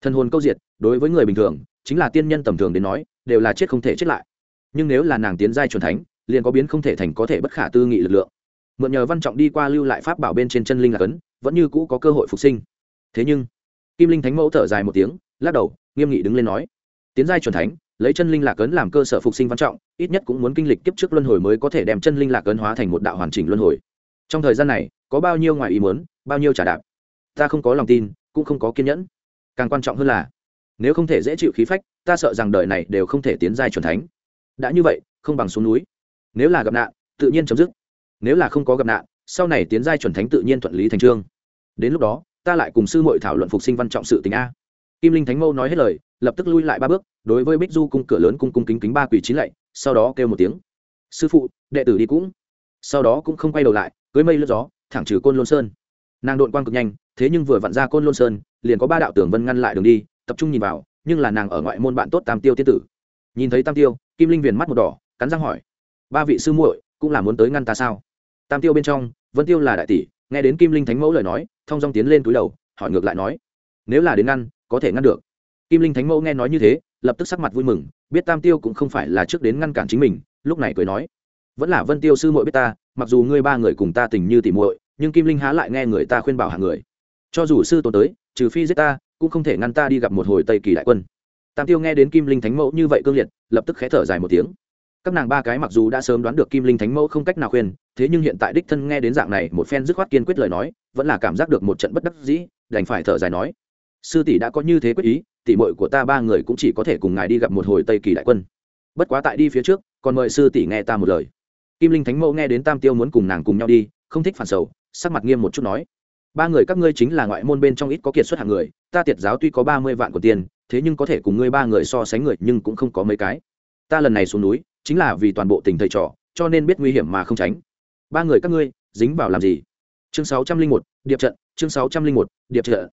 Thân hồn câu diệt, đối với người bình thường, chính là tiên nhân tầm thường đến nói, đều là chết không thể chết lại. Nhưng nếu là nàng tiến giai c thánh, liền có biến không thể thành có thể bất khả tư nghị lực lượng. Mượn nhờ văn trọng đi qua lưu lại pháp bảo bên trên chân linh lạc cấn, vẫn như cũ có cơ hội phục sinh. Thế nhưng, kim linh thánh mẫu thở dài một tiếng, lắc đầu, nghiêm nghị đứng lên nói, tiến giai c thánh, lấy chân linh lạc ấn làm cơ sở phục sinh văn trọng, ít nhất cũng muốn kinh lịch kiếp trước luân hồi mới có thể đem chân linh lạc ấn hóa thành một đạo hoàn chỉnh luân hồi. Trong thời gian này có bao nhiêu ngoài ý muốn, bao nhiêu trả đạp. Ta không có lòng tin, cũng không có kiên nhẫn. Càng quan trọng hơn là, nếu không thể dễ chịu khí phách, ta sợ rằng đời này đều không thể tiến giai c thánh. Đã như vậy, không bằng xuống núi. Nếu là gặp nạn, tự nhiên chấm dứt. Nếu là không có gặp nạn, sau này tiến giai chuẩn thánh tự nhiên thuận lý thành trương. Đến lúc đó, ta lại cùng sư mội thảo luận phục sinh văn trọng sự tình a. Kim linh thánh mâu nói hết lời, lập tức lui lại ba bước, đối với bích du cung cửa lớn cung cung kính kính ba quỷ chín lạy, sau đó kêu một tiếng. Sư phụ, đệ tử đi cũng. Sau đó cũng không quay đầu lại, cưới mây lướt gió thẳng trừ côn lôn sơn nàng đội quang cực nhanh thế nhưng vừa vặn ra côn lôn sơn liền có ba đạo tường vân ngăn lại đường đi tập trung nhìn vào nhưng là nàng ở ngoại môn bạn tốt tam tiêu tiên tử nhìn thấy tam tiêu kim linh viền mắt một đỏ cắn răng hỏi ba vị sư muội cũng là muốn tới ngăn ta sao tam tiêu bên trong vân tiêu là đại tỷ nghe đến kim linh thánh mẫu lời nói thong dong tiến lên túi đầu hỏi ngược lại nói nếu là đến ngăn có thể ngăn được kim linh thánh mẫu nghe nói như thế lập tức sắc mặt vui mừng biết tam tiêu cũng không phải là trước đến ngăn cản chính mình lúc này cười nói vẫn là vân tiêu sư muội biết ta mặc dù ngươi ba người cùng ta tình như tỉ muội, nhưng kim linh há lại nghe người ta khuyên bảo hàng người. Cho dù sư tôn tới, trừ phi giết ta, cũng không thể ngăn ta đi gặp một hồi tây kỳ đại quân. Tam tiêu nghe đến kim linh thánh mẫu như vậy cương liệt, lập tức khé thở dài một tiếng. Các nàng ba cái mặc dù đã sớm đoán được kim linh thánh mẫu không cách nào khuyên, thế nhưng hiện tại đích thân nghe đến dạng này một phen dứt khoát kiên quyết lời nói, vẫn là cảm giác được một trận bất đắc dĩ, đành phải thở dài nói. Sư tỷ đã có như thế quyết ý, tỷ muội của ta ba người cũng chỉ có thể cùng ngài đi gặp một hồi tây kỳ đại quân. Bất quá tại đi phía trước, còn mời sư tỷ nghe ta một lời kim linh thánh mẫu nghe đến tam tiêu muốn cùng nàng cùng nhau đi, không thích phản sầu, sắc mặt nghiêm một chút nói, ba người các ngươi chính là ngoại môn bên trong ít có kiệt xuất hạng người, ta tiệt giáo tuy có ba mươi vạn của tiền, thế nhưng có thể cùng ngươi ba người so sánh người nhưng cũng không có mấy cái. Ta lần này xuống núi, chính là vì toàn bộ tình thầy trò, cho nên biết nguy hiểm mà không tránh. Ba người các ngươi, dính vào làm gì? Chương sáu trăm linh một, điệp trận, chương sáu trăm linh một, điệp trận.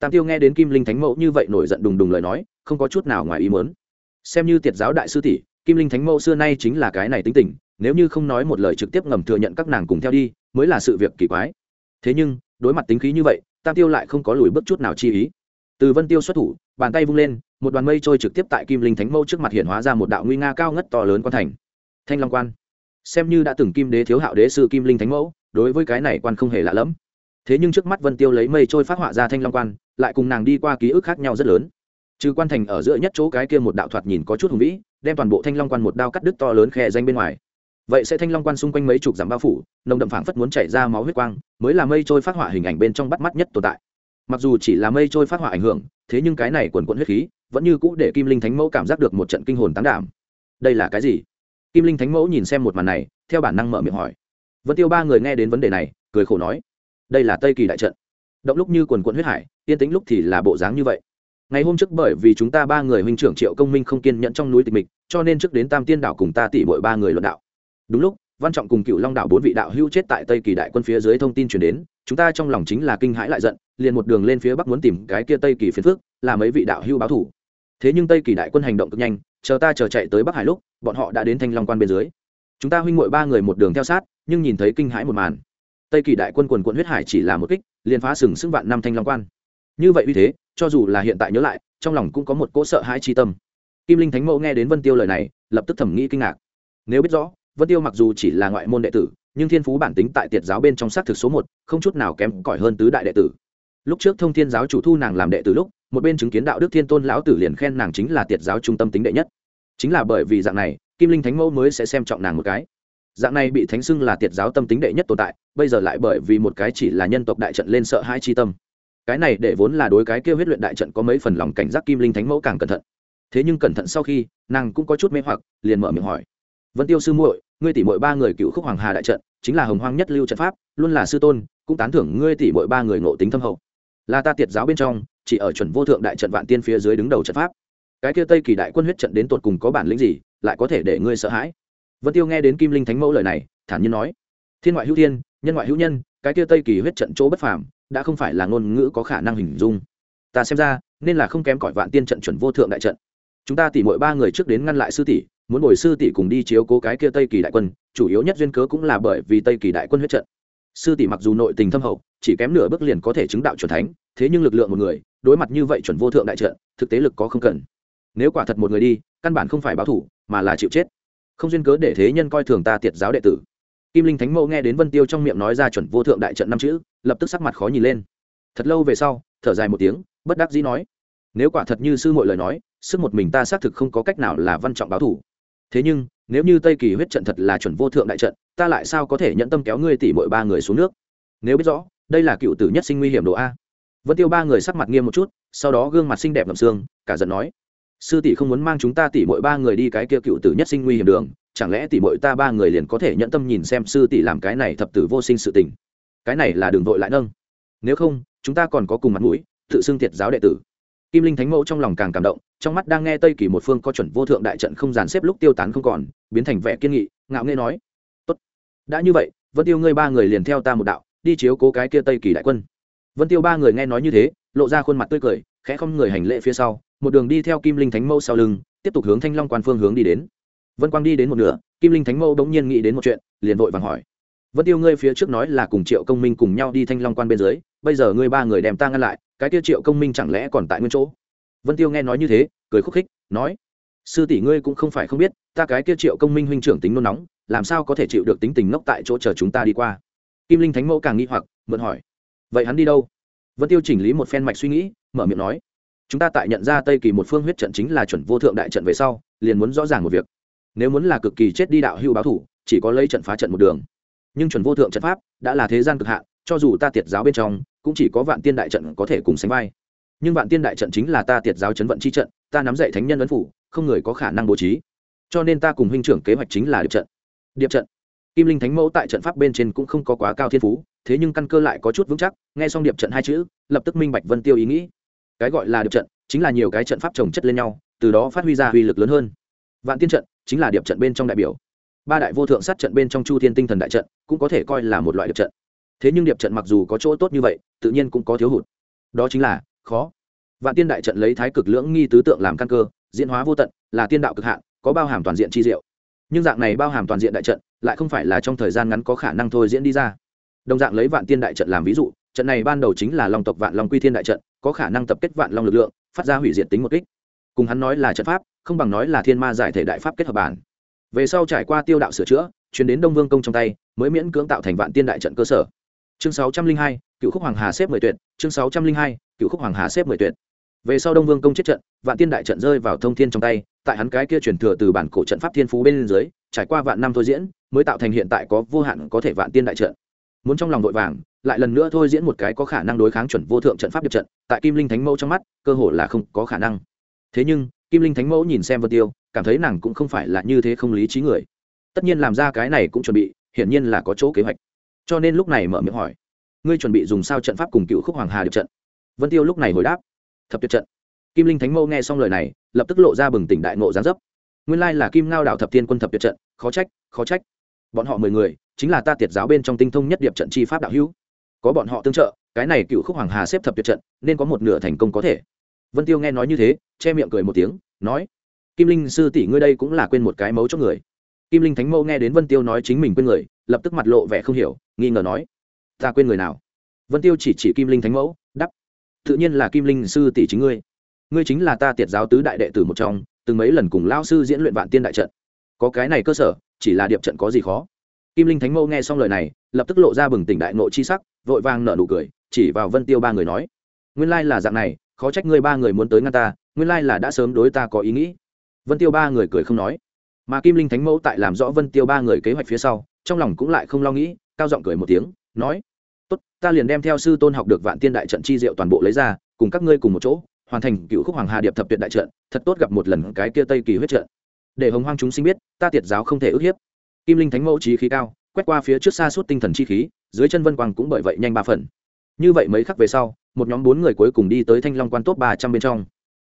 Tam tiêu nghe đến kim linh thánh mẫu như vậy nổi giận đùng đùng lời nói, không có chút nào ngoài ý mớn xem như tiệt giáo đại sư tỷ, kim linh thánh mẫu xưa nay chính là cái này tính tình nếu như không nói một lời trực tiếp ngầm thừa nhận các nàng cùng theo đi, mới là sự việc kỳ quái. Thế nhưng, đối mặt tính khí như vậy, tam tiêu lại không có lùi bước chút nào chi ý. Từ vân tiêu xuất thủ, bàn tay vung lên, một đoàn mây trôi trực tiếp tại kim linh thánh mâu trước mặt hiện hóa ra một đạo nguy nga cao ngất to lớn quan thành. Thanh long quan. Xem như đã từng kim đế thiếu hạo đế sư kim linh thánh mẫu, đối với cái này quan không hề lạ lẫm. Thế nhưng trước mắt vân tiêu lấy mây trôi phát họa ra thanh long quan, lại cùng nàng đi qua ký ức khác nhau rất lớn. Trừ quan thành ở giữa nhất chỗ cái kia một đạo thoạt nhìn có chút hùng vĩ, đem toàn bộ thanh long quan một đao cắt đứt to lớn khe danh bên ngoài vậy sẽ thanh long quan xung quanh mấy chục dặm bao phủ, nồng đậm phảng phất muốn chảy ra máu huyết quang, mới là mây trôi phát họa hình ảnh bên trong bắt mắt nhất tồn tại. Mặc dù chỉ là mây trôi phát họa ảnh hưởng, thế nhưng cái này quần quận huyết khí, vẫn như cũ để kim linh thánh mẫu cảm giác được một trận kinh hồn tán đảm. Đây là cái gì? Kim linh thánh mẫu nhìn xem một màn này, theo bản năng mở miệng hỏi. Vân tiêu ba người nghe đến vấn đề này, cười khổ nói, đây là tây kỳ đại trận. Động lúc như quần quận huyết hải, yên tĩnh lúc thì là bộ dáng như vậy. Ngày hôm trước bởi vì chúng ta ba người huynh trưởng triệu công minh không kiên nhẫn trong núi tịch mịch, cho nên trước đến tam tiên đảo cùng ta tỉ mỗi ba người luận đạo đúng lúc, văn trọng cùng cựu long đạo bốn vị đạo hưu chết tại tây kỳ đại quân phía dưới thông tin chuyển đến, chúng ta trong lòng chính là kinh hãi lại giận, liền một đường lên phía bắc muốn tìm cái kia tây kỳ phiến phước là mấy vị đạo hưu báo thủ. Thế nhưng tây kỳ đại quân hành động cực nhanh, chờ ta chờ chạy tới bắc hải lúc, bọn họ đã đến thanh long quan bên dưới. Chúng ta huynh ngội ba người một đường theo sát, nhưng nhìn thấy kinh hãi một màn. Tây kỳ đại quân quần quận huyết hải chỉ là một kích, liền phá sừng sững vạn năm thanh long quan. Như vậy uy thế, cho dù là hiện tại nhớ lại, trong lòng cũng có một cỗ sợ hãi chi tâm. Kim linh thánh mẫu nghe đến vân tiêu lời này, lập tức thẩm nghĩ kinh ngạc. Nếu biết rõ vân tiêu mặc dù chỉ là ngoại môn đệ tử, nhưng thiên phú bản tính tại tiệt giáo bên trong xác thực số một, không chút nào kém cỏi hơn tứ đại đệ tử. Lúc trước thông thiên giáo chủ thu nàng làm đệ tử lúc, một bên chứng kiến đạo đức thiên tôn lão tử liền khen nàng chính là tiệt giáo trung tâm tính đệ nhất. Chính là bởi vì dạng này, kim linh thánh mẫu mới sẽ xem trọng nàng một cái. Dạng này bị thánh xưng là tiệt giáo tâm tính đệ nhất tồn tại, bây giờ lại bởi vì một cái chỉ là nhân tộc đại trận lên sợ hai chi tâm. Cái này để vốn là đối cái kêu huyết luyện đại trận có mấy phần lòng cảnh giác kim linh thánh mẫu càng cẩn thận. Thế nhưng cẩn thận sau khi, nàng cũng có chút mê hoặc, liền mở miệng hỏi. Vân tiêu sư muội ngươi tỷ muội ba người cựu khúc hoàng hà đại trận, chính là hồng hoang nhất lưu trận pháp, luôn là sư tôn, cũng tán thưởng ngươi tỷ muội ba người ngộ tính thâm hậu. Là ta tiệt giáo bên trong, chỉ ở chuẩn vô thượng đại trận vạn tiên phía dưới đứng đầu trận pháp. Cái kia tây kỳ đại quân huyết trận đến tột cùng có bản lĩnh gì, lại có thể để ngươi sợ hãi? Vân tiêu nghe đến kim linh thánh mẫu lời này, thản nhiên nói, thiên ngoại hữu thiên, nhân ngoại hữu nhân, cái kia tây kỳ huyết trận chỗ bất phàm, đã không phải là ngôn ngữ có khả năng hình dung. Ta xem ra, nên là không kém cỏi vạn tiên trận chuẩn vô thượng đại trận. Chúng ta tỉ mỗi ba người trước đến ngăn lại sư tỷ muốn bồi sư tỷ cùng đi chiếu cố cái kia tây kỳ đại quân, chủ yếu nhất duyên cớ cũng là bởi vì tây kỳ đại quân huyết trận. Sư tỷ mặc dù nội tình thâm hậu, chỉ kém nửa bước liền có thể chứng đạo chuẩn thánh, thế nhưng lực lượng một người, đối mặt như vậy chuẩn vô thượng đại trận, thực tế lực có không cần. Nếu quả thật một người đi, căn bản không phải báo thủ, mà là chịu chết. Không duyên cớ để thế nhân coi thường ta tiệt giáo đệ tử. Kim linh thánh mẫu nghe đến vân tiêu trong miệng nói ra chuẩn vô thượng đại trận năm chữ, lập tức sắc mặt khó nhìn lên. Thật lâu về sau, thở dài một tiếng, bất đắc dĩ nói, nếu quả thật như sư mọi lời nói, sức một mình ta xác thực không có cách nào là văn trọng báo thủ thế nhưng, nếu như tây kỳ huyết trận thật là chuẩn vô thượng đại trận, ta lại sao có thể nhận tâm kéo ngươi tỷ mỗi ba người xuống nước? Nếu biết rõ, đây là cựu tử nhất sinh nguy hiểm độ a. Vân tiêu ba người sắc mặt nghiêm một chút, sau đó gương mặt xinh đẹp ngậm xương, cả giận nói, sư tỷ không muốn mang chúng ta tỷ mỗi ba người đi cái kia cựu tử nhất sinh nguy hiểm đường, chẳng lẽ tỷ mỗi ta ba người liền có thể nhận tâm nhìn xem sư tỷ làm cái này thập tử vô sinh sự tình? Cái này là đường vội lại nâng. Nếu không, chúng ta còn có cùng mặt mũi, tự xưng thiệt giáo đệ tử kim linh thánh mẫu trong lòng càng cảm động, trong mắt đang nghe tây kỳ một phương có chuẩn vô thượng đại trận không dàn xếp lúc tiêu tán không còn, biến thành vẻ kiên nghị, ngạo nghê nói, tốt, đã như vậy, vân tiêu ngươi ba người liền theo ta một đạo, đi chiếu cố cái kia tây kỳ đại quân. Vân tiêu ba người nghe nói như thế, lộ ra khuôn mặt tươi cười, khẽ không người hành lễ phía sau, một đường đi theo kim linh thánh mẫu sau lưng, tiếp tục hướng thanh long quan phương hướng đi đến. Vân quang đi đến một nửa, kim linh thánh mẫu bỗng nhiên nghĩ đến một chuyện, liền vội vàng hỏi vân tiêu ngươi phía trước nói là cùng triệu công minh cùng nhau đi thanh long quan bên dưới, bây giờ ngươi ba người đem ta ngăn lại, cái tiêu triệu công minh chẳng lẽ còn tại nguyên chỗ? Vân tiêu nghe nói như thế, cười khúc khích, nói, sư tỷ ngươi cũng không phải không biết, ta cái kia triệu công minh huynh trưởng tính nôn nóng, làm sao có thể chịu được tính tình ngốc tại chỗ chờ chúng ta đi qua? Kim linh thánh mẫu càng nghi hoặc, mượn hỏi, vậy hắn đi đâu? Vân tiêu chỉnh lý một phen mạch suy nghĩ, mở miệng nói, chúng ta tại nhận ra tây kỳ một phương huyết trận chính là chuẩn vô thượng đại trận về sau, liền muốn rõ ràng một việc. Nếu muốn là cực kỳ chết đi đạo hưu báo thủ, chỉ có lấy trận phá trận một đường nhưng chuẩn vô thượng trận pháp đã là thế gian cực hạn, cho dù ta tiệt giáo bên trong, cũng chỉ có vạn tiên đại trận có thể cùng sánh vai. Nhưng vạn tiên đại trận chính là ta tiệt giáo chấn vận chi trận, ta nắm dạy thánh nhân ấn phủ, không người có khả năng bố trí. Cho nên ta cùng huynh trưởng kế hoạch chính là điệp trận. Điệp trận. Kim linh thánh mẫu tại trận pháp bên trên cũng không có quá cao thiên phú, thế nhưng căn cơ lại có chút vững chắc, nghe xong điệp trận hai chữ, lập tức minh bạch vân tiêu ý nghĩ. Cái gọi là điệp trận, chính là nhiều cái trận pháp trồng chất lên nhau, từ đó phát huy ra uy lực lớn hơn. Vạn tiên trận chính là điệp trận bên trong đại biểu ba đại vô thượng sát trận bên trong chu thiên tinh thần đại trận cũng có thể coi là một loại điệp trận. Thế nhưng điệp trận mặc dù có chỗ tốt như vậy, tự nhiên cũng có thiếu hụt. Đó chính là, khó. Vạn tiên đại trận lấy thái cực lưỡng nghi tứ tượng làm căn cơ, diễn hóa vô tận, là tiên đạo cực hạn, có bao hàm toàn diện chi diệu. Nhưng dạng này bao hàm toàn diện đại trận, lại không phải là trong thời gian ngắn có khả năng thôi diễn đi ra. Đồng dạng lấy vạn tiên đại trận làm ví dụ, trận này ban đầu chính là long tộc vạn long quy thiên đại trận, có khả năng tập kết vạn long lực lượng, phát ra hủy diệt tính một kích. Cùng hắn nói là trận pháp, không bằng nói là thiên ma giải thể đại pháp kết hợp bản về sau trải qua tiêu đạo sửa chữa, chuyển đến đông vương công trong tay, mới miễn cưỡng tạo thành vạn tiên đại trận cơ sở. Chương sáu trăm linh hai, cựu khúc hoàng hà xếp mười tuyệt. Chương sáu trăm linh hai, cựu khúc hoàng hà xếp mười tuyệt. Về sau đông vương công chết trận, vạn tiên đại trận rơi vào thông thiên trong tay, tại hắn cái kia truyền thừa từ bản cổ trận pháp thiên phú bên dưới, trải qua vạn năm thôi diễn, mới tạo thành hiện tại có vô hạn có thể vạn tiên đại trận. Muốn trong lòng vội vàng, lại lần nữa thôi diễn một cái có khả năng đối kháng chuẩn vô thượng trận pháp điệp trận, tại kim linh thánh mẫu trong mắt, cơ hội là không có khả năng. Thế nhưng kim linh thánh mẫu nhìn xem vân tiêu, cảm thấy nàng cũng không phải là như thế không lý trí người. Tất nhiên làm ra cái này cũng chuẩn bị, hiển nhiên là có chỗ kế hoạch. Cho nên lúc này mở miệng hỏi, ngươi chuẩn bị dùng sao trận pháp cùng cựu khúc hoàng hà được trận? Vân tiêu lúc này hồi đáp, thập tuyệt trận. Kim linh thánh mẫu nghe xong lời này, lập tức lộ ra bừng tỉnh đại ngộ gián dấp. Nguyên lai là kim ngao đảo thập tiên quân thập tuyệt trận, khó trách khó trách. Bọn họ mười người, chính là ta tiệt giáo bên trong tinh thông nhất điệp trận chi pháp đạo hữu. Có bọn họ tương trợ, cái này cựu khúc hoàng hà xếp thập tuyệt trận, nên có một nửa thành công có thể vân tiêu nghe nói như thế, che miệng cười một tiếng, nói, kim linh sư tỷ ngươi đây cũng là quên một cái mấu cho người. Kim linh thánh mẫu nghe đến vân tiêu nói chính mình quên người, lập tức mặt lộ vẻ không hiểu, nghi ngờ nói, ta quên người nào? Vân tiêu chỉ chỉ kim linh thánh mẫu đắp tự nhiên là kim linh sư tỷ chính ngươi. Ngươi chính là ta tiệt giáo tứ đại đệ tử một trong, từng mấy lần cùng lao sư diễn luyện vạn tiên đại trận. Có cái này cơ sở, chỉ là điệp trận có gì khó? Kim linh thánh mẫu nghe xong lời này, lập tức lộ ra bừng tỉnh đại nộ chi sắc, vội vàng nở nụ cười, chỉ vào vân tiêu ba người nói, nguyên lai là dạng này khó trách ngươi ba người muốn tới ngăn ta, nguyên lai là đã sớm đối ta có ý nghĩ. Vân tiêu ba người cười không nói. Mà kim linh thánh mẫu tại làm rõ vân tiêu ba người kế hoạch phía sau, trong lòng cũng lại không lo nghĩ, cao giọng cười một tiếng, nói, tốt, ta liền đem theo sư tôn học được vạn tiên đại trận chi diệu toàn bộ lấy ra, cùng các ngươi cùng một chỗ, hoàn thành cựu khúc hoàng hà điệp thập tuyệt đại trận, thật tốt gặp một lần cái kia tây kỳ huyết trận. Để hồng hoang chúng sinh biết, ta tiệt giáo không thể ức hiếp. Kim linh thánh mẫu trí khí cao, quét qua phía trước xa suốt tinh thần chi khí, dưới chân vân quang cũng bởi vậy nhanh ba phần. Như vậy mấy khắc về sau một nhóm bốn người cuối cùng đi tới thanh long quan top ba trăm bên trong.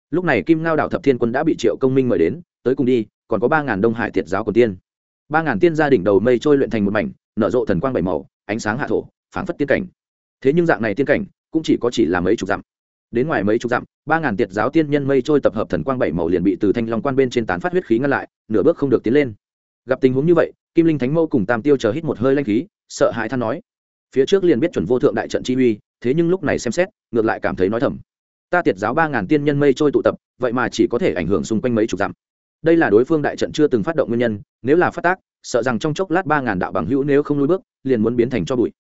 Lúc này kim ngao đảo thập thiên quân đã bị triệu công minh mời đến, tới cùng đi, còn có ba ngàn đông hải thiệt giáo còn tiên. Ba ngàn tiên gia đỉnh đầu mây trôi luyện thành một mảnh, nở rộ thần quang bảy màu, ánh sáng hạ thổ, phảng phất tiên cảnh. Thế nhưng dạng này tiên cảnh, cũng chỉ có chỉ là mấy chục dặm. Đến ngoài mấy chục dặm, ba ngàn tiệt giáo tiên nhân mây trôi tập hợp thần quang bảy màu liền bị từ thanh long quan bên trên tán phát huyết khí ngăn lại, nửa bước không được tiến lên. Gặp tình huống như vậy, kim linh thánh mâu cùng tam tiêu chờ hít một hơi lanh khí, sợ hãi than nói, phía trước liền biết chuẩn vô thượng đại trận chi uy thế nhưng lúc này xem xét, ngược lại cảm thấy nói thầm. Ta tiệt giáo ba ngàn tiên nhân mây trôi tụ tập, vậy mà chỉ có thể ảnh hưởng xung quanh mấy chục dặm. Đây là đối phương đại trận chưa từng phát động nguyên nhân, nếu là phát tác, sợ rằng trong chốc lát ba ngàn đạo bằng hữu nếu không lui bước, liền muốn biến thành cho bụi.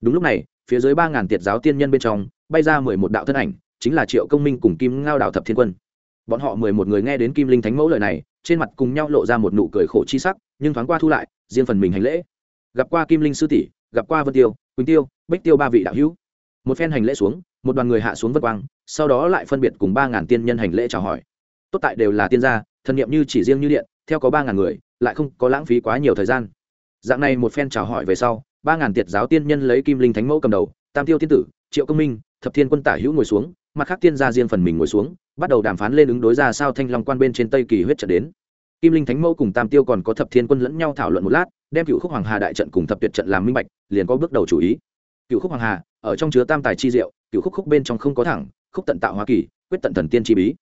Đúng lúc này, phía dưới ba ngàn tiệt giáo tiên nhân bên trong, bay ra mười một đạo thân ảnh, chính là triệu công minh cùng kim ngao đạo thập thiên quân. Bọn họ mười một người nghe đến kim linh thánh mẫu lời này, trên mặt cùng nhau lộ ra một nụ cười khổ chi sắc, nhưng thoáng qua thu lại, riêng phần mình hành lễ. Gặp qua kim linh sư tỷ, gặp qua vân tiêu, quỳnh tiêu, bích tiêu ba vị đạo hữu một phen hành lễ xuống, một đoàn người hạ xuống vân quang, sau đó lại phân biệt cùng ba ngàn tiên nhân hành lễ chào hỏi. Tốt tại đều là tiên gia, thần niệm như chỉ riêng như điện, theo có ba ngàn người, lại không có lãng phí quá nhiều thời gian. Dạng này một phen chào hỏi về sau, ba ngàn tiệt giáo tiên nhân lấy kim linh thánh mẫu cầm đầu, tam tiêu tiên tử, triệu công minh, thập thiên quân tả hữu ngồi xuống, mặt khác tiên gia riêng phần mình ngồi xuống, bắt đầu đàm phán lên ứng đối ra sao thanh long quan bên trên tây kỳ huyết trận đến. Kim linh thánh mẫu cùng tam tiêu còn có thập thiên quân lẫn nhau thảo luận một lát, đem cựu khúc hoàng hà đại trận cùng thập tuyệt trận làm minh bạch, liền có bước đầu chủ ý. Cựu khúc hoàng hà ở trong chứa tam tài chi diệu cựu khúc khúc bên trong không có thẳng, khúc tận tạo hoa kỳ, quyết tận thần tiên chi bí.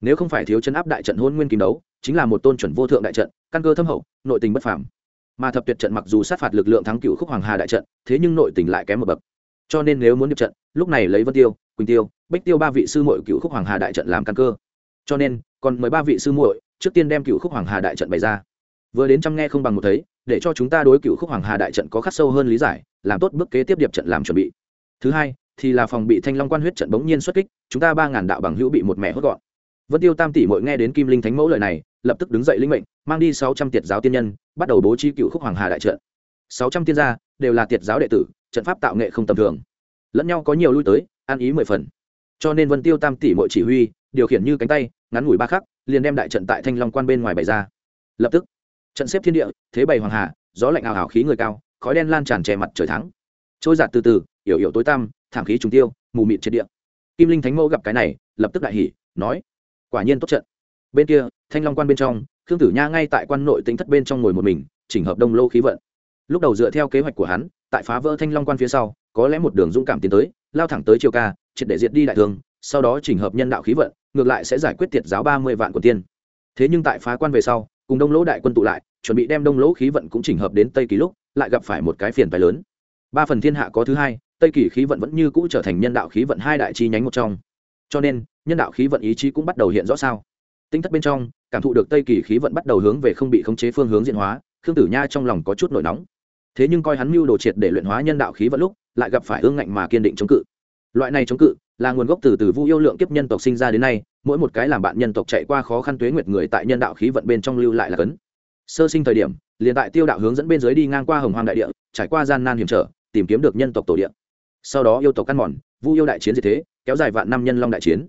Nếu không phải thiếu chân áp đại trận hôn nguyên kim đấu, chính là một tôn chuẩn vô thượng đại trận, căn cơ thâm hậu, nội tình bất phàm. Mà thập tuyệt trận mặc dù sát phạt lực lượng thắng cựu khúc hoàng hà đại trận, thế nhưng nội tình lại kém một bậc. Cho nên nếu muốn nhập trận, lúc này lấy vân tiêu, quỳnh tiêu, bích tiêu ba vị sư muội cựu khúc hoàng hà đại trận làm căn cơ. Cho nên, còn mười ba vị sư muội, trước tiên đem cựu khúc hoàng hà đại trận bày ra. Vừa đến trăm nghe không bằng một thấy, để cho chúng ta đối cựu khúc hoàng hà đại trận có khắc sâu hơn lý giải, làm tốt bước kế tiếp điệp trận làm chuẩn bị thứ hai, thì là phòng bị thanh long quan huyết trận bỗng nhiên xuất kích, chúng ta ba ngàn đạo bằng hữu bị một mẹ hốt gọn. Vân tiêu tam tỷ mội nghe đến kim linh thánh mẫu lời này, lập tức đứng dậy linh mệnh, mang đi sáu trăm tiệt giáo tiên nhân, bắt đầu bố trí cựu khúc hoàng hà đại trận. Sáu trăm tiên gia đều là tiệt giáo đệ tử, trận pháp tạo nghệ không tầm thường. Lẫn nhau có nhiều lui tới, ăn ý mười phần. Cho nên vân tiêu tam tỷ mội chỉ huy, điều khiển như cánh tay, ngắn ngủi ba khắc, liền đem đại trận tại thanh long quan bên ngoài bày ra. Lập tức, trận xếp thiên địa, thế bày hoàng hà, gió lạnh ảo ảo khí người cao, khói đen lan tràn che mặt trời thắng trôi giạt từ từ, yểu yểu tối tăm, thảm khí trùng tiêu, mù mịt trên địa. Kim linh thánh mẫu gặp cái này, lập tức đại hỉ, nói, quả nhiên tốt trận. Bên kia, thanh long quan bên trong, khương tử nha ngay tại quan nội tính thất bên trong ngồi một mình, chỉnh hợp đông lô khí vận. Lúc đầu dựa theo kế hoạch của hắn, tại phá vỡ thanh long quan phía sau, có lẽ một đường dũng cảm tiến tới, lao thẳng tới triều ca, triệt để diệt đi đại thương, sau đó chỉnh hợp nhân đạo khí vận, ngược lại sẽ giải quyết tiệt giáo ba mươi vạn của tiên. Thế nhưng tại phá quan về sau, cùng đông lỗ đại quân tụ lại, chuẩn bị đem đông lỗ khí vận cũng chỉnh hợp đến tây Ký lúc, lại gặp phải một cái phiền phái lớn ba phần thiên hạ có thứ hai, tây kỳ khí vận vẫn như cũ trở thành nhân đạo khí vận hai đại chi nhánh một trong. Cho nên, nhân đạo khí vận ý chí cũng bắt đầu hiện rõ sao. Tinh thất bên trong, cảm thụ được tây kỳ khí vận bắt đầu hướng về không bị khống chế phương hướng diễn hóa, khương tử nha trong lòng có chút nổi nóng. Thế nhưng coi hắn mưu đồ triệt để luyện hóa nhân đạo khí vận lúc, lại gặp phải ương ngạnh mà kiên định chống cự. Loại này chống cự, là nguồn gốc từ từ vu yêu lượng kiếp nhân tộc sinh ra đến nay, mỗi một cái làm bạn nhân tộc chạy qua khó khăn tuế nguyệt người tại nhân đạo khí vận bên trong lưu lại là cấn. Sơ sinh thời điểm, liền tại tiêu đạo hướng dẫn bên dưới đi ngang qua hồng hoang đại địa, trải qua gian nan hiểm trở tìm kiếm được nhân tộc tổ địa. Sau đó yêu tộc căn mòn, vu yêu đại chiến gì thế, kéo dài vạn năm nhân long đại chiến.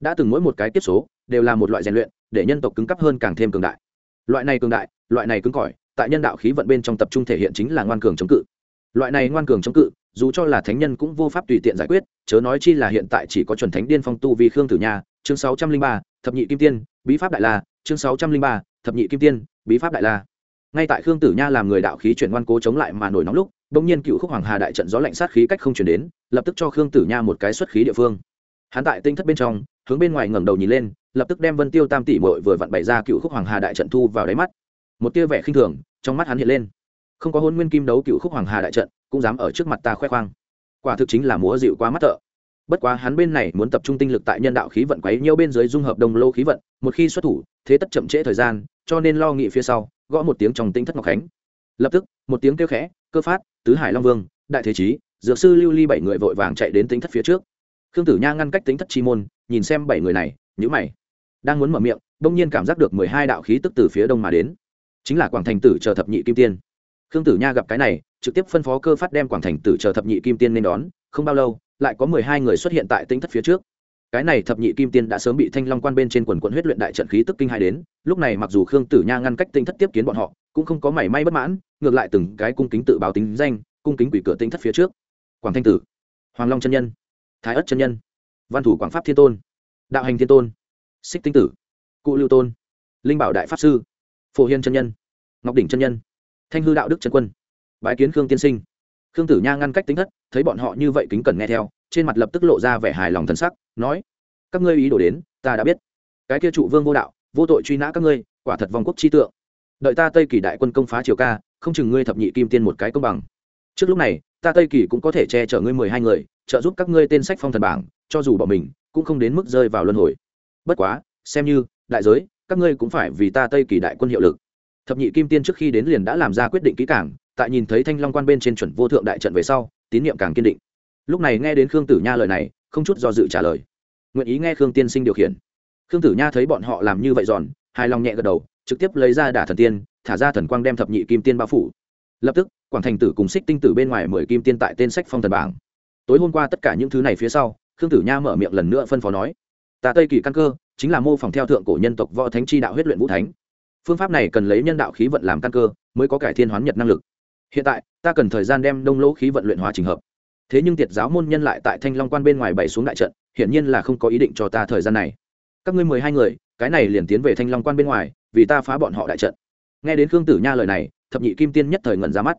Đã từng mỗi một cái tiếp số, đều là một loại rèn luyện, để nhân tộc cứng cấp hơn càng thêm cường đại. Loại này cường đại, loại này cứng cỏi, tại nhân đạo khí vận bên trong tập trung thể hiện chính là ngoan cường chống cự. Loại này ngoan cường chống cự, dù cho là thánh nhân cũng vô pháp tùy tiện giải quyết, chớ nói chi là hiện tại chỉ có chuẩn thánh điên phong tu vì khương tử nha, chương sáu trăm linh ba, thập nhị kim tiên, bí pháp đại la, chương sáu trăm linh ba, thập nhị kim tiên, bí pháp đại la. Ngay tại khương tử nha làm người đạo khí chuyển ngoan cố chống lại mà nổi nóng lúc bỗng nhiên cựu khúc hoàng hà đại trận gió lạnh sát khí cách không chuyển đến, lập tức cho khương tử nha một cái xuất khí địa phương. Hắn tại tinh thất bên trong, hướng bên ngoài ngẩng đầu nhìn lên, lập tức đem vân tiêu tam tỷ mội vừa vặn bày ra cựu khúc hoàng hà đại trận thu vào đáy mắt. Một tia vẻ khinh thường trong mắt hắn hiện lên. Không có hôn nguyên kim đấu cựu khúc hoàng hà đại trận, cũng dám ở trước mặt ta khoe khoang. Quả thực chính là múa dịu quá mắt thợ. Bất quá hắn bên này muốn tập trung tinh lực tại nhân đạo khí vận quấy nhiều bên dưới dung hợp đồng lô khí vận, một khi xuất thủ, thế tất chậm trễ thời gian, cho nên lo nghị phía sau, gõ một tiếng trong tinh thất ngọc khánh. Lập tức, một tiếng kêu khẽ cơ phát, tứ hải long vương, đại thế chí, dược sư lưu ly bảy người vội vàng chạy đến tinh thất phía trước. Khương tử nha ngăn cách tính thất chi môn, nhìn xem bảy người này nhữ mày. Đang muốn mở miệng đông nhiên cảm giác được mười hai đạo khí tức từ phía đông mà đến. Chính là quảng thành tử chờ thập nhị kim tiên. Khương tử nha gặp cái này, trực tiếp phân phó cơ phát đem quảng thành tử chờ thập nhị kim tiên nên đón, không bao lâu, lại có mười hai người xuất hiện tại tính thất phía trước. Cái này thập nhị kim tiên đã sớm bị thanh long quan bên trên quần quận huyết luyện đại trận khí tức kinh hai đến, lúc này mặc dù khương tử nha ngăn cách tinh thất tiếp kiến bọn họ cũng không có mảy may bất mãn, ngược lại từng cái cung kính tự báo tính danh, cung kính quỷ cửa tinh thất phía trước. Quảng thanh tử, hoàng long chân nhân, thái ất chân nhân, văn thủ quảng pháp thiên tôn, đạo hành thiên tôn, xích tinh tử, cụ lưu tôn, linh bảo đại pháp sư, phổ hiên chân nhân, ngọc đỉnh chân nhân, thanh hư đạo đức trần quân, bái kiến khương tiên sinh. Khương tử nha ngăn cách tính thất, thấy bọn họ như vậy kính cẩn nghe theo, trên mặt lập tức lộ ra vẻ hài lòng thân sắc, nói, các ngươi ý đồ đến, ta đã biết. Cái kia trụ vương vô đạo, vô tội truy nã các ngươi, quả thật vòng quốc chi tượng đợi ta tây kỳ đại quân công phá triều ca, không chừng ngươi thập nhị kim tiên một cái công bằng. Trước lúc này, ta tây kỳ cũng có thể che chở ngươi mười hai người, trợ giúp các ngươi tên sách phong thần bảng, cho dù bọn mình, cũng không đến mức rơi vào luân hồi. Bất quá, xem như, đại giới, các ngươi cũng phải vì ta tây kỳ đại quân hiệu lực. Thập nhị kim tiên trước khi đến liền đã làm ra quyết định kỹ cảng tại nhìn thấy thanh long quan bên trên chuẩn vô thượng đại trận về sau, tín nhiệm càng kiên định. Lúc này nghe đến khương tử nha lời này, không chút do dự trả lời. Nguyện ý nghe khương tiên sinh điều khiển. Khương tử nha thấy bọn họ làm như vậy giòn hài lòng nhẹ gật đầu, trực tiếp lấy ra đả thần tiên, thả ra thần quang đem thập nhị kim tiên bao phủ. Lập tức, quảng thành tử cùng xích tinh tử bên ngoài mười kim tiên tại tên sách phong thần bảng. Tối hôm qua tất cả những thứ này phía sau, khương tử nha mở miệng lần nữa phân phó nói tà tây kỳ căn cơ, chính là mô phỏng theo thượng cổ nhân tộc võ thánh chi đạo huyết luyện vũ thánh. Phương pháp này cần lấy nhân đạo khí vận làm căn cơ, mới có cải thiên hoán nhật năng lực. Hiện tại, ta cần thời gian đem đông lỗ khí vận luyện hóa trình hợp. Thế nhưng tiệt giáo môn nhân lại tại thanh long quan bên ngoài bày xuống đại trận, hiển nhiên là không có ý định cho ta thời gian này. Các ngươi mười hai người cái này liền tiến về thanh long quan bên ngoài, vì ta phá bọn họ đại trận. Nghe đến khương tử nha lời này, thập nhị kim tiên nhất thời ngẩn ra mắt.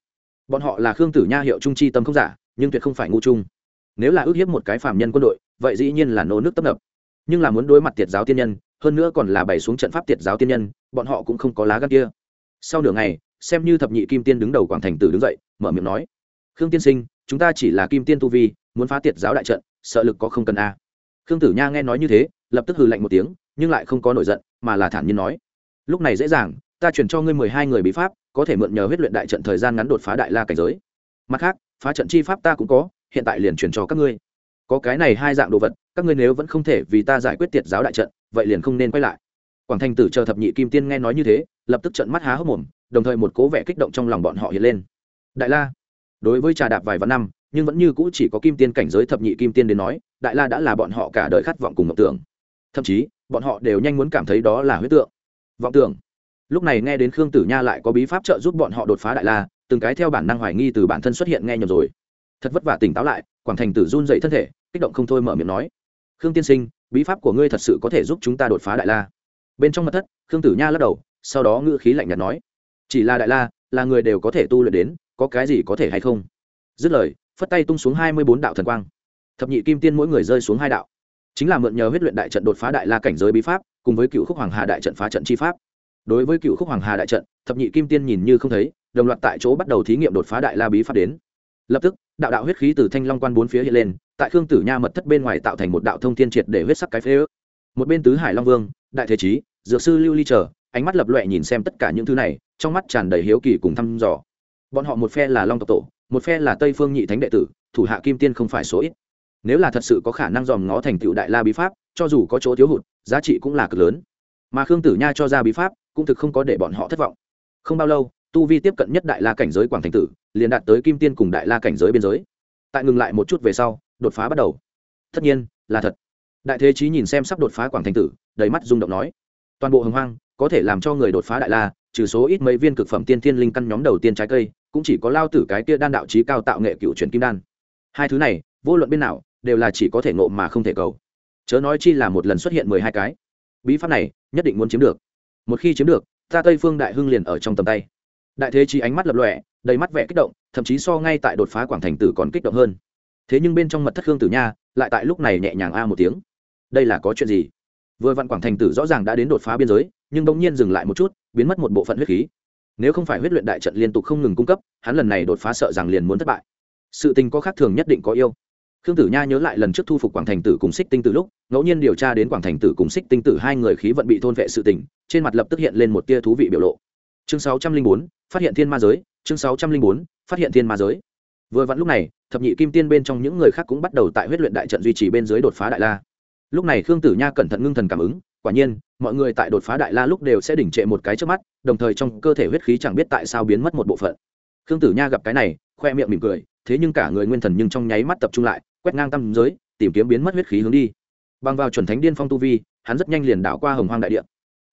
Bọn họ là khương tử nha hiệu trung chi tâm không giả, nhưng tuyệt không phải ngu trung nếu là ước hiếp một cái phạm nhân quân đội, vậy dĩ nhiên là nô nước tấp nập. Nhưng là muốn đối mặt tiệt giáo tiên nhân, hơn nữa còn là bày xuống trận pháp tiệt giáo tiên nhân, bọn họ cũng không có lá gắt kia. Sau nửa ngày, xem như thập nhị kim tiên đứng đầu quảng thành tử đứng dậy, mở miệng nói, khương tiên sinh, chúng ta chỉ là kim tiên tu vi, muốn phá tiệt giáo đại trận, sợ lực có không cần a. Khương tử nha nghe nói như thế, lập tức hừ lạnh một tiếng nhưng lại không có nổi giận, mà là thản nhiên nói, lúc này dễ dàng, ta chuyển cho ngươi mười hai người bí pháp, có thể mượn nhờ huyết luyện đại trận thời gian ngắn đột phá đại la cảnh giới. Mặt khác, phá trận chi pháp ta cũng có, hiện tại liền chuyển cho các ngươi. Có cái này hai dạng đồ vật, các ngươi nếu vẫn không thể vì ta giải quyết tiệt giáo đại trận, vậy liền không nên quay lại. Quảng thành tử chờ thập nhị kim tiên nghe nói như thế, lập tức trận mắt há hốc mồm, đồng thời một cố vẻ kích động trong lòng bọn họ hiện lên. Đại la, đối với trà đạp vài vạn năm, nhưng vẫn như cũ chỉ có kim tiên cảnh giới thập nhị kim tiên đến nói, đại la đã là bọn họ cả đời khát vọng cùng mộng tưởng. Thậm chí bọn họ đều nhanh muốn cảm thấy đó là huyết tượng. Vọng tưởng. Lúc này nghe đến khương tử nha lại có bí pháp trợ giúp bọn họ đột phá đại la, từng cái theo bản năng hoài nghi từ bản thân xuất hiện nghe nhầm rồi. Thật vất vả tỉnh táo lại, quảng thành tử run dậy thân thể, kích động không thôi mở miệng nói. Khương tiên sinh, bí pháp của ngươi thật sự có thể giúp chúng ta đột phá đại la. Bên trong mặt thất, khương tử nha lắc đầu, sau đó ngữ khí lạnh nhạt nói. Chỉ là đại la, là người đều có thể tu luyện đến, có cái gì có thể hay không? Dứt lời, phất tay tung xuống hai mươi bốn đạo thần quang. Thập nhị kim tiên mỗi người rơi xuống hai đạo chính là mượn nhờ huyết luyện đại trận đột phá đại la cảnh giới bí pháp, cùng với cựu khúc hoàng hà đại trận phá trận chi pháp. Đối với cựu khúc hoàng hà đại trận, thập nhị kim tiên nhìn như không thấy, đồng loạt tại chỗ bắt đầu thí nghiệm đột phá đại la bí pháp đến. Lập tức, đạo đạo huyết khí từ thanh long quan bốn phía hiện lên, tại khương tử nha mật thất bên ngoài tạo thành một đạo thông thiên triệt để huyết sắc cái phế ước. Một bên tứ hải long vương, đại thế chí, dược sư lưu ly chờ, ánh mắt lập loẹ nhìn xem tất cả những thứ này, trong mắt tràn đầy hiếu kỳ cùng thăm dò. Bọn họ một phe là long tộc tổ, một phe là tây phương nhị thánh đệ tử, thủ hạ kim tiên không phải số ít nếu là thật sự có khả năng dòm ngó thành tựu đại la bí pháp, cho dù có chỗ thiếu hụt, giá trị cũng là cực lớn. Mà khương tử nha cho ra bí pháp, cũng thực không có để bọn họ thất vọng. Không bao lâu, tu vi tiếp cận nhất đại la cảnh giới quảng thành tử, liền đạt tới kim tiên cùng đại la cảnh giới biên giới. Tại ngừng lại một chút về sau, đột phá bắt đầu. Tất nhiên, là thật. Đại thế chí nhìn xem sắp đột phá quảng thành tử, đầy mắt rung động nói. Toàn bộ hồng hoang, có thể làm cho người đột phá đại la, trừ số ít mấy viên cực phẩm tiên thiên linh căn nhóm đầu tiên trái cây, cũng chỉ có lao tử cái kia đan đạo trí cao tạo nghệ cựu truyền kim đan. Hai thứ này, vô luận bên nào đều là chỉ có thể ngộ mà không thể cầu. Chớ nói chi là một lần xuất hiện mười hai cái. Bí pháp này, nhất định muốn chiếm được. Một khi chiếm được, ta tây phương đại hưng liền ở trong tầm tay. Đại thế chi ánh mắt lập lọe đầy mắt vẻ kích động, thậm chí so ngay tại đột phá quảng thành tử còn kích động hơn. Thế nhưng bên trong mật thất hương tử nha, lại tại lúc này nhẹ nhàng a một tiếng. Đây là có chuyện gì? Vừa vặn quảng thành tử rõ ràng đã đến đột phá biên giới, nhưng bỗng nhiên dừng lại một chút, biến mất một bộ phận huyết khí. Nếu không phải huyết luyện đại trận liên tục không ngừng cung cấp, hắn lần này đột phá sợ rằng liền muốn thất bại. Sự tình có khác thường nhất định có yêu khương tử nha nhớ lại lần trước thu phục quảng thành tử cùng xích tinh tử lúc, ngẫu nhiên điều tra đến quảng thành tử cùng xích tinh tử hai người khí vận bị thôn vệ sự tình, trên mặt lập tức hiện lên một tia thú vị biểu lộ. Chương sáu trăm linh bốn, phát hiện thiên ma giới, chương sáu trăm linh bốn, phát hiện thiên ma giới. Vừa vặn lúc này, thập nhị kim tiên bên trong những người khác cũng bắt đầu tại huyết luyện đại trận duy trì bên dưới đột phá đại la. Lúc này khương tử nha cẩn thận ngưng thần cảm ứng, quả nhiên, mọi người tại đột phá đại la lúc đều sẽ đỉnh trệ một cái trước mắt, đồng thời trong cơ thể huyết khí chẳng biết tại sao biến mất một bộ phận. Khương tử nha gặp cái này, khoe miệng mỉm cười thế nhưng cả người nguyên thần nhưng trong nháy mắt tập trung lại, quét ngang tâm giới, tìm kiếm biến mất huyết khí hướng đi. Bằng vào chuẩn thánh điên phong tu vi, hắn rất nhanh liền đảo qua hồng hoang đại địa,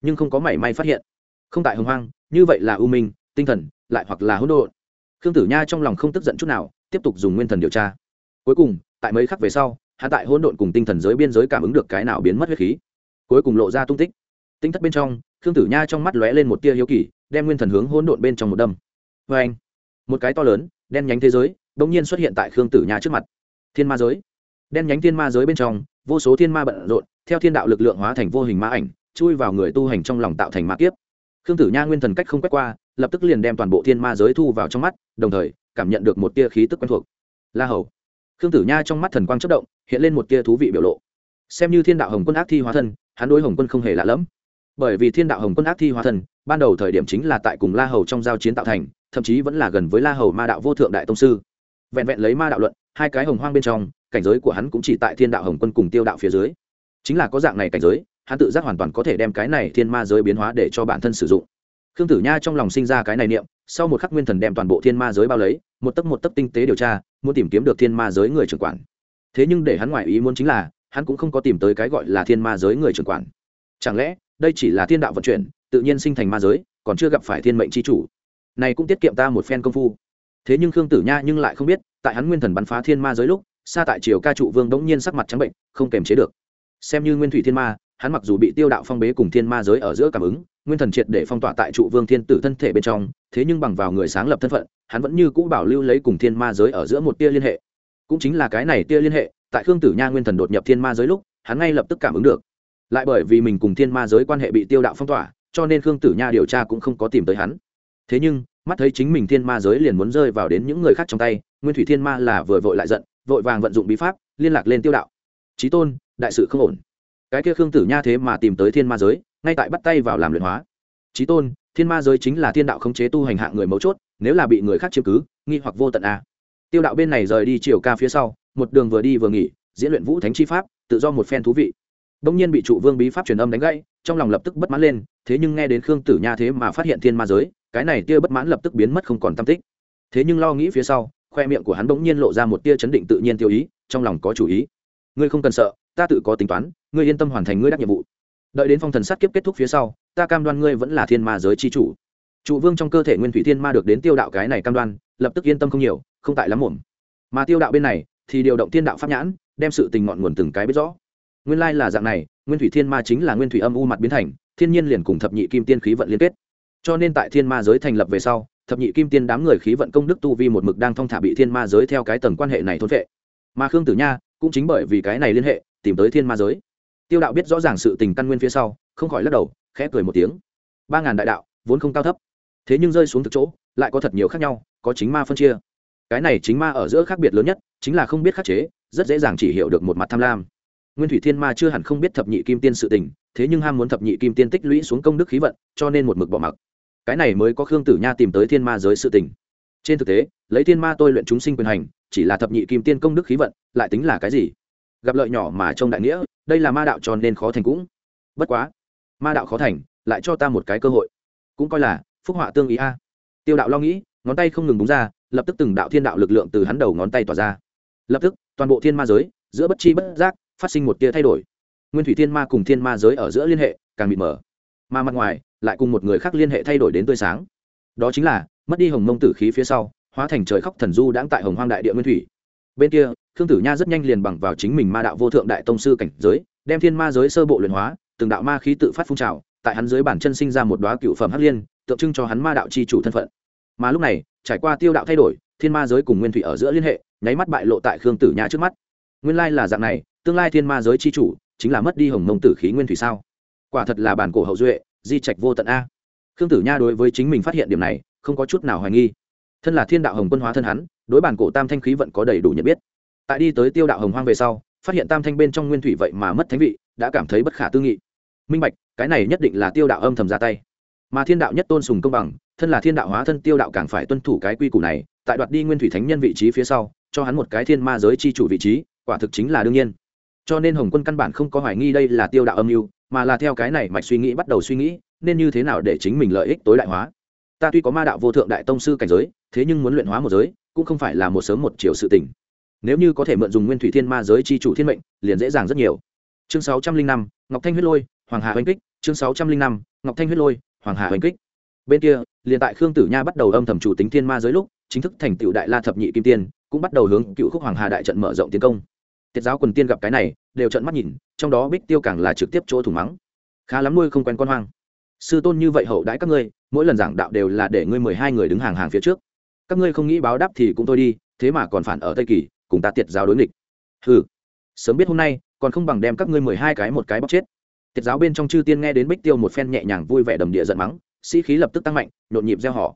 nhưng không có mảy may phát hiện. Không tại hồng hoang, như vậy là u minh, tinh thần, lại hoặc là hỗn độn. Khương tử nha trong lòng không tức giận chút nào, tiếp tục dùng nguyên thần điều tra. Cuối cùng, tại mấy khắc về sau, hắn tại hỗn độn cùng tinh thần giới biên giới cảm ứng được cái nào biến mất huyết khí. Cuối cùng lộ ra tung tích. Tinh thất bên trong, khương tử nha trong mắt lóe lên một tia hiếu kỳ, đem nguyên thần hướng hỗn độn bên trong một đâm. Vê anh một cái to lớn, đen nhánh thế giới bỗng nhiên xuất hiện tại khương tử nha trước mặt thiên ma giới đen nhánh thiên ma giới bên trong vô số thiên ma bận rộn theo thiên đạo lực lượng hóa thành vô hình ma ảnh chui vào người tu hành trong lòng tạo thành ma kiếp khương tử nha nguyên thần cách không quét qua lập tức liền đem toàn bộ thiên ma giới thu vào trong mắt đồng thời cảm nhận được một tia khí tức quen thuộc la hầu khương tử nha trong mắt thần quang chất động hiện lên một tia thú vị biểu lộ xem như thiên đạo hồng quân ác thi hóa thân hắn đối hồng quân không hề lạ lẫm bởi vì thiên đạo hồng quân ác thi hóa thân ban đầu thời điểm chính là tại cùng la hầu trong giao chiến tạo thành thậm chí vẫn là gần với la hầu ma đạo vô thượng đại tông sư vẹn vẹn lấy ma đạo luận, hai cái hồng hoang bên trong, cảnh giới của hắn cũng chỉ tại thiên đạo hồng quân cùng tiêu đạo phía dưới. Chính là có dạng này cảnh giới, hắn tự giác hoàn toàn có thể đem cái này thiên ma giới biến hóa để cho bản thân sử dụng. Khương tử nha trong lòng sinh ra cái này niệm, sau một khắc nguyên thần đem toàn bộ thiên ma giới bao lấy, một tấc một tấc tinh tế điều tra, muốn tìm kiếm được thiên ma giới người trưởng quản. Thế nhưng để hắn ngoại ý muốn chính là, hắn cũng không có tìm tới cái gọi là thiên ma giới người trưởng quản. Chẳng lẽ, đây chỉ là thiên đạo vận chuyển, tự nhiên sinh thành ma giới, còn chưa gặp phải thiên mệnh c h i chủ. Này cũng tiết kiệm ta một phen công phu thế nhưng khương tử nha nhưng lại không biết, tại hắn nguyên thần bắn phá thiên ma giới lúc, xa tại triều ca trụ vương đống nhiên sắc mặt trắng bệnh, không kềm chế được. Xem như nguyên thủy thiên ma, hắn mặc dù bị tiêu đạo phong bế cùng thiên ma giới ở giữa cảm ứng, nguyên thần triệt để phong tỏa tại trụ vương thiên tử thân thể bên trong, thế nhưng bằng vào người sáng lập thân phận, hắn vẫn như cũ bảo lưu lấy cùng thiên ma giới ở giữa một tia liên hệ. Cũng chính là cái này tia liên hệ, tại khương tử nha nguyên thần đột nhập thiên ma giới lúc, hắn ngay lập tức cảm ứng được. Lại bởi vì mình cùng thiên ma giới quan hệ bị tiêu đạo phong tỏa, cho nên khương tử nha điều tra cũng không có tìm tới hắn. Thế nhưng mắt thấy chính mình thiên ma giới liền muốn rơi vào đến những người khác trong tay, nguyên thủy thiên ma là vừa vội lại giận, vội vàng vận dụng bí pháp, liên lạc lên tiêu đạo. Trí tôn, đại sự không ổn. Cái kia khương tử nha thế mà tìm tới thiên ma giới, ngay tại bắt tay vào làm luyện hóa. Trí tôn, thiên ma giới chính là thiên đạo khống chế tu hành hạ người mấu chốt, nếu là bị người khác chiếm cứ, nghi hoặc vô tận a. Tiêu đạo bên này rời đi chiều ca phía sau, một đường vừa đi vừa nghỉ, diễn luyện vũ thánh chi pháp, tự do một phen thú vị. Đông nhiên bị trụ vương bí pháp truyền âm đánh gãy, trong lòng lập tức bất mãn lên, thế nhưng nghe đến khương tử nha thế mà phát hiện thiên ma giới cái này tia bất mãn lập tức biến mất không còn tam tích. Thế nhưng lo nghĩ phía sau, khoe miệng của hắn bỗng nhiên lộ ra một tia chấn định tự nhiên tiêu ý, trong lòng có chủ ý. Ngươi không cần sợ, ta tự có tính toán, ngươi yên tâm hoàn thành ngươi đắc nhiệm vụ. Đợi đến phong thần sát kiếp kết thúc phía sau, ta cam đoan ngươi vẫn là thiên ma giới chi chủ. Trụ vương trong cơ thể nguyên thủy thiên ma được đến tiêu đạo cái này cam đoan, lập tức yên tâm không nhiều, không tại lắm muộn. Mà tiêu đạo bên này, thì điều động thiên đạo pháp nhãn, đem sự tình ngọn nguồn từng cái biết rõ. Nguyên lai là dạng này, nguyên thủy thiên ma chính là nguyên thủy âm u mặt biến thành, thiên nhiên liền cùng thập nhị kim tiên khí vận liên kết cho nên tại thiên ma giới thành lập về sau, thập nhị kim tiên đám người khí vận công đức tu vi một mực đang thong thả bị thiên ma giới theo cái tầng quan hệ này thôn vệ. Mà khương tử nha cũng chính bởi vì cái này liên hệ, tìm tới thiên ma giới. Tiêu đạo biết rõ ràng sự tình căn nguyên phía sau, không khỏi lắc đầu, khẽ cười một tiếng. Ba ngàn đại đạo, vốn không cao thấp. Thế nhưng rơi xuống thực chỗ, lại có thật nhiều khác nhau, có chính ma phân chia. Cái này chính ma ở giữa khác biệt lớn nhất, chính là không biết khắc chế, rất dễ dàng chỉ hiểu được một mặt tham lam. Nguyên thủy thiên ma chưa hẳn không biết thập nhị kim tiên sự tình, thế nhưng ham muốn thập nhị kim tiên tích lũy xuống công đức khí vận, cho nên một mực bỏ mặc cái này mới có khương tử nha tìm tới thiên ma giới sự tình. Trên thực tế, lấy thiên ma tôi luyện chúng sinh quyền hành, chỉ là thập nhị kim tiên công đức khí vận, lại tính là cái gì? Gặp lợi nhỏ mà trong đại nghĩa, đây là ma đạo tròn nên khó thành cũng. Bất quá, ma đạo khó thành, lại cho ta một cái cơ hội. Cũng coi là, phúc họa tương ý a. Tiêu đạo lo nghĩ, ngón tay không ngừng búng ra, lập tức từng đạo thiên đạo lực lượng từ hắn đầu ngón tay tỏa ra. Lập tức, toàn bộ thiên ma giới, giữa bất chi bất giác, phát sinh một tia thay đổi. Nguyên thủy thiên ma cùng thiên ma giới ở giữa liên hệ, càng bị mở mà mặt ngoài lại cùng một người khác liên hệ thay đổi đến tươi sáng. Đó chính là, mất đi hồng mông tử khí phía sau, hóa thành trời khóc thần du đãng tại hồng hoang đại địa nguyên thủy. Bên kia, khương tử nha rất nhanh liền bằng vào chính mình ma đạo vô thượng đại tông sư cảnh giới, đem thiên ma giới sơ bộ luyện hóa, từng đạo ma khí tự phát phun trào, tại hắn dưới bản chân sinh ra một đoá cựu phẩm hắc liên, tượng trưng cho hắn ma đạo c h i chủ thân phận. Mà lúc này, trải qua tiêu đạo thay đổi, thiên ma giới cùng nguyên thủy ở giữa liên hệ, nháy mắt bại lộ tại khương tử nha trước mắt. Nguyên lai là dạng này, tương lai thiên ma giới chi chủ, chính là mất đi hồng mông tử khí nguyên thủy sao? Quả thật là bản cổ hậu duệ di trạch vô tận a. Khương tử nha đối với chính mình phát hiện điểm này, không có chút nào hoài nghi. Thân là thiên đạo hồng quân hóa thân hắn, đối bản cổ tam thanh khí vẫn có đầy đủ nhận biết. Tại đi tới tiêu đạo hồng hoang về sau, phát hiện tam thanh bên trong nguyên thủy vậy mà mất thánh vị, đã cảm thấy bất khả tư nghị. Minh bạch, cái này nhất định là tiêu đạo âm thầm ra tay. Mà thiên đạo nhất tôn sùng công bằng, thân là thiên đạo hóa thân tiêu đạo càng phải tuân thủ cái quy củ này, tại đoạt đi nguyên thủy thánh nhân vị trí phía sau, cho hắn một cái thiên ma giới chi chủ vị trí, quả thực chính là đương nhiên. Cho nên hồng quân căn bản không có hoài nghi đây là tiêu đạo âm mưu mà là theo cái này mạch suy nghĩ bắt đầu suy nghĩ, nên như thế nào để chính mình lợi ích tối đại hóa? Ta tuy có ma đạo vô thượng đại tông sư cảnh giới, thế nhưng muốn luyện hóa một giới, cũng không phải là một sớm một chiều sự tình. Nếu như có thể mượn dùng nguyên thủy thiên ma giới chi chủ thiên mệnh, liền dễ dàng rất nhiều. Chương sáu trăm linh năm, ngọc thanh huyết lôi, hoàng hà oanh kích. Chương sáu trăm linh năm, ngọc thanh huyết lôi, hoàng hà oanh kích. Bên kia, liền tại khương tử nha bắt đầu âm thầm chủ tính thiên ma giới lúc, chính thức thành tựu đại la thập nhị kim tiên, cũng bắt đầu hướng cựu khúc hoàng hà đại trận mở rộng tiến công. Tiết giáo quần tiên gặp cái này đều trợn mắt nhìn, trong đó bích tiêu càng là trực tiếp chỗ thủ mắng. Khá lắm nuôi không quen con hoang. Sư tôn như vậy hậu đãi các ngươi, mỗi lần giảng đạo đều là để ngươi mười hai người đứng hàng hàng phía trước. Các ngươi không nghĩ báo đáp thì cũng thôi đi, thế mà còn phản ở tây kỳ, cùng ta tiệt giáo đối nghịch. Ừ sớm biết hôm nay, còn không bằng đem các ngươi mười hai cái một cái bóc chết. Tiệt giáo bên trong chư tiên nghe đến bích tiêu một phen nhẹ nhàng vui vẻ đầm địa giận mắng, sĩ khí lập tức tăng mạnh, nhộn nhịp gieo họ.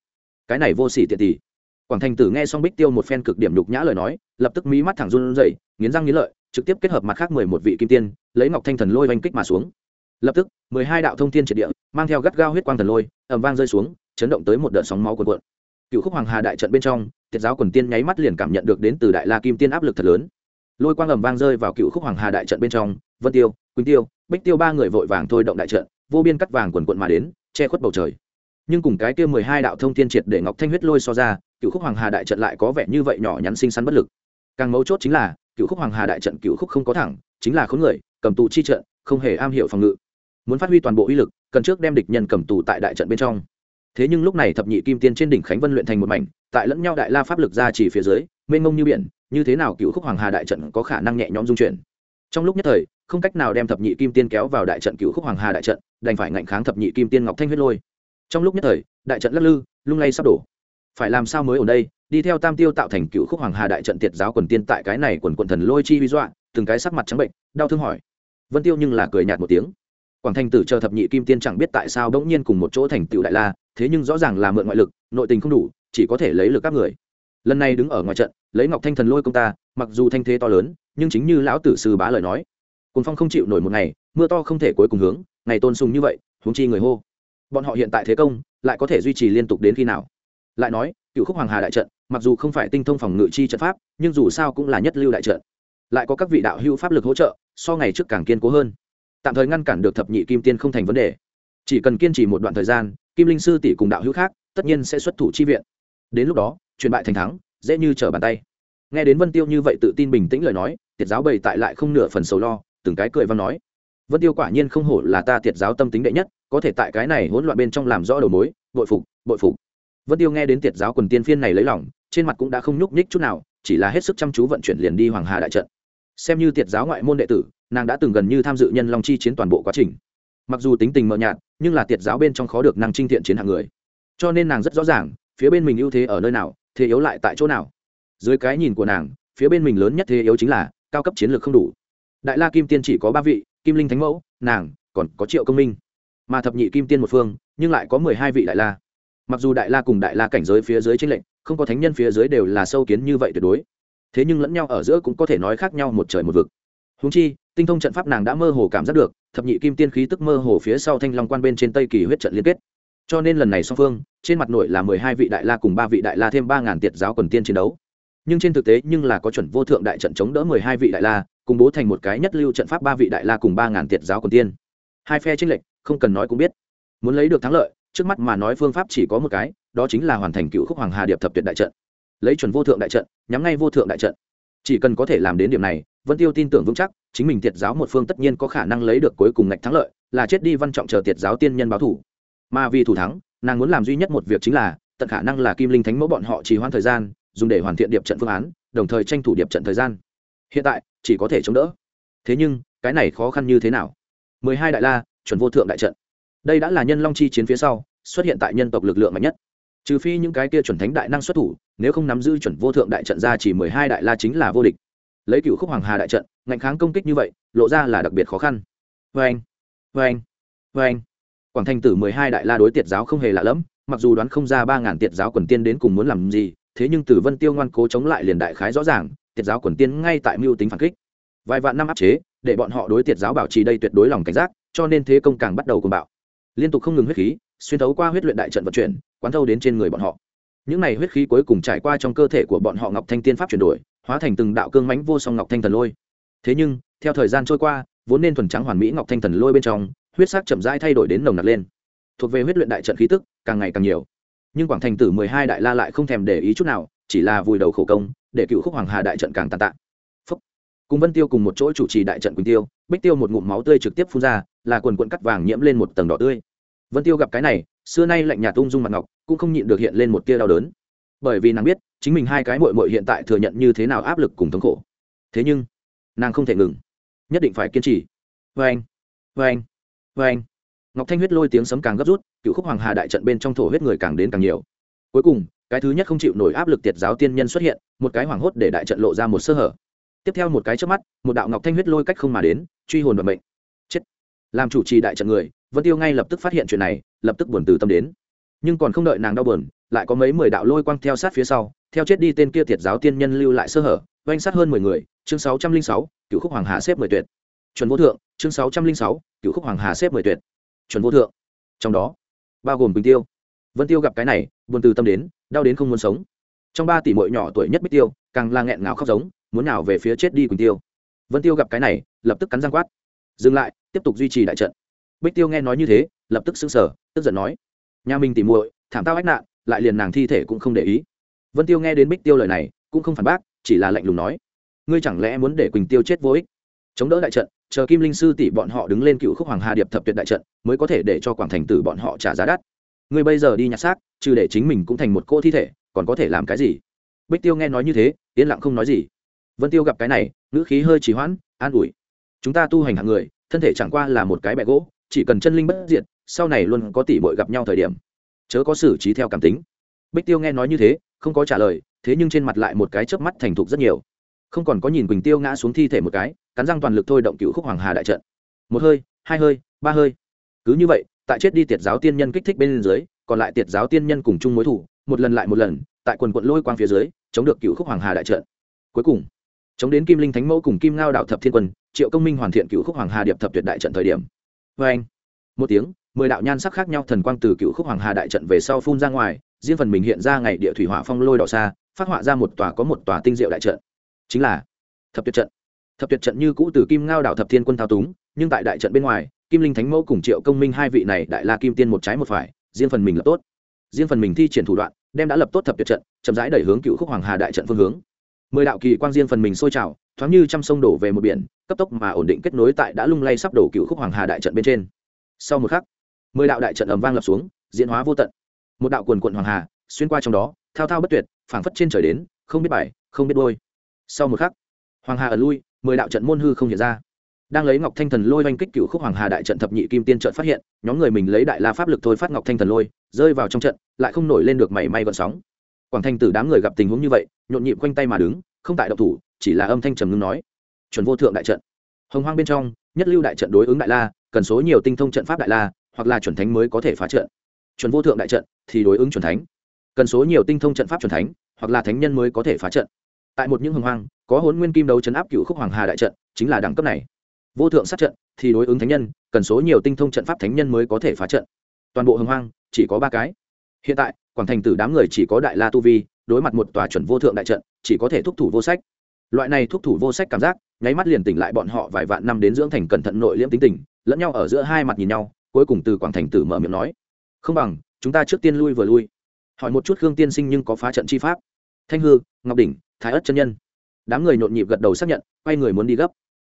Cái này vô sỉ tiện tỷ quảng thành tử nghe xong bích tiêu một phen cực điểm nhục nhã lời nói, lập tức mí mắt thẳng run rẩy, nghiến răng nghiến lợi trực tiếp kết hợp mặt khác mười một vị kim tiên, lấy ngọc thanh thần lôi oanh kích mà xuống. Lập tức, mười hai đạo thông tiên triệt địa, mang theo gắt gao huyết quang thần lôi ẩm vang rơi xuống, chấn động tới một đợt sóng máu cuồn cuộn. Cựu khúc hoàng hà đại trận bên trong tiết giáo quần tiên nháy mắt liền cảm nhận được đến từ đại la kim tiên áp lực thật lớn. Lôi quang ẩm vang rơi vào cựu khúc hoàng hà đại trận bên trong, vân tiêu, quỳnh tiêu, bích tiêu ba người vội vàng thôi động đại trận, vô biên cắt vàng quần quận mà đến, che khuất bầu trời. Nhưng cùng cái kia mười hai đạo thông tiên triệt để ngọc thanh huyết lôi so ra, cựu khúc hoàng hà đại trận lại có vẻ như vậy nhỏ nhắn xinh xắn bất lực càng mấu chốt chính là cựu khúc hoàng hà đại trận cựu khúc không có thẳng, chính là khốn người, cầm tù chi trận, không hề am hiểu phòng ngự. Muốn phát huy toàn bộ uy lực, cần trước đem địch nhân cầm tù tại đại trận bên trong. Thế nhưng lúc này thập nhị kim tiên trên đỉnh khánh vân luyện thành một mảnh, tại lẫn nhau đại la pháp lực ra chỉ phía dưới, mênh mông như biển, như thế nào cựu khúc hoàng hà đại trận có khả năng nhẹ nhõm dung chuyển? Trong lúc nhất thời, không cách nào đem thập nhị kim tiên kéo vào đại trận cựu khúc hoàng hà đại trận, đành phải ngạnh kháng thập nhị kim tiên ngọc thanh huyết lôi. Trong lúc nhất thời, đại trận lắc lư, lung lay sắp đổ. Phải làm sao mới ở đây? Đi theo tam tiêu tạo thành cựu khúc hoàng hà đại trận tiệt giáo quần tiên tại cái này quần quần thần lôi chi vi dọa, từng cái sắc mặt trắng bệnh, đau thương hỏi. Vân tiêu nhưng là cười nhạt một tiếng. Quảng thành tử chờ thập nhị kim tiên chẳng biết tại sao bỗng nhiên cùng một chỗ thành tựu đại la, thế nhưng rõ ràng là mượn ngoại lực, nội tình không đủ, chỉ có thể lấy lực các người. Lần này đứng ở ngoài trận, lấy ngọc thanh thần lôi công ta, mặc dù thanh thế to lớn, nhưng chính như lão tử sư bá lời nói cùng phong không chịu nổi một ngày, mưa to không thể cuối cùng hướng, ngày tôn sùng như vậy, huống chi người hô. Bọn họ hiện tại thế công, lại có thể duy trì liên tục đến khi nào? Lại nói, cựu khúc hoàng hà đại trận mặc dù không phải tinh thông phòng ngự chi trận pháp, nhưng dù sao cũng là nhất lưu đại trận. Lại có các vị đạo hữu pháp lực hỗ trợ, so ngày trước càng kiên cố hơn. Tạm thời ngăn cản được thập nhị kim tiên không thành vấn đề. Chỉ cần kiên trì một đoạn thời gian, kim linh sư tỷ cùng đạo hữu khác, tất nhiên sẽ xuất thủ chi viện. Đến lúc đó, truyền bại thành thắng, dễ như trở bàn tay. Nghe đến vân tiêu như vậy tự tin bình tĩnh lời nói, tiệt giáo bày tại lại không nửa phần sầu lo, từng cái cười văn nói. Vân tiêu quả nhiên không hổ là ta tiệt giáo tâm tính đệ nhất, có thể tại cái này hỗn loạn bên trong làm rõ đầu mối, bội phục bội phục. Vân tiêu nghe đến tiệt giáo quần tiên phiên này lấy lòng trên mặt cũng đã không nhúc nhích chút nào, chỉ là hết sức chăm chú vận chuyển liền đi hoàng hà đại trận. Xem như tiệt giáo ngoại môn đệ tử, nàng đã từng gần như tham dự nhân long chi chiến toàn bộ quá trình. Mặc dù tính tình mờ nhạt, nhưng là tiệt giáo bên trong khó được năng trinh thiện chiến hạng người. Cho nên nàng rất rõ ràng, phía bên mình ưu thế ở nơi nào, thế yếu lại tại chỗ nào. Dưới cái nhìn của nàng, phía bên mình lớn nhất thế yếu chính là cao cấp chiến lược không đủ. Đại la kim tiên chỉ có ba vị, kim linh thánh mẫu, nàng, còn có triệu công minh. Mà thập nhị kim tiên một phương, nhưng lại có mười hai vị đại la. Mặc dù đại la cùng đại la cảnh giới phía dưới tranh lệnh không có thánh nhân phía dưới đều là sâu kiến như vậy tuyệt đối. Thế nhưng lẫn nhau ở giữa cũng có thể nói khác nhau một trời một vực. Húng chi, tinh thông trận pháp nàng đã mơ hồ cảm giác được, thập nhị kim tiên khí tức mơ hồ phía sau thanh long quan bên trên tây kỳ huyết trận liên kết. Cho nên lần này song phương, trên mặt nội là mười hai vị đại la cùng ba vị đại la thêm ba ngàn tiệt giáo quần tiên chiến đấu. Nhưng trên thực tế nhưng là có chuẩn vô thượng đại trận chống đỡ mười hai vị đại la, cùng bố thành một cái nhất lưu trận pháp ba vị đại la cùng ba ngàn tiệt giáo quần tiên. Hai phe tranh lệch, không cần nói cũng biết. Muốn lấy được thắng lợi, trước mắt mà nói phương pháp chỉ có một cái đó chính là hoàn thành cựu khúc hoàng hà điệp thập tuyệt đại trận. Lấy chuẩn vô thượng đại trận, nhắm ngay vô thượng đại trận. Chỉ cần có thể làm đến điểm này, vân tiêu tin tưởng vững chắc, chính mình tiệt giáo một phương tất nhiên có khả năng lấy được cuối cùng ngạch thắng lợi, là chết đi văn trọng chờ tiệt giáo tiên nhân báo thủ. Mà vì thủ thắng, nàng muốn làm duy nhất một việc chính là, tận khả năng là kim linh thánh mẫu bọn họ trì hoãn thời gian, dùng để hoàn thiện điệp trận phương án, đồng thời tranh thủ điệp trận thời gian. Hiện tại, chỉ có thể chống đỡ. Thế nhưng, cái này khó khăn như thế nào? Mười hai đại la, chuẩn vô thượng đại trận. Đây đã là nhân long chi chiến phía sau, xuất hiện tại nhân tộc lực lượng mạnh nhất trừ phi những cái kia chuẩn thánh đại năng xuất thủ, nếu không nắm giữ chuẩn vô thượng đại trận ra chỉ mười hai đại la chính là vô địch. Lấy cựu khúc hoàng hà đại trận, ngạnh kháng công kích như vậy, lộ ra là đặc biệt khó khăn. Vê anh vê anh vê anh. Quảng thành tử mười hai đại la đối tiệt giáo không hề lạ lẫm, mặc dù đoán không ra ba ngàn tiệt giáo quần tiên đến cùng muốn làm gì, thế nhưng tử vân tiêu ngoan cố chống lại liền đại khái rõ ràng, tiệt giáo quần tiên ngay tại mưu tính phản kích. Vài vạn năm áp chế, để bọn họ đối tiệt giáo bảo trì đây tuyệt đối lòng cảnh giác, cho nên thế công càng bắt đầu cùng bạo. Liên tục không ngừng huyết khí, xuyên thấu qua huyết luyện đại trận vận chuyển quán thâu đến trên người bọn họ. Những này huyết khí cuối cùng trải qua trong cơ thể của bọn họ ngọc thanh tiên pháp chuyển đổi, hóa thành từng đạo cương mãnh vô song ngọc thanh thần lôi. Thế nhưng, theo thời gian trôi qua, vốn nên thuần trắng hoàn mỹ ngọc thanh thần lôi bên trong, huyết sắc chậm rãi thay đổi đến nồng nặc lên. Thuộc về huyết luyện đại trận khí tức, càng ngày càng nhiều. Nhưng quảng thành tử mười hai đại la lại không thèm để ý chút nào, chỉ là vùi đầu khổ công, để cựu khúc hoàng hà đại trận càng tàn tạ. Phúc. cùng vân tiêu cùng một chỗ chủ trì đại trận quỳnh tiêu, bích tiêu một ngụm máu tươi trực tiếp phun ra, là quần quận cắt vàng nhiễm lên một tầng đỏ tươi. Vân tiêu gặp cái này xưa nay lạnh nhạt tung dung mặt ngọc, cũng không nhịn được hiện lên một tia đau đớn. Bởi vì nàng biết, chính mình hai cái mội mội hiện tại thừa nhận như thế nào áp lực cùng thống khổ. Thế nhưng, nàng không thể ngừng. Nhất định phải kiên trì. Vê anh vê anh vê anh. Ngọc thanh huyết lôi tiếng sấm càng gấp rút, cựu khúc hoàng hà đại trận bên trong thổ huyết người càng đến càng nhiều. Cuối cùng, cái thứ nhất không chịu nổi áp lực tiệt giáo tiên nhân xuất hiện, một cái hoảng hốt để đại trận lộ ra một sơ hở. Tiếp theo một cái trước mắt, một đạo ngọc thanh huyết lôi cách không mà đến, truy hồn vận mệnh. Chết. Làm chủ trì đại trận người vân tiêu ngay lập tức phát hiện chuyện này, lập tức buồn từ tâm đến. Nhưng còn không đợi nàng đau buồn, lại có mấy mười đạo lôi quang theo sát phía sau, theo chết đi tên kia thiệt giáo tiên nhân lưu lại sơ hở, oanh sát hơn mười người, chương sáu trăm linh sáu, cựu khúc hoàng hà xếp mười tuyệt. Chuẩn vô thượng, chương sáu trăm linh sáu, cựu khúc hoàng hà xếp mười tuyệt. Chuẩn vô thượng. Trong đó, bao gồm bình tiêu. Vân tiêu gặp cái này, buồn từ tâm đến, đau đến không muốn sống. Trong ba tỷ mội nhỏ tuổi nhất bích tiêu, càng là nghẹn ngào khóc giống, muốn nào về phía chết đi quỳnh tiêu. Vân tiêu gặp cái này, lập tức cắn răng quát. Dừng lại, tiếp tục duy trì đại trận bích tiêu nghe nói như thế, lập tức xứng sở tức giận nói, nhà mình tỉ muội, thảm tao ách nạn, lại liền nàng thi thể cũng không để ý. Vân tiêu nghe đến bích tiêu lời này, cũng không phản bác, chỉ là lạnh lùng nói, ngươi chẳng lẽ muốn để quỳnh tiêu chết vô ích? Chống đỡ đại trận, chờ kim linh sư tỷ bọn họ đứng lên cựu khúc hoàng hà điệp thập tuyệt đại trận, mới có thể để cho quảng thành tử bọn họ trả giá đắt. Ngươi bây giờ đi nhặt xác, trừ để chính mình cũng thành một cô thi thể, còn có thể làm cái gì? Bích tiêu nghe nói như thế, yên lặng không nói gì. Vân tiêu gặp cái này, ngữ khí hơi trì hoãn, an ủi, chúng ta tu hành hạng người, thân thể chẳng qua là một cái bẹ gỗ chỉ cần chân linh bất diệt, sau này luôn có tỷ bội gặp nhau thời điểm, chớ có xử trí theo cảm tính. Bích tiêu nghe nói như thế, không có trả lời, thế nhưng trên mặt lại một cái chớp mắt thành thục rất nhiều. Không còn có nhìn quỳnh tiêu ngã xuống thi thể một cái, cắn răng toàn lực thôi động cựu khúc hoàng hà đại trận. Một hơi, hai hơi, ba hơi. Cứ như vậy, tại chết đi tiệt giáo tiên nhân kích thích bên dưới, còn lại tiệt giáo tiên nhân cùng chung mối thủ, một lần lại một lần, tại quần quận lôi quang phía dưới, chống được cựu khúc hoàng hà đại trận. Cuối cùng, chống đến kim linh thánh mẫu cùng kim ngao đạo thập thiên quân, triệu công minh hoàn thiện cựu khúc hoàng hà điệp thập tuyệt đại trận thời điểm vê anh. Một tiếng, mười đạo nhan sắc khác nhau thần quang từ cựu khúc hoàng hà đại trận về sau phun ra ngoài, riêng phần mình hiện ra ngày địa thủy hỏa phong lôi đỏ xa, phát họa ra một tòa có một tòa tinh diệu đại trận. Chính là thập tuyệt trận. Thập tuyệt trận như cũ từ kim ngao đảo thập thiên quân thao túng, nhưng tại đại trận bên ngoài, kim linh thánh mẫu cùng triệu công minh hai vị này đại la kim tiên một trái một phải, riêng phần mình lập tốt. Riêng phần mình thi triển thủ đoạn, đem đã lập tốt thập tuyệt trận, chậm rãi đẩy hướng cựu khúc hoàng hà đại trận phương hướng. Mười đạo kỳ quang riêng phần mình sôi trào thoáng như trăm sông đổ về một biển, cấp tốc mà ổn định kết nối tại đã lung lay sắp đổ cựu khúc hoàng hà đại trận bên trên. Sau một khắc, mười đạo đại trận ầm vang lập xuống, diễn hóa vô tận. Một đạo quần quận hoàng hà xuyên qua trong đó, thao thao bất tuyệt, phảng phất trên trời đến, không biết bài, không biết đôi. Sau một khắc, hoàng hà ẩn lui, mười đạo trận môn hư không hiện ra. Đang lấy ngọc thanh thần lôi oanh kích cựu khúc hoàng hà đại trận thập nhị kim tiên trận phát hiện, nhóm người mình lấy đại la pháp lực thôi phát ngọc thanh thần lôi, rơi vào trong trận, lại không nổi lên được mảy may gọn sóng. Quảng thanh tử đám người gặp tình huống như vậy, nhộn nhịp quanh tay mà đứng không tại động thủ, chỉ là âm thanh trầm ngưng nói. Chuẩn vô thượng đại trận. Hồng hoang bên trong, nhất lưu đại trận đối ứng đại la, cần số nhiều tinh thông trận pháp đại la, hoặc là chuẩn thánh mới có thể phá trận. Chuẩn vô thượng đại trận thì đối ứng chuẩn thánh. Cần số nhiều tinh thông trận pháp chuẩn thánh, hoặc là thánh nhân mới có thể phá trận. Tại một những hồng hoang, có hôn nguyên kim đấu chấn áp cựu khúc hoàng hà đại trận, chính là đẳng cấp này. Vô thượng sát trận thì đối ứng thánh nhân, cần số nhiều tinh thông trận pháp thánh nhân mới có thể phá trận. Toàn bộ hồng hoang, chỉ có ba cái. Hiện tại, quảng thành tử đám người chỉ có đại la tu vi, đối mặt một tòa chuẩn vô thượng đại trận chỉ có thể thúc thủ vô sách. Loại này thúc thủ vô sách cảm giác, nháy mắt liền tỉnh lại bọn họ vài vạn năm đến dưỡng thành cẩn thận nội liễm tính tình, lẫn nhau ở giữa hai mặt nhìn nhau, cuối cùng từ quảng thành tử mở miệng nói, không bằng, chúng ta trước tiên lui vừa lui. Hỏi một chút khương tiên sinh nhưng có phá trận chi pháp. Thanh hư, ngọc đỉnh, thái ất chân nhân. Đám người nhộn nhịp gật đầu xác nhận, quay người muốn đi gấp.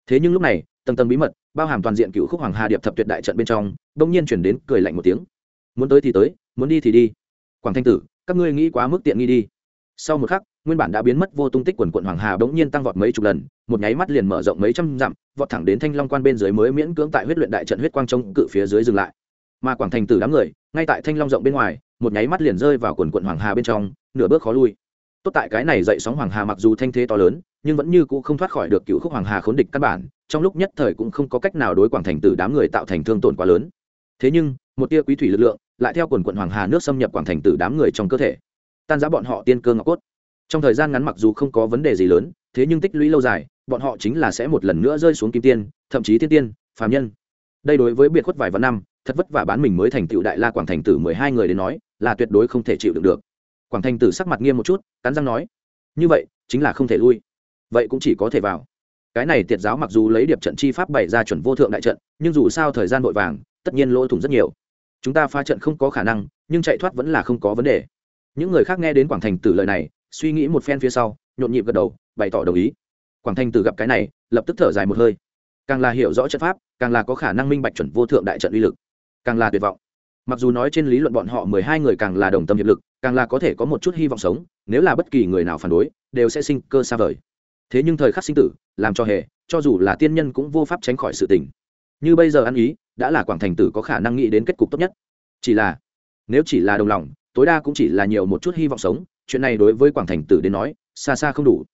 Thế nhưng lúc này, tầng tầng bí mật, bao hàm toàn diện cựu khúc hoàng hà điệp thập tuyệt đại trận bên trong, đông nhiên chuyển đến cười lạnh một tiếng. Muốn tới thì tới, muốn đi thì đi. Quảng thanh tử, các ngươi nghĩ quá mức tiện nghi đi. Sau một khắc nguyên bản đã biến mất vô tung tích quần quận hoàng hà bỗng nhiên tăng vọt mấy chục lần, một nháy mắt liền mở rộng mấy trăm dặm, vọt thẳng đến thanh long quan bên dưới mới miễn cưỡng tại huyết luyện đại trận huyết quang trông cự phía dưới dừng lại. Mà quảng thành tử đám người, ngay tại thanh long rộng bên ngoài, một nháy mắt liền rơi vào quần quận hoàng hà bên trong, nửa bước khó lui. Tốt tại cái này dậy sóng hoàng hà mặc dù thanh thế to lớn, nhưng vẫn như cũ không thoát khỏi được cựu khúc hoàng hà khốn địch căn bản, trong lúc nhất thời cũng không có cách nào đối quảng thành tử đám người tạo thành thương tổn quá lớn. Thế nhưng, một tia quý thủy lực lượng lại theo quần quận hoàng hà nước xâm nhập quảng thành tử đám người trong cơ thể, tan giá bọn họ tiên cơ ngọc cốt trong thời gian ngắn mặc dù không có vấn đề gì lớn, thế nhưng tích lũy lâu dài, bọn họ chính là sẽ một lần nữa rơi xuống kim tiên, thậm chí thiên tiên, phàm nhân. Đây đối với biệt khuất vài vạn năm, thật vất vả bán mình mới thành tựu đại la quảng thành tử mười hai người đến nói, là tuyệt đối không thể chịu được được. Quảng thành tử sắc mặt nghiêm một chút, cắn răng nói, như vậy, chính là không thể lui. Vậy cũng chỉ có thể vào. Cái này tiệt giáo mặc dù lấy điệp trận chi pháp bày ra chuẩn vô thượng đại trận, nhưng dù sao thời gian vội vàng, tất nhiên lỗ thủng rất nhiều. Chúng ta phá trận không có khả năng, nhưng chạy thoát vẫn là không có vấn đề. Những người khác nghe đến quảng thành tử lời này suy nghĩ một phen phía sau, nhộn nhịp gật đầu, bày tỏ đồng ý. Quảng thanh tử gặp cái này, lập tức thở dài một hơi. Càng là hiểu rõ trận pháp, càng là có khả năng minh bạch chuẩn vô thượng đại trận uy lực. Càng là tuyệt vọng. Mặc dù nói trên lý luận bọn họ mười hai người càng là đồng tâm hiệp lực, càng là có thể có một chút hy vọng sống, nếu là bất kỳ người nào phản đối, đều sẽ sinh cơ xa vời. Thế nhưng thời khắc sinh tử, làm cho hề, cho dù là tiên nhân cũng vô pháp tránh khỏi sự tình. Như bây giờ ăn ý, đã là quảng thành tử có khả năng nghĩ đến kết cục tốt nhất. Chỉ là, nếu chỉ là đồng lòng, tối đa cũng chỉ là nhiều một chút hy vọng sống chuyện này đối với quảng thành tử đến nói, xa xa không đủ.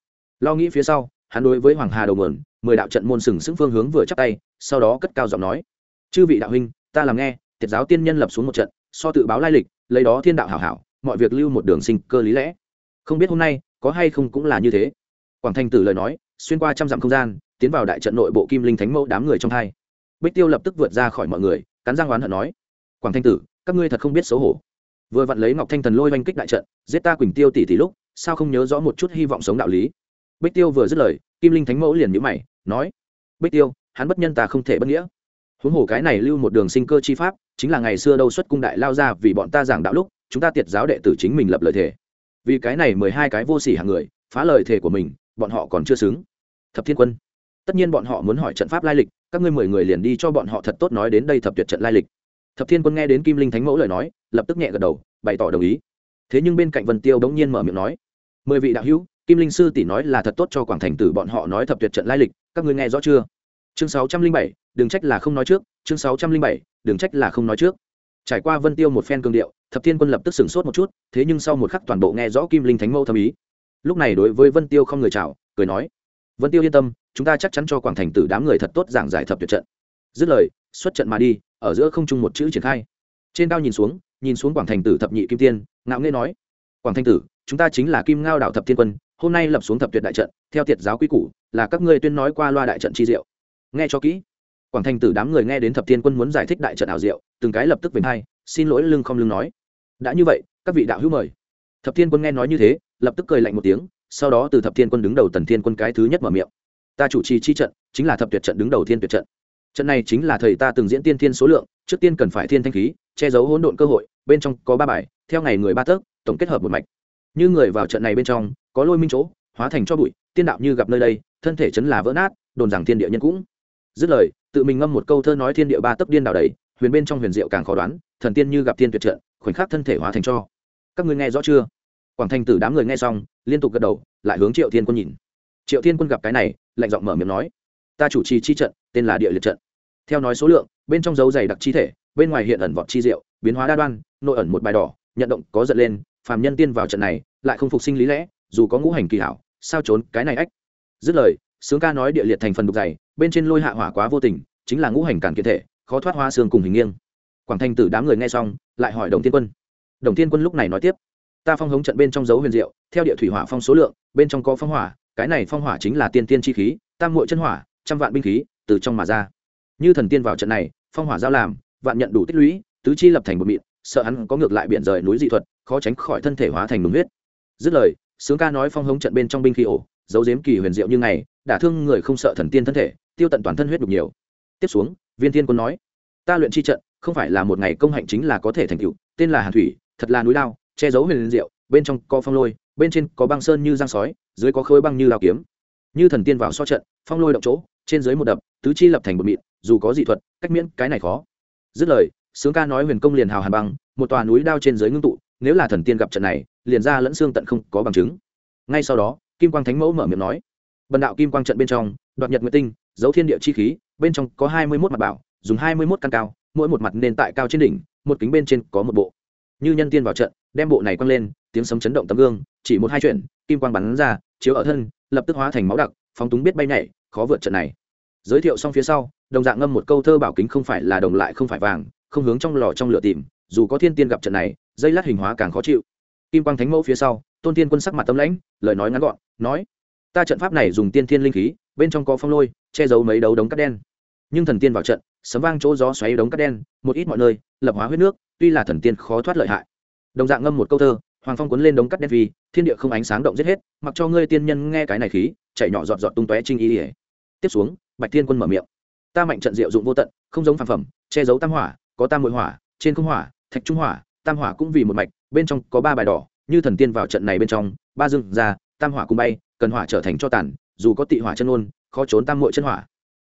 Lo nghĩ phía sau, hắn đối với hoàng hà đầu mườn mười đạo trận môn sừng sững phương hướng vừa chắc tay, sau đó cất cao giọng nói, chư vị đạo huynh, ta làm nghe, tiệt giáo tiên nhân lập xuống một trận, so tự báo lai lịch, lấy đó thiên đạo hảo hảo, mọi việc lưu một đường sinh cơ lý lẽ. Không biết hôm nay, có hay không cũng là như thế. Quảng thành tử lời nói, xuyên qua trăm dặm không gian, tiến vào đại trận nội bộ kim linh thánh mẫu đám người trong hai. Bích tiêu lập tức vượt ra khỏi mọi người, cắn răng oán hận nói, quảng thanh tử, các ngươi thật không biết xấu hổ vừa vặn lấy ngọc thanh thần lôi oanh kích đại trận, giết ta quỳnh tiêu tỷ tỷ lúc, sao không nhớ rõ một chút hy vọng sống đạo lý? Bích tiêu vừa dứt lời, kim linh thánh mẫu liền nhữ mày, nói, bích tiêu, hắn bất nhân ta không thể bất nghĩa. Huống hồ cái này lưu một đường sinh cơ chi pháp, chính là ngày xưa đâu xuất cung đại lao ra vì bọn ta giảng đạo lúc, chúng ta tiệt giáo đệ tử chính mình lập lời thề. Vì cái này mười hai cái vô sỉ hàng người, phá lời thề của mình, bọn họ còn chưa xứng. Thập thiên quân, tất nhiên bọn họ muốn hỏi trận pháp lai lịch, các ngươi mười người liền đi cho bọn họ thật tốt nói đến đây thập tuyệt trận lai lịch thập thiên quân nghe đến kim linh thánh mẫu lời nói, lập tức nhẹ gật đầu, bày tỏ đồng ý. Thế nhưng bên cạnh vân tiêu bỗng nhiên mở miệng nói, mười vị đạo hữu, kim linh sư tỷ nói là thật tốt cho quảng thành tử bọn họ nói thập tuyệt trận lai lịch, các ngươi nghe rõ chưa? Chương sáu trăm linh bảy, đừng trách là không nói trước, chương sáu trăm linh bảy, đừng trách là không nói trước. Trải qua vân tiêu một phen cương điệu, thập thiên quân lập tức sửng sốt một chút, thế nhưng sau một khắc toàn bộ nghe rõ kim linh thánh mẫu thâm ý. Lúc này đối với vân tiêu không người chào, cười nói, vân tiêu yên tâm, chúng ta chắc chắn cho quảng thành tử đám người thật tốt giảng giải thập tuyệt trận. Dứt lời, xuất trận mà đi ở giữa không trung một chữ triển khai. Trên cao nhìn xuống nhìn xuống quảng thành tử thập nhị kim tiên, ngạo nghê nói, quảng thành tử, chúng ta chính là kim ngao đạo thập thiên quân, hôm nay lập xuống thập tuyệt đại trận, theo tiệt giáo quy củ, là các ngươi tuyên nói qua loa đại trận chi diệu. Nghe cho kỹ. Quảng thành tử đám người nghe đến thập thiên quân muốn giải thích đại trận ảo diệu, từng cái lập tức về hai, xin lỗi lưng không lưng nói. Đã như vậy, các vị đạo hữu mời. Thập thiên quân nghe nói như thế, lập tức cười lạnh một tiếng, sau đó từ thập thiên quân đứng đầu tần thiên quân cái thứ nhất mở miệng. Ta chủ trì chi trận, chính là thập tuyệt trận đứng đầu thiên tuyệt trận trận này chính là thầy ta từng diễn tiên thiên số lượng, trước tiên cần phải thiên thanh khí, che giấu hỗn độn cơ hội, bên trong có ba bài, theo ngày người ba tấc tổng kết hợp một mạch. Như người vào trận này bên trong, có lôi minh chỗ, hóa thành cho bụi, tiên đạo như gặp nơi đây, thân thể chấn là vỡ nát, đồn rằng thiên địa nhân cũng. Dứt lời, tự mình ngâm một câu thơ nói thiên địa ba tấc điên đạo đầy, huyền bên trong huyền diệu càng khó đoán, thần tiên như gặp tiên tuyệt trận, khoảnh khắc thân thể hóa thành cho. Các ngươi nghe rõ chưa? Quảng thành tử đám người nghe xong, liên tục gật đầu, lại hướng triệu thiên quân nhìn. Triệu thiên quân gặp cái này, lạnh giọng mở miệng nói ta chủ trì chi trận, tên là địa liệt trận. Theo nói số lượng, bên trong dấu dày đặc chi thể, bên ngoài hiện ẩn vọt chi diệu, biến hóa đa đoan, nội ẩn một bài đỏ, nhận động có giật lên, phàm nhân tiên vào trận này, lại không phục sinh lý lẽ, dù có ngũ hành kỳ hảo, sao trốn cái này ách? Dứt lời, sướng ca nói địa liệt thành phần đục dày, bên trên lôi hạ hỏa quá vô tình, chính là ngũ hành cản kiệt thể, khó thoát hoa xương cùng hình nghiêng. Quảng Thanh tử đám người nghe xong, lại hỏi đồng thiên quân. Đồng thiên quân lúc này nói tiếp, ta phong hống trận bên trong dấu huyền diệu, theo địa thủy hỏa phong số lượng, bên trong có phong hỏa, cái này phong hỏa chính là tiên tiên chi khí, tam muội chân hỏa trăm vạn binh khí từ trong mà ra. Như thần tiên vào trận này, phong hỏa giao làm, vạn nhận đủ tích lũy, tứ chi lập thành một mịn, sợ hắn có ngược lại biển rời núi dị thuật, khó tránh khỏi thân thể hóa thành đúng huyết. Dứt lời, sướng ca nói phong hống trận bên trong binh khí ổ dấu dếm kỳ huyền diệu như ngày, đả thương người không sợ thần tiên thân thể, tiêu tận toàn thân huyết đục nhiều. Tiếp xuống, viên thiên quân nói, ta luyện chi trận, không phải là một ngày công hạnh chính là có thể thành tựu, tên là hàn thủy, thật là núi lao, che giấu huyền diệu, bên trong có phong lôi, bên trên có băng sơn như giang sói, dưới có khối băng như lao kiếm. Như thần tiên vào so trận, phong lôi động chỗ trên dưới một đập, tứ chi lập thành một mịn, dù có dị thuật, cách miễn cái này khó. Dứt lời, sướng ca nói huyền công liền hào hàn băng, một tòa núi đao trên dưới ngưng tụ, nếu là thần tiên gặp trận này, liền ra lẫn xương tận không có bằng chứng. Ngay sau đó, kim quang thánh mẫu mở miệng nói, bần đạo kim quang trận bên trong, đoạt nhật nguyệt tinh dấu thiên địa chi khí, bên trong có hai mươi mốt mặt bảo, dùng hai mươi mốt căn cao, mỗi một mặt nền tại cao trên đỉnh, một kính bên trên có một bộ. Như nhân tiên vào trận, đem bộ này quăng lên, tiếng sấm chấn động tấm gương, chỉ một hai chuyện, kim quang bắn ra, chiếu ở thân, lập tức hóa thành máu đặc phóng túng biết bay nhảy, khó vượt trận này. Giới thiệu xong phía sau, đồng dạng ngâm một câu thơ bảo kính không phải là đồng lại không phải vàng, không hướng trong lò trong lửa tìm, dù có thiên tiên gặp trận này, dây lát hình hóa càng khó chịu. Kim quang thánh mẫu phía sau, tôn tiên quân sắc mặt tâm lãnh, lời nói ngắn gọn, nói, ta trận pháp này dùng tiên thiên linh khí, bên trong có phong lôi, che giấu mấy đấu đống cắt đen. Nhưng thần tiên vào trận, sấm vang chỗ gió xoáy đống cắt đen, một ít mọi nơi, lập hóa huyết nước, tuy là thần tiên khó thoát lợi hại. Đồng dạng ngâm một câu thơ, hoàng phong cuốn lên đống cắt đen vì, thiên địa không ánh sáng động giết hết, mặc cho ngươi tiên nhân nghe cái này khí chạy nhỏ giọt giọt tung tóe trinh y ỉa. Tiếp xuống, bạch thiên quân mở miệng. Ta mạnh trận diệu dụng vô tận, không giống phàm phẩm, che giấu tam hỏa, có tam mội hỏa, trên không hỏa, thạch trung hỏa, tam hỏa cũng vì một mạch, bên trong có ba bài đỏ, như thần tiên vào trận này bên trong, ba dưng ra, tam hỏa cùng bay, cần hỏa trở thành cho tàn, dù có tị hỏa chân ôn khó trốn tam mội chân hỏa.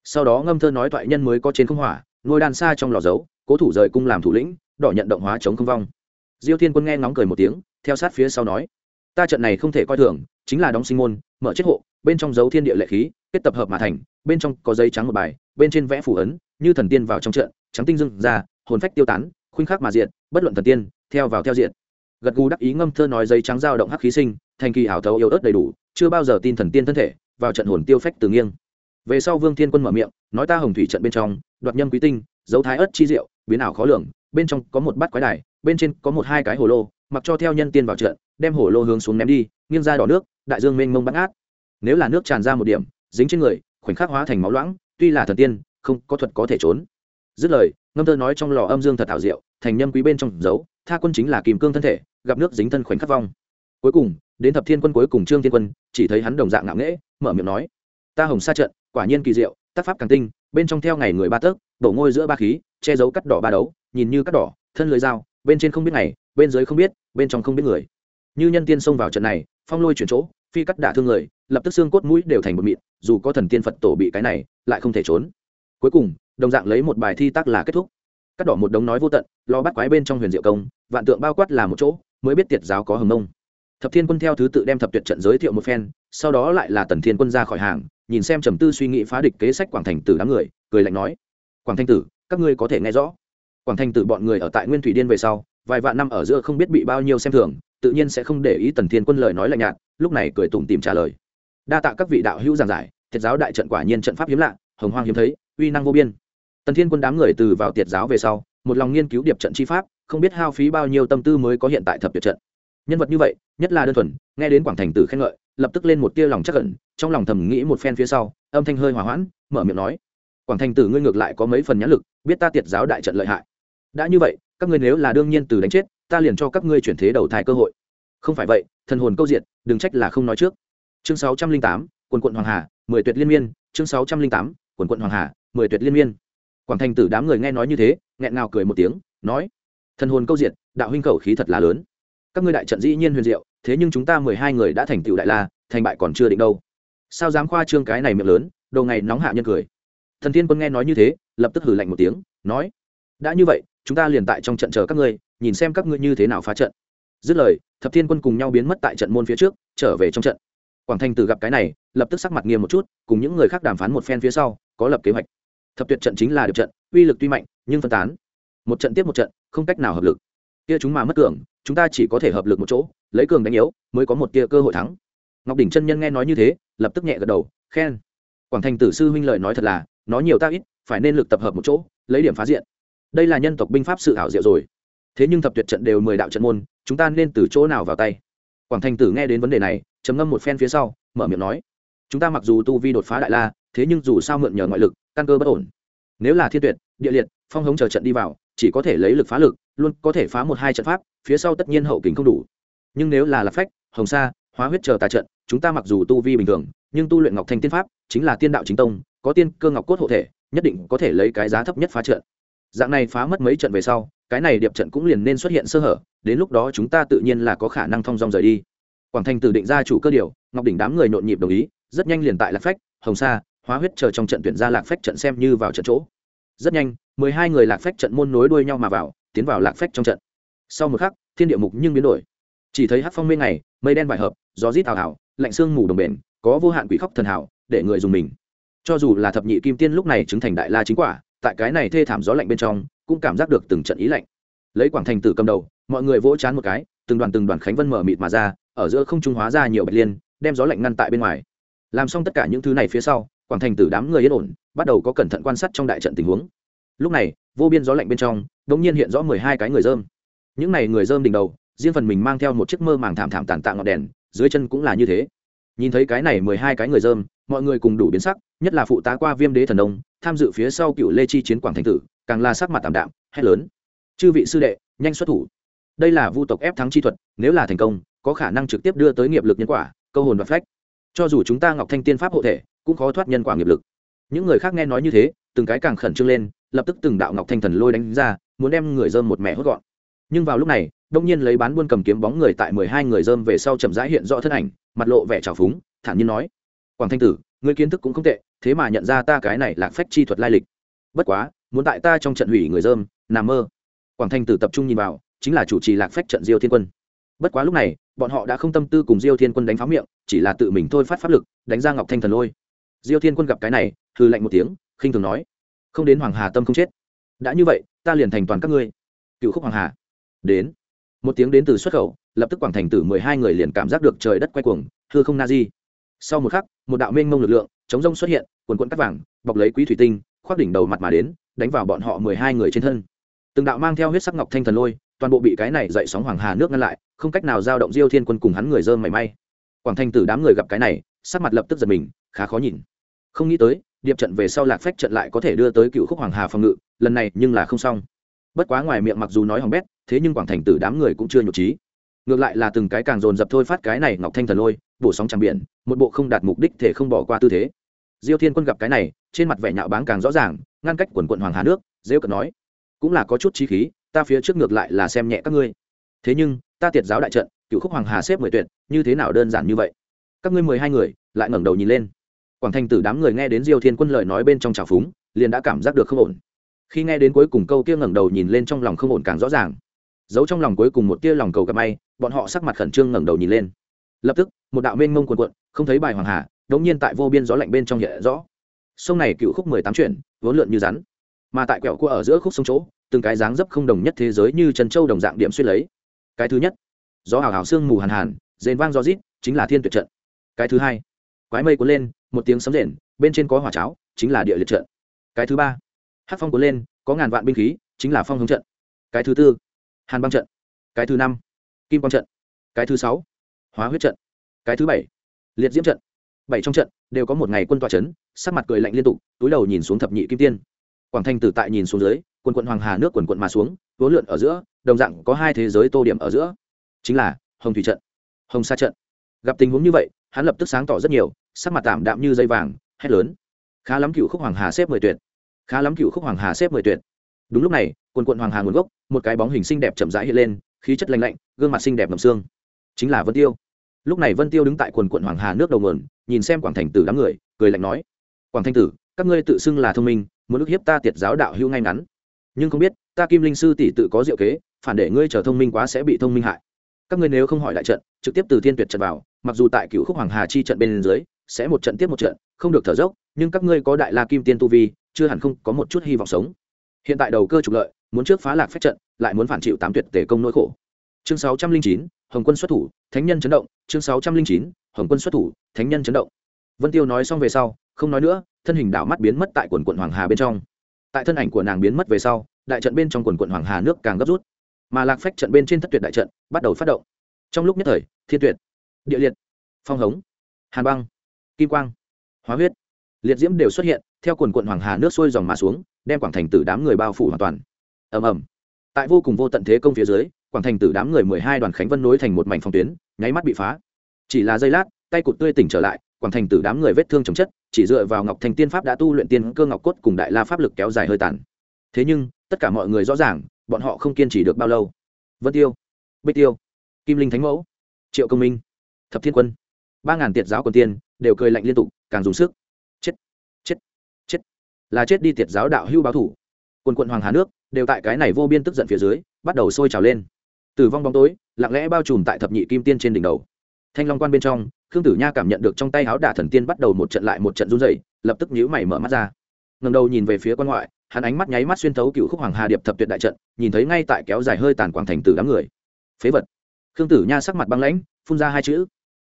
Sau đó ngâm thơ nói thoại nhân mới có trên không hỏa, nuôi đàn xa trong lò dấu cố thủ rời cung làm thủ lĩnh, đỏ nhận động hóa chống không vong. Diêu thiên quân nghe ngóng cười một tiếng, theo sát phía sau nói, ta trận này không thể coi thường, chính là đóng sinh môn, mở chết hộ bên trong dấu thiên địa lệ khí, kết tập hợp mà thành, bên trong có giấy trắng một bài, bên trên vẽ phủ ấn, như thần tiên vào trong trận, trắng tinh dưng ra, hồn phách tiêu tán, khuynh khắc mà diện bất luận thần tiên, theo vào theo diện gật gù đắc ý ngâm thơ nói giấy trắng dao động hắc khí sinh, thành kỳ ảo thấu yếu ớt đầy đủ, chưa bao giờ tin thần tiên thân thể, vào trận hồn tiêu phách từ nghiêng. Về sau vương thiên quân mở miệng, nói ta hồng thủy trận bên trong, đoạt nhâm quý tinh dấu thái ớt chi diệu, biến ảo khó lường, bên trong có một bát quái đài, bên trên có một hai cái hồ lô, mặc cho theo nhân tiên vào trận, đem hồ lô hướng xuống ném đi, nghiêng ra đỏ nước, đại dương mênh mông bắt ác nếu là nước tràn ra một điểm, dính trên người, khoảnh khắc hóa thành máu loãng, tuy là thần tiên, không có thuật có thể trốn. Dứt lời, ngâm thơ nói trong lò âm dương thật thảo diệu, thành nhâm quý bên trong dấu, tha quân chính là kìm cương thân thể, gặp nước dính thân khoảnh khắc vong. Cuối cùng, đến thập thiên quân cuối cùng trương thiên quân, chỉ thấy hắn đồng dạng ngạo nghễ, mở miệng nói, ta hồng sa trận, quả nhiên kỳ diệu, tác pháp càng tinh, bên trong theo ngày người ba tấc đổ ngôi giữa ba khí, che giấu cắt đỏ ba đấu, nhìn như cắt đỏ, thân lưới dao, bên trên không biết ngày, bên dưới không biết, bên trong không biết người. Như nhân tiên xông vào trận này, phong lôi chuyển chỗ phi cắt đả thương người, lập tức xương cốt mũi đều thành một mịn, dù có thần tiên phật tổ bị cái này, lại không thể trốn. Cuối cùng, đồng dạng lấy một bài thi tác là kết thúc. Cắt đỏ một đống nói vô tận, lo bắt quái bên trong huyền diệu công, vạn tượng bao quát là một chỗ, mới biết tiệt giáo có hồng mông. Thập thiên quân theo thứ tự đem thập tuyệt trận giới thiệu một phen, sau đó lại là tần thiên quân ra khỏi hàng, nhìn xem trầm tư suy nghĩ phá địch kế sách quảng thành tử đám người, cười lạnh nói, quảng thanh tử, các ngươi có thể nghe rõ. Quảng thanh tử bọn người ở tại nguyên thủy điên về sau, vài vạn năm ở giữa không biết bị bao nhiêu xem thường tự nhiên sẽ không để ý tần thiên quân lời nói lạnh nhạt, lúc này cười tủm tìm trả lời. Đa tạ các vị đạo hữu giảng giải thiệt giáo đại trận quả nhiên trận pháp hiếm lạ, hồng hoang hiếm thấy, uy năng vô biên. Tần thiên quân đám người từ vào tiệt giáo về sau, một lòng nghiên cứu điệp trận chi pháp, không biết hao phí bao nhiêu tâm tư mới có hiện tại thập tuyệt trận. Nhân vật như vậy, nhất là đơn thuần, nghe đến quảng thành tử khen ngợi, lập tức lên một tia lòng chắc cẩn trong lòng thầm nghĩ một phen phía sau, âm thanh hơi hòa hoãn, mở miệng nói, quảng thành tử ngươi ngược lại có mấy phần nhãn lực, biết ta tiệt giáo đại trận lợi hại. Đã như vậy, các ngươi nếu là đương nhiên từ đánh chết ta liền cho các ngươi chuyển thế đầu thai cơ hội. Không phải vậy, thần hồn câu diện đừng trách là không nói trước. Chương sáu trăm linh tám, quần quận hoàng hà, mười tuyệt liên miên. Chương sáu trăm linh tám, quần quận hoàng hà, mười tuyệt liên miên. Quảng thành tử đám người nghe nói như thế, nghẹn ngào cười một tiếng, nói, thần hồn câu diện đạo huynh khẩu khí thật là lớn. Các ngươi đại trận dĩ nhiên huyền diệu, thế nhưng chúng ta mười hai người đã thành tựu đại la, thành bại còn chưa định đâu. Sao dám khoa trương cái này miệng lớn đầu ngày nóng hạ nhân cười. Thần thiên quân nghe nói như thế, lập tức hử lạnh một tiếng, nói, đã như vậy chúng ta liền tại trong trận chờ các ngươi, nhìn xem các ngươi như thế nào phá trận. Dứt lời, thập thiên quân cùng nhau biến mất tại trận môn phía trước, trở về trong trận. Quảng thanh tử gặp cái này, lập tức sắc mặt nghiêm một chút, cùng những người khác đàm phán một phen phía sau, có lập kế hoạch. Thập tuyệt trận chính là được trận, uy lực tuy mạnh, nhưng phân tán. Một trận tiếp một trận, không cách nào hợp lực. Kia chúng mà mất cường, chúng ta chỉ có thể hợp lực một chỗ, lấy cường đánh yếu, mới có một tia cơ hội thắng. Ngọc đỉnh chân nhân nghe nói như thế, lập tức nhẹ gật đầu, khen. Quảng thành tử sư huynh lời nói thật là nói nhiều ta ít, phải nên lực tập hợp một chỗ, lấy điểm phá diện đây là nhân tộc binh pháp sự ảo diệu rồi. Thế nhưng thập tuyệt trận đều mười đạo trận môn, chúng ta nên từ chỗ nào vào tay? Quảng thành tử nghe đến vấn đề này, trầm ngâm một phen phía sau, mở miệng nói, chúng ta mặc dù tu vi đột phá đại la, thế nhưng dù sao mượn nhờ ngoại lực, căn cơ bất ổn. Nếu là thiên tuyệt, địa liệt, phong hống chờ trận đi vào, chỉ có thể lấy lực phá lực, luôn có thể phá một hai trận pháp, phía sau tất nhiên hậu kính không đủ. Nhưng nếu là lạc phách, hồng sa, hóa huyết chờ tà trận, chúng ta mặc dù tu vi bình thường, nhưng tu luyện ngọc thanh tiên pháp, chính là tiên đạo chính tông, có tiên cơ ngọc cốt hộ thể, nhất định có thể lấy cái giá thấp nhất phá trận dạng này phá mất mấy trận về sau, cái này điệp trận cũng liền nên xuất hiện sơ hở, đến lúc đó chúng ta tự nhiên là có khả năng thong dong rời đi. Quảng thành Tử định ra chủ cơ điều, ngọc đỉnh đám người nhộn nhịp đồng ý, rất nhanh liền tại lạc phách, hồng sa, hóa huyết chờ trong trận tuyển ra lạc phách trận xem như vào trận chỗ. Rất nhanh, mười hai người lạc phách trận môn nối đuôi nhau mà vào, tiến vào lạc phách trong trận. Sau một khắc, thiên địa mục nhưng biến đổi. Chỉ thấy hát phong mê ngày, mây đen vải hợp, gió rít hào hào, lạnh sương mù đồng bền, có vô hạn quỷ khóc thần hảo để người dùng mình. Cho dù là thập nhị kim tiên lúc này chứng thành đại la chính quả tại cái này thê thảm gió lạnh bên trong, cũng cảm giác được từng trận ý lạnh. Lấy quảng thành tử cầm đầu, mọi người vỗ chán một cái, từng đoàn từng đoàn khánh vân mở mịt mà ra, ở giữa không trung hóa ra nhiều bạch liên, đem gió lạnh ngăn tại bên ngoài. Làm xong tất cả những thứ này phía sau, quảng thành tử đám người yên ổn, bắt đầu có cẩn thận quan sát trong đại trận tình huống. Lúc này, vô biên gió lạnh bên trong đ ỗ n g nhiên hiện rõ mười hai cái người dơm. Những n à y người dơm đỉnh đầu, riêng phần mình mang theo một chiếc mơ màng thảm thảm tàn tạ ngọn đèn, dưới chân cũng là như thế. Nhìn thấy cái này mười hai cái người dơm, mọi người cùng đủ biến sắc nhất là phụ tá qua viêm đế thần đông tham dự phía sau cựu lê chi chiến quảng thành tử, càng là sắc mặt tạm đạm, hét lớn. Chư vị sư đệ, nhanh xuất thủ. Đây là vu tộc ép thắng chi thuật, nếu là thành công, có khả năng trực tiếp đưa tới nghiệp lực nhân quả, câu hồn và phách. Cho dù chúng ta ngọc thanh tiên pháp hộ thể, cũng khó thoát nhân quả nghiệp lực. Những người khác nghe nói như thế, từng cái càng khẩn trương lên, lập tức từng đạo ngọc thanh thần lôi đánh ra, muốn đem người dơm một mẹ hốt gọn. Nhưng vào lúc này, đông nhiên lấy bán buôn cầm kiếm bóng người tại mười hai người dơm về sau chậm rãi hiện rõ thân ảnh, mặt lộ vẻ trào phúng, thản nhiên nói, quảng thanh tử người kiến thức cũng không tệ thế mà nhận ra ta cái này là phách chi thuật lai lịch. Bất quá, muốn tại ta trong trận hủy người dơm, nằm mơ. Quảng thanh tử tập trung nhìn vào, chính là chủ trì lạc phách trận diêu thiên quân. Bất quá lúc này, bọn họ đã không tâm tư cùng diêu thiên quân đánh pháo miệng, chỉ là tự mình thôi phát pháp lực, đánh ra ngọc thanh thần lôi. Diêu thiên quân gặp cái này thư lạnh một tiếng, khinh thường nói, không đến hoàng hà tâm không chết. Đã như vậy, ta liền thành toàn các ngươi. Cựu khúc hoàng hà. Đến. Một tiếng đến từ xuất khẩu, lập tức quảng thành tử mười hai người liền cảm giác được trời đất quay cuồng thưa không na di. Sau một khắc, một đạo mênh mông lực lượng chống rông xuất hiện, quần quận cắt vàng, bọc lấy quý thủy tinh, khoác đỉnh đầu mặt mà đến, đánh vào bọn họ mười hai người trên thân. Từng đạo mang theo huyết sắc ngọc thanh thần lôi, toàn bộ bị cái này dậy sóng hoàng hà nước ngăn lại, không cách nào giao động diêu thiên quân cùng hắn người dơm mảy may. Quảng thanh tử đám người gặp cái này, sắc mặt lập tức giật mình, khá khó nhìn. Không nghĩ tới, điệp trận về sau lạc phách trận lại có thể đưa tới cựu khúc hoàng hà phòng ngự, lần này nhưng là không xong. Bất quá ngoài miệng mặc dù nói hỏng bét, thế nhưng quảng thành tử đám người cũng chưa nhục trí ngược lại là từng cái càng dồn dập thôi phát cái này ngọc thanh thần lôi, bổ sóng tràng biển, một bộ không đạt mục đích thể không bỏ qua tư thế diêu thiên quân gặp cái này, trên mặt vẻ nhạo báng càng rõ ràng, ngăn cách quần quận hoàng hà nước, rêu cận nói, cũng là có chút trí khí, ta phía trước ngược lại là xem nhẹ các ngươi. Thế nhưng, ta tiệt giáo đại trận, cựu khúc hoàng hà xếp mười tuyệt, như thế nào đơn giản như vậy? Các ngươi mười hai người, lại ngẩng đầu nhìn lên. Quảng thành tử đám người nghe đến diêu thiên quân lời nói bên trong trào phúng, liền đã cảm giác được không ổn. Khi nghe đến cuối cùng câu kia ngẩng đầu nhìn lên trong lòng không ổn càng rõ ràng. Giấu trong lòng cuối cùng một tia lòng cầu gặp may, bọn họ sắc mặt khẩn trương ngẩng đầu nhìn lên. Lập tức, một đạo mênh mông cuồn cuộn, không thấy bài hoàng hà đống nhiên tại vô biên gió lạnh bên trong hiện rõ. Sông này cựu khúc mười tám chuyển vốn lượn như rắn. Mà tại quẹo cua ở giữa khúc sông chỗ, từng cái dáng dấp không đồng nhất thế giới như trần châu đồng dạng điểm suy lấy. Cái thứ nhất, gió hào hào sương mù hàn hàn, rền vang gió rít, chính là thiên tuyệt trận. Cái thứ hai, quái mây cuốn lên, một tiếng sấm rền, bên trên có hỏa cháo, chính là địa liệt trận. Cái thứ ba, hát phong cuốn lên, có ngàn vạn binh khí, chính là phong hướng trận. Cái thứ tư, hàn băng trận. Cái thứ năm, kim quang trận. Cái thứ sáu, hóa huyết trận. Cái thứ bảy, liệt diễm trận bảy trong trận, đều có một ngày quân tọa c h ấ n sắc mặt cười lạnh liên tục, túi đầu nhìn xuống thập nhị kim tiên. Quảng thanh tử tại nhìn xuống dưới, quần quận hoàng hà nước quần quận mà xuống vốn lượn ở giữa, đồng dạng có hai thế giới tô điểm ở giữa. Chính là, hồng thủy trận, hồng sa trận. Gặp tình huống như vậy, hắn lập tức sáng tỏ rất nhiều, sắc mặt tạm đạm như dây vàng, hét lớn. Khá lắm cựu khúc hoàng hà xếp mười tuyệt. Khá lắm cựu khúc hoàng hà xếp mười tuyệt. Đúng lúc này, quần quận hoàng hà nguồn gốc, một cái bóng hình xinh đẹp chậm rãi hiện lên, khí chất lành lạnh, gương mặt xinh đẹp ngầm xương. Chính là vân tiêu. Lúc này vân tiêu đứng tại quần quận hoàng hà nước đầu nguồn nhìn xem quảng thành tử đám người, cười lạnh nói, quảng thanh tử, các ngươi tự xưng là thông minh, muốn ức hiếp ta tiệt giáo đạo hữu ngay ngắn. Nhưng không biết, ta kim linh sư tỷ tự có diệu kế, phản để ngươi trở thông minh quá sẽ bị thông minh hại. Các ngươi nếu không hỏi đại trận, trực tiếp từ thiên tuyệt trận vào, mặc dù tại cựu khúc hoàng hà chi trận bên dưới, sẽ một trận tiếp một trận, không được thở dốc, nhưng các ngươi có đại la kim tiên tu vi, chưa hẳn không có một chút hy vọng sống. Hiện tại đầu cơ trục lợi, muốn trước phá lạc phép trận, lại muốn phản chịu tám tuyệt tể công nỗi khổ. Chương sáu trăm linh chín, hồng quân xuất thủ, thánh nhân chấn động, chương sáu trăm linh chín hồng quân xuất thủ, thánh nhân chấn động. Vân tiêu nói xong về sau, không nói nữa, thân hình đảo mắt biến mất tại quần quận hoàng hà bên trong. Tại thân ảnh của nàng biến mất về sau, đại trận bên trong quần quận hoàng hà nước càng gấp rút. Mà lạc phách trận bên trên thất tuyệt đại trận bắt đầu phát động. Trong lúc nhất thời, thiên tuyệt, địa liệt, phong hống, hàn băng, kim quang, hóa huyết, liệt diễm đều xuất hiện, theo quần quận hoàng hà nước sôi dòng mà xuống, đem quảng thành tử đám người bao phủ hoàn toàn. Ầm ầm. Tại vô cùng vô tận thế công phía dưới, quảng thành tử đám người mười hai đoàn khánh vân nối thành một mảnh phòng tuyến, nháy mắt bị phá chỉ là giây lát, tay cụt tươi tỉnh trở lại, quảng thành tử đám người vết thương chồng chất, chỉ dựa vào ngọc thành tiên pháp đã tu luyện tiên cơ ngọc cốt cùng đại la pháp lực kéo dài hơi tàn. Thế nhưng, tất cả mọi người rõ ràng, bọn họ không kiên trì được bao lâu. Vân tiêu, bích tiêu, kim linh thánh mẫu, triệu công minh, thập thiên quân, ba ngàn tiệt giáo còn tiên, đều cười lạnh liên tục, càng dùng sức. Chết chết chết. Là chết đi tiệt giáo đạo hưu báo thủ. Quân quận hoàng hà nước đều tại cái này vô biên tức giận phía dưới, bắt đầu sôi trào lên. Tử vong bóng tối, lặng lẽ bao trùm tại thập nhị kim tiên trên đỉnh đầu thanh long quan bên trong, khương tử nha cảm nhận được trong tay áo đả thần tiên bắt đầu một trận lại một trận run dày lập tức nhíu mày mở mắt ra. Ngầm đầu nhìn về phía quan ngoại, hắn ánh mắt nháy mắt xuyên thấu cựu khúc hoàng hà điệp thập tuyệt đại trận, nhìn thấy ngay tại kéo dài hơi tàn quảng thành tử đám người. Phế vật. Khương tử nha sắc mặt băng lãnh, phun ra hai chữ.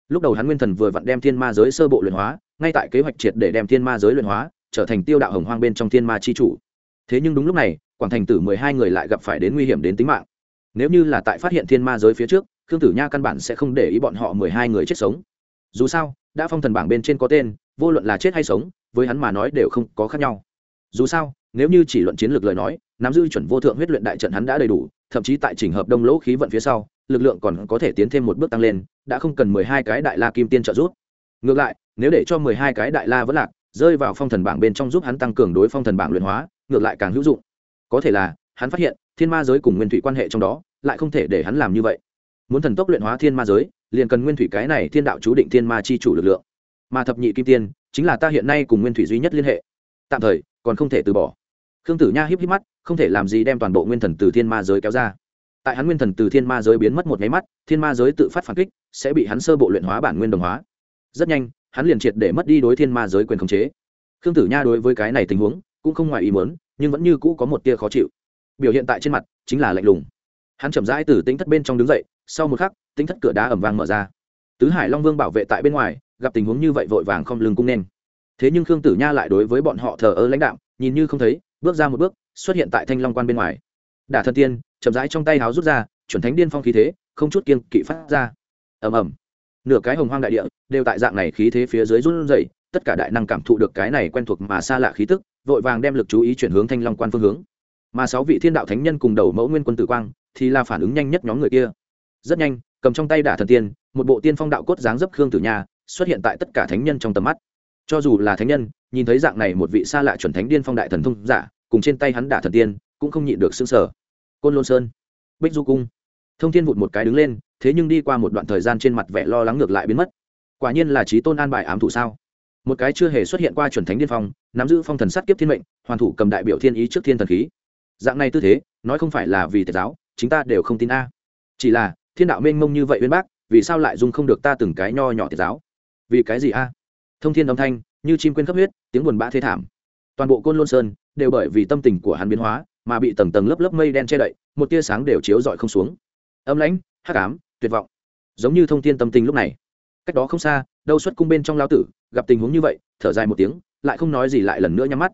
Lúc đầu hắn nguyên thần vừa vặn đem thiên ma giới sơ bộ luyện hóa, ngay tại kế hoạch triệt để đem thiên ma giới luyện hóa, trở thành tiêu đạo hồng hoang bên trong thiên ma chi chủ. Thế nhưng đúng lúc này, quảng thành tử mười hai người lại gặp phải đến nguy hiểm đến tính mạng. Nếu như là tại phát hiện thiên ma giới phía trước khương tử nha căn bản sẽ không để ý bọn họ mười hai người chết sống. Dù sao, đã phong thần bảng bên trên có tên, vô luận là chết hay sống, với hắn mà nói đều không có khác nhau. Dù sao, nếu như chỉ luận chiến lược lời nói, nắm giữ chuẩn vô thượng huyết luyện đại trận hắn đã đầy đủ, thậm chí tại trình hợp đông lỗ khí vận phía sau, lực lượng còn có thể tiến thêm một bước tăng lên, đã không cần mười hai cái đại la kim tiên trợ giúp. Ngược lại, nếu để cho mười hai cái đại la vẫn lạc, rơi vào phong thần bảng bên trong giúp hắn tăng cường đối phong thần bảng luyện hóa, ngược lại càng hữu dụng. Có thể là, hắn phát hiện, thiên ma giới cùng nguyên thủy quan hệ trong đó, lại không thể để hắn làm như vậy muốn thần tốc luyện hóa thiên ma giới, liền cần nguyên thủy cái này thiên đạo chú định thiên ma chi chủ lực lượng. Mà thập nhị kim tiên, chính là ta hiện nay cùng nguyên thủy duy nhất liên hệ. Tạm thời, còn không thể từ bỏ. Khương tử nha híp híp mắt, không thể làm gì đem toàn bộ nguyên thần từ thiên ma giới kéo ra. Tại hắn nguyên thần từ thiên ma giới biến mất một nháy mắt, thiên ma giới tự phát phản kích, sẽ bị hắn sơ bộ luyện hóa bản nguyên đồng hóa. Rất nhanh, hắn liền triệt để mất đi đối thiên ma giới quyền khống chế. Khương tử nha đối với cái này tình huống, cũng không ngoài ý muốn, nhưng vẫn như cũ có một tia khó chịu. Biểu hiện tại trên mặt, chính là lạnh lùng. Hắn chậm rãi từ tính thất bên trong đứng dậy sau một khắc tính thất cửa đá ẩm vang mở ra. Tứ hải long vương bảo vệ tại bên ngoài, gặp tình huống như vậy vội vàng không lưng cung nên. Thế nhưng khương tử nha lại đối với bọn họ thờ ơ lãnh đạo nhìn như không thấy, bước ra một bước, xuất hiện tại thanh long quan bên ngoài. Đả thần tiên, chậm rãi trong tay háo rút ra, chuẩn thánh điên phong khí thế, không chút kiên kỵ phát ra. Ầm ầm. Nửa cái hồng hoang đại địa đều tại dạng này khí thế phía dưới run rẩy, tất cả đại năng cảm thụ được cái này quen thuộc mà xa lạ khí tức, vội vàng đem lực chú ý chuyển hướng thanh long quan phương hướng. Mà sáu vị thiên đạo thánh nhân cùng đầu mẫu nguyên quân tử quang, thì là phản ứng nhanh nhất nhóm người kia rất nhanh, cầm trong tay đả thần tiên, một bộ tiên phong đạo cốt dáng dấp khương tử nha xuất hiện tại tất cả thánh nhân trong tầm mắt. Cho dù là thánh nhân, nhìn thấy dạng này một vị xa lạ chuẩn thánh điên phong đại thần thông giả, cùng trên tay hắn đả thần tiên, cũng không nhịn được xương sở côn lôn sơn, bích du cung. Thông thiên vụt một cái đứng lên, thế nhưng đi qua một đoạn thời gian trên mặt vẻ lo lắng ngược lại biến mất. Quả nhiên là trí tôn an bài ám thủ sao? Một cái chưa hề xuất hiện qua chuẩn thánh điên phong, nắm giữ phong thần sát kiếp thiên mệnh, hoàn thủ cầm đại biểu thiên ý trước thiên thần khí. Dạng này tư thế, nói không phải là vì tiệt giáo chúng ta đều không tin a. Chỉ là thiên đạo mênh mông như vậy uyên bác, vì sao lại dung không được ta từng cái nho nhỏ tiệt giáo? Vì cái gì a? Thông thiên âm thanh, như chim quên cấp huyết, tiếng buồn bã thế thảm. Toàn bộ côn lôn sơn đều bởi vì tâm tình của hắn biến hóa, mà bị tầng tầng lớp lớp mây đen che đậy, một tia sáng đều chiếu rọi không xuống. Âm lãnh, hắc ám, tuyệt vọng. Giống như thông thiên tâm tình lúc này. Cách đó không xa, đâu xuất cung bên trong lao tử, gặp tình huống như vậy, thở dài một tiếng, lại không nói gì lại lần nữa nhắm mắt.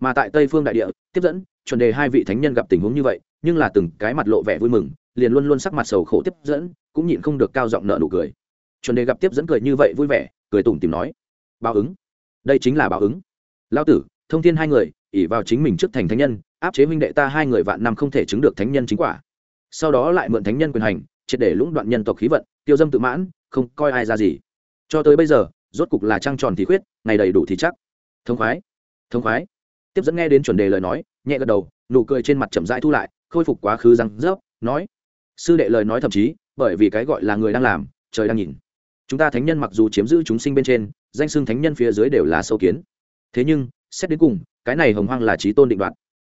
Mà tại tây phương đại địa, tiếp dẫn, chuẩn đề hai vị thánh nhân gặp tình huống như vậy, nhưng là từng cái mặt lộ vẻ vui mừng liền luôn luôn sắc mặt sầu khổ tiếp dẫn, cũng nhịn không được cao giọng nợ nụ cười. Chuẩn đề gặp tiếp dẫn cười như vậy vui vẻ, cười tủm tìm nói, báo ứng. Đây chính là báo ứng. Lao tử, thông thiên hai người ỉ vào chính mình trước thành thánh nhân, áp chế huynh đệ ta hai người vạn năm không thể chứng được thánh nhân chính quả. Sau đó lại mượn thánh nhân quyền hành, triệt để lũng đoạn nhân tộc khí vận, tiêu dâm tự mãn, không coi ai ra gì. Cho tới bây giờ, rốt cục là trăng tròn thì khuyết, ngày đầy đủ thì chắc. Thông khoái. Thông khoái. Tiếp dẫn nghe đến chuẩn đề lời nói, nhẹ gật đầu, nụ cười trên mặt chậm rãi thu lại, khôi phục quá khứ răng rớp, nói sư đệ lời nói thậm chí, bởi vì cái gọi là người đang làm, trời đang nhìn. Chúng ta thánh nhân mặc dù chiếm giữ chúng sinh bên trên, danh xưng thánh nhân phía dưới đều là sâu kiến. Thế nhưng, xét đến cùng, cái này hồng hoang là trí tôn định đoạt.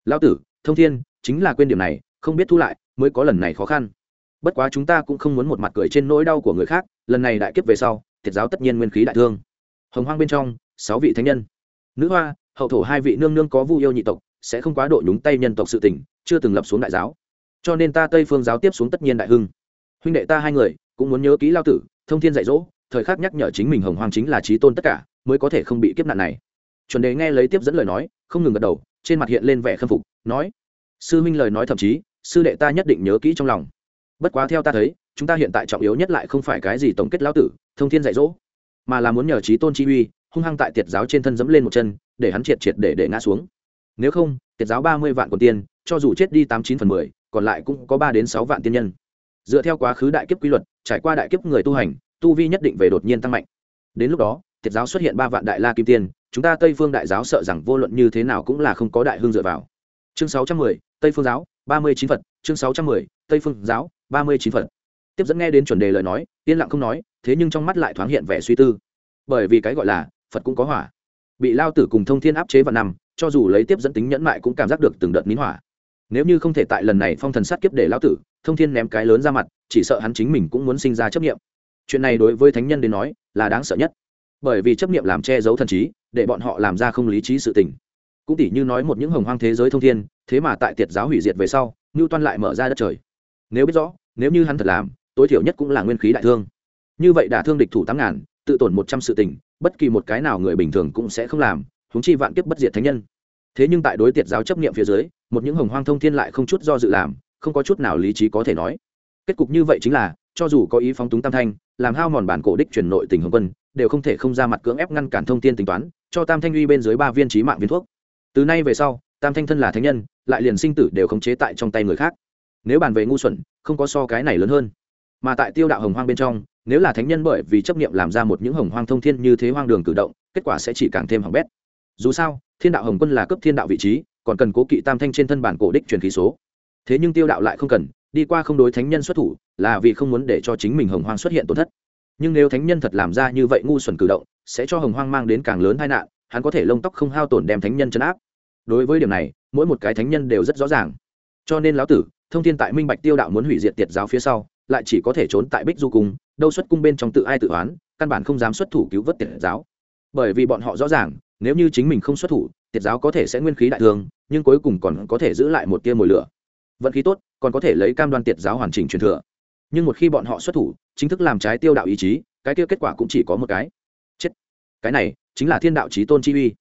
Lao tử, thông thiên, chính là quên điểm này, không biết thu lại, mới có lần này khó khăn. Bất quá chúng ta cũng không muốn một mặt cười trên nỗi đau của người khác, lần này đại kiếp về sau, thiệt giáo tất nhiên nguyên khí đại thương. Hồng hoang bên trong, sáu vị thánh nhân. Nữ hoa, hậu thổ hai vị nương nương có vu yêu nhị tộc, sẽ không quá độ nhúng tay nhân tộc sự tình, chưa từng lập xuống đại giáo cho nên ta tây phương giáo tiếp xuống tất nhiên đại hưng. Huynh đệ ta hai người, cũng muốn nhớ kỹ lao tử, thông thiên dạy dỗ, thời khắc nhắc nhở chính mình hồng hoàng chính là trí tôn tất cả, mới có thể không bị kiếp nạn này. Chuẩn đề nghe lấy tiếp dẫn lời nói, không ngừng gật đầu, trên mặt hiện lên vẻ khâm phục, nói, sư minh lời nói thậm chí, sư đệ ta nhất định nhớ kỹ trong lòng. Bất quá theo ta thấy, chúng ta hiện tại trọng yếu nhất lại không phải cái gì tổng kết lão tử, thông thiên dạy dỗ, mà là muốn nhờ trí tôn chi uy, hung hăng tại tiệt giáo trên thân dẫm lên một chân, để hắn triệt triệt để để ngã xuống. Nếu không, tiệt giáo ba mươi vạn quần tiên cho dù chết đi tám chín phần mười còn lại cũng có ba đến sáu vạn tiên nhân. Dựa theo quá khứ đại kiếp quy luật, trải qua đại kiếp người tu hành, tu vi nhất định về đột nhiên tăng mạnh. Đến lúc đó tiệt giáo xuất hiện ba vạn đại la kim tiên, chúng ta tây phương đại giáo sợ rằng vô luận như thế nào cũng là không có đại hương dựa vào. Chương sáu trăm mười, tây phương giáo, ba mươi chín phật. Chương sáu trăm mười, tây phương giáo, ba mươi chín phật. Tiếp dẫn nghe đến chuẩn đề lời nói, yên lặng không nói, thế nhưng trong mắt lại thoáng hiện vẻ suy tư. Bởi vì cái gọi là, phật cũng có hỏa. Bị lao tử cùng thông thiên áp chế vào nằm cho dù lấy tiếp dẫn tính nhẫn mại cũng cảm giác được từng đợt nín hỏa nếu như không thể tại lần này phong thần sát kiếp để lão tử, thông thiên ném cái lớn ra mặt, chỉ sợ hắn chính mình cũng muốn sinh ra chấp nghiệm chuyện này đối với thánh nhân đến nói, là đáng sợ nhất. Bởi vì chấp nghiệm làm che giấu thần trí, để bọn họ làm ra không lý trí sự tình. Cũng tỉ như nói một những hồng hoang thế giới thông thiên, thế mà tại tiệt giáo hủy diệt về sau, ngưu toan lại mở ra đất trời. Nếu biết rõ, nếu như hắn thật làm, tối thiểu nhất cũng là nguyên khí đại thương. Như vậy đả thương địch thủ tám ngàn, tự tổn một trăm sự tình, bất kỳ một cái nào người bình thường cũng sẽ không làm húng chi vạn kiếp bất diệt thánh nhân thế nhưng tại đối tiệt giáo chấp nghiệm phía dưới, một những hồng hoang thông thiên lại không chút do dự làm, không có chút nào lý trí có thể nói. Kết cục như vậy chính là, cho dù có ý phóng túng tam thanh, làm hao mòn bản cổ đích truyền nội tình hồng quân, đều không thể không ra mặt cưỡng ép ngăn cản thông tin tính toán, cho tam thanh uy bên dưới ba viên trí mạng viên thuốc. Từ nay về sau, tam thanh thân là thánh nhân, lại liền sinh tử đều khống chế tại trong tay người khác. Nếu bàn về ngu xuẩn, không có so cái này lớn hơn. Mà tại tiêu đạo hồng hoang bên trong, nếu là thánh nhân bởi vì chấp nghiệm làm ra một những hồng hoang thông thiên như thế hoang đường cử động, kết quả sẽ chỉ càng thêm hỏng bét dù sao, thiên đạo hồng quân là cấp thiên đạo vị trí, còn cần cố kỵ tam thanh trên thân bản cổ đích truyền khí số. Thế nhưng tiêu đạo lại không cần, đi qua không đối thánh nhân xuất thủ, là vì không muốn để cho chính mình hồng hoang xuất hiện tổn thất. Nhưng nếu thánh nhân thật làm ra như vậy ngu xuẩn cử động, sẽ cho hồng hoang mang đến càng lớn tai nạn, hắn có thể lông tóc không hao tổn đem thánh nhân chấn áp. Đối với điểm này, mỗi một cái thánh nhân đều rất rõ ràng. Cho nên lão tử, thông thiên tại minh bạch tiêu đạo muốn hủy diệt tiệt giáo phía sau, lại chỉ có thể trốn tại bích du cung, đâu xuất cung bên trong tự ai tự oán, căn bản không dám xuất thủ cứu vớt tiệt giáo. Bởi vì bọn họ rõ ràng nếu như chính mình không xuất thủ, tiệt giáo có thể sẽ nguyên khí đại thương, nhưng cuối cùng còn có thể giữ lại một tia mồi lửa. Vận khí tốt, còn có thể lấy cam đoan tiệt giáo hoàn chỉnh truyền thừa. Nhưng một khi bọn họ xuất thủ, chính thức làm trái tiêu đạo ý chí, cái kia kết quả cũng chỉ có một cái. Chết. Cái này chính là thiên đạo trí tôn chi uy.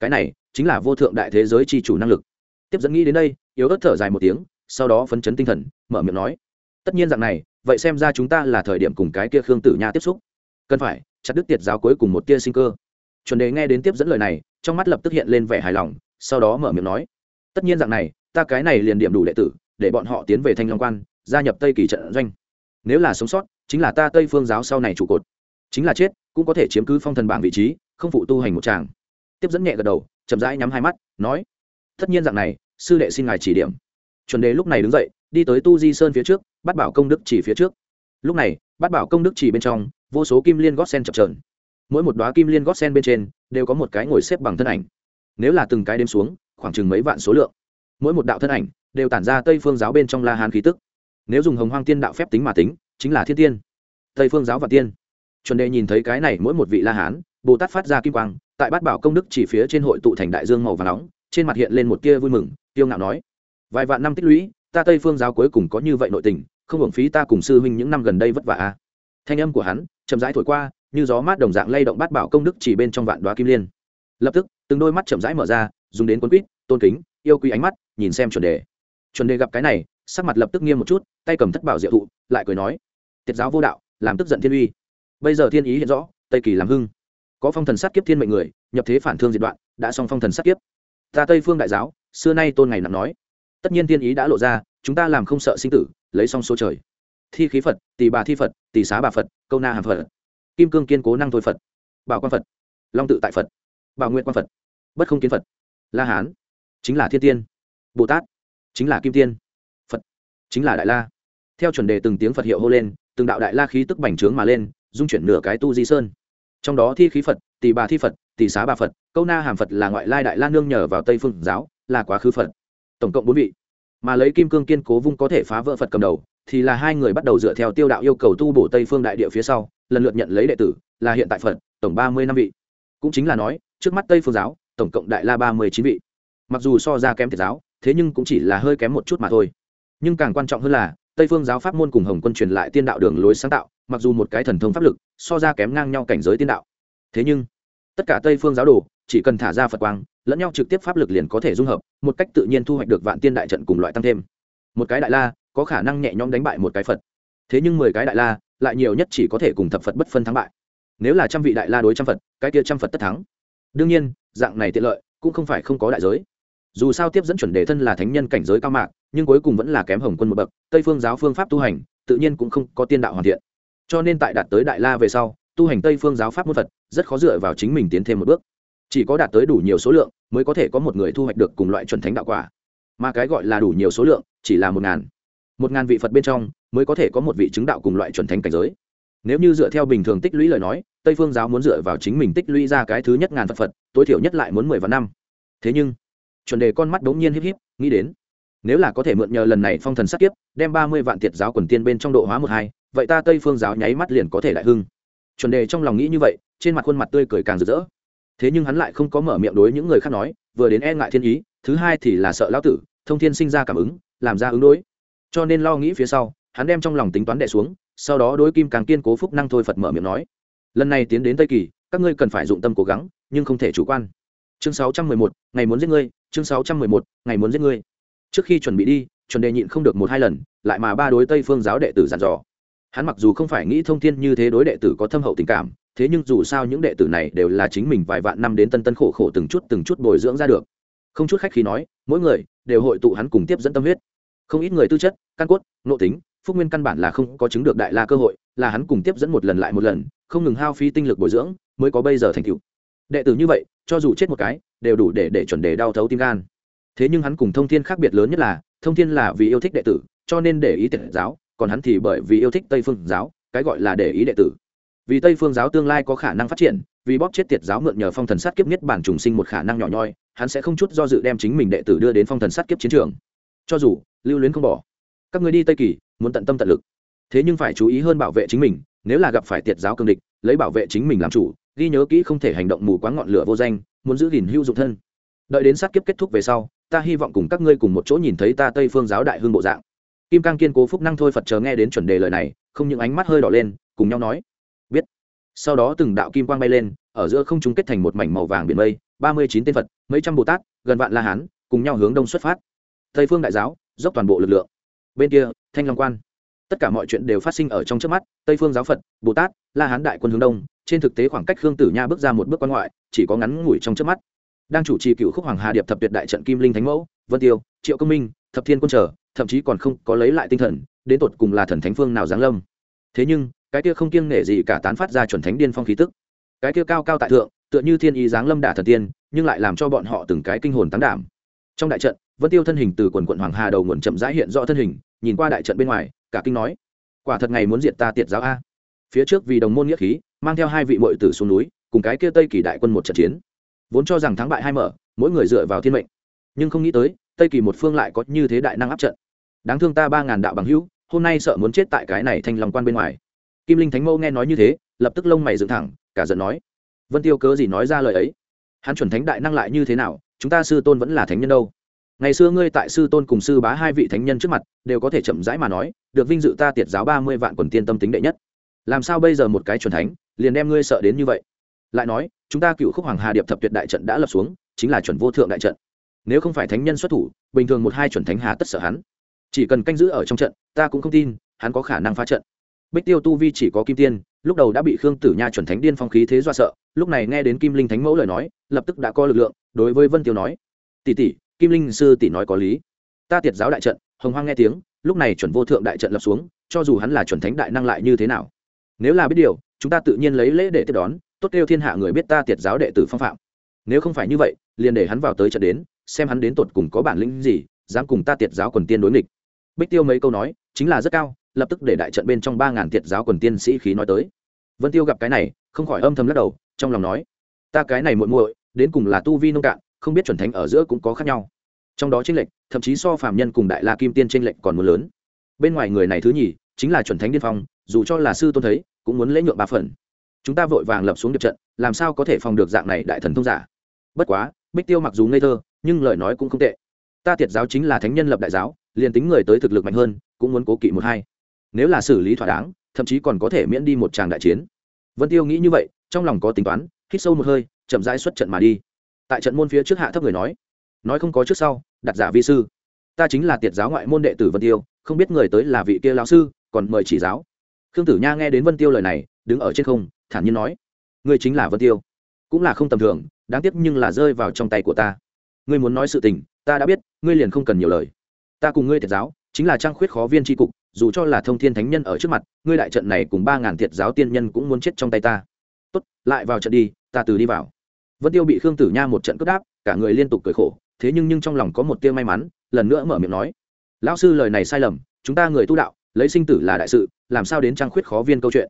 Cái này chính là vô thượng đại thế giới chi chủ năng lực. Tiếp dẫn nghĩ đến đây, yếu ớt thở dài một tiếng, sau đó phấn chấn tinh thần, mở miệng nói. Tất nhiên dạng này, vậy xem ra chúng ta là thời điểm cùng cái kia khương tử nha tiếp xúc. Cần phải, chặt đứt tiệt giáo cuối cùng một tia sinh cơ chuẩn đề nghe đến tiếp dẫn lời này, trong mắt lập tức hiện lên vẻ hài lòng, sau đó mở miệng nói, tất nhiên dạng này, ta cái này liền điểm đủ đệ tử, để bọn họ tiến về thanh long quan, gia nhập tây kỳ trận doanh. Nếu là sống sót, chính là ta tây phương giáo sau này trụ cột. Chính là chết, cũng có thể chiếm cứ phong thần bảng vị trí, không phụ tu hành một tràng. Tiếp dẫn nhẹ gật đầu, chậm rãi nhắm hai mắt, nói, tất nhiên dạng này, sư đệ xin ngài chỉ điểm. Chuẩn đề lúc này đứng dậy, đi tới tu di sơn phía trước, bắt bảo công đức chỉ phía trước. Lúc này, bắt bảo công đức chỉ bên trong, vô số kim liên gót sen chập trờn mỗi một đoá kim liên gót sen bên trên đều có một cái ngồi xếp bằng thân ảnh. Nếu là từng cái đếm xuống, khoảng chừng mấy vạn số lượng. Mỗi một đạo thân ảnh đều tản ra tây phương giáo bên trong la hán khí tức. Nếu dùng hồng hoang tiên đạo phép tính mà tính, chính là thiên tiên. Tây phương giáo và tiên. Chuẩn đề nhìn thấy cái này mỗi một vị la hán, bồ tát phát ra kim quang, tại bát bảo công đức chỉ phía trên hội tụ thành đại dương màu và nóng, trên mặt hiện lên một tia vui mừng, tiêu ngạo nói, vài vạn năm tích lũy, ta tây phương giáo cuối cùng có như vậy nội tình, không hưởng phí ta cùng sư huynh những năm gần đây vất vả a thanh âm của hắn chậm rãi thổi qua như gió mát đồng dạng lay động bát bảo công đức chỉ bên trong vạn đoá kim liên. Lập tức, từng đôi mắt chậm rãi mở ra, dùng đến quân quýt, tôn kính, yêu quý ánh mắt, nhìn xem chuẩn đề. Chuẩn đề gặp cái này, sắc mặt lập tức nghiêm một chút, tay cầm thất bảo diệu thụ, lại cười nói tiết giáo vô đạo, làm tức giận thiên uy. Bây giờ thiên ý hiện rõ, tây kỳ làm hưng. Có phong thần sát kiếp thiên mệnh người, nhập thế phản thương diệt đoạn, đã xong phong thần sát kiếp. Ta tây phương đại giáo, xưa nay tôn ngày nặng nói. Tất nhiên thiên ý đã lộ ra, chúng ta làm không sợ sinh tử, lấy xong số trời. Thi khí phật tỷ bà thi phật tỷ xá bà phật, câu na hàm phật kim cương kiên cố năng thôi phật bảo quan phật long tự tại phật bảo nguyện quan phật bất không kiến phật la hán chính là thiên tiên bồ tát chính là kim tiên phật chính là đại la theo chuẩn đề từng tiếng phật hiệu hô lên từng đạo đại la khí tức bành trướng mà lên dung chuyển nửa cái tu di sơn trong đó thi khí phật tỷ bà thi phật tỷ xá bà phật câu na hàm phật là ngoại lai đại la nương nhờ vào tây phương giáo là quá khứ phật tổng cộng bốn vị mà lấy kim cương kiên cố vung có thể phá vỡ phật cầm đầu thì là hai người bắt đầu dựa theo tiêu đạo yêu cầu tu bổ tây phương đại địa phía sau, lần lượt nhận lấy đệ tử, là hiện tại phật, tổng ba mươi năm vị. Cũng chính là nói, trước mắt tây phương giáo, tổng cộng đại la ba mươi chín vị. Mặc dù so ra kém thiệt giáo, thế nhưng cũng chỉ là hơi kém một chút mà thôi. Nhưng càng quan trọng hơn là, tây phương giáo pháp môn cùng hồng quân truyền lại tiên đạo đường lối sáng tạo, mặc dù một cái thần thông pháp lực, so ra kém ngang nhau cảnh giới tiên đạo. Thế nhưng, tất cả tây phương giáo đồ, chỉ cần thả ra phật quang, lẫn nhau trực tiếp pháp lực liền có thể dung hợp, một cách tự nhiên thu hoạch được vạn tiên đại trận cùng loại tăng thêm. Một cái đại la có khả năng nhẹ nhõm đánh bại một cái phật. Thế nhưng mười cái đại la, lại nhiều nhất chỉ có thể cùng thập phật bất phân thắng bại. Nếu là trăm vị đại la đối trăm phật, cái kia trăm phật tất thắng. Đương nhiên, dạng này tiện lợi, cũng không phải không có đại giới. Dù sao tiếp dẫn chuẩn đề thân là thánh nhân cảnh giới cao mạc, nhưng cuối cùng vẫn là kém hồng quân một bậc, tây phương giáo phương pháp tu hành, tự nhiên cũng không có tiên đạo hoàn thiện. Cho nên tại đạt tới đại la về sau, tu hành tây phương giáo pháp môn phật, rất khó dựa vào chính mình tiến thêm một bước. Chỉ có đạt tới đủ nhiều số lượng, mới có thể có một người thu hoạch được cùng loại chuẩn thánh đạo quả. Mà cái gọi là đủ nhiều số lượng, chỉ là một ngàn một ngàn vị phật bên trong mới có thể có một vị chứng đạo cùng loại chuẩn thánh cảnh giới. Nếu như dựa theo bình thường tích lũy lời nói, tây phương giáo muốn dựa vào chính mình tích lũy ra cái thứ nhất ngàn phật phật, tối thiểu nhất lại muốn mười vạn năm. Thế nhưng, chuẩn đề con mắt đ ố n g nhiên híp híp, nghĩ đến, nếu là có thể mượn nhờ lần này phong thần sát kiếp, đem ba mươi vạn tiệt giáo quần tiên bên trong độ hóa một hai, vậy ta tây phương giáo nháy mắt liền có thể đại hưng. Chuẩn đề trong lòng nghĩ như vậy, trên mặt khuôn mặt tươi cười càng rực rỡ. Thế nhưng hắn lại không có mở miệng đối những người khác nói, vừa đến e ngại thiên ý, thứ hai thì là sợ lão tử, thông thiên sinh ra cảm ứng, làm ra ứng đối cho nên lo nghĩ phía sau hắn đem trong lòng tính toán đệ xuống sau đó đối kim càng kiên cố phúc năng thôi phật mở miệng nói. Lần này tiến đến tây kỳ các ngươi cần phải dụng tâm cố gắng nhưng không thể chủ quan. Chương 611, ngày muốn giết ngươi chương 611, ngày muốn giết ngươi. Trước khi chuẩn bị đi chuẩn đề nhịn không được một hai lần lại mà ba đối tây phương giáo đệ tử giàn dò. Hắn mặc dù không phải nghĩ thông thiên như thế đối đệ tử có thâm hậu tình cảm thế nhưng dù sao những đệ tử này đều là chính mình vài vạn năm đến tân tân khổ khổ từng chút từng chút bồi dưỡng ra được. Không chút khách khi nói mỗi người đều hội tụ hắn cùng tiếp dẫn tâm huyết không ít người tư chất, căn cốt, nội tính, phúc nguyên căn bản là không có chứng được đại la cơ hội, là hắn cùng tiếp dẫn một lần lại một lần, không ngừng hao phí tinh lực bồi dưỡng, mới có bây giờ thành tựu. Đệ tử như vậy, cho dù chết một cái, đều đủ để để chuẩn đề đau thấu tim gan. Thế nhưng hắn cùng thông thiên khác biệt lớn nhất là, thông thiên là vì yêu thích đệ tử, cho nên để ý tiện giáo, còn hắn thì bởi vì yêu thích tây phương giáo, cái gọi là để ý đệ tử. Vì tây phương giáo tương lai có khả năng phát triển, vì bóp chết tiệt giáo mượn nhờ phong thần sát kiếp nhất bản trùng sinh một khả năng nhỏ nhoi, hắn sẽ không chút do dự đem chính mình đệ tử đưa đến phong thần sát kiếp chiến trường. Cho dù lưu luyến không bỏ. Các người đi tây kỳ, muốn tận tâm tận lực. Thế nhưng phải chú ý hơn bảo vệ chính mình, nếu là gặp phải tiệt giáo cương địch, lấy bảo vệ chính mình làm chủ, ghi nhớ kỹ không thể hành động mù quáng ngọn lửa vô danh, muốn giữ gìn hữu dụng thân. Đợi đến sát kiếp kết thúc về sau, ta hy vọng cùng các ngươi cùng một chỗ nhìn thấy ta tây phương giáo đại hương bộ dạng. Kim cang kiên cố phúc năng thôi phật chờ nghe đến chuẩn đề lời này, không những ánh mắt hơi đỏ lên, cùng nhau nói. Biết. Sau đó từng đạo kim quang bay lên, ở giữa không chúng kết thành một mảnh màu vàng biển mây, ba mươi chín tên phật, mấy trăm bồ tát, gần vạn la hán, cùng nhau hướng đông xuất phát. Tây phương đại giáo dốc toàn bộ lực lượng. Bên kia, thanh long quan. Tất cả mọi chuyện đều phát sinh ở trong trước mắt, tây phương giáo phật, bồ tát, la hán đại quân hướng đông, trên thực tế khoảng cách khương tử nha bước ra một bước quan ngoại, chỉ có ngắn ngủi trong trước mắt. Đang chủ trì cựu khúc hoàng hà điệp thập tuyệt đại trận kim linh thánh mẫu, vân tiêu, triệu công minh, thập thiên quân trở, thậm chí còn không có lấy lại tinh thần, đến tột cùng là thần thánh phương nào giáng lâm. Thế nhưng, cái kia không kiêng nể gì cả tán phát ra chuẩn thánh điên phong khí tức. Cái kia cao cao tại thượng, tựa như thiên ý giáng lâm đả thần tiên, nhưng lại làm cho bọn họ từng cái kinh hồn tăng đảm. Trong đại trận vân tiêu thân hình từ quần quận hoàng hà đầu nguồn chậm rãi hiện rõ thân hình, nhìn qua đại trận bên ngoài, cả kinh nói, quả thật ngày muốn diệt ta tiệt giáo a. Phía trước vì đồng môn nghĩa khí, mang theo hai vị mội tử xuống núi, cùng cái kia tây kỳ đại quân một trận chiến. Vốn cho rằng thắng bại hai mở, mỗi người dựa vào thiên mệnh. Nhưng không nghĩ tới, tây kỳ một phương lại có như thế đại năng áp trận. Đáng thương ta ba ngàn đạo bằng hữu, hôm nay sợ muốn chết tại cái này thành lòng quan bên ngoài. Kim linh thánh mẫu nghe nói như thế, lập tức lông mày dựng thẳng, cả giận nói, vân tiêu cớ gì nói ra lời ấy? Hắn chuẩn thánh đại năng lại như thế nào, chúng ta sư tôn vẫn là thánh nhân đâu? Ngày xưa ngươi tại sư tôn cùng sư bá hai vị thánh nhân trước mặt, đều có thể chậm rãi mà nói, được vinh dự ta tiệt giáo ba mươi vạn quần tiên tâm tính đệ nhất. Làm sao bây giờ một cái chuẩn thánh, liền đem ngươi sợ đến như vậy? Lại nói, chúng ta cựu khúc hoàng hà điệp thập tuyệt đại trận đã lập xuống, chính là chuẩn vô thượng đại trận. Nếu không phải thánh nhân xuất thủ, bình thường một hai chuẩn thánh hà tất sợ hắn. Chỉ cần canh giữ ở trong trận, ta cũng không tin, hắn có khả năng phá trận. Bích tiêu tu vi chỉ có kim tiên, lúc đầu đã bị khương tử nha chuẩn thánh điên phong khí thế do sợ, lúc này nghe đến kim linh thánh mẫu lời nói, lập tức đã có lực lượng, đối với vân tiêu nói, tỷ tỷ kim linh sư tỷ nói có lý. Ta tiệt giáo đại trận, hồng hoang nghe tiếng, lúc này chuẩn vô thượng đại trận lập xuống, cho dù hắn là chuẩn thánh đại năng lại như thế nào? Nếu là biết điều, chúng ta tự nhiên lấy lễ để tiếp đón, tốt kêu thiên hạ người biết ta tiệt giáo đệ tử phong phạm. Nếu không phải như vậy, liền để hắn vào tới trận đến, xem hắn đến tột cùng có bản lĩnh gì, dám cùng ta tiệt giáo quần tiên đối nghịch. Bích tiêu mấy câu nói, chính là rất cao, lập tức để đại trận bên trong ba ngàn tiệt giáo quần tiên sĩ khí nói tới. Vân tiêu gặp cái này, không khỏi âm thầm lắc đầu, trong lòng nói, ta cái này muội muội, đến cùng là tu vi nông cạn không biết chuẩn thánh ở giữa cũng có khác nhau. Trong đó tranh lệch, thậm chí so phàm nhân cùng đại la kim tiên tranh lệch còn muốn lớn. Bên ngoài người này thứ nhì, chính là chuẩn thánh điên phong, dù cho là sư tôn thấy, cũng muốn lễ nhượng ba phần. Chúng ta vội vàng lập xuống được trận, làm sao có thể phòng được dạng này đại thần thông giả? Bất quá, bích tiêu mặc dù ngây thơ, nhưng lời nói cũng không tệ. Ta tiệt giáo chính là thánh nhân lập đại giáo, liền tính người tới thực lực mạnh hơn, cũng muốn cố kỵ một hai. Nếu là xử lý thỏa đáng, thậm chí còn có thể miễn đi một tràng đại chiến. Vân tiêu nghĩ như vậy, trong lòng có tính toán, hít sâu một hơi, chậm rãi xuất trận mà đi tại trận môn phía trước hạ thấp người nói nói không có trước sau, đặt giả vi sư. Ta chính là tiệt giáo ngoại môn đệ tử vân tiêu, không biết người tới là vị kia lão sư, còn mời chỉ giáo. Khương tử nha nghe đến vân tiêu lời này, đứng ở trên không, thản nhiên nói, ngươi chính là vân tiêu, cũng là không tầm thường, đáng tiếc nhưng là rơi vào trong tay của ta. Ngươi muốn nói sự tình, ta đã biết, ngươi liền không cần nhiều lời. Ta cùng ngươi thiệt giáo, chính là trang khuyết khó viên tri cục, dù cho là thông thiên thánh nhân ở trước mặt, ngươi đại trận này cùng ba ngàn thiệt giáo tiên nhân cũng muốn chết trong tay ta. Tốt, lại vào trận đi, ta từ đi vào vân tiêu bị khương tử nha một trận cướp đáp, cả người liên tục cười khổ, thế nhưng nhưng trong lòng có một tia may mắn, lần nữa mở miệng nói, lão sư lời này sai lầm, chúng ta người tu đạo, lấy sinh tử là đại sự, làm sao đến trang khuyết khó viên câu chuyện.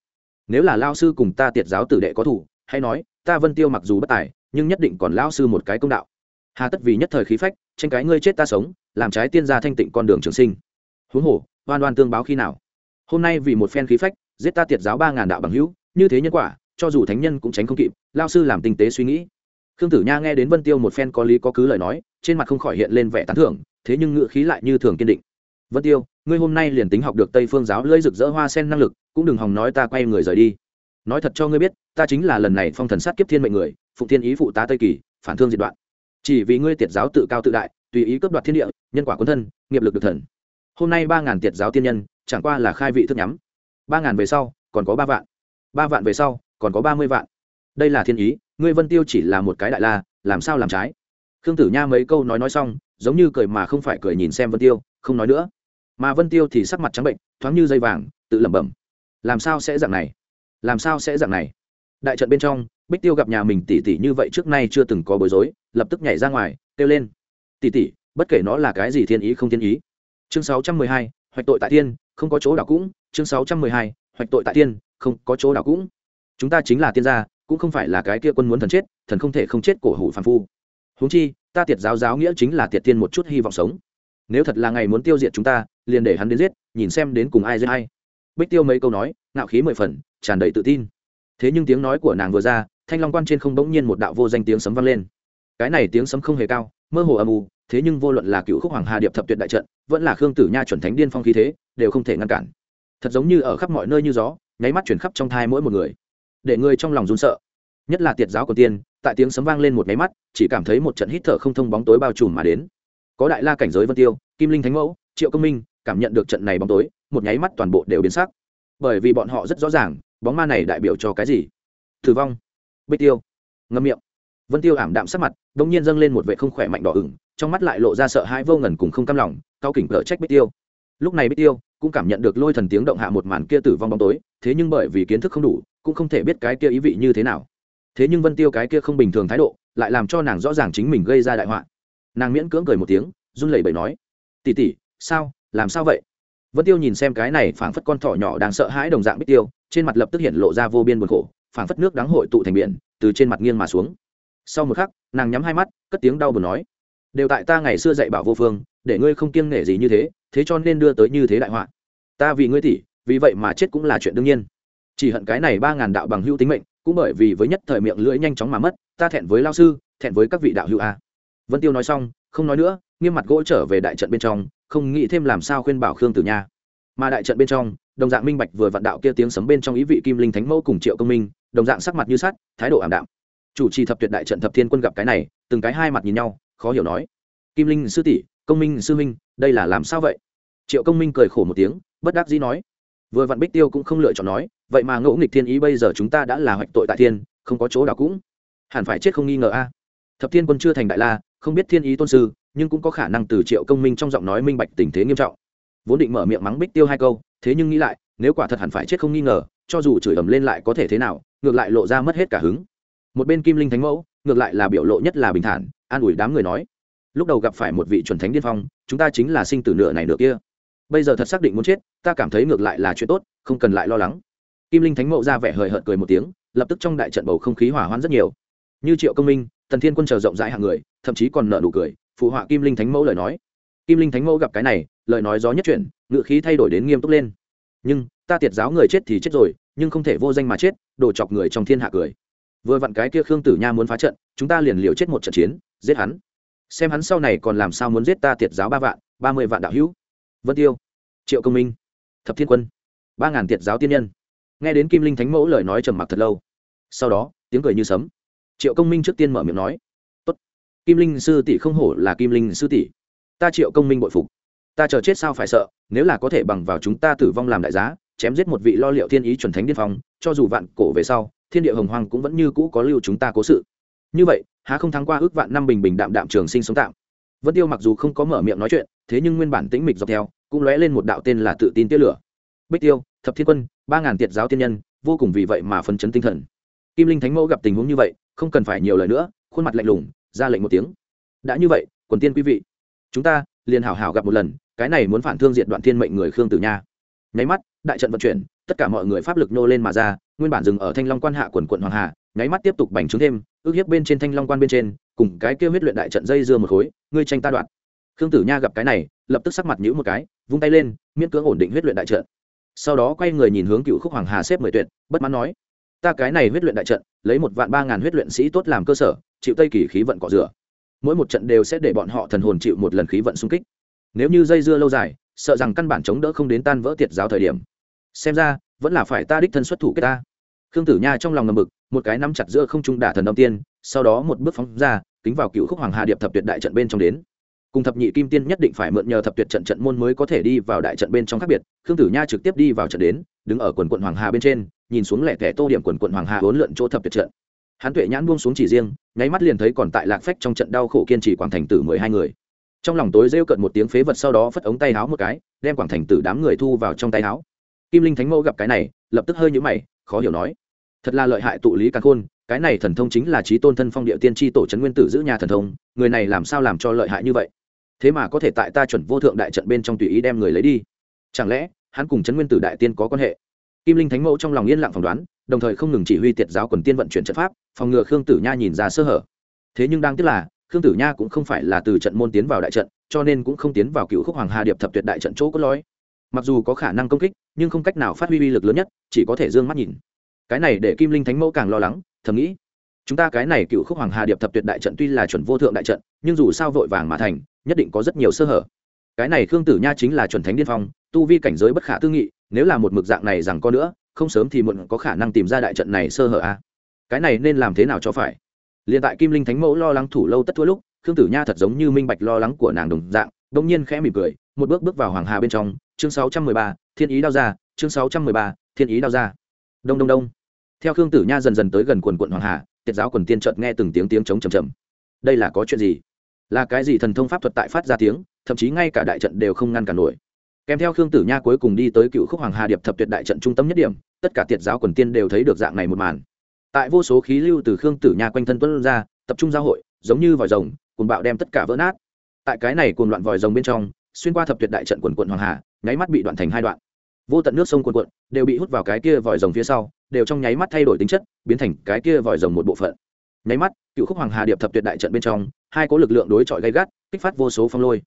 Nếu là lao sư cùng ta tiệt giáo tử đệ có thủ hay nói, ta vân tiêu mặc dù bất tài, nhưng nhất định còn lao sư một cái công đạo. Hà tất vì nhất thời khí phách, tranh cái ngươi chết ta sống, làm trái tiên gia thanh tịnh con đường trường sinh. Huống hồ, oan oan tương báo khi nào? Hôm nay vì một phen khí phách, giết ta tiệt giáo ba ngàn đạo bằng hữu, như thế nhân quả, cho dù thánh nhân cũng tránh không kịp lao sư làm tinh tế suy nghĩ khương tử nha nghe đến vân tiêu một phen có lý có cứ lời nói, trên mặt không khỏi hiện lên vẻ tán thưởng, thế nhưng ngự khí lại như thường kiên định. Vân tiêu, ngươi hôm nay liền tính học được tây phương giáo lơi rực rỡ hoa sen năng lực, cũng đừng hòng nói ta quay người rời đi. Nói thật cho ngươi biết, ta chính là lần này phong thần sát kiếp thiên mệnh người phụ thiên ý phụ tá tây kỳ, phản thương diệt đoạn. Chỉ vì ngươi tiệt giáo tự cao tự đại, tùy ý cướp đoạt thiên địa, nhân quả quân thân, nghiệp lực được thần. Hôm nay ba ngàn tiệt giáo tiên nhân, chẳng qua là khai vị thức nhắm. Ba ngàn về sau, còn có ba vạn. Ba vạn về sau, còn có ba mươi vạn đây là thiên ý, ngươi vân tiêu chỉ là một cái đại la, làm sao làm trái? Khương tử nha mấy câu nói nói xong, giống như cười mà không phải cười nhìn xem vân tiêu, không nói nữa. Mà vân tiêu thì sắc mặt trắng bệnh, thoáng như dây vàng, tự lẩm bẩm. Làm sao sẽ dạng này? Làm sao sẽ dạng này? Đại trận bên trong, bích tiêu gặp nhà mình tỉ tỉ như vậy trước nay chưa từng có bối rối, lập tức nhảy ra ngoài, kêu lên. Tỉ tỉ bất kể nó là cái gì thiên ý không thiên ý. Chương sáu trăm mười hai, hoạch tội tại tiên không có chỗ đảo cũng. Chương sáu trăm mười hai, hoạch tội tại tiên không có chỗ đảo cũng. Chúng ta chính là tiên gia cũng không phải là cái kia quân muốn thần chết, thần không thể không chết cổ hủ phàm phu. Huống chi, ta tiệt giáo giáo nghĩa chính là tiệt tiên một chút hy vọng sống. Nếu thật là ngày muốn tiêu diệt chúng ta, liền để hắn đến giết, nhìn xem đến cùng ai giết hay bích tiêu mấy câu nói, ngạo khí mười phần, tràn đầy tự tin. Thế nhưng tiếng nói của nàng vừa ra, thanh long quan trên không bỗng nhiên một đạo vô danh tiếng sấm vang lên. Cái này tiếng sấm không hề cao, mơ hồ âm u, thế nhưng vô luận là cựu khúc hoàng hà điệp thập tuyệt đại trận, vẫn là khương tử nha chuẩn thánh điên phong khí thế, đều không thể ngăn cản. Thật giống như ở khắp mọi nơi như gió, nháy mắt chuyển khắp trong thai mỗi một người để người trong lòng run sợ. Nhất là tiệt giáo của tiên, tại tiếng sấm vang lên một máy mắt, chỉ cảm thấy một trận hít thở không thông bóng tối bao trùm mà đến. Có đại la cảnh giới vân tiêu, kim linh thánh mẫu, triệu công minh, cảm nhận được trận này bóng tối, một nháy mắt toàn bộ đều biến sắc. Bởi vì bọn họ rất rõ ràng, bóng ma này đại biểu cho cái gì? Tử vong. Bích tiêu. Ngâm miệng. Vân tiêu ảm đạm sắc mặt đ ỗ n g nhiên dâng lên một vệ không khỏe mạnh đỏ ửng, trong mắt lại lộ ra sợ hãi vô ngần cùng không cam lòng, cao kỉnh cỡ trách bích tiêu. Lúc này bích tiêu cũng cảm nhận được lôi thần tiếng động hạ một màn kia tử vong bóng tối, thế nhưng bởi vì kiến thức không đủ cũng không thể biết cái kia ý vị như thế nào. Thế nhưng vân tiêu cái kia không bình thường thái độ, lại làm cho nàng rõ ràng chính mình gây ra đại họa. Nàng miễn cưỡng cười một tiếng, run lẩy bẩy nói tỉ tỉ sao? Làm sao vậy? Vân tiêu nhìn xem cái này phảng phất con thỏ nhỏ đang sợ hãi đồng dạng bích tiêu, trên mặt lập tức hiện lộ ra vô biên buồn khổ, phảng phất nước đáng hội tụ thành biển, từ trên mặt nghiêng mà xuống. Sau một khắc, nàng nhắm hai mắt, cất tiếng đau buồn nói, đều tại ta ngày xưa dạy bảo vô phương, để ngươi không kiêng nể gì như thế thế cho nên đưa tới như thế đại họa. Ta vì ngươi tỷ, vì vậy mà chết cũng là chuyện đương nhiên chỉ hận cái này ba ngàn đạo bằng hữu tính mệnh, cũng bởi vì với nhất thời miệng lưỡi nhanh chóng mà mất, ta thẹn với lao sư, thẹn với các vị đạo hữu a. Vân tiêu nói xong, không nói nữa, nghiêm mặt gỗ trở về đại trận bên trong, không nghĩ thêm làm sao khuyên bảo khương tử nha. Mà đại trận bên trong, đồng dạng minh bạch vừa vạn đạo kia tiếng sấm bên trong ý vị kim linh thánh mẫu cùng triệu công minh, đồng dạng sắc mặt như sắt, thái độ ảm đạm. Chủ trì thập tuyệt đại trận thập thiên quân gặp cái này, từng cái hai mặt nhìn nhau, khó hiểu nói. Kim linh sư tỷ, công minh sư minh đây là làm sao vậy? Triệu công minh cười khổ một tiếng, bất đắc dĩ nói. Vừa vạn bích tiêu cũng không lựa chọn nói vậy mà ngẫu nghịch thiên ý bây giờ chúng ta đã là hoạch tội tại thiên, không có chỗ nào cũng. Hẳn phải chết không nghi ngờ a. Thập thiên quân chưa thành đại la, không biết thiên ý tôn sư, nhưng cũng có khả năng từ triệu công minh trong giọng nói minh bạch tình thế nghiêm trọng. Vốn định mở miệng mắng bích tiêu hai câu, thế nhưng nghĩ lại, nếu quả thật hẳn phải chết không nghi ngờ, cho dù chửi ầm lên lại có thể thế nào, ngược lại lộ ra mất hết cả hứng. Một bên kim linh thánh mẫu, ngược lại là biểu lộ nhất là bình thản, an ủi đám người nói, lúc đầu gặp phải một vị chuẩn thánh điên phong, chúng ta chính là sinh tử nửa này nửa kia. Bây giờ thật xác định muốn chết, ta cảm thấy ngược lại là chuyện tốt, không cần lại lo lắng kim linh thánh mẫu ra vẻ hời hợt cười một tiếng, lập tức trong đại trận bầu không khí hỏa hoãn rất nhiều. Như triệu công minh, tần thiên quân chờ rộng rãi hàng người, thậm chí còn nợ nụ cười, phụ họa kim linh thánh mẫu lời nói. Kim linh thánh mẫu gặp cái này, lời nói gió nhất chuyển, ngựa khí thay đổi đến nghiêm túc lên. Nhưng, ta tiệt giáo người chết thì chết rồi, nhưng không thể vô danh mà chết, đổ chọc người trong thiên hạ cười. Vừa vặn cái kia khương tử nha muốn phá trận, chúng ta liền liều chết một trận chiến, giết hắn. Xem hắn sau này còn làm sao muốn giết ta tiệt giáo ba vạn, ba mươi vạn đạo hữu. Vân tiêu, triệu công minh, thập thiên quân, ba ngàn tiệt giáo tiên nhân nghe đến kim linh thánh mẫu lời nói trầm mặc thật lâu. Sau đó, tiếng cười như sấm. Triệu công minh trước tiên mở miệng nói, Tốt. kim linh sư tỷ không hổ là kim linh sư tỷ. Ta triệu công minh bội phục. Ta chờ chết sao phải sợ, nếu là có thể bằng vào chúng ta tử vong làm đại giá, chém giết một vị lo liệu thiên ý chuẩn thánh điên phong, cho dù vạn cổ về sau, thiên địa hồng hoàng cũng vẫn như cũ có lưu chúng ta cố sự. Như vậy, há không thắng qua ước vạn năm bình bình đạm đạm trường sinh sống tạm. Vân tiêu mặc dù không có mở miệng nói chuyện, thế nhưng nguyên bản tĩnh mịch dọc theo, cũng lóe lên một đạo tên là tự tin tiết lửa. Bích tiêu thập thiên quân, ba ngàn tiệt giáo tiên nhân, vô cùng vì vậy mà phấn chấn tinh thần. Kim linh thánh mẫu gặp tình huống như vậy, không cần phải nhiều lời nữa, khuôn mặt lạnh lùng, ra lệnh một tiếng. Đã như vậy, quần tiên quý vị, chúng ta liền hảo hảo gặp một lần, cái này muốn phản thương diện đoạn thiên mệnh người khương tử nha. Nháy mắt, đại trận vận chuyển, tất cả mọi người pháp lực nô lên mà ra, nguyên bản dừng ở thanh long quan hạ quần quận hoàng hà, nháy mắt tiếp tục bành trướng thêm, ước hiếp bên trên thanh long quan bên trên, cùng cái kêu huyết luyện đại trận dây dưa một khối, ngươi tranh ta đoạn. Khương tử nha gặp cái này, lập tức sắc mặt nhữ một cái, vung tay lên, miễn cưỡng ổn định huyết luyện đại trận sau đó quay người nhìn hướng cựu khúc hoàng hà xếp mười tuyệt bất mãn nói ta cái này huyết luyện đại trận lấy một vạn ba ngàn huyết luyện sĩ tốt làm cơ sở chịu tây kỳ khí vận cọ rửa. Mỗi một trận đều sẽ để bọn họ thần hồn chịu một lần khí vận xung kích. Nếu như dây dưa lâu dài sợ rằng căn bản chống đỡ không đến tan vỡ tiệt giáo thời điểm. Xem ra vẫn là phải ta đích thân xuất thủ kết ta. Khương tử nha trong lòng ngầm mực, một cái nắm chặt giữa không trung đả thần đông tiên sau đó một bước phóng ra kính vào cựu khúc hoàng hà điệp thập tuyệt đại trận bên trong đến cùng thập nhị kim tiên nhất định phải mượn nhờ thập tuyệt trận trận môn mới có thể đi vào đại trận bên trong khác biệt. Khương tử nha trực tiếp đi vào trận đến, đứng ở quần quận hoàng hà bên trên, nhìn xuống lẻ tẻ tô điểm quần quận hoàng hà hỗn lượn chỗ thập tuyệt trận. Hắn tuệ nhãn buông xuống chỉ riêng, nháy mắt liền thấy còn tại lạc phách trong trận đau khổ kiên trì quảng thành tử mười hai người. Trong lòng tối rêu cận một tiếng phế vật sau đó phất ống tay háo một cái, đem quảng thành tử đám người thu vào trong tay háo. Kim linh thánh mẫu gặp cái này, lập tức hơi nhũ mày, khó hiểu nói thật là lợi hại tụ lý càng khôn, cái này thần thông chính là trí tôn thân phong địa tiên tri tổ trấn nguyên tử giữ nhà thần thông, người này làm sao làm cho lợi hại như vậy? Thế mà có thể tại ta chuẩn vô thượng đại trận bên trong tùy ý đem người lấy đi. Chẳng lẽ, hắn cùng trấn nguyên tử đại tiên có quan hệ? Kim linh thánh mẫu trong lòng yên lặng phỏng đoán, đồng thời không ngừng chỉ huy tiệt giáo quần tiên vận chuyển trận pháp, phòng ngừa khương tử nha nhìn ra sơ hở. Thế nhưng đang tiếc là, khương tử nha cũng không phải là từ trận môn tiến vào đại trận, cho nên cũng không tiến vào cựu khúc hoàng hà điệp thập tuyệt đại trận chỗ có lõi. Mặc dù có khả năng công kích, nhưng không cách nào phát huy uy lực lớn nhất, chỉ có thể d ư ơ n g mắt nhìn. Cái này để kim linh thánh mẫu càng lo lắng, thầm nghĩ chúng ta cái này cựu khúc hoàng hà điệp thập tuyệt đại trận tuy là chuẩn vô thượng đại trận, nhưng dù sao vội vàng mà thành, nhất định có rất nhiều sơ hở. Cái này khương tử nha chính là chuẩn thánh điên phong, tu vi cảnh giới bất khả tư nghị, nếu là một mực dạng này rằng có nữa, không sớm thì muộn có khả năng tìm ra đại trận này sơ hở a à? cái này nên làm thế nào cho phải? Liền tại kim linh thánh mẫu lo lắng thủ lâu tất thua lúc, khương tử nha thật giống như minh bạch lo lắng của nàng đồng dạng đ ỗ n g nhiên khẽ mỉm cười, một bước bước vào hoàng hà bên trong, chương sáu trăm mười ba, thiên ý đao ra chương sáu trăm mười ba, thiên ý đao ra đông đông đông. Theo khương tử nha dần dần tới gần quần quận hoàng hà Tiệt giáo quần tiên chợt nghe từng tiếng tiếng chống trầm trầm đây là có chuyện gì? Là cái gì thần thông pháp thuật tại phát ra tiếng, thậm chí ngay cả đại trận đều không ngăn cản nổi. Kèm theo khương tử nha cuối cùng đi tới cựu khúc hoàng hà điệp thập tuyệt đại trận trung tâm nhất điểm, tất cả tiệt giáo quần tiên đều thấy được dạng này một màn. Tại vô số khí lưu từ khương tử nha quanh thân tuân ra, tập trung giao hội, giống như vòi rồng cùng bạo đem tất cả vỡ nát. Tại cái này cuồng loạn vòi rồng bên trong, xuyên qua thập tuyệt đại trận quần quận hoàng hà, nháy mắt bị đoạn thành hai đoạn. Vô tận nước sông quần quận đều bị hút vào cái kia vòi rồng phía sau đều trong nháy mắt thay đổi tính chất, biến thành cái kia vòi rồng một bộ phận. Nháy mắt, cựu khúc hoàng hà điệp thập tuyệt đại trận bên trong, hai có lực lượng đối chọi gây gắt, kích phát vô số phong lôi.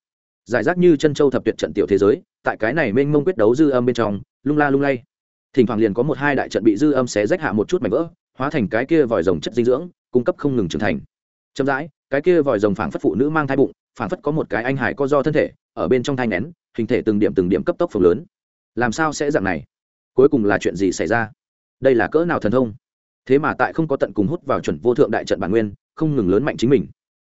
Giải rác như chân châu thập tuyệt trận tiểu thế giới, tại cái này mênh mông quyết đấu dư âm bên trong, lung la lung lay. Thỉnh thoảng liền có một hai đại trận bị dư âm xé rách hạ một chút mảnh vỡ, hóa thành cái kia vòi rồng chất dinh dưỡng, cung cấp không ngừng trưởng thành. Chậm rãi, cái kia vòi rồng phảng phất phụ nữ mang thai bụng, phảng phất có một cái anh hải co do thân thể, ở bên trong thai nén, hình thể từng điểm từng điểm cấp tốc phồng lớn. Làm sao sẽ dạng này? Cuối cùng là chuyện gì xảy ra? Đây là cỡ nào thần thông? Thế mà tại không có tận cùng hút vào chuẩn vô thượng đại trận bản nguyên, không ngừng lớn mạnh chính mình.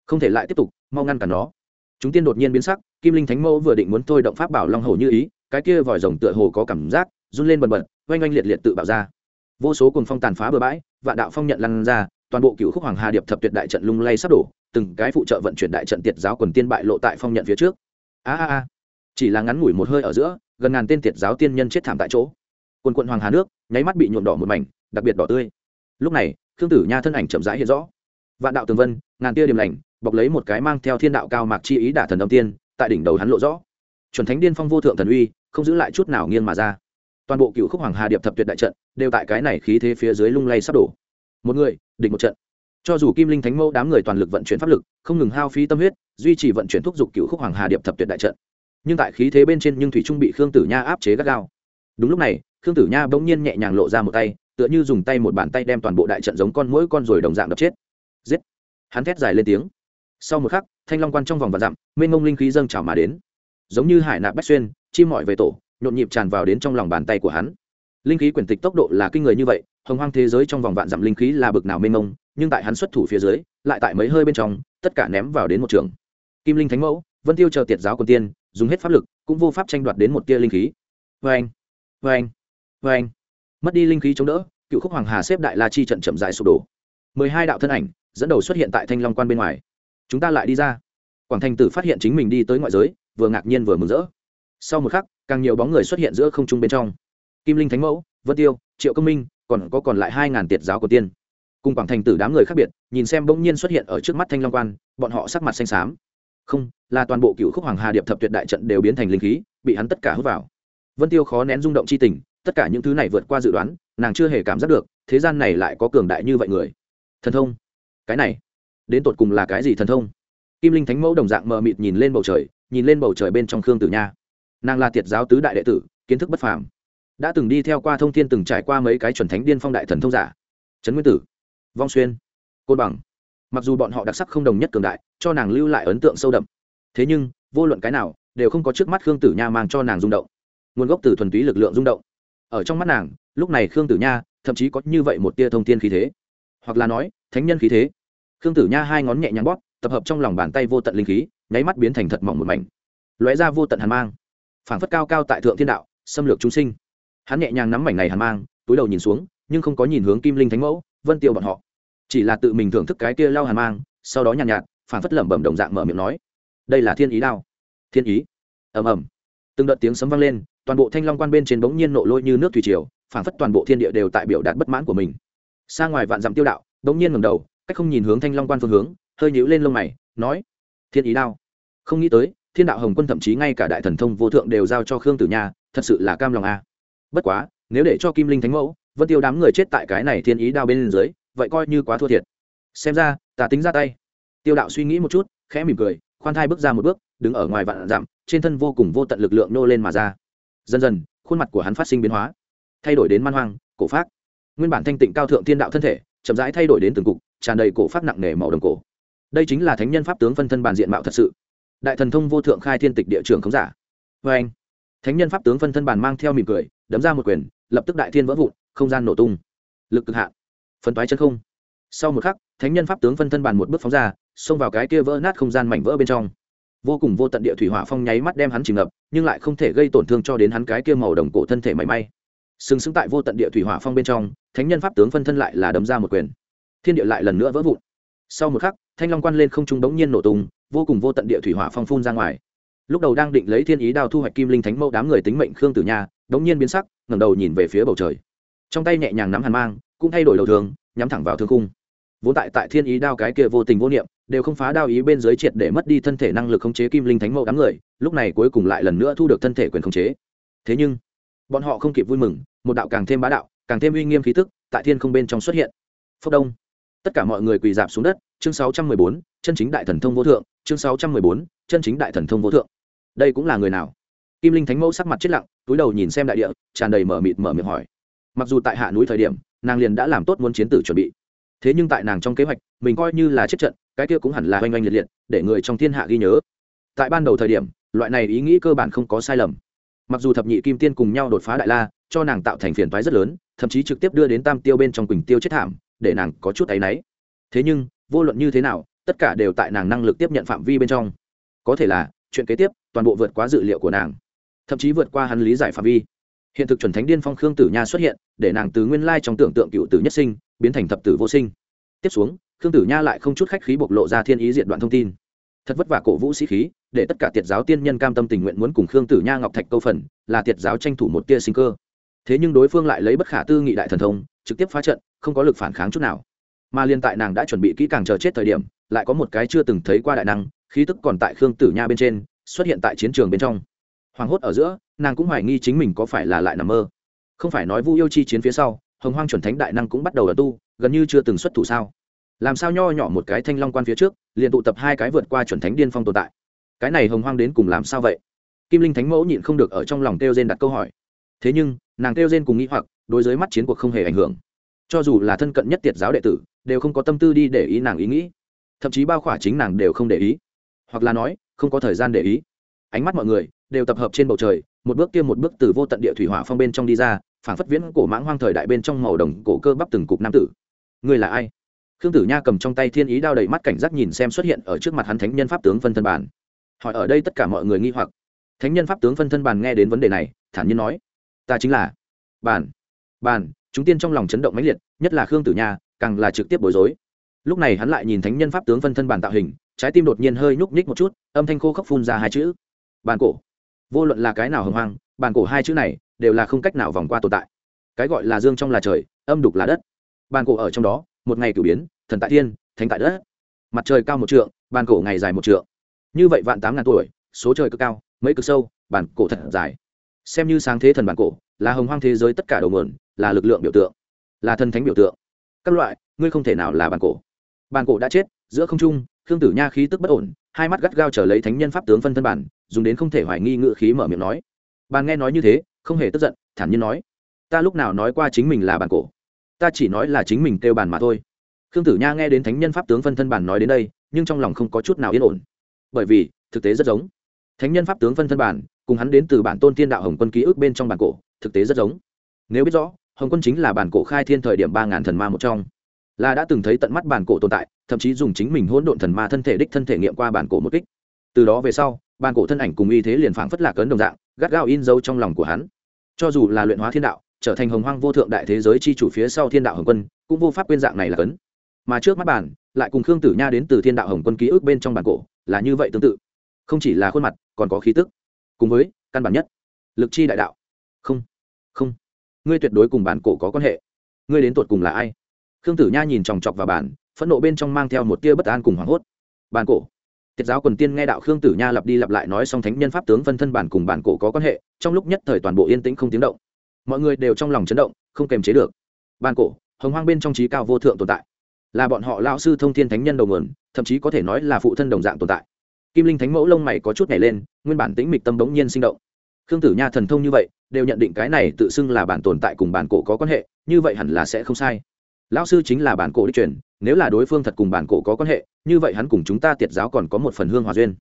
Không thể lại tiếp tục, mau ngăn cản nó. Chúng tiên đột nhiên biến sắc, kim linh thánh mẫu vừa định muốn thôi động pháp bảo long hồ như ý, cái kia vòi rồng tựa hồ có cảm giác, run lên bần bật, oanh oanh liệt liệt tự bạo ra. Vô số cùng phong tàn phá bừa bãi và đạo phong nhận lăn ra, toàn bộ cựu khúc hoàng hà điệp thập tuyệt đại trận lung lay sắp đổ, từng cái phụ trợ vận chuyển đại trận tiệt giáo quần tiên bại lộ tại phong nhận phía trước. A a a. Chỉ là ngắn ngủi một hơi ở giữa, gần ngàn tên tiệt giáo tiên nhân chết thảm tại chỗ quần quận hoàng hà nước, nháy mắt bị nhuộm đỏ một mảnh, đặc biệt đỏ tươi. Lúc này, khương tử nha thân ảnh chậm rãi hiện rõ. Vạn đạo tường vân, ngàn tia điểm lành, bọc lấy một cái mang theo thiên đạo cao mạc chi ý đả thần âm tiên, tại đỉnh đầu hắn lộ rõ. Chuẩn thánh điên phong vô thượng thần uy, không giữ lại chút nào nghiêng mà ra. Toàn bộ cựu khúc hoàng hà điệp thập tuyệt đại trận, đều tại cái này khí thế phía dưới lung lay sắp đổ. Một người, địch một trận. Cho dù kim linh thánh mẫu đám người toàn lực vận chuyển pháp lực, không ngừng hao phí tâm huyết, duy trì vận chuyển thúc giục cựu khúc hoàng hà điệp thập tuyệt đại trận. Nhưng tại khí thế bên trên nhưng thủy trung bị khương tử nha áp chế gắt gao. Đúng lúc này khương tử nha bỗng nhiên nhẹ nhàng lộ ra một tay, tựa như dùng tay một bàn tay đem toàn bộ đại trận giống con mỗi con rồi đồng dạng đập chết. Giết! Hắn thét dài lên tiếng. Sau một khắc, thanh long quan trong vòng và dặm, mênh mông linh khí dâng trào mà đến. Giống như hải nạp bách xuyên, chim mọi về tổ, nhộn nhịp tràn vào đến trong lòng bàn tay của hắn. Linh khí quyển tịch tốc độ là kinh người như vậy, hồng hoang thế giới trong vòng vạn dặm linh khí là bực nào mênh mông, nhưng tại hắn xuất thủ phía dưới, lại tại mấy hơi bên trong, tất cả ném vào đến một trường. Kim linh thánh mẫu, vân tiêu chờ tiệt giáo quân tiên, dùng hết pháp lực, cũng vô pháp tranh đoạt đến một tia linh khí. Vê anh vê anh vê anh. Mất đi linh khí chống đỡ, cựu khúc hoàng hà xếp đại la chi trận chậm dài sụp đổ. Mười hai đạo thân ảnh, dẫn đầu xuất hiện tại thanh long quan bên ngoài. Chúng ta lại đi ra. Quảng thành tử phát hiện chính mình đi tới ngoại giới, vừa ngạc nhiên vừa mừng rỡ. Sau một khắc, càng nhiều bóng người xuất hiện giữa không trung bên trong. Kim linh thánh mẫu, vân tiêu, triệu công minh, còn có còn lại hai ngàn tiệt giáo của tiên. Cùng quảng thành tử đám người khác biệt, nhìn xem bỗng nhiên xuất hiện ở trước mắt thanh long quan, bọn họ sắc mặt xanh xám. Không, là toàn bộ cựu khúc hoàng hà điệp thập tuyệt đại trận đều biến thành linh khí, bị hắn tất cả hút vào. Vân tiêu khó nén rung động c h i tình tất cả những thứ này vượt qua dự đoán, nàng chưa hề cảm giác được, thế gian này lại có cường đại như vậy người. Thần thông. Cái này, đến tột cùng là cái gì thần thông? Kim linh thánh mẫu đồng dạng mờ mịt nhìn lên bầu trời, nhìn lên bầu trời bên trong khương tử nha. Nàng là tiệt giáo tứ đại đệ tử, kiến thức bất phàm. Đã từng đi theo qua thông thiên từng trải qua mấy cái chuẩn thánh điên phong đại thần thông giả. Trấn nguyên tử, vong xuyên, côn bằng. Mặc dù bọn họ đặc sắc không đồng nhất cường đại, cho nàng lưu lại ấn tượng sâu đậm. Thế nhưng, vô luận cái nào, đều không có trước mắt khương tử nha mang cho nàng rung động. Nguồn gốc từ thuần túy lực lượng rung động ở trong mắt nàng lúc này khương tử nha thậm chí có như vậy một tia thông tin khí thế. Hoặc là nói thánh nhân khí thế. Khương tử nha hai ngón nhẹ nhàng bóp tập hợp trong lòng bàn tay vô tận linh khí nháy mắt biến thành thật mỏng một mảnh. Lóe ra vô tận hàn mang. Phảng phất cao cao tại thượng thiên đạo xâm lược chúng sinh. Hắn nhẹ nhàng nắm mảnh này hàn mang túi đầu nhìn xuống nhưng không có nhìn hướng kim linh thánh mẫu vân tiêu bọn họ. Chỉ là tự mình thưởng thức cái kia lao hàn mang sau đó nhàn nhạt, nhạt phảng phất lẩm bẩm đồng dạng mở miệng nói đây là thiên ý đao. Thiên ý? Ầm ầm. Từng đợt tiếng sấm vang lên toàn bộ thanh long quan bên trên bỗng nhiên nộ lôi như nước thủy triều, phảng phất toàn bộ thiên địa đều tại biểu đạt bất mãn của mình. Xa ngoài vạn dặm tiêu đạo, bỗng nhiên ngầm đầu, cách không nhìn hướng thanh long quan phương hướng, hơi nhíu lên lông mày, nói, thiên ý đao. Không nghĩ tới, thiên đạo hồng quân thậm chí ngay cả đại thần thông vô thượng đều giao cho khương tử nha, thật sự là cam lòng a. Bất quá, nếu để cho kim linh thánh mẫu vẫn tiêu đám người chết tại cái này thiên ý đao bên dưới, vậy coi như quá thua thiệt. Xem ra, ta tính ra tay. Tiêu đạo suy nghĩ một chút, khẽ mỉm cười, khoan thai bước ra một bước, đứng ở ngoài vạn dặm, trên thân vô cùng vô tận lực lượng nô lên mà ra dần dần, khuôn mặt của hắn phát sinh biến hóa, thay đổi đến man hoang, cổ phát nguyên bản thanh tịnh cao thượng thiên đạo thân thể, chậm rãi thay đổi đến từng cục, tràn đầy cổ phát nặng nề màu đồng cổ. Đây chính là thánh nhân pháp tướng phân thân bản diện mạo thật sự. Đại thần thông vô thượng khai thiên tịch địa trường khống giả. Vê anh, thánh nhân pháp tướng phân thân bản mang theo mỉm cười, đấm ra một quyền, lập tức đại thiên vỡ vụn, không gian nổ tung. Lực cực hạn. Phân toái chân không. Sau một khắc, thánh nhân pháp tướng phân thân bàn một bước phóng ra, xông vào cái kia vỡ nát không gian mảnh vỡ bên trong vô cùng vô tận địa thủy hỏa phong nháy mắt đem hắn chìm ngập, nhưng lại không thể gây tổn thương cho đến hắn cái kia màu đồng cổ thân thể mảy may. Sừng sững tại vô tận địa thủy hỏa phong bên trong, thánh nhân pháp tướng phân thân lại là đấm ra một quyền. Thiên địa lại lần nữa vỡ vụn. Sau một khắc, thanh long quan lên không trung bỗng nhiên nổ tung, vô cùng vô tận địa thủy hỏa phong phun ra ngoài. Lúc đầu đang định lấy thiên ý đao thu hoạch kim linh thánh mẫu đám người tính mệnh khương tử nha đống nhiên biến sắc, ngẩng đầu nhìn về phía bầu trời. Trong tay nhẹ nhàng nắm hàn mang, cũng thay đổi đầu thường, nhắm thẳng vào thương cung vốn tại tại thiên ý đao cái kia vô tình vô niệm đều không phá đao ý bên dưới triệt để mất đi thân thể năng lực khống chế kim linh thánh mẫu đám người lúc này cuối cùng lại lần nữa thu được thân thể quyền khống chế. Thế nhưng bọn họ không kịp vui mừng một đạo càng thêm bá đạo càng thêm uy nghiêm khí tức tại thiên không bên trong xuất hiện. Phốc đông. Tất cả mọi người quỳ dạp xuống đất chương 614, chân chính đại thần thông vô thượng chương 614, chân chính đại thần thông vô thượng. Đây cũng là người nào? Kim linh thánh mẫu sắc mặt chết lặng túi đầu nhìn xem đại địa tràn đầy mở mịt mở miệng hỏi. Mặc dù tại hạ núi thời điểm nàng liền đã làm tốt muốn chiến tử chuẩn bị thế nhưng tại nàng trong kế hoạch, mình coi như là chết trận, cái kia cũng hẳn là oanh oanh liệt liệt, để người trong thiên hạ ghi nhớ. Tại ban đầu thời điểm, loại này ý nghĩ cơ bản không có sai lầm. Mặc dù thập nhị kim tiên cùng nhau đột phá đại la, cho nàng tạo thành phiền toái rất lớn, thậm chí trực tiếp đưa đến tam tiêu bên trong quỳnh tiêu chết thảm, để nàng có chút áy náy. Thế nhưng, vô luận như thế nào, tất cả đều tại nàng năng lực tiếp nhận phạm vi bên trong. Có thể là, chuyện kế tiếp, toàn bộ vượt quá dự liệu của nàng. Thậm chí vượt qua hắn lý giải phạm vi. Hiện thực chuẩn thánh điên phong khương tử nha xuất hiện, để nàng từ nguyên lai trong tưởng tượng cựu tử nhất sinh biến thành thập tử vô sinh. Tiếp xuống, khương tử nha lại không chút khách khí bộc lộ ra thiên ý diện đoạn thông tin. Thật vất vả cổ vũ sĩ khí, để tất cả tiệt giáo tiên nhân cam tâm tình nguyện muốn cùng khương tử nha ngọc thạch câu phần, là tiệt giáo tranh thủ một tia sinh cơ. Thế nhưng đối phương lại lấy bất khả tư nghị đại thần thông, trực tiếp phá trận, không có lực phản kháng chút nào. Mà liên tại nàng đã chuẩn bị kỹ càng chờ chết thời điểm, lại có một cái chưa từng thấy qua đại năng, khí tức còn tại khương tử nha bên trên, xuất hiện tại chiến trường bên trong. Hoảng hốt ở giữa, nàng cũng hoài nghi chính mình có phải là lại nằm mơ. Không phải nói vu yêu chi chiến phía sau hồng hoang chuẩn thánh đại năng cũng bắt đầu ở tu, gần như chưa từng xuất thủ sao? Làm sao nho nhỏ một cái thanh long quan phía trước, liền tụ tập hai cái vượt qua chuẩn thánh điên phong tồn tại? Cái này hồng hoang đến cùng làm sao vậy? Kim linh thánh mẫu nhịn không được ở trong lòng kêu gen đặt câu hỏi. Thế nhưng, nàng kêu gen cùng nghĩ hoặc, đối với mắt chiến cuộc không hề ảnh hưởng. Cho dù là thân cận nhất tiệt giáo đệ tử, đều không có tâm tư đi để ý nàng ý nghĩ. Thậm chí bao khỏa chính nàng đều không để ý. Hoặc là nói, không có thời gian để ý. Ánh mắt mọi người đều tập hợp trên bầu trời, một bước kia một bước từ vô tận địa thủy hỏa phong bên trong đi ra phản phất viễn cổ mãng hoang thời đại bên trong màu đồng cổ cơ bắp từng cục nam tử. Người là ai? Khương tử nha cầm trong tay thiên ý đao đầy mắt cảnh giác nhìn xem xuất hiện ở trước mặt hắn thánh nhân pháp tướng phân thân bản. Hỏi ở đây tất cả mọi người nghi hoặc. Thánh nhân pháp tướng phân thân bản nghe đến vấn đề này, thản nhiên nói, ta chính là bản. Bản. Chúng tiên trong lòng chấn động mãnh liệt, nhất là khương tử nha, càng là trực tiếp bối rối. Lúc này hắn lại nhìn thánh nhân pháp tướng phân thân bản tạo hình, trái tim đột nhiên hơi nhúc nhích một chút, âm thanh khô khốc phun ra hai chữ. Bàn cổ. Vô luận là cái nào hồng hoang bàn cổ hai chữ này đều là không cách nào vòng qua tồn tại. Cái gọi là dương trong là trời, âm đục là đất. Bàn cổ ở trong đó, một ngày cử biến, thần tại thiên, thánh tại đất. Mặt trời cao một trượng, bàn cổ ngày dài một trượng. Như vậy vạn tám ngàn tuổi, số trời cực cao, mấy cực sâu, bàn cổ thật dài. Xem như sáng thế thần bản cổ, là hồng hoang thế giới tất cả đầu nguồn, là lực lượng biểu tượng, là thần thánh biểu tượng. Các loại, ngươi không thể nào là bản cổ. Bản cổ đã chết, giữa không trung, khương tử nha khí tức bất ổn, hai mắt gắt gao trở lấy thánh nhân pháp tướng phân thân bản, dùng đến không thể hoài nghi ngự khí mở miệng nói. Bàn nghe nói như thế không hề tức giận, thản nhiên nói, ta lúc nào nói qua chính mình là bản cổ? Ta chỉ nói là chính mình kêu bàn mà thôi. Khương tử nha nghe đến thánh nhân pháp tướng phân thân bản nói đến đây, nhưng trong lòng không có chút nào yên ổn. Bởi vì, thực tế rất giống. Thánh nhân pháp tướng phân thân bản, cùng hắn đến từ bản tôn thiên đạo hồng quân ký ức bên trong bản cổ, thực tế rất giống. Nếu biết rõ, hồng quân chính là bản cổ khai thiên thời điểm ba ngàn thần ma một trong. Là đã từng thấy tận mắt bản cổ tồn tại, thậm chí dùng chính mình hỗn độn thần ma thân thể đích thân thể nghiệm qua bản cổ một kích. Từ đó về sau, bản cổ thân ảnh cùng y thế liền phảng phất lạc ấn đồng dạng, gắt gao in dấu trong lòng của hắn cho dù là luyện hóa thiên đạo, trở thành hồng hoang vô thượng đại thế giới chi chủ phía sau thiên đạo hồng quân, cũng vô pháp quên dạng này là cấn. Mà trước mắt bản, lại cùng khương tử nha đến từ thiên đạo hồng quân ký ức bên trong bản cổ, là như vậy tương tự. Không chỉ là khuôn mặt, còn có khí tức. Cùng với, căn bản nhất, lực chi đại đạo. Không không. Ngươi tuyệt đối cùng bản cổ có quan hệ. Ngươi đến tột cùng là ai? Khương tử nha nhìn chòng chọc vào bản, phẫn nộ bên trong mang theo một tia bất an cùng hoảng hốt. Bản cổ? Tiết giáo quần tiên nghe đạo khương tử nha lặp đi lặp lại nói xong thánh nhân pháp tướng phân thân bản cùng bản cổ có quan hệ, trong lúc nhất thời toàn bộ yên tĩnh không tiếng động. Mọi người đều trong lòng chấn động, không kềm chế được. Bản cổ, hồng hoang bên trong trí cao vô thượng tồn tại. Là bọn họ lão sư thông thiên thánh nhân đầu nguồn, thậm chí có thể nói là phụ thân đồng dạng tồn tại. Kim linh thánh mẫu lông mày có chút nhảy lên, nguyên bản tĩnh mịch tâm bỗng nhiên sinh động. Khương tử nha thần thông như vậy, đều nhận định cái này tự xưng là bản tồn tại cùng bản cổ có quan hệ, như vậy hẳn là sẽ không sai. Lão sư chính là bản cổ đích truyền nếu là đối phương thật cùng bản cổ có quan hệ, như vậy hắn cùng chúng ta tiệt giáo còn có một phần hương hòa duyên.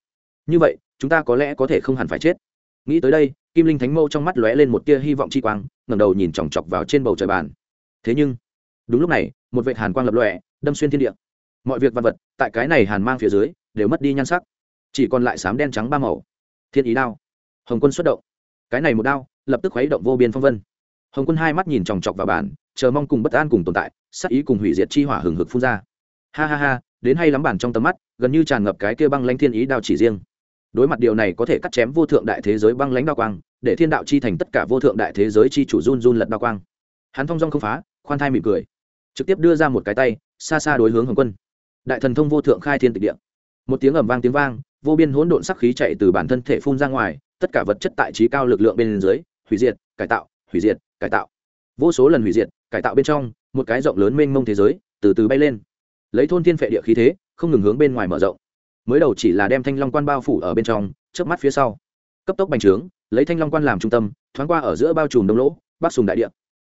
Như vậy, chúng ta có lẽ có thể không hẳn phải chết. Nghĩ tới đây, kim linh thánh mâu trong mắt lóe lên một tia hy vọng chi quang, ngẩng đầu nhìn chòng chọc vào trên bầu trời bàn. Thế nhưng, đúng lúc này, một vệ hàn quang lập lòe, đâm xuyên thiên địa. Mọi việc văn vật, tại cái này hàn mang phía dưới, đều mất đi nhan sắc. Chỉ còn lại sám đen trắng ba màu. Thiên ý đao. Hồng quân xuất động. Cái này một đao, lập tức khuấy động vô biên phong vân hồng quân hai mắt nhìn chòng chọc vào bàn, chờ mong cùng bất an cùng tồn tại sắc ý cùng hủy diệt chi hỏa hừng hực phun ra. Ha ha ha, đến hay lắm bản trong tầm mắt, gần như tràn ngập cái kia băng lãnh thiên ý đao chỉ riêng. Đối mặt điều này có thể cắt chém vô thượng đại thế giới băng lãnh đao quang, để thiên đạo chi thành tất cả vô thượng đại thế giới chi chủ run run lật đao quang. Hắn thong dong không phá, khoan thai mỉm cười, trực tiếp đưa ra một cái tay, xa xa đối hướng hồng quân. Đại thần thông vô thượng khai thiên tịch địa. Một tiếng ầm vang tiếng vang, vô biên hỗn độn sắc khí chạy từ bản thân thể phun ra ngoài, tất cả vật chất tại trí cao lực lượng bên dưới, hủy diệt, cải tạo, hủy diệt cải tạo. Vô số lần hủy diệt, cải tạo bên trong, một cái rộng lớn mênh mông thế giới từ từ bay lên. Lấy thôn thiên phệ địa khí thế, không ngừng hướng bên ngoài mở rộng. Mới đầu chỉ là đem thanh long quan bao phủ ở bên trong trước mắt phía sau. Cấp tốc bành trướng, lấy thanh long quan làm trung tâm, thoáng qua ở giữa bao trùm đông lỗ, bắc sùng đại địa.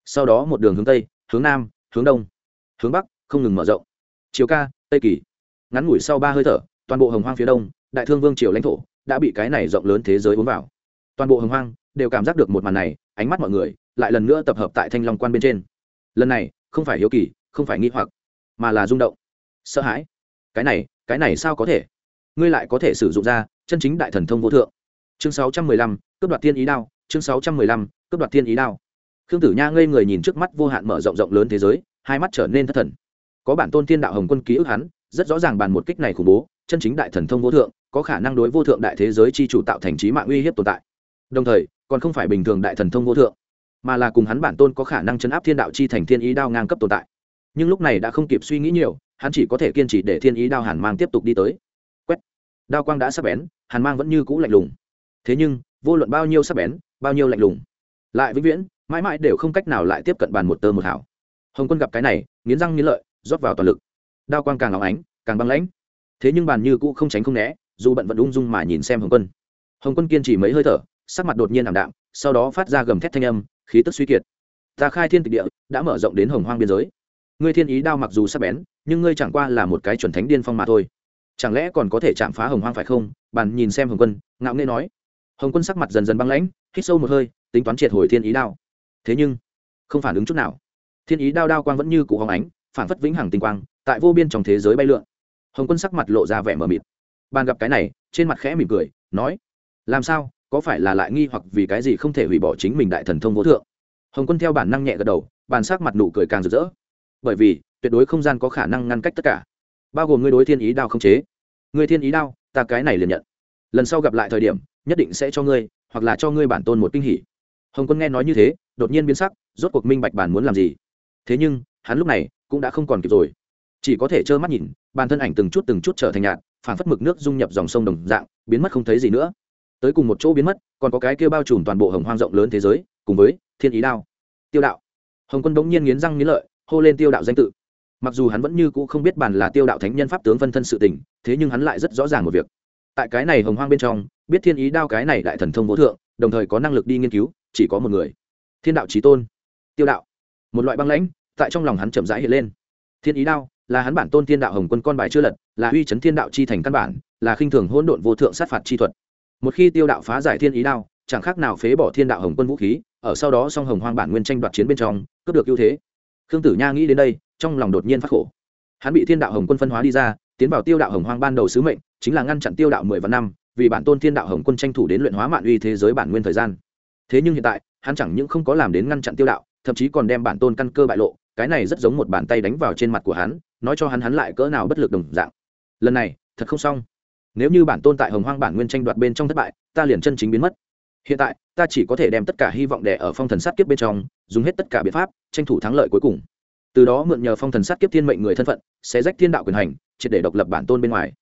Sau đó một đường hướng tây, hướng nam, hướng đông, hướng bắc, không ngừng mở rộng. Chiều ca, tây kỳ. Ngắn ngủi sau ba hơi thở, toàn bộ hồng hoang phía đông, đại thương vương triều lãnh thổ đã bị cái này rộng lớn thế giới uốn vào. Toàn bộ hồng hoang đều cảm giác được một màn này, ánh mắt mọi người lại lần nữa tập hợp tại thanh long quan bên trên. Lần này, không phải hiếu kỳ, không phải nghi hoặc, mà là rung động. Sợ hãi. Cái này cái này sao có thể? Ngươi lại có thể sử dụng ra chân chính đại thần thông vô thượng. Chương sáu trăm mười lăm, cướp đoạt thiên ý đao, chương sáu trăm mười lăm, cướp đoạt thiên ý đao. Khương tử nha ngây người nhìn trước mắt vô hạn mở rộng rộng lớn thế giới, hai mắt trở nên thất thần. Có bản tôn thiên đạo hồng quân ký ức hắn, rất rõ ràng bàn một kích này khủng bố, chân chính đại thần thông vô thượng, có khả năng đối vô thượng đại thế giới chi chủ tạo thành trí mạng uy hiếp tồn tại. Đồng thời, còn không phải bình thường đại thần thông vô thượng mà là cùng hắn bản tôn có khả năng chấn áp thiên đạo chi thành thiên ý đao ngang cấp tồn tại. Nhưng lúc này đã không kịp suy nghĩ nhiều, hắn chỉ có thể kiên trì để thiên ý đao hàn mang tiếp tục đi tới. Quét! Đao quang đã sắp bén, hàn mang vẫn như cũ lạnh lùng. Thế nhưng, vô luận bao nhiêu sắp bén, bao nhiêu lạnh lùng, lại vĩnh viễn, mãi mãi đều không cách nào lại tiếp cận bàn một tơ một hảo hồng quân gặp cái này, nghiến răng nghiến lợi, rót vào toàn lực. Đao quang càng óng ánh, càng băng lãnh. Thế nhưng bàn như cũ không tránh không né, dù bận vẫn ung dung mà nhìn xem hồng quân. Hồng quân kiên trì mấy hơi thở, sắc mặt đột nhiên ảm đạm, sau đó phát ra gầm thét thanh âm khí tức suy kiệt. Ta khai thiên tịch địa, đã mở rộng đến hồng hoang biên giới. Ngươi thiên ý đao mặc dù sắp bén, nhưng ngươi chẳng qua là một cái chuẩn thánh điên phong mà thôi. Chẳng lẽ còn có thể chạm phá hồng hoang phải không? Bàn nhìn xem hồng quân, ngạo nghễ nói. Hồng quân sắc mặt dần dần băng lãnh, hít sâu một hơi, tính toán triệt hồi thiên ý đao. Thế nhưng, không phản ứng chút nào. Thiên ý đao đao quang vẫn như cụ hồng ánh, phản phất vĩnh hằng tinh quang, tại vô biên trong thế giới bay lượn. Hồng quân sắc mặt lộ ra vẻ mờ mịt. Bàn gặp cái này, trên mặt khẽ mỉm cười, nói, làm sao? Có phải là lại nghi hoặc vì cái gì không thể hủy bỏ chính mình đại thần thông vô thượng? Hồng quân theo bản năng nhẹ gật đầu, bàn sắc mặt nụ cười càng rực rỡ. Bởi vì, tuyệt đối không gian có khả năng ngăn cách tất cả. Bao gồm ngươi đối thiên ý đao không chế. Ngươi thiên ý đao, ta cái này liền nhận. Lần sau gặp lại thời điểm, nhất định sẽ cho ngươi, hoặc là cho ngươi bản tôn một kinh hỉ. Hồng quân nghe nói như thế, đột nhiên biến sắc, rốt cuộc minh bạch bản muốn làm gì. Thế nhưng, hắn lúc này cũng đã không còn kịp rồi. Chỉ có thể trơ mắt nhìn, bản thân ảnh từng chút từng chút trở thành nhạt phản phất mực nước dung nhập dòng sông đồng dạng, biến mất không thấy gì nữa tới cùng một chỗ biến mất, còn có cái kia bao trùm toàn bộ hồng hoang rộng lớn thế giới, cùng với thiên ý đao. Tiêu đạo. Hồng quân bỗng nhiên nghiến răng nghiến lợi, hô lên tiêu đạo danh tự. Mặc dù hắn vẫn như cũ không biết bản là tiêu đạo thánh nhân pháp tướng phân thân sự tình, thế nhưng hắn lại rất rõ ràng một việc. Tại cái này hồng hoang bên trong, biết thiên ý đao cái này đại thần thông vô thượng, đồng thời có năng lực đi nghiên cứu, chỉ có một người. Thiên đạo trí tôn. Tiêu đạo. Một loại băng lãnh, tại trong lòng hắn chậm rãi hiện lên. Thiên ý đao, là hắn bản tôn thiên đạo hồng quân con bài chưa lật, là uy chấn thiên đạo chi thành căn bản, là khinh thường hỗn độn vô thượng sát phạt chi thuật một khi tiêu đạo phá giải thiên ý đao, chẳng khác nào phế bỏ thiên đạo hồng quân vũ khí, ở sau đó song hồng hoang bản nguyên tranh đoạt chiến bên trong, cướp được ưu thế. Khương tử nha nghĩ đến đây, trong lòng đột nhiên phát khổ. Hắn bị thiên đạo hồng quân phân hóa đi ra, tiến vào tiêu đạo hồng hoang ban đầu sứ mệnh, chính là ngăn chặn tiêu đạo mười vạn năm, vì bản tôn thiên đạo hồng quân tranh thủ đến luyện hóa mạn uy thế giới bản nguyên thời gian. Thế nhưng hiện tại, hắn chẳng những không có làm đến ngăn chặn tiêu đạo, thậm chí còn đem bản tôn căn cơ bại lộ, cái này rất giống một bàn tay đánh vào trên mặt của hắn, nói cho hắn hắn lại cỡ nào bất lực đồng dạng. Lần này, thật không xong nếu như bản tôn tại hồng hoang bản nguyên tranh đoạt bên trong thất bại, ta liền chân chính biến mất. Hiện tại, ta chỉ có thể đem tất cả hy vọng đẻ ở phong thần sát kiếp bên trong, dùng hết tất cả biện pháp, tranh thủ thắng lợi cuối cùng. Từ đó mượn nhờ phong thần sát kiếp thiên mệnh người thân phận, sẽ rách thiên đạo quyền hành, triệt để độc lập bản tôn bên ngoài.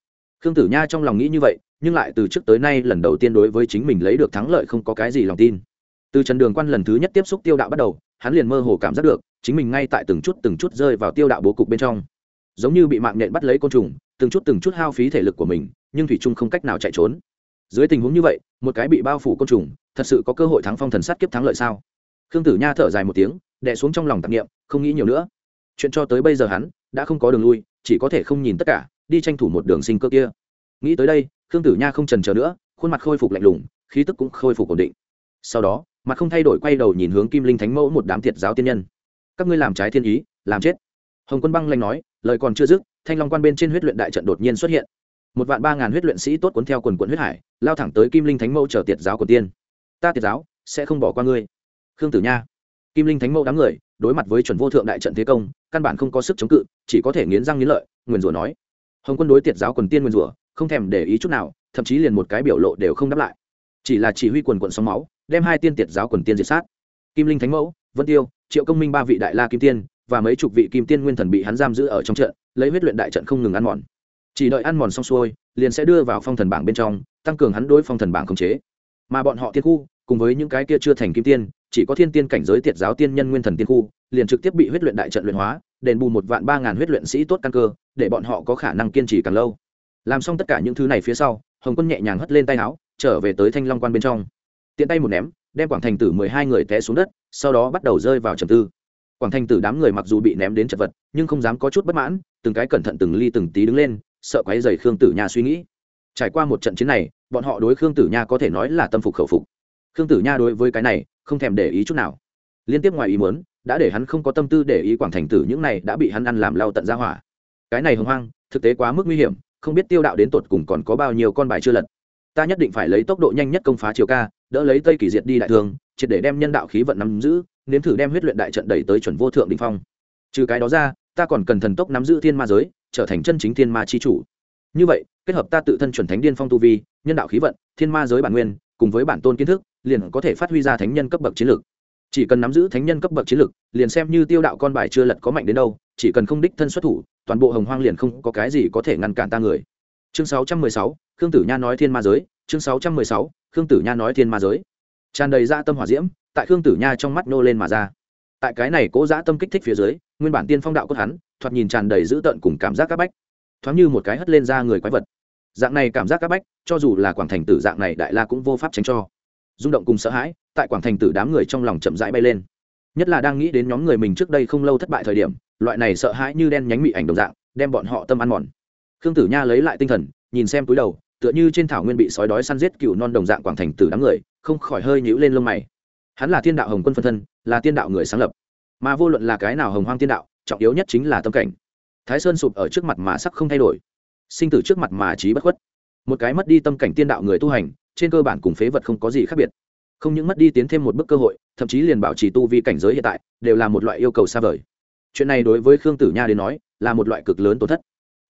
Khương tử nha trong lòng nghĩ như vậy, nhưng lại từ trước tới nay lần đầu tiên đối với chính mình lấy được thắng lợi không có cái gì lòng tin. Từ trần đường quan lần thứ nhất tiếp xúc tiêu đạo bắt đầu, hắn liền mơ hồ cảm giác được, chính mình ngay tại từng chút từng chút rơi vào tiêu đạo bố cục bên trong. Giống như bị mạng nhện bắt lấy côn trùng từng chút từng chút hao phí thể lực của mình, nhưng thủy trung không cách nào chạy trốn. Dưới tình huống như vậy, một cái bị bao phủ côn trùng, thật sự có cơ hội thắng phong thần sát kiếp thắng lợi sao? Khương tử nha thở dài một tiếng, đè xuống trong lòng tạp nghiệm không nghĩ nhiều nữa. Chuyện cho tới bây giờ hắn đã không có đường lui, chỉ có thể không nhìn tất cả, đi tranh thủ một đường sinh cơ kia. Nghĩ tới đây, khương tử nha không trần chờ nữa, khuôn mặt khôi phục lạnh lùng, khí tức cũng khôi phục ổn định. Sau đó, mặt không thay đổi quay đầu nhìn hướng kim linh thánh mẫu một đám thiệt giáo tiên nhân. Các ngươi làm trái thiên ý, làm chết. Hồng quân băng lanh nói, lời còn chưa dứt thanh long quan bên trên huyết luyện đại trận đột nhiên xuất hiện. Một vạn ba ngàn huyết luyện sĩ tốt cuốn theo quần quận huyết hải, lao thẳng tới kim linh thánh mẫu chờ tiệt giáo của tiên. Ta tiệt giáo, sẽ không bỏ qua ngươi. Khương tử nha. Kim linh thánh mẫu đám người, đối mặt với chuẩn vô thượng đại trận thế công, căn bản không có sức chống cự, chỉ có thể nghiến răng nghiến lợi, nguyền rủa nói. Hồng quân đối tiệt giáo quần tiên nguyền rủa, không thèm để ý chút nào, thậm chí liền một cái biểu lộ đều không đáp lại. Chỉ là chỉ huy quần quận sóng máu, đem hai tiên tiệt giáo quần tiên diệt sát. Kim linh thánh mẫu, vân tiêu, triệu công minh ba vị đại la kim tiên, và mấy chục vị kim tiên nguyên thần bị hắn giam giữ ở trong trận lấy huyết luyện đại trận không ngừng ăn mòn. Chỉ đợi ăn mòn xong xuôi, liền sẽ đưa vào phong thần bảng bên trong, tăng cường hắn đối phong thần bảng khống chế. Mà bọn họ tiên khu, cùng với những cái kia chưa thành kim tiên, chỉ có thiên tiên cảnh giới tiệt giáo tiên nhân nguyên thần tiên khu, liền trực tiếp bị huyết luyện đại trận luyện hóa, đền bù một vạn ba ngàn huyết luyện sĩ tốt căn cơ, để bọn họ có khả năng kiên trì càng lâu. Làm xong tất cả những thứ này phía sau, hồng quân nhẹ nhàng hất lên tay áo, trở về tới thanh long quan bên trong. Tiện tay một ném, đem quảng thành tử mười hai người té xuống đất, sau đó bắt đầu rơi vào trầm tư quảng thành tử đám người mặc dù bị ném đến chật vật, nhưng không dám có chút bất mãn, từng cái cẩn thận từng ly từng tí đứng lên, sợ quáy dày khương tử nha suy nghĩ. Trải qua một trận chiến này, bọn họ đối khương tử nha có thể nói là tâm phục khẩu phục. Khương tử nha đối với cái này, không thèm để ý chút nào. Liên tiếp ngoài ý muốn, đã để hắn không có tâm tư để ý quảng thành tử những này đã bị hắn ăn làm lao tận ra hỏa. Cái này hưng hoang, thực tế quá mức nguy hiểm, không biết tiêu đạo đến tột cùng còn có bao nhiêu con bài chưa lật. Ta nhất định phải lấy tốc độ nhanh nhất công phá chiều ca, đỡ lấy tây kỳ diệt đi đại thương, triệt để đem nhân đạo khí vận nắm giữ nếm thử đem huyết luyện đại trận đẩy tới chuẩn vô thượng đỉnh phong. Trừ cái đó ra ta còn cần thần tốc nắm giữ thiên ma giới trở thành chân chính thiên ma chi chủ. Như vậy kết hợp ta tự thân chuẩn thánh điên phong tu vi nhân đạo khí vận thiên ma giới bản nguyên cùng với bản tôn kiến thức liền có thể phát huy ra thánh nhân cấp bậc chiến lược chỉ cần nắm giữ thánh nhân cấp bậc chiến lược liền xem như tiêu đạo con bài chưa lật có mạnh đến đâu chỉ cần không đích thân xuất thủ toàn bộ hồng hoang liền không có cái gì có thể ngăn cản ta người. Chương 616, khương tử nha nói thiên ma giới chương 616, khương tử nha nói thiên ma giới. Tràn đầy dã tâm hỏa diễm tại khương tử nha trong mắt nô lên mà ra. Tại cái này cố dã tâm kích thích phía dưới, nguyên bản tiên phong đạo cốt hắn, thoạt nhìn tràn đầy dữ tợn cùng cảm giác các bách. Thoáng như một cái hất lên ra người quái vật. Dạng này cảm giác các bách, cho dù là quảng thành tử dạng này đại la cũng vô pháp tránh cho. Rung động cùng sợ hãi, tại quảng thành tử đám người trong lòng chậm rãi bay lên. Nhất là đang nghĩ đến nhóm người mình trước đây không lâu thất bại thời điểm, loại này sợ hãi như đen nhánh mị ảnh đồng dạng, đem bọn họ tâm ăn mòn. Khương tử nha lấy lại tinh thần, nhìn xem túi đầu, tựa như trên thảo nguyên bị sói đói săn giết cựu non đồng dạng quảng thành tử đám người, không khỏi hơi nhíu lên lông mày hắn là thiên đạo hồng quân phân thân, là Thiên đạo người sáng lập. Mà vô luận là cái nào hồng hoang Thiên đạo, trọng yếu nhất chính là tâm cảnh. Thái sơn sụp ở trước mặt mà sắc không thay đổi. Sinh tử trước mặt mà trí bất khuất. Một cái mất đi tâm cảnh tiên đạo người tu hành, trên cơ bản cùng phế vật không có gì khác biệt. Không những mất đi tiến thêm một bước cơ hội, thậm chí liền bảo trì tu vi cảnh giới hiện tại, đều là một loại yêu cầu xa vời. Chuyện này đối với khương tử nha đến nói, là một loại cực lớn tổn thất.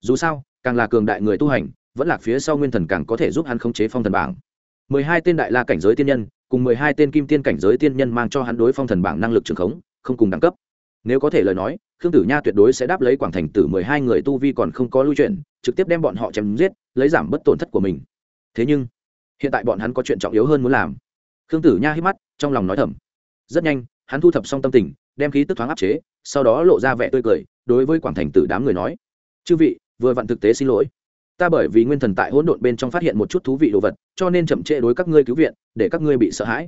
Dù sao, càng là cường đại người tu hành, vẫn là phía sau nguyên thần càng có thể giúp hắn khống chế phong thần bảng. Mười hai tên đại la cảnh giới tiên nhân cùng mười hai tên kim tiên cảnh giới tiên nhân mang cho hắn đối phong thần bảng năng lực trường khống, không cùng đẳng cấp. Nếu có thể lời nói, khương tử nha tuyệt đối sẽ đáp lấy quảng thành tử mười hai người tu vi còn không có lưu chuyển, trực tiếp đem bọn họ chém giết, lấy giảm bớt tổn thất của mình. Thế nhưng, hiện tại bọn hắn có chuyện trọng yếu hơn muốn làm. Khương tử nha hít mắt, trong lòng nói thầm. Rất nhanh, hắn thu thập xong tâm tình, đem khí tức thoáng áp chế, sau đó lộ ra vẻ tươi cười, đối với quảng thành tử đám người nói. Chư vị, vừa vặn thực tế xin lỗi ta bởi vì nguyên thần tại hỗn độn bên trong phát hiện một chút thú vị đồ vật, cho nên chậm trễ đối các ngươi cứu viện, để các ngươi bị sợ hãi.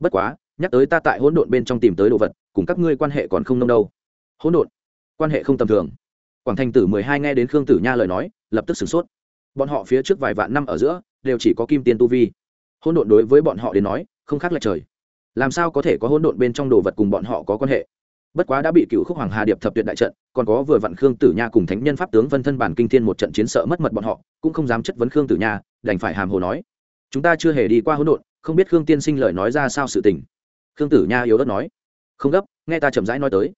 Bất quá, nhắc tới ta tại hỗn độn bên trong tìm tới đồ vật, cùng các ngươi quan hệ còn không nông đâu. Hỗn độn, quan hệ không tầm thường. Quảng thành tử mười hai nghe đến khương tử nha lời nói, lập tức sửng sốt. Bọn họ phía trước vài vạn năm ở giữa, đều chỉ có kim tiền tu vi. Hỗn độn đối với bọn họ đến nói, không khác là trời. Làm sao có thể có hỗn độn bên trong đồ vật cùng bọn họ có quan hệ? Bất quá đã bị cựu khúc hoàng hà điệp thập tuyệt đại trận, còn có vừa vặn khương tử nha cùng thánh nhân pháp tướng vân thân bản kinh thiên một trận chiến sợ mất mật bọn họ, cũng không dám chất vấn khương tử nha, đành phải hàm hồ nói. Chúng ta chưa hề đi qua hỗn độn, không biết khương tiên sinh lời nói ra sao sự tình. Khương tử nha yếu ớt nói. Không gấp, nghe ta chậm rãi nói tới.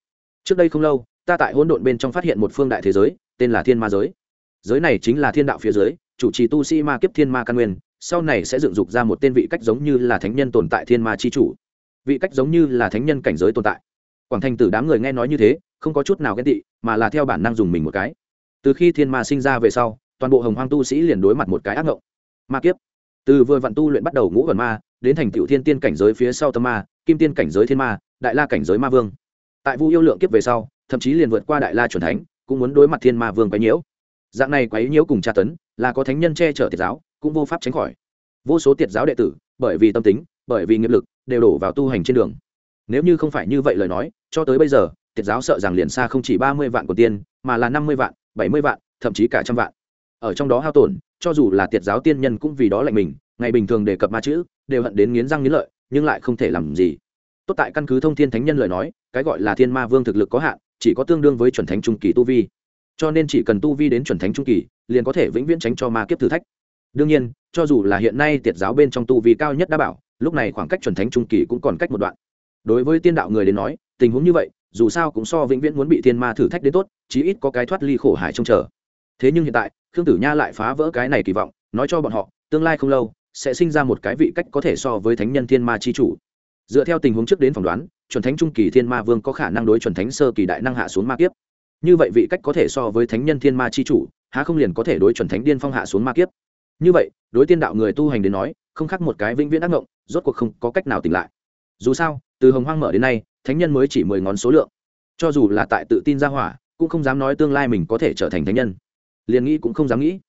Trước đây không lâu, ta tại hỗn độn bên trong phát hiện một phương đại thế giới, tên là thiên ma giới. Giới này chính là thiên đạo phía dưới, chủ trì tu sĩ ma kiếp thiên ma căn nguyên, sau này sẽ dựng dục ra một tên vị cách giống như là thánh nhân tồn tại thiên ma chi chủ. Vị cách giống như là thánh nhân cảnh giới tồn tại quảng thành tử đám người nghe nói như thế, không có chút nào ghen tị, mà là theo bản năng dùng mình một cái. Từ khi thiên ma sinh ra về sau, toàn bộ hồng hoang tu sĩ liền đối mặt một cái ác ngộng. Ma kiếp. Từ vừa vặn tu luyện bắt đầu ngũ vần ma, đến thành tựu thiên tiên cảnh giới phía sau tâm ma, kim tiên cảnh giới thiên ma, đại la cảnh giới ma vương. Tại vu yêu lượng kiếp về sau, thậm chí liền vượt qua đại la c thánh, cũng muốn đối mặt thiên ma vương quấy nhiễu. Dạng này quấy nhiễu cùng tra tấn, là có thánh nhân che chở tiệt giáo, cũng vô pháp tránh khỏi. Vô số tiệt giáo đệ tử, bởi vì tâm tính, bởi vì nghiệp lực, đều đổ vào tu hành trên đường nếu như không phải như vậy lời nói, cho tới bây giờ, tiệt giáo sợ rằng liền xa không chỉ ba mươi vạn của tiên, mà là năm mươi vạn, bảy mươi vạn, thậm chí cả trăm vạn. Ở trong đó hao tổn, cho dù là tiệt giáo tiên nhân cũng vì đó lạnh mình, ngày bình thường đề cập ma chữ, đều hận đến nghiến răng nghiến lợi, nhưng lại không thể làm gì. Tốt tại căn cứ thông thiên thánh nhân lời nói, cái gọi là thiên ma vương thực lực có hạn, chỉ có tương đương với chuẩn thánh trung kỳ tu vi. Cho nên chỉ cần tu vi đến chuẩn thánh trung kỳ, liền có thể vĩnh viễn tránh cho ma kiếp thử thách. Đương nhiên, cho dù là hiện nay tiệt giáo bên trong tu vi cao nhất đã bảo, lúc này khoảng cách chuẩn thánh trung kỳ cũng còn cách một đoạn đối với tiên đạo người đến nói, tình huống như vậy, dù sao cũng so vĩnh viễn muốn bị thiên ma thử thách đến tốt, chí ít có cái thoát ly khổ hải trông chờ. Thế nhưng hiện tại, khương tử nha lại phá vỡ cái này kỳ vọng, nói cho bọn họ, tương lai không lâu, sẽ sinh ra một cái vị cách có thể so với thánh nhân thiên ma chi chủ. Dựa theo tình huống trước đến phỏng đoán, chuẩn thánh trung kỳ thiên ma vương có khả năng đối chuẩn thánh sơ kỳ đại năng hạ xuống ma kiếp. Như vậy vị cách có thể so với thánh nhân thiên ma chi chủ, há không liền có thể đối chuẩn thánh điên phong hạ xuống ma kiếp? Như vậy, đối tiên đạo người tu hành đến nói, không khác một cái vĩnh viễn ác ngộng, rốt cuộc không có cách nào tỉnh lại dù sao, từ hồng hoang mở đến nay, thánh nhân mới chỉ mười ngón số lượng. Cho dù là tại tự tin ra hỏa, cũng không dám nói tương lai mình có thể trở thành thánh nhân. Liền nghĩ cũng không dám nghĩ.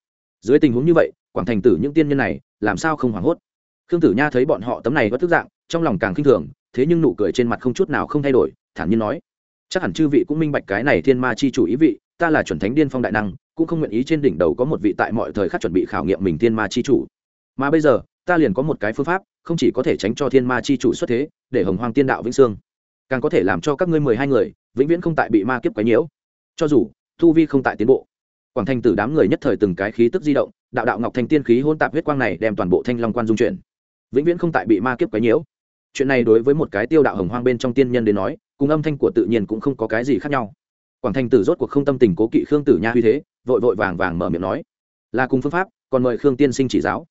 Dưới tình huống như vậy, quảng thành tử những tiên nhân này, làm sao không hoảng hốt? Khương tử nha thấy bọn họ tấm này bất thức dạng, trong lòng càng khinh thường, thế nhưng nụ cười trên mặt không chút nào không thay đổi, thản nhiên nói, chắc hẳn chư vị cũng minh bạch cái này thiên ma chi chủ ý vị, ta là chuẩn thánh điên phong đại năng, cũng không nguyện ý trên đỉnh đầu có một vị tại mọi thời khắc chuẩn bị khảo nghiệm mình thiên ma chi chủ. Mà bây giờ, ta liền có một cái phương pháp, không chỉ có thể tránh cho thiên ma chi chủ xuất thế để hồng hoang tiên đạo vĩnh sương càng có thể làm cho các ngươi mười hai người, vĩnh viễn không tại bị ma kiếp quấy nhiễu. Cho dù thu vi không tại tiến bộ. Quảng thanh tử đám người nhất thời từng cái khí tức di động, đạo đạo ngọc thanh tiên khí hôn tạp huyết quang này đem toàn bộ thanh long quan dung chuyển. Vĩnh viễn không tại bị ma kiếp quấy nhiễu. Chuyện này đối với một cái tiêu đạo hồng hoang bên trong tiên nhân đến nói, cùng âm thanh của tự nhiên cũng không có cái gì khác nhau. Quảng thanh tử rốt cuộc không tâm tình cố kỵ khương tử nha huy thế, vội vội vàng vàng mở miệng nói, là cùng phương pháp, còn mời khương tiên sinh chỉ giáo.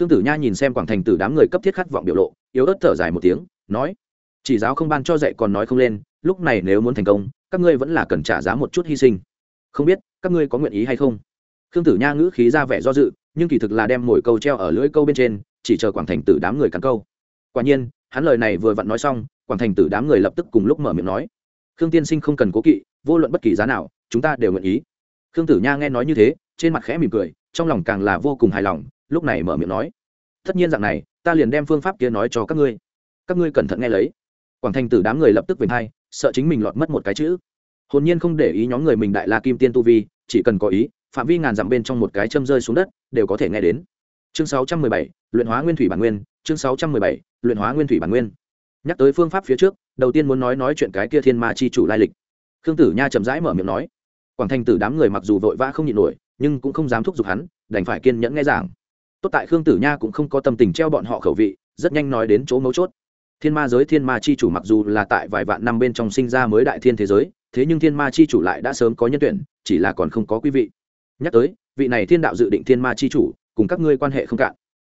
Khương tử nha nhìn xem quảng thành tử đám người cấp thiết khát vọng biểu lộ, yếu ớt thở dài một tiếng nói, chỉ giáo không ban cho dạy còn nói không lên, lúc này nếu muốn thành công, các ngươi vẫn là cần trả giá một chút hy sinh. Không biết, các ngươi có nguyện ý hay không? Khương tử nha ngữ khí ra vẻ do dự, nhưng kỳ thực là đem mồi câu treo ở lưỡi câu bên trên, chỉ chờ quảng thành tử đám người cắn câu. Quả nhiên, hắn lời này vừa vặn nói xong, quảng thành tử đám người lập tức cùng lúc mở miệng nói, khương tiên sinh không cần cố kỵ, vô luận bất kỳ giá nào, chúng ta đều nguyện ý. Khương tử nha nghe nói như thế, trên mặt khẽ mỉm cười, trong lòng càng là vô cùng hài lòng, lúc này mở miệng nói, tất nhiên dạng này, ta liền đem phương pháp kia nói cho các ngươi các ngươi cẩn thận nghe lấy. Quảng thành tử đám người lập tức về thay, sợ chính mình lọt mất một cái chữ. Hồn nhiên không để ý nhóm người mình đại la kim tiên tu vi chỉ cần có ý phạm vi ngàn dặm bên trong một cái châm rơi xuống đất đều có thể nghe đến. Chương 617, luyện hóa nguyên thủy bản nguyên chương 617, luyện hóa nguyên thủy bản nguyên. Nhắc tới phương pháp phía trước đầu tiên muốn nói nói chuyện cái kia thiên ma chi chủ lai lịch. Khương tử nha chậm rãi mở miệng nói. Quảng thành tử đám người mặc dù vội vã không nhịn nổi nhưng cũng không dám thúc giục hắn đành phải kiên nhẫn nghe giảng. Tốt tại khương tử nha cũng không có tâm tình treo bọn họ khẩu vị rất nhanh nói đến chỗ mấu chốt thiên ma giới thiên ma chi chủ mặc dù là tại vài vạn năm bên trong sinh ra mới đại thiên thế giới, thế nhưng thiên ma chi chủ lại đã sớm có nhân tuyển, chỉ là còn không có quý vị. Nhắc tới, vị này thiên đạo dự định thiên ma chi chủ, cùng các ngươi quan hệ không cạn.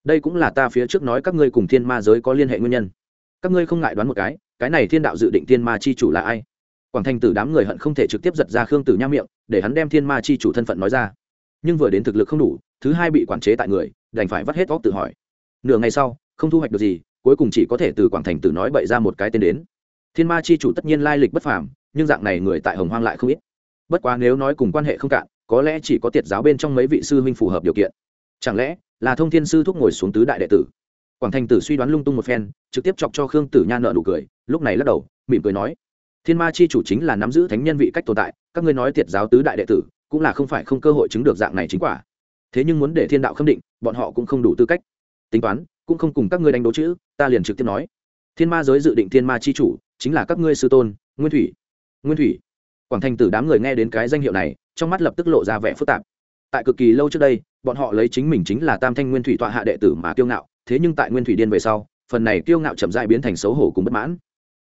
Đây cũng là ta phía trước nói các ngươi cùng thiên ma giới có liên hệ nguyên nhân. Các ngươi không ngại đoán một cái cái này thiên đạo dự định thiên ma chi chủ là ai? Quảng thành tử đám người hận không thể trực tiếp giật ra khương tử nha miệng, để hắn đem thiên ma chi chủ thân phận nói ra. Nhưng vừa đến thực lực không đủ, thứ hai bị quản chế tại người, đành phải vắt hết óc tự hỏi. Nửa ngày sau, không thu hoạch được gì cuối cùng chỉ có thể từ quảng thành tử nói bậy ra một cái tên đến. Thiên ma chi chủ tất nhiên lai lịch bất phàm, nhưng dạng này người tại hồng hoang lại không ít. Bất quá nếu nói cùng quan hệ không cạn, có lẽ chỉ có tiệt giáo bên trong mấy vị sư huynh phù hợp điều kiện. Chẳng lẽ là thông thiên sư thúc ngồi xuống tứ đại đệ tử? Quảng thành tử suy đoán lung tung một phen, trực tiếp chọc cho khương tử nha nợ nụ cười, lúc này lắc đầu, mỉm cười nói, thiên ma chi chủ chính là nắm giữ thánh nhân vị cách tồn tại, các ngươi nói tiệt giáo tứ đại đệ tử, cũng là không phải không cơ hội chứng được dạng này chính quả. Thế nhưng muốn để thiên đạo khâm định, bọn họ cũng không đủ tư cách. Tính toán cũng không cùng các ngươi đánh đố chữ, ta liền trực tiếp nói. Thiên ma giới dự định thiên ma c h i chủ chính là các ngươi sư tôn, nguyên thủy. Nguyên thủy. Quảng thành tử đám người nghe đến cái danh hiệu này, trong mắt lập tức lộ ra vẻ phức tạp. Tại cực kỳ lâu trước đây, bọn họ lấy chính mình chính là tam thanh nguyên thủy tọa hạ đệ tử mà kiêu ngạo, thế nhưng tại nguyên thủy điên về sau, phần này kiêu ngạo chậm dại biến thành xấu hổ cùng bất mãn.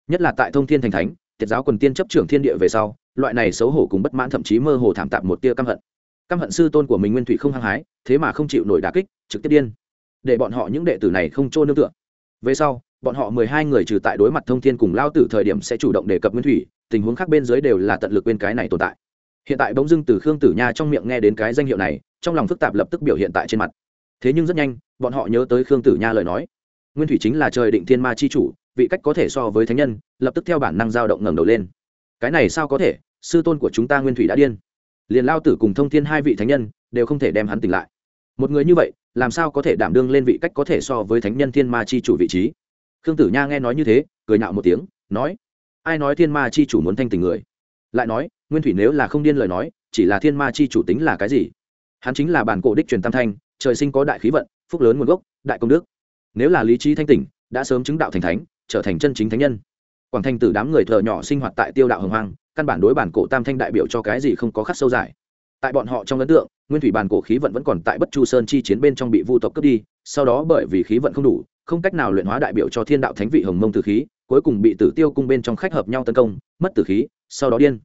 Nhất là tại thông thiên thành thánh tiết giáo quần tiên chấp trưởng thiên địa về sau, loại này xấu hổ cùng bất mãn thậm chí mơ hồ thảm tạm một tia căm hận. Căm hận sư tôn của mình nguyên thủy không hăng hái, thế mà không chịu nổi đà kích, trực tiếp điên để bọn họ những đệ tử này không trôn nương tựa. Về sau, bọn họ mười hai người trừ tại đối mặt thông thiên cùng lao tử thời điểm sẽ chủ động đề cập nguyên thủy, tình huống khác bên dưới đều là tận lực quên cái này tồn tại. Hiện tại bỗng dưng từ khương tử nha trong miệng nghe đến cái danh hiệu này, trong lòng phức tạp lập tức biểu hiện tại trên mặt. Thế nhưng rất nhanh, bọn họ nhớ tới khương tử nha lời nói. Nguyên thủy chính là trời định thiên ma chi chủ, vị cách có thể so với thánh nhân, lập tức theo bản năng dao động ngẩng đầu lên. Cái này sao có thể? Sư tôn của chúng ta nguyên thủy đã điên. Liền lao tử cùng thông thiên hai vị thánh nhân đều không thể đem hắn tỉnh lại. Một người như vậy làm sao có thể đảm đương lên vị cách có thể so với thánh nhân thiên ma chi chủ vị trí? Khương tử nha nghe nói như thế, cười nhạo một tiếng, nói, ai nói thiên ma chi chủ muốn thanh tình người? Lại nói, nguyên thủy nếu là không điên lời nói, chỉ là thiên ma chi chủ tính là cái gì? Hắn chính là bản cổ đích truyền tam thanh, trời sinh có đại khí vận, phúc lớn nguồn gốc, đại công đức. Nếu là lý trí thanh tỉnh, đã sớm chứng đạo thành thánh, trở thành chân chính thánh nhân. Quảng thanh tử đám người thợ nhỏ sinh hoạt tại tiêu đạo hồng hoang, căn bản đối bản cổ tam thanh đại biểu cho cái gì không có khắc sâu dài tại bọn họ trong ấn tượng, nguyên thủy bản cổ khí vận vẫn còn tại bất chu sơn chi chiến bên trong bị vu tộc cướp đi, sau đó bởi vì khí vận không đủ, không cách nào luyện hóa đại biểu cho thiên đạo thánh vị hồng mông tử khí, cuối cùng bị tử tiêu cung bên trong khách hợp nhau tấn công, mất tử khí, sau đó điên.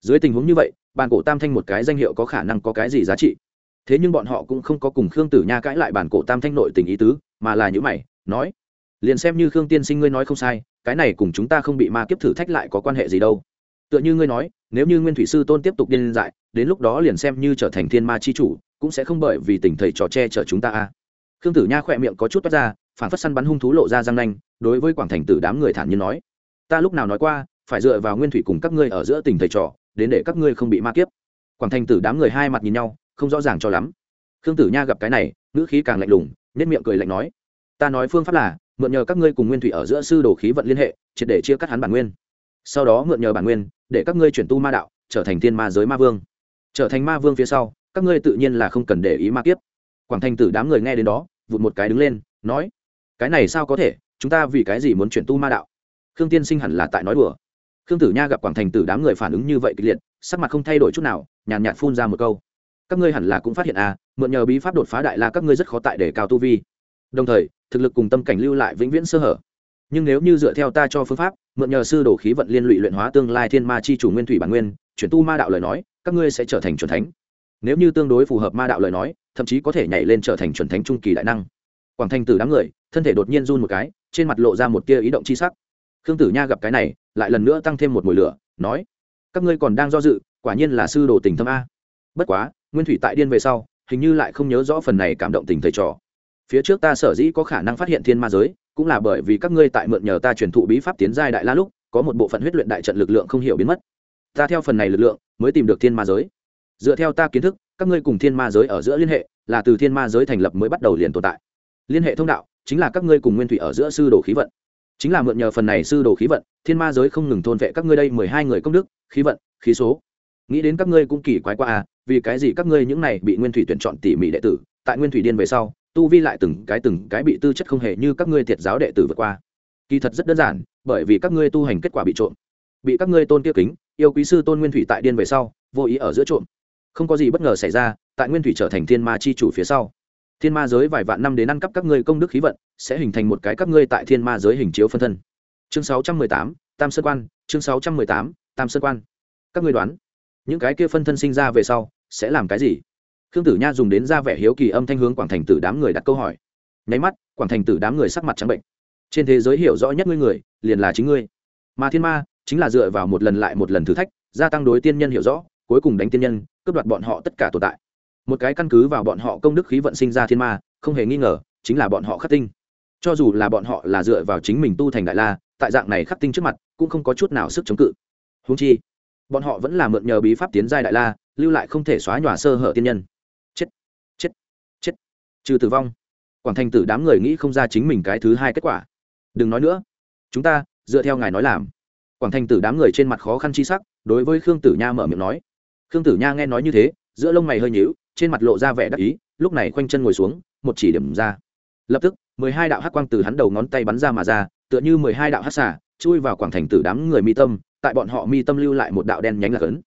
Dưới tình huống như vậy bản cổ tam thanh một cái danh hiệu có khả năng có cái gì giá trị? Thế nhưng bọn họ cũng không có cùng khương tử nha cãi lại bản cổ tam thanh nội tình ý tứ, mà là những mày, nói, liền xem như khương tiên sinh ngươi nói không sai, cái này cùng chúng ta không bị ma kiếp thử thách lại có quan hệ gì đâu tựa như ngươi nói, nếu như nguyên thủy sư tôn tiếp tục điên dại, đến lúc đó liền xem như trở thành thiên ma chi chủ, cũng sẽ không bởi vì tình thầy trò che chở chúng ta a. Khương tử nha khỏe miệng có chút toát ra phản phất săn bắn hung thú lộ ra răng nanh, đối với quảng thành tử đám người thản nhiên nói, ta lúc nào nói qua, phải dựa vào nguyên thủy cùng các ngươi ở giữa tình thầy trò, đến để các ngươi không bị ma kiếp. Quảng thành tử đám người hai mặt nhìn nhau, không rõ ràng cho lắm. Khương tử nha gặp cái này, ngữ khí càng lạnh lùng nết miệng cười lạnh nói, ta nói phương pháp là, mượn nhờ các ngươi cùng nguyên thủy ở giữa sư đồ khí vận liên hệ, triệt để chia cắt hắn bản nguyên sau đó mượn nhờ bản nguyên để các ngươi chuyển tu ma đạo trở thành thiên ma giới ma vương. Trở thành ma vương phía sau các ngươi tự nhiên là không cần để ý ma kiếp. Quảng thành tử đám người nghe đến đó vụt một cái đứng lên nói cái này sao có thể? Chúng ta vì cái gì muốn chuyển tu ma đạo? Khương tiên sinh hẳn là tại nói đùa. Khương tử nha gặp quảng thành tử đám người phản ứng như vậy kịch liệt sắc mặt không thay đổi chút nào nhàn nhạt, nhạt phun ra một câu các ngươi hẳn là cũng phát hiện à mượn nhờ bí pháp đột phá đại la các ngươi rất khó tại để cao tu vi. Đồng thời thực lực cùng tâm cảnh lưu lại vĩnh viễn sơ hở. Nhưng nếu như dựa theo ta cho phương pháp mượn nhờ sư đồ khí vận liên lụy luyện hóa tương lai thiên ma chi chủ nguyên thủy bản nguyên, chuyển tu ma đạo lời nói, các ngươi sẽ trở thành chuẩn thánh. Nếu như tương đối phù hợp ma đạo lời nói, thậm chí có thể nhảy lên trở thành chuẩn thánh trung kỳ đại năng. Quảng thanh tử đám người, thân thể đột nhiên run một cái, trên mặt lộ ra một tia ý động chi sắc. Khương tử nha gặp cái này, lại lần nữa tăng thêm một mùi lửa, nói, các ngươi còn đang do dự, quả nhiên là sư đồ tình thâm a. Bất quá, nguyên thủy tại điên về sau, hình như lại không nhớ rõ phần này cảm động tình thầy trò. Phía trước ta sở dĩ có khả năng phát hiện thiên ma giới cũng là bởi vì các ngươi tại mượn nhờ ta truyền thụ bí pháp tiến giai đại la lúc, có một bộ phận huyết luyện đại trận lực lượng không hiểu biến mất. Ta theo phần này lực lượng, mới tìm được thiên ma giới. Dựa theo ta kiến thức, các ngươi cùng thiên ma giới ở giữa liên hệ, là từ thiên ma giới thành lập mới bắt đầu liền tồn tại. Liên hệ thông đạo, chính là các ngươi cùng nguyên thủy ở giữa sư đồ khí vận. Chính là mượn nhờ phần này sư đồ khí vận, thiên ma giới không ngừng thôn vệ các ngươi đây mười hai người công đức, khí vận, khí số. Nghĩ đến các ngươi cũng kỳ quái qua à vì cái gì các ngươi những này bị nguyên thủy tuyển chọn tỉ mỉ đệ tử, tại nguyên thủy điên về sau tu vi lại từng cái từng cái bị tư chất không hề như các ngươi thiệt giáo đệ tử vượt qua. Kỳ thật rất đơn giản bởi vì các ngươi tu hành kết quả bị trộm. Bị các ngươi tôn kia kính yêu quý sư tôn nguyên thủy tại điên về sau vô ý ở giữa trộm. Không có gì bất ngờ xảy ra tại nguyên thủy trở thành thiên ma chi chủ phía sau. Thiên ma giới vài vạn năm đến ăn cắp các ngươi công đức khí vận sẽ hình thành một cái các ngươi tại thiên ma giới hình chiếu phân thân. Chương 618, tam sơn quan chương 618, tam sơn quan. Các ngươi đoán những cái kia phân thân sinh ra về sau sẽ làm cái gì? Khương tử nha dùng đến ra vẻ hiếu kỳ âm thanh hướng quảng thành tử đám người đặt câu hỏi. Nháy mắt, quảng thành tử đám người sắc mặt trắng bệnh. Trên thế giới hiểu rõ nhất ngươi người, liền là chính ngươi. Mà thiên ma, chính là dựa vào một lần lại một lần thử thách, gia tăng đối tiên nhân hiểu rõ, cuối cùng đánh tiên nhân, cướp đoạt bọn họ tất cả tồn tại. Một cái căn cứ vào bọn họ công đức khí vận sinh ra thiên ma, không hề nghi ngờ, chính là bọn họ khắc tinh. Cho dù là bọn họ là dựa vào chính mình tu thành đại la, tại dạng này khắc tinh trước mặt, cũng không có chút nào sức chống cự. Húng chi, bọn họ vẫn là mượn nhờ bí pháp tiến giai đại la, lưu lại không thể xóa nhòa sơ hở tiên nhân trừ tử vong, quảng thành tử đám người nghĩ không ra chính mình cái thứ hai kết quả. Đừng nói nữa, chúng ta, dựa theo ngài nói làm. Quảng thành tử đám người trên mặt khó khăn chi sắc, đối với khương tử nha mở miệng nói. Khương tử nha nghe nói như thế, giữa lông mày hơi nhíu, trên mặt lộ ra vẻ đắc ý, lúc này khoanh chân ngồi xuống, một chỉ điểm ra. Lập tức, mười hai đạo hắc quang từ hắn đầu ngón tay bắn ra mà ra, tựa như mười hai đạo hắc xả chui vào quảng thành tử đám người mi tâm, tại bọn họ mi tâm lưu lại một đạo đen nhánh là ấn.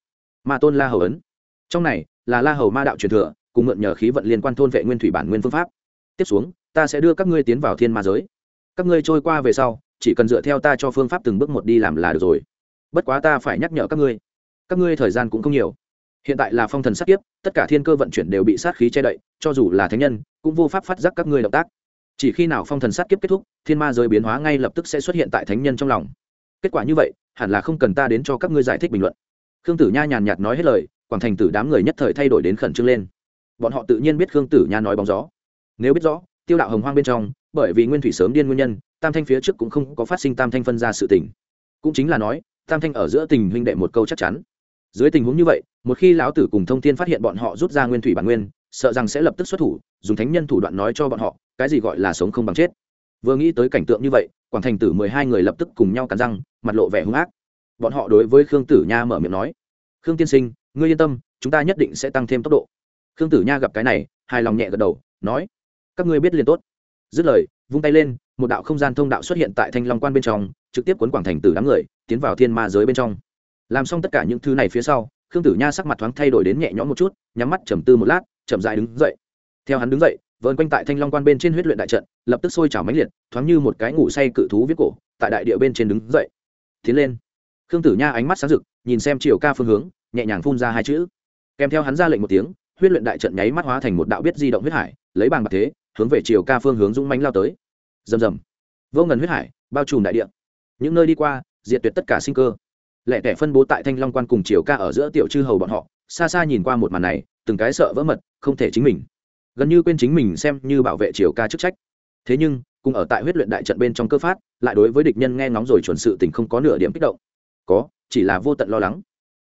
Ma tôn la hầu ấn. Trong này, là la hầu ma đạo truyền thừa cùng mượn nhờ khí vận liên quan thôn vệ nguyên thủy bản nguyên phương pháp. Tiếp xuống, ta sẽ đưa các ngươi tiến vào thiên ma giới. Các ngươi trôi qua về sau, chỉ cần dựa theo ta cho phương pháp từng bước một đi làm là được rồi. Bất quá ta phải nhắc nhở các ngươi. Các ngươi thời gian cũng không nhiều. Hiện tại là phong thần sát kiếp tất cả thiên cơ vận chuyển đều bị sát khí che đậy, cho dù là thánh nhân, cũng vô pháp phát giác các ngươi động tác. Chỉ khi nào phong thần sát kiếp kết thúc, thiên ma giới biến hóa ngay lập tức sẽ xuất hiện tại thánh nhân trong lòng. Kết quả như vậy, hẳn là không cần ta đến cho các ngươi giải thích bình luận. Khương tử nha nhàn nhạt nói hết lời, quảng thành tử đám người nhất thời thay đổi đến khẩn trương lên bọn họ tự nhiên biết khương tử nha nói bóng gió. Nếu biết rõ, tiêu đạo hồng hoang bên trong, bởi vì nguyên thủy sớm điên nguyên nhân, tam thanh phía trước cũng không có phát sinh tam thanh phân ra sự tình. Cũng chính là nói, tam thanh ở giữa tình huynh đệ một câu chắc chắn. Dưới tình huống như vậy, một khi lão tử cùng thông thiên phát hiện bọn họ rút ra nguyên thủy bản nguyên, sợ rằng sẽ lập tức xuất thủ, dùng thánh nhân thủ đoạn nói cho bọn họ, cái gì gọi là sống không bằng chết. Vừa nghĩ tới cảnh tượng như vậy, quảng thành tử mười hai người lập tức cùng nhau cắn răng, mặt lộ vẻ hung ác. Bọn họ đối với khương tử nha mở miệng nói, khương tiên sinh, ngươi yên tâm, chúng ta nhất định sẽ tăng thêm tốc độ khương tử nha gặp cái này, hài lòng nhẹ gật đầu, nói, các ngươi biết liền tốt. Dứt lời, vung tay lên, một đạo không gian thông đạo xuất hiện tại thanh long quan bên trong, trực tiếp cuốn quảng thành tử đám người, tiến vào thiên ma giới bên trong. Làm xong tất cả những thứ này phía sau, khương tử nha sắc mặt thoáng thay đổi đến nhẹ nhõm một chút, nhắm mắt trầm tư một lát, chậm dại đứng dậy. Theo hắn đứng dậy vợn quanh tại thanh long quan bên trên huyết luyện đại trận, lập tức sôi trào mãnh liệt, thoáng như một cái ngủ say cự thú viết cổ, tại đại địa bên trên đứng dậy. Tiến lên. Khương tử nha ánh mắt sáng rực, nhìn xem chiều ca phương hướng, nhẹ nhàng phun ra hai chữ. Kèm theo hắn ra lệnh một tiếng huyết luyện đại trận nháy mắt hóa thành một đạo biết di động huyết hải, lấy bằng bạc thế, hướng về chiều ca phương hướng dũng mánh lao tới. Rầm rầm. Vô ngần huyết hải, bao trùm đại địa. Những nơi đi qua, diệt tuyệt tất cả sinh cơ. Lẻ tẻ phân bố tại thanh long quan cùng chiều ca ở giữa tiểu chư hầu bọn họ, xa xa nhìn qua một màn này, từng cái sợ vỡ mật, không thể chính mình. Gần như quên chính mình xem như bảo vệ chiều ca chức trách. Thế nhưng, cùng ở tại huyết luyện đại trận bên trong cơ phát, lại đối với địch nhân nghe ngóng rồi chuẩn sự tình không có nửa điểm kích động. Có, chỉ là vô tận lo lắng.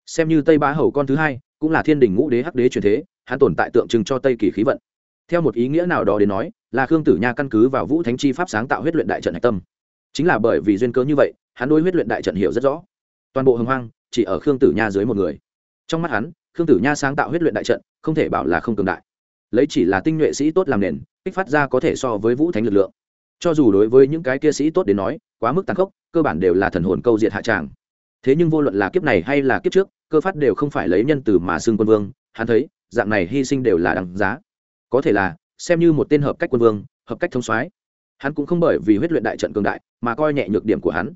Xem như tây bá hầu con thứ hai cũng là thiên đình ngũ đế hắc đế truyền thế, hắn tồn tại tượng trưng cho tây kỳ khí vận. Theo một ý nghĩa nào đó đến nói, là khương tử nha căn cứ vào vũ thánh chi pháp sáng tạo huyết luyện đại trận hạch tâm. Chính là bởi vì duyên cớ như vậy, hắn đối huyết luyện đại trận hiểu rất rõ. Toàn bộ hồng hoang, chỉ ở khương tử nha dưới một người. Trong mắt hắn, khương tử nha sáng tạo huyết luyện đại trận, không thể bảo là không cường đại. Lấy chỉ là tinh nhuệ sĩ tốt làm nền, kích phát ra có thể so với vũ thánh lực lượng. Cho dù đối với những cái kia sĩ tốt đến nói, quá mức tàn khốc, cơ bản đều là thần hồn câu diệt hạ tràng. Thế nhưng vô luận là kiếp này hay là kiếp trước cơ phát đều không phải lấy nhân từ mà xưng quân vương, hắn thấy, dạng này hy sinh đều là đằng giá. Có thể là, xem như một tên hợp cách quân vương, hợp cách thống soái, hắn cũng không bởi vì huyết luyện đại trận cường đại mà coi nhẹ nhược điểm của hắn.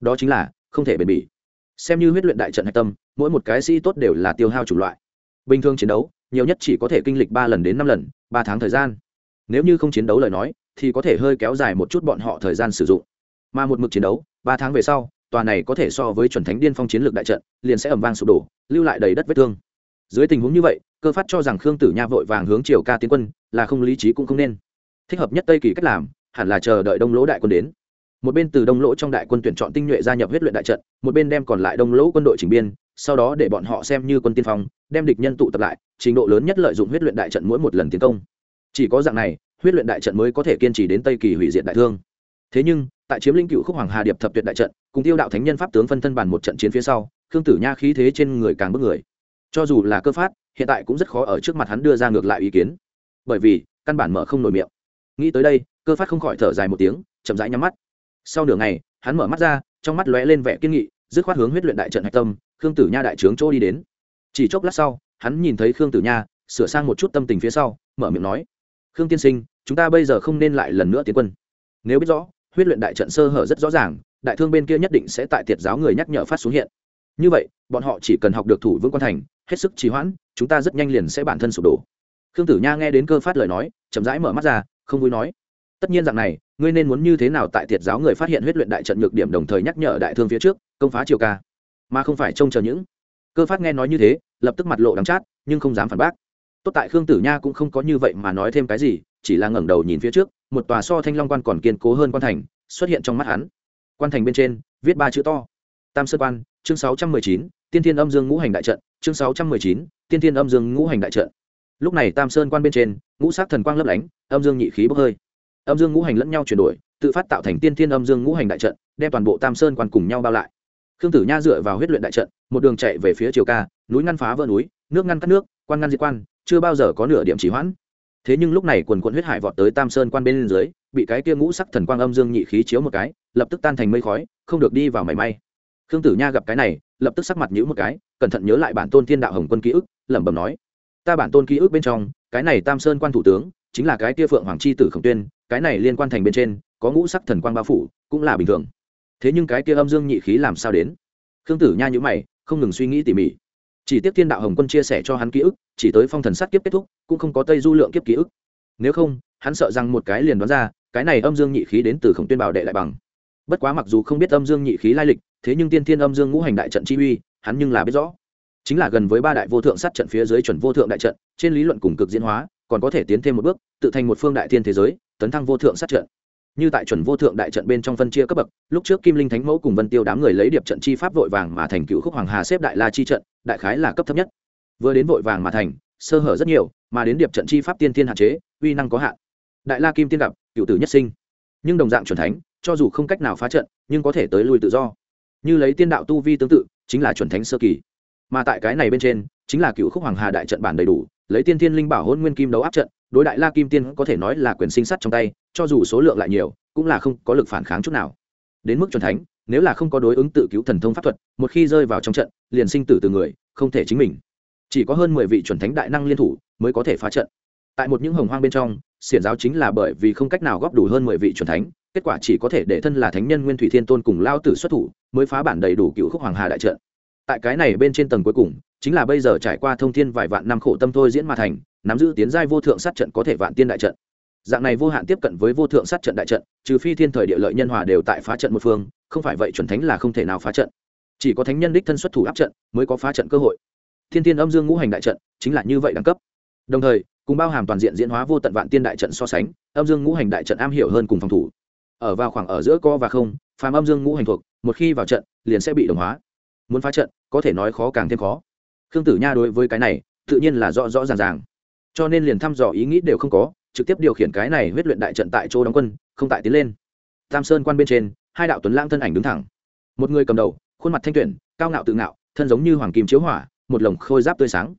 Đó chính là, không thể bền bỉ. Xem như huyết luyện đại trận hạch tâm, mỗi một cái sĩ tốt đều là tiêu hao chủng loại. Bình thường chiến đấu, nhiều nhất chỉ có thể kinh lịch ba lần đến năm lần, ba tháng thời gian. Nếu như không chiến đấu lời nói, thì có thể hơi kéo dài một chút bọn họ thời gian sử dụng. Mà một mực chiến đấu, ba tháng về sau tòa này có thể so với chuẩn thánh điên phong chiến lược đại trận, liền sẽ ẩm vang sụp đổ, lưu lại đầy đất vết thương. Dưới tình huống như vậy, cơ phát cho rằng khương tử nha vội vàng hướng triều ca tiến quân, là không lý trí cũng không nên. Thích hợp nhất tây kỳ cách làm, hẳn là chờ đợi đông lỗ đại quân đến. Một bên từ đông lỗ trong đại quân tuyển chọn tinh nhuệ gia nhập huyết luyện đại trận, một bên đem còn lại đông lỗ quân đội chỉnh biên, sau đó để bọn họ xem như quân tiên phong, đem địch nhân tụ tập lại, trình độ lớn nhất lợi dụng huyết luyện đại trận mỗi một lần tiến công. Chỉ có dạng này, huyết luyện đại trận mới có thể kiên trì đến tây kỳ hủy diệt đại thương. Thế nhưng tại chiếm linh cựu khúc hoàng hà điệp thập tuyệt đại trận, cùng tiêu đạo thánh nhân pháp tướng phân thân bàn một trận chiến phía sau, khương tử nha khí thế trên người càng bức người. Cho dù là cơ phát, hiện tại cũng rất khó ở trước mặt hắn đưa ra ngược lại ý kiến. Bởi vì, căn bản mở không nổi miệng. Nghĩ tới đây, cơ phát không khỏi thở dài một tiếng, chậm rãi nhắm mắt. Sau nửa ngày, hắn mở mắt ra, trong mắt lóe lên vẻ kiên nghị, dứt khoát hướng huyết luyện đại trận hạch tâm, khương tử nha đại trướng chỗ đi đến. Chỉ chốc lát sau, hắn nhìn thấy khương tử nha, sửa sang một chút tâm tình phía sau, mở miệng nói, khương tiên sinh, chúng ta bây giờ không nên lại lần nữa tiến quân. Nếu biết rõ huyết luyện đại trận sơ hở rất rõ ràng, đại thương bên kia nhất định sẽ tại tiệt giáo người nhắc nhở phát xuống hiện. Như vậy, bọn họ chỉ cần học được thủ vững quan thành, hết sức trì hoãn, chúng ta rất nhanh liền sẽ bản thân sụp đổ. Khương tử nha nghe đến cơ phát lời nói, chậm rãi mở mắt ra, không vui nói, tất nhiên rằng này, ngươi nên muốn như thế nào tại tiệt giáo người phát hiện huyết luyện đại trận nhược điểm đồng thời nhắc nhở đại thương phía trước, công phá triều ca? Mà không phải trông chờ những. Cơ phát nghe nói như thế, lập tức mặt lộ đắng chát, nhưng không dám phản bác. Tốt tại khương tử nha cũng không có như vậy mà nói thêm cái gì, chỉ là ngẩng đầu nhìn phía trước một tòa so thanh long quan còn kiên cố hơn quan thành, xuất hiện trong mắt hắn. Quan thành bên trên, viết ba chữ to. Tam sơ quan, chương sáu trăm mười chín, tiên thiên âm dương ngũ hành đại trận, chương sáu trăm mười chín, tiên thiên âm dương ngũ hành đại trận. Lúc này tam sơn quan bên trên, ngũ sắc thần quang lấp lánh, âm dương nhị khí bốc hơi. Âm dương ngũ hành lẫn nhau chuyển đổi, tự phát tạo thành tiên thiên âm dương ngũ hành đại trận, đem toàn bộ tam sơn quan cùng nhau bao lại. Khương tử nha dựa vào huyết luyện đại trận, một đường chạy về phía triều ca, núi ngăn phá vỡ núi, nước ngăn cắt nước, quan ngăn diệt quan, chưa bao giờ có nửa điểm chỉ hoãn thế nhưng lúc này quần quận huyết hải vọt tới tam sơn quan bên dưới, bị cái kia ngũ sắc thần quang âm dương nhị khí chiếu một cái, lập tức tan thành mây khói, không được đi vào mảy may. Khương tử nha gặp cái này, lập tức sắc mặt nhữ một cái, cẩn thận nhớ lại bản tôn thiên đạo hồng quân ký ức, lẩm bẩm nói ta bản tôn ký ức bên trong, cái này tam sơn quan thủ tướng, chính là cái kia phượng hoàng chi tử khổng tuyên, cái này liên quan thành bên trên, có ngũ sắc thần quang bao phủ, cũng là bình thường. Thế nhưng cái kia âm dương nhị khí làm sao đến? Khương tử nha nhữ mày, không ngừng suy nghĩ tỉ mỉ chỉ tiếc thiên đạo hồng quân chia sẻ cho hắn ký ức, chỉ tới phong thần sát kiếp kết thúc, cũng không có tây du lượng kiếp ký ức. Nếu không, hắn sợ rằng một cái liền đoán ra, cái này âm dương nhị khí đến từ khổng tuyên bảo đệ lại bằng. Bất quá mặc dù không biết âm dương nhị khí lai lịch, thế nhưng tiên thiên âm dương ngũ hành đại trận chi uy, hắn nhưng là biết rõ. Chính là gần với ba đại vô thượng sát trận phía dưới chuẩn vô thượng đại trận, trên lý luận cùng cực diễn hóa, còn có thể tiến thêm một bước, tự thành một phương đại thiên thế giới, tấn thăng vô thượng sát trận. Như tại chuẩn vô thượng đại trận bên trong phân chia cấp bậc, lúc trước kim linh thánh mẫu cùng vân tiêu đám người lấy điệp trận chi pháp vội vàng mà thành cựu khúc hoàng hà xếp đại la chi trận đại khái là cấp thấp nhất. Vừa đến vội vàng mà thành, sơ hở rất nhiều, mà đến điệp trận chi pháp tiên thiên hạn chế, uy năng có hạn. Đại la kim tiên gặp, cựu tử nhất sinh. Nhưng đồng dạng c thánh, cho dù không cách nào phá trận, nhưng có thể tới lui tự do. Như lấy tiên đạo tu vi tương tự, chính là chuẩn thánh sơ kỳ. Mà tại cái này bên trên, chính là cựu khúc hoàng hà đại trận bản đầy đủ, lấy tiên thiên linh bảo hôn nguyên kim đấu áp trận, đối đại la kim tiên có thể nói là quyền sinh sắt trong tay, cho dù số lượng lại nhiều, cũng là không có lực phản kháng chút nào. Đến mức chuẩn thánh nếu là không có đối ứng tự cứu thần thông pháp thuật, một khi rơi vào trong trận, liền sinh tử từ người, không thể chính mình. Chỉ có hơn mười vị chuẩn thánh đại năng liên thủ mới có thể phá trận. Tại một những hồng hoang bên trong, xiển giáo chính là bởi vì không cách nào góp đủ hơn mười vị chuẩn thánh, kết quả chỉ có thể để thân là thánh nhân nguyên thủy thiên tôn cùng lao tử xuất thủ, mới phá bản đầy đủ cựu khúc hoàng hà đại trận. Tại cái này bên trên tầng cuối cùng, chính là bây giờ trải qua thông thiên vài vạn năm khổ tâm thôi diễn mà thành, nắm giữ tiến giai vô thượng sát trận có thể vạn tiên đại trận dạng này vô hạn tiếp cận với vô thượng sát trận đại trận, trừ phi thiên thời địa lợi nhân hòa đều tại phá trận một phương, không phải vậy chuẩn thánh là không thể nào phá trận. Chỉ có thánh nhân đích thân xuất thủ áp trận mới có phá trận cơ hội. Thiên tiên âm dương ngũ hành đại trận chính là như vậy đẳng cấp. Đồng thời, cùng bao hàm toàn diện diễn hóa vô tận vạn tiên đại trận so sánh, âm dương ngũ hành đại trận am hiểu hơn cùng phòng thủ. Ở vào khoảng ở giữa co và không, phàm âm dương ngũ hành thuộc, một khi vào trận, liền sẽ bị đồng hóa. Muốn phá trận, có thể nói khó càng thêm khó. Khương tử nha đối với cái này, tự nhiên là rõ rõ ràng ràng. Cho nên liền thăm dò ý nghĩ đều không có trực tiếp điều khiển cái này huyết luyện đại trận tại chỗ đóng quân, không tại tiến lên. Tam sơn quan bên trên, hai đạo tuấn lang thân ảnh đứng thẳng. Một người cầm đầu, khuôn mặt thanh tuyển, cao ngạo tự ngạo, thân giống như hoàng kim chiếu hỏa, một lồng khôi giáp tươi sáng.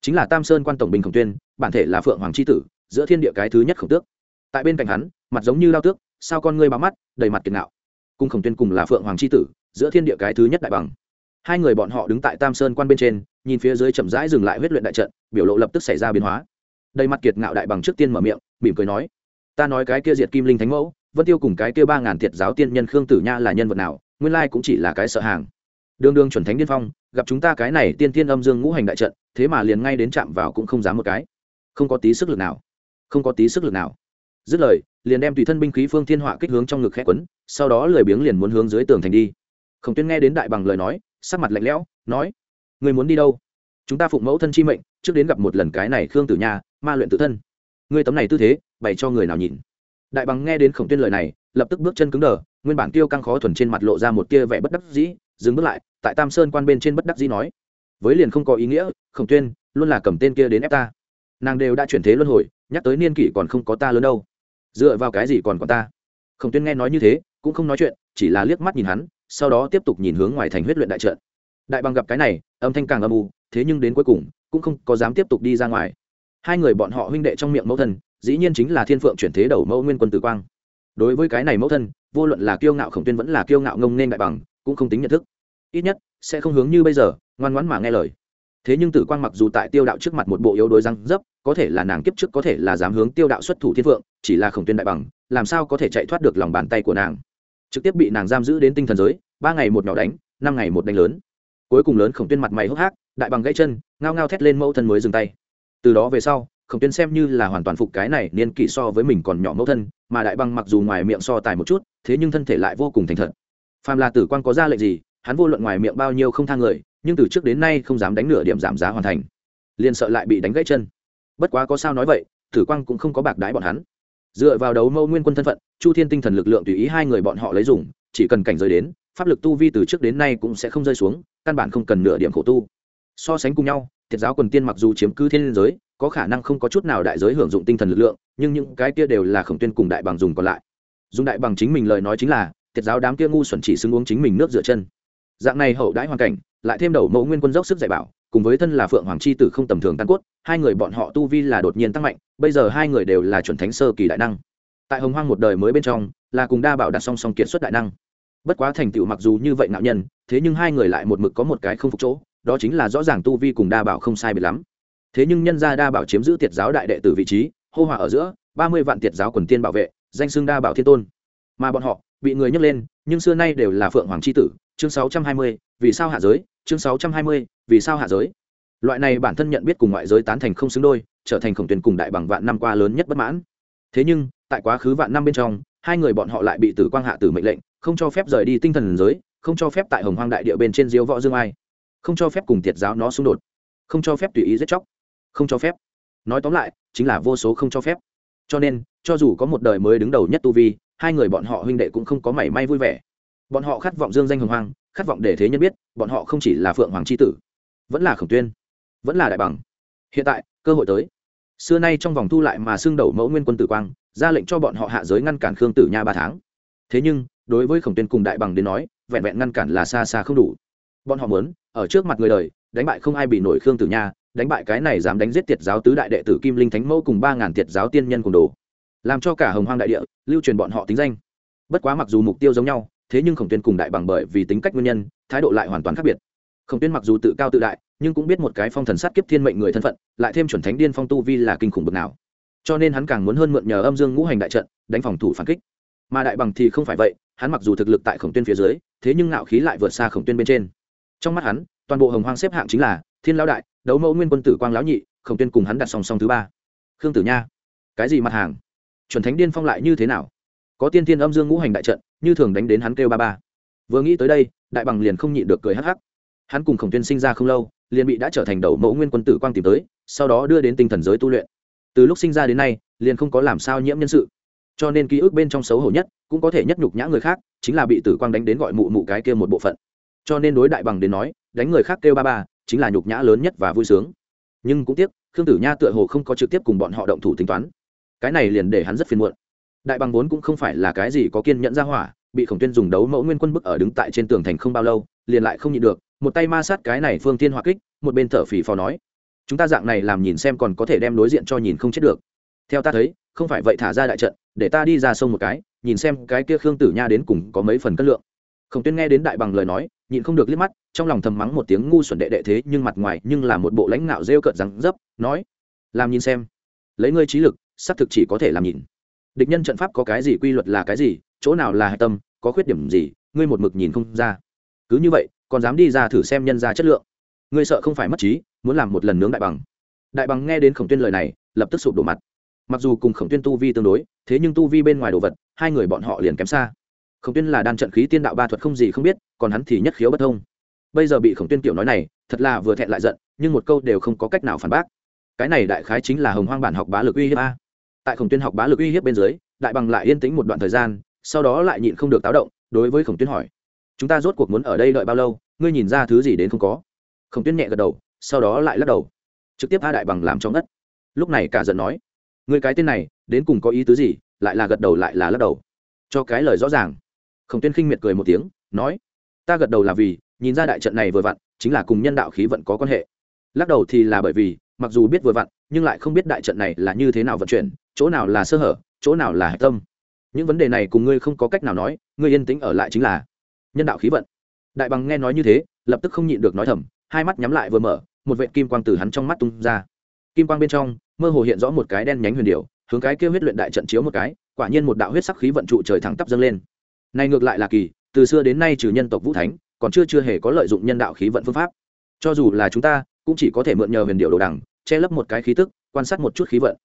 Chính là tam sơn quan tổng bình khổng tuyên, bản thể là phượng hoàng c h i tử, giữa thiên địa cái thứ nhất khổng tước. Tại bên cạnh hắn, mặt giống như lao tước, sao con ngươi bám mắt, đầy mặt kiệt ngạo. Cùng khổng tuyên cùng là phượng hoàng c h i tử, giữa thiên địa cái thứ nhất đại bằng. Hai người bọn họ đứng tại tam sơn quan bên trên, nhìn phía dưới chậm rãi dừng lại huyết luyện đại trận, biểu lộ lập tức xảy ra biến hóa đầy mặt kiệt ngạo đại bằng trước tiên mở miệng, mỉm cười nói, ta nói cái kia diệt kim linh thánh mẫu, vân tiêu cùng cái kia ba ngàn thiệt giáo tiên nhân khương tử nha là nhân vật nào, nguyên lai cũng chỉ là cái sợ hàng. Đương đương chuẩn thánh điên phong, gặp chúng ta cái này tiên tiên âm dương ngũ hành đại trận, thế mà liền ngay đến chạm vào cũng không dám một cái. Không có tí sức lực nào, không có tí sức lực nào. Dứt lời, liền đem tùy thân binh khí phương thiên họa kích hướng trong ngực khẽ quấn, sau đó lười biếng liền muốn hướng dưới tường thành đi. Khổng tuyên nghe đến đại bằng lời nói, sắc mặt lạnh lẽo, nói người muốn đi đâu? Chúng ta phụng mẫu thân chi mệnh, trước đến gặp một lần cái này khương tử nha ma luyện tự thân. Người tấm này tư thế, bày cho người nào nhìn. Đại bằng nghe đến khổng tuyên lời này, lập tức bước chân cứng đờ, nguyên bản tiêu căng khó thuần trên mặt lộ ra một tia vẻ bất đắc dĩ, dừng bước lại, tại tam sơn quan bên trên bất đắc dĩ nói. Với liền không có ý nghĩa, khổng tuyên, luôn là cầm tên kia đến ép ta. Nàng đều đã chuyển thế luân hồi, nhắc tới niên kỷ còn không có ta lớn đâu. Dựa vào cái gì còn có ta? Khổng tuyên nghe nói như thế, cũng không nói chuyện, chỉ là liếc mắt nhìn hắn, sau đó tiếp tục nhìn hướng ngoài thành huyết luyện đại trận. Đại bằng gặp cái này, âm thanh càng âm u, thế nhưng đến cuối cùng, cũng không có dám tiếp tục đi ra ngoài hai người bọn họ huynh đệ trong miệng mẫu thân, dĩ nhiên chính là thiên phượng chuyển thế đầu mẫu nguyên quân tử quang. Đối với cái này mẫu thân, vô luận là kiêu ngạo khổng tuyên vẫn là kiêu ngạo ngông nên đại bằng, cũng không tính nhận thức. Ít nhất, sẽ không hướng như bây giờ, ngoan ngoãn mà nghe lời. Thế nhưng tử quang mặc dù tại tiêu đạo trước mặt một bộ yếu đuối răng dấp, có thể là nàng kiếp trước, có thể là dám hướng tiêu đạo xuất thủ thiên phượng, chỉ là khổng tuyên đại bằng, làm sao có thể chạy thoát được lòng bàn tay của nàng? Trực tiếp bị nàng giam giữ đến tinh thần giới, ba ngày một nhỏ đánh, năm ngày một đánh lớn. Cuối cùng lớn khổng tuyên mặt mày hốc hác, đại bằng gãy chân, ngao ngao thét lên mẫu thân mới dừng tay từ đó về sau, khổng tuyên xem như là hoàn toàn phục cái này niên kỷ so với mình còn nhỏ mẫu thân, mà đại băng mặc dù ngoài miệng so tài một chút, thế nhưng thân thể lại vô cùng thành thật. Phàm là tử quan có ra lệnh gì, hắn vô luận ngoài miệng bao nhiêu không thang người, nhưng từ trước đến nay không dám đánh nửa điểm giảm giá hoàn thành. Liền sợ lại bị đánh gãy chân. Bất quá có sao nói vậy, tử quang cũng không có bạc đái bọn hắn. Dựa vào đấu mâu nguyên quân thân phận, chu thiên tinh thần lực lượng tùy ý hai người bọn họ lấy dùng, chỉ cần cảnh giới đến, pháp lực tu vi từ trước đến nay cũng sẽ không rơi xuống, căn bản không cần nửa điểm khổ tu. So sánh cùng nhau thiệt giáo quần tiên mặc dù chiếm cứ thiên giới, có khả năng không có chút nào đại giới hưởng dụng tinh thần lực lượng, nhưng những cái kia đều là khổng tuyên cùng đại bằng dùng còn lại. Dùng đại bằng chính mình lời nói chính là, thiệt giáo đám kia ngu xuẩn chỉ xứng uống chính mình nước rửa chân. Dạng này hậu đãi hoàn cảnh, lại thêm đầu mẫu nguyên quân dốc sức dạy bảo, cùng với thân là phượng hoàng chi tử không tầm thường tăng cốt, hai người bọn họ tu vi là đột nhiên tăng mạnh, bây giờ hai người đều là chuẩn thánh sơ kỳ đại năng. Tại hồng hoang một đời mới bên trong, là cùng đa bảo đặt song song kiệt xuất đại năng. Bất quá thành tựu mặc dù như vậy nạo nhân, thế nhưng hai người lại một mực có một cái không phục chỗ đó chính là rõ ràng tu vi cùng đa bảo không sai biệt lắm. Thế nhưng nhân gia đa bảo chiếm giữ tiệt giáo đại đệ tử vị trí, hô hòa ở giữa, ba mươi vạn tiệt giáo quần tiên bảo vệ, danh xưng đa bảo thiên tôn. Mà bọn họ, bị người nhấc lên, nhưng xưa nay đều là phượng hoàng c h i tử, chương sáu trăm hai mươi, vì sao hạ giới, chương sáu trăm hai mươi, vì sao hạ giới. Loại này bản thân nhận biết cùng ngoại giới tán thành không xứng đôi, trở thành khổng tuyển cùng đại bằng vạn năm qua lớn nhất bất mãn. Thế nhưng, tại quá khứ vạn năm bên trong, hai người bọn họ lại bị tử quang hạ tử mệnh lệnh, không cho phép rời đi tinh thần giới, không cho phép tại hồng hoang đại địa bên trên diếu võ dương ai không cho phép cùng tiệt giáo nó xung đột, không cho phép tùy ý giết chóc, không cho phép. Nói tóm lại, chính là vô số không cho phép. Cho nên, cho dù có một đời mới đứng đầu nhất tu vi, hai người bọn họ huynh đệ cũng không có mảy may vui vẻ. Bọn họ khát vọng dương danh hồng hoang, khát vọng để thế nhân biết, bọn họ không chỉ là phượng hoàng c h i tử, vẫn là khổng tuyên, vẫn là đại bằng. Hiện tại, cơ hội tới. Xưa nay trong vòng thu lại mà xương đầu mẫu nguyên quân tử quang, ra lệnh cho bọn họ hạ giới ngăn cản khương tử nha ba tháng. Thế nhưng, đối với khổng tuyên cùng đại bằng đến nói, vẹn vẹn ngăn cản là xa xa không đủ bọn họ muốn, ở trước mặt người đời, đánh bại không ai bị nổi khương tử nha, đánh bại cái này dám đánh giết tiệt giáo tứ đại đệ tử kim linh thánh mẫu cùng ba ngàn tiệt giáo tiên nhân cùng đồ. Làm cho cả hồng hoang đại địa lưu truyền bọn họ tính danh. Bất quá mặc dù mục tiêu giống nhau, thế nhưng khổng tuyên cùng đại bằng bởi vì tính cách nguyên nhân, thái độ lại hoàn toàn khác biệt. Khổng tuyên mặc dù tự cao tự đại, nhưng cũng biết một cái phong thần sát kiếp thiên mệnh người thân phận, lại thêm chuẩn thánh điên phong tu vi là kinh khủng bực nào. Cho nên hắn càng muốn hơn mượn nhờ âm dương ngũ hành đại trận, đánh phòng thủ phản kích. Mà đại bằng thì không phải vậy, hắn mặc dù thực lực tại khổng tuyên phía dưới, thế nhưng ngạo khí lại vượt xa khổng tuyên bên trên trong mắt hắn, toàn bộ hồng hoang xếp hạng chính là thiên lão đại, đấu mẫu nguyên quân tử quang lão nhị, khổng tuyên cùng hắn đặt song song thứ ba. Khương tử nha, cái gì mặt hàng? Chuẩn thánh điên phong lại như thế nào? Có tiên thiên âm dương ngũ hành đại trận, như thường đánh đến hắn kêu ba ba. Vừa nghĩ tới đây, đại bằng liền không nhịn được cười hắc hắc. Hắn cùng khổng tuyên sinh ra không lâu, liền bị đã trở thành đầu mẫu nguyên quân tử quang tìm tới, sau đó đưa đến tinh thần giới tu luyện. Từ lúc sinh ra đến nay, liền không có làm sao nhiễm nhân sự. Cho nên ký ức bên trong xấu hổ nhất, cũng có thể nhất nhục nhã người khác, chính là bị tử quang đánh đến gọi mụ mụ cái kia một bộ phận cho nên đối đại bằng đến nói, đánh người khác kêu ba ba, chính là nhục nhã lớn nhất và vui sướng. Nhưng cũng tiếc, khương tử nha tựa hồ không có trực tiếp cùng bọn họ động thủ tính toán. Cái này liền để hắn rất phiền muộn. Đại bằng vốn cũng không phải là cái gì có kiên nhẫn ra hỏa, bị khổng tuyên dùng đấu mẫu nguyên quân bức ở đứng tại trên tường thành không bao lâu, liền lại không nhịn được, một tay ma sát cái này phương thiên hỏa kích, một bên thở phì phò nói, chúng ta dạng này làm nhìn xem còn có thể đem đối diện cho nhìn không chết được. Theo ta thấy, không phải vậy thả ra đại trận, để ta đi ra sông một cái, nhìn xem cái kia khương tử nha đến cùng có mấy phần cân lượng. Khổng tuyên nghe đến đại bằng lời nói nhịn không được liếc mắt, trong lòng thầm mắng một tiếng ngu xuẩn đệ đệ thế, nhưng mặt ngoài nhưng là một bộ lãnh ngạo rêu cợt rằng dấp, nói, làm nhìn xem. Lấy ngươi trí lực, xác thực chỉ có thể làm nhìn. Địch nhân trận pháp có cái gì, quy luật là cái gì, chỗ nào là hạch tâm, có khuyết điểm gì, ngươi một mực nhìn không ra. Cứ như vậy, còn dám đi ra thử xem nhân ra chất lượng. Ngươi sợ không phải mất trí, muốn làm một lần nướng đại bằng. Đại bằng nghe đến khổng tuyên lời này, lập tức sụp đổ mặt. Mặc dù cùng khổng tuyên tu vi tương đối, thế nhưng tu vi bên ngoài đồ vật, hai người bọn họ liền kém xa. Khổng tuyên là đan trận khí tiên đạo ba thuật không gì không biết còn hắn thì nhất khiếu bất thông. Bây giờ bị khổng tuyên kiểu nói này, thật là vừa thẹn lại giận, nhưng một câu đều không có cách nào phản bác. Cái này đại khái chính là hồng hoang bản học bá lực uy hiếp a. Tại khổng tuyên học bá lực uy hiếp bên dưới, đại bằng lại yên tĩnh một đoạn thời gian, sau đó lại nhịn không được táo động, đối với khổng tuyên hỏi, chúng ta rốt cuộc muốn ở đây đợi bao lâu? Ngươi nhìn ra thứ gì đến không có? Khổng tuyên nhẹ gật đầu, sau đó lại lắc đầu, trực tiếp a đại bằng làm cho ngất. Lúc này cả giận nói, ngươi cái tên này, đến cùng có ý tứ gì? Lại là gật đầu lại là lắc đầu. Cho cái lời rõ ràng, khổng tuyên khinh miệt cười một tiếng, nói ta gật đầu là vì, nhìn ra đại trận này vừa vặn, chính là cùng nhân đạo khí vận có quan hệ. Lắc đầu thì là bởi vì, mặc dù biết vừa vặn, nhưng lại không biết đại trận này là như thế nào vận chuyển, chỗ nào là sơ hở, chỗ nào là hạch tâm. Những vấn đề này cùng ngươi không có cách nào nói, ngươi yên tĩnh ở lại chính là nhân đạo khí vận. Đại bằng nghe nói như thế, lập tức không nhịn được nói thầm, hai mắt nhắm lại vừa mở, một vệ kim quang từ hắn trong mắt tung ra. Kim quang bên trong, mơ hồ hiện rõ một cái đen nhánh huyền điệu hướng cái kêu huyết luyện đại trận chiếu một cái, quả nhiên một đạo huyết sắc khí vận trụ trời thẳng tắp dâng lên. Này ngược lại là kỳ từ xưa đến nay trừ nhân tộc vũ thánh, còn chưa chưa hề có lợi dụng nhân đạo khí vận phương pháp. Cho dù là chúng ta, cũng chỉ có thể mượn nhờ huyền điệu đồ đằng, che lấp một cái khí tức, quan sát một chút khí vận.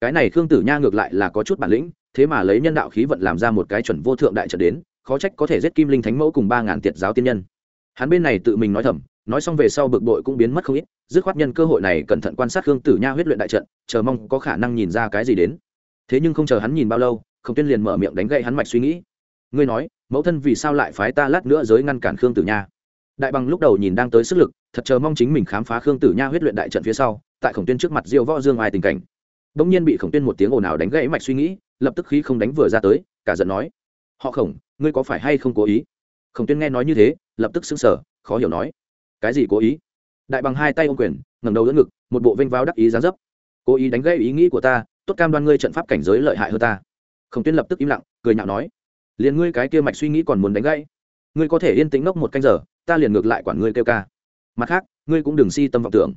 Cái này khương tử nha ngược lại là có chút bản lĩnh, thế mà lấy nhân đạo khí vận làm ra một cái chuẩn vô thượng đại trận đến, khó trách có thể giết kim linh thánh mẫu cùng ba ngàn tiệt giáo tiên nhân. Hắn bên này tự mình nói thầm, nói xong về sau bực bội cũng biến mất không ít, dứt khoát nhân cơ hội này cẩn thận quan sát khương tử nha huyết luyện đại trận, chờ mong có khả năng nhìn ra cái gì đến. Thế nhưng không chờ hắn nhìn bao lâu không tiên liền mở miệng đánh gậy hắn mạch suy nghĩ ngươi nói, mẫu thân vì sao lại phái ta lát nữa giới ngăn cản khương tử nha? Đại bằng lúc đầu nhìn đang tới sức lực, thật chờ mong chính mình khám phá khương tử nha huyết luyện đại trận phía sau, tại khổng tuyên trước mặt diêu võ dương ai tình cảnh. Bỗng nhiên bị khổng tuyên một tiếng ồn ào đánh gãy mạch suy nghĩ, lập tức khí không đánh vừa ra tới, cả giận nói, họ khổng, ngươi có phải hay không cố ý? Khổng tuyên nghe nói như thế, lập tức sững sờ, khó hiểu nói, cái gì cố ý? Đại bằng hai tay ôm quyền, ngẩng đầu đỡ ngực, một bộ vênh váo đắc ý giá dấp. Cố ý đánh gãy ý nghĩ của ta, tốt cam đoan ngươi trận pháp cảnh giới lợi hại hơn ta. Khổng tuyên lập tức im lặng, cười nhạo nói liền ngươi cái kia mạch suy nghĩ còn muốn đánh gãy. Ngươi có thể yên tĩnh ngốc một canh giờ, ta liền ngược lại quản ngươi kêu ca. Mặt khác, ngươi cũng đừng si tâm vọng tưởng.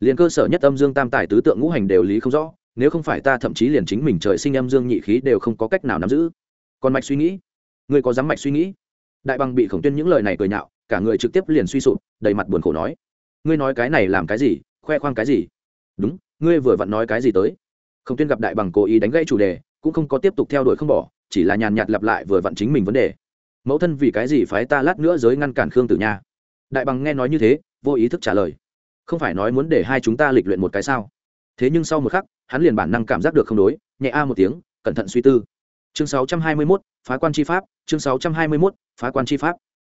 Liền cơ sở nhất âm dương tam tài tứ tượng ngũ hành đều lý không rõ, nếu không phải ta thậm chí liền chính mình trời sinh âm dương nhị khí đều không có cách nào nắm giữ. Còn mạch suy nghĩ? Ngươi có dám mạch suy nghĩ? Đại bằng bị khổng tuyên những lời này cười nhạo, cả người trực tiếp liền suy sụp, đầy mặt buồn khổ nói. Ngươi nói cái này làm cái gì? Khoe khoang cái gì? Đúng, ngươi vừa vặn nói cái gì tới? Khổng tuyên gặp đại bằng cố ý đánh gãy chủ đề, cũng không có tiếp tục theo đuổi không bỏ chỉ là nhàn nhạt lặp lại vừa vặn chính mình vấn đề. Mẫu thân vì cái gì phái ta lát nữa giới ngăn cản khương tử nha? Đại bằng nghe nói như thế vô ý thức trả lời. Không phải nói muốn để hai chúng ta lịch luyện một cái sao? Thế nhưng sau một khắc hắn liền bản năng cảm giác được không đối nhẹ a một tiếng cẩn thận suy tư. Chương 621, phá quan chi pháp chương 621, phá quan chi pháp.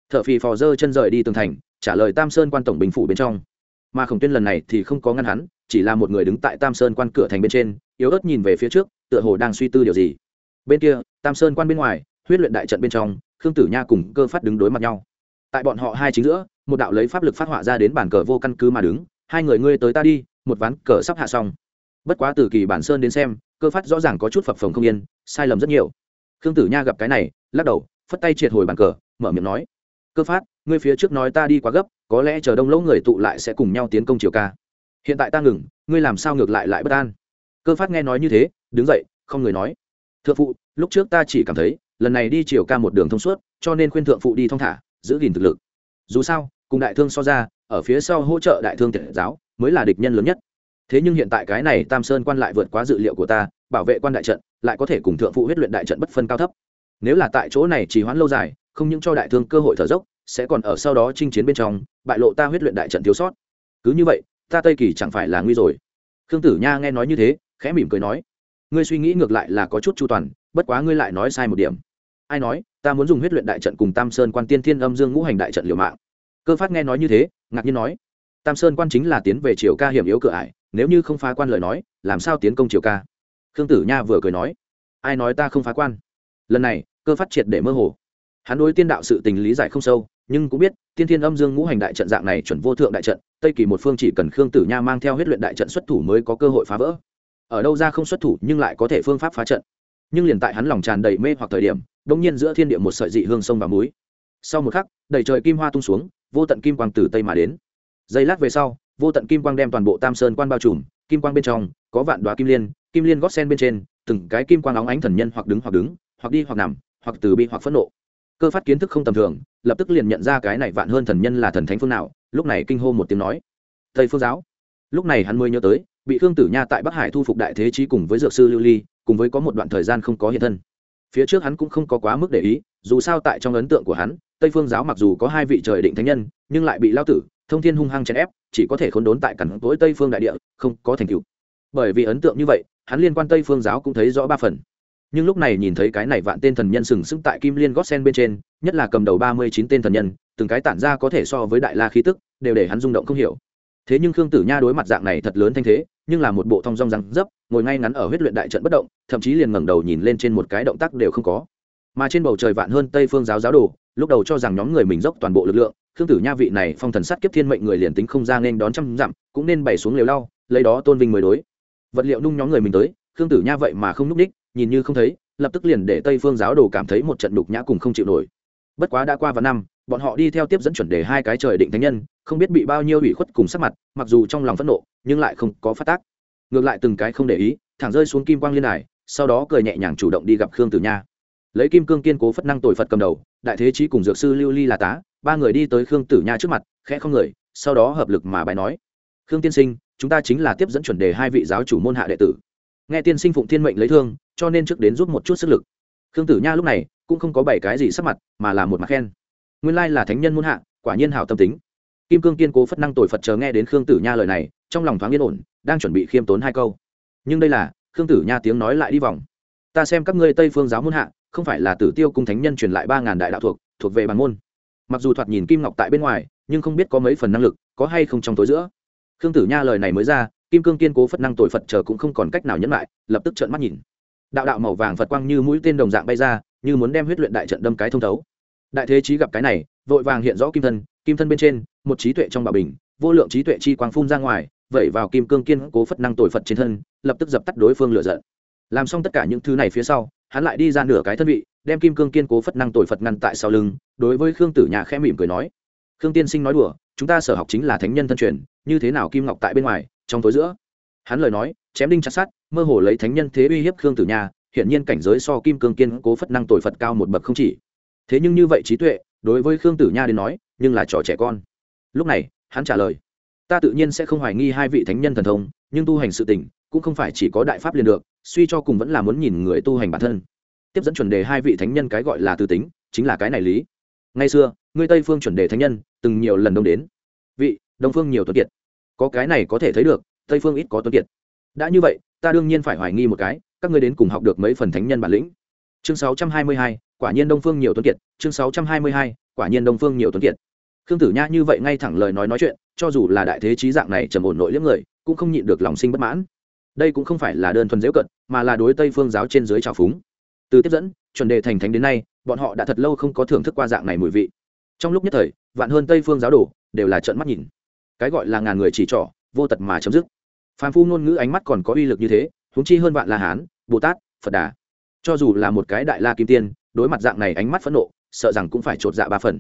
T h ở phì phò dơ chân rời đi tường thành trả lời tam sơn quan tổng bình phủ bên trong. Mà khổng tuyên lần này thì không có ngăn hắn chỉ là một người đứng tại tam sơn quan cửa thành bên trên yếu ớt nhìn về phía trước tựa hồ đang suy tư điều gì. Bên kia tam sơn quan bên ngoài, huyết luyện đại trận bên trong, khương tử nha cùng cơ phát đứng đối mặt nhau. Tại bọn họ hai chính giữa, một đạo lấy pháp lực phát họa ra đến bàn cờ vô căn cứ mà đứng, hai người ngươi tới ta đi, một ván cờ sắp hạ xong. Bất quá từ kỳ bản sơn đến xem, cơ phát rõ ràng có chút phập phồng không yên, sai lầm rất nhiều. Khương tử nha gặp cái này, lắc đầu, phất tay triệt hồi bàn cờ, mở miệng nói, cơ phát, ngươi phía trước nói ta đi quá gấp, có lẽ chờ đông lâu người tụ lại sẽ cùng nhau tiến công triều ca. Hiện tại ta ngừng, ngươi làm sao ngược lại lại bất an? Cơ phát nghe nói như thế, đứng dậy, không người nói thượng phụ lúc trước ta chỉ cảm thấy, lần này đi chiều ca một đường thông suốt, cho nên khuyên thượng phụ đi thong thả, giữ gìn thực lực. Dù sao, cùng đại thương so ra, ở phía sau hỗ trợ đại thương tiện giáo, mới là địch nhân lớn nhất. Thế nhưng hiện tại cái này tam sơn quan lại vượt quá dự liệu của ta, bảo vệ quan đại trận, lại có thể cùng thượng phụ huyết luyện đại trận bất phân cao thấp. Nếu là tại chỗ này trì hoãn lâu dài, không những cho đại thương cơ hội thở dốc, sẽ còn ở sau đó chinh chiến bên trong, bại lộ ta huyết luyện đại trận thiếu sót. Cứ như vậy, ta tây kỳ chẳng phải là nguy rồi. Khương tử nha nghe nói như thế, khẽ mỉm cười nói, ngươi suy nghĩ ngược lại là có chút chu toàn bất quá ngươi lại nói sai một điểm. Ai nói, ta muốn dùng huyết luyện đại trận cùng tam sơn quan tiên thiên âm dương ngũ hành đại trận liều mạng. Cơ phát nghe nói như thế, ngạc nhiên nói, tam sơn quan chính là tiến về triều ca hiểm yếu cửa ải, nếu như không phá quan lời nói, làm sao tiến công triều ca? Khương tử nha vừa cười nói, ai nói ta không phá quan? Lần này, cơ phát triệt để mơ hồ. Hắn đối tiên đạo sự tình lý giải không sâu, nhưng cũng biết, tiên thiên âm dương ngũ hành đại trận dạng này chuẩn vô thượng đại trận, tây kỳ một phương chỉ cần khương tử nha mang theo huyết luyện đại trận xuất thủ mới có cơ hội phá vỡ. Ở đâu ra không xuất thủ, nhưng lại có thể phương pháp phá trận nhưng liền tại hắn lòng tràn đầy mê hoặc thời điểm đông nhiên giữa thiên địa một sợi dị hương sông và múi sau một khắc, đầy trời kim hoa tung xuống, vô tận kim quang từ tây mà đến. Giây lát về sau, vô tận kim quang đem toàn bộ tam sơn quan bao trùm, kim quang bên trong có vạn đoá kim liên kim liên gót sen bên trên, từng cái kim quang óng ánh thần nhân hoặc đứng hoặc đứng, hoặc đi hoặc nằm, hoặc từ bi hoặc phẫn nộ. Cơ phát kiến thức không tầm thường, lập tức liền nhận ra cái này vạn hơn thần nhân là thần thánh phương nào, lúc này kinh hô một tiếng nói. Thầy phương giáo. Lúc này hắn mới nhớ tới, bị khương tử nha tại bắc hải thu phục đại thế trí cùng với dược sư lưu ly cùng với có một đoạn thời gian không có hiện thân. Phía trước hắn cũng không có quá mức để ý, dù sao tại trong ấn tượng của hắn, tây phương giáo mặc dù có hai vị trời định thánh nhân, nhưng lại bị lao tử, thông thiên hung hăng chèn ép, chỉ có thể khốn đốn tại cẳng tối tây phương đại địa, không có thành tựu. Bởi vì ấn tượng như vậy, hắn liên quan tây phương giáo cũng thấy rõ ba phần. Nhưng lúc này nhìn thấy cái này vạn tên thần nhân sừng sững tại kim liên gót sen bên trên, nhất là cầm đầu ba mươi chín tên thần nhân, từng cái tản ra có thể so với đại la khí tức, đều để hắn rung động không hiểu. Thế nhưng khương tử nha đối mặt dạng này thật lớn thanh thế nhưng là một bộ thong dong răng dấp, ngồi ngay ngắn ở huyết luyện đại trận bất động, thậm chí liền ngẩng đầu nhìn lên trên một cái động tác đều không có. Mà trên bầu trời vạn hơn tây phương giáo giáo đồ, lúc đầu cho rằng nhóm người mình dốc toàn bộ lực lượng, khương tử nha vị này phong thần sát kiếp thiên mệnh người liền tính không ra nên đón trăm dặm, cũng nên bày xuống liều lau, lấy đó tôn vinh mới đối. Vật liệu nung nhóm người mình tới, khương tử nha vậy mà không núp đích, nhìn như không thấy, lập tức liền để tây phương giáo đồ cảm thấy một trận đục nhã cùng không chịu nổi. Bất quá đã qua vài năm bọn họ đi theo tiếp dẫn chuẩn đề hai cái trời định thánh nhân, không biết bị bao nhiêu ủy khuất cùng sắc mặt, mặc dù trong lòng phẫn nộ, nhưng lại không có phát tác. Ngược lại từng cái không để ý, thẳng rơi xuống kim quang liên đài, sau đó cười nhẹ nhàng chủ động đi gặp khương tử nha. Lấy kim cương kiên cố phất năng tội phật cầm đầu, đại thế chí cùng dược sư lưu ly là tá, ba người đi tới khương tử nha trước mặt, khẽ không người, sau đó hợp lực mà bài nói. Khương tiên sinh, chúng ta chính là tiếp dẫn chuẩn đề hai vị giáo chủ môn hạ đệ tử. Nghe tiên sinh phụng thiên mệnh lấy thương, cho nên trước đến giúp một chút sức lực. Khương tử nha lúc này cũng không có bảy cái gì sắc mặt, mà là một mặt khen nguyên lai là thánh nhân muôn hạ, quả nhiên hảo tâm tính. Kim cương kiên cố phất năng tội phật chờ nghe đến khương tử nha lời này, trong lòng thoáng yên ổn, đang chuẩn bị khiêm tốn hai câu. Nhưng đây là, khương tử nha tiếng nói lại đi vòng. Ta xem các ngươi tây phương giáo muôn hạ, không phải là tử tiêu cung thánh nhân truyền lại ba ngàn đại đạo thuộc thuộc về bàn môn. Mặc dù thoạt nhìn kim ngọc tại bên ngoài, nhưng không biết có mấy phần năng lực, có hay không trong tối giữa. Khương tử nha lời này mới ra, kim cương kiên cố phật năng tội phật chờ cũng không còn cách nào nhẫn lại, lập tức trợn mắt nhìn. Đạo đạo màu vàng phật quang như mũi tên đồng dạng bay ra, như muốn đem huyết luyện đại trận đâm cái thông thấu đại thế trí gặp cái này vội vàng hiện rõ kim thân kim thân bên trên một trí tuệ trong bảo bình vô lượng trí tuệ chi quang phun ra ngoài vẩy vào kim cương kiên cố phất năng tội phật trên thân lập tức dập tắt đối phương lựa giận. Làm xong tất cả những thứ này phía sau hắn lại đi ra nửa cái thân vị đem kim cương kiên cố phất năng tội phật ngăn tại sau lưng đối với khương tử nhà khẽ mỉm cười nói khương tiên sinh nói đùa chúng ta sở học chính là thánh nhân thân truyền như thế nào kim ngọc tại bên ngoài trong tối giữa? Hắn lời nói chém đinh chặt sát mơ hồ lấy thánh nhân thế uy hiếp khương tử nhà, hiện nhiên cảnh giới so kim cương kiên cố phất năng tội phật cao một bậc không chỉ thế nhưng như vậy trí tuệ đối với khương tử nha đến nói nhưng là trò trẻ con. Lúc này hắn trả lời ta tự nhiên sẽ không hoài nghi hai vị thánh nhân thần thông nhưng tu hành sự tỉnh cũng không phải chỉ có đại pháp liền được suy cho cùng vẫn là muốn nhìn người tu hành bản thân. Tiếp dẫn chuẩn đề hai vị thánh nhân cái gọi là tư tính chính là cái này lý. Ngày xưa ngươi tây phương chuẩn đề thánh nhân từng nhiều lần đông đến. Vị đông phương nhiều tuấn kiệt. Có cái này có thể thấy được tây phương ít có tuấn kiệt. Đã như vậy ta đương nhiên phải hoài nghi một cái các ngươi đến cùng học được mấy phần thánh nhân bản lĩnh. Chương 622, quả nhiên đông phương nhiều tuấn kiệt chương 622, quả nhiên đông phương nhiều tuấn kiệt. Khương tử nha như vậy ngay thẳng lời nói nói chuyện cho dù là đại thế trí dạng này trầm ổn nội liếm người cũng không nhịn được lòng sinh bất mãn. Đây cũng không phải là đơn thuần dễu cận mà là đối tây phương giáo trên dưới trào phúng. Từ tiếp dẫn chuẩn đề thành thánh đến nay bọn họ đã thật lâu không có thưởng thức qua dạng này mùi vị. Trong lúc nhất thời vạn hơn tây phương giáo đồ đều là trận mắt nhìn. Cái gọi là ngàn người chỉ trỏ vô tật mà chấm dứt. Phan phu ngôn ngữ ánh mắt còn có uy lực như thế huống chi hơn vạn la hán bồ tát phật đà. Cho dù là một cái đại la kim tiên đối mặt dạng này ánh mắt phẫn nộ, sợ rằng cũng phải chột dạ ba phần.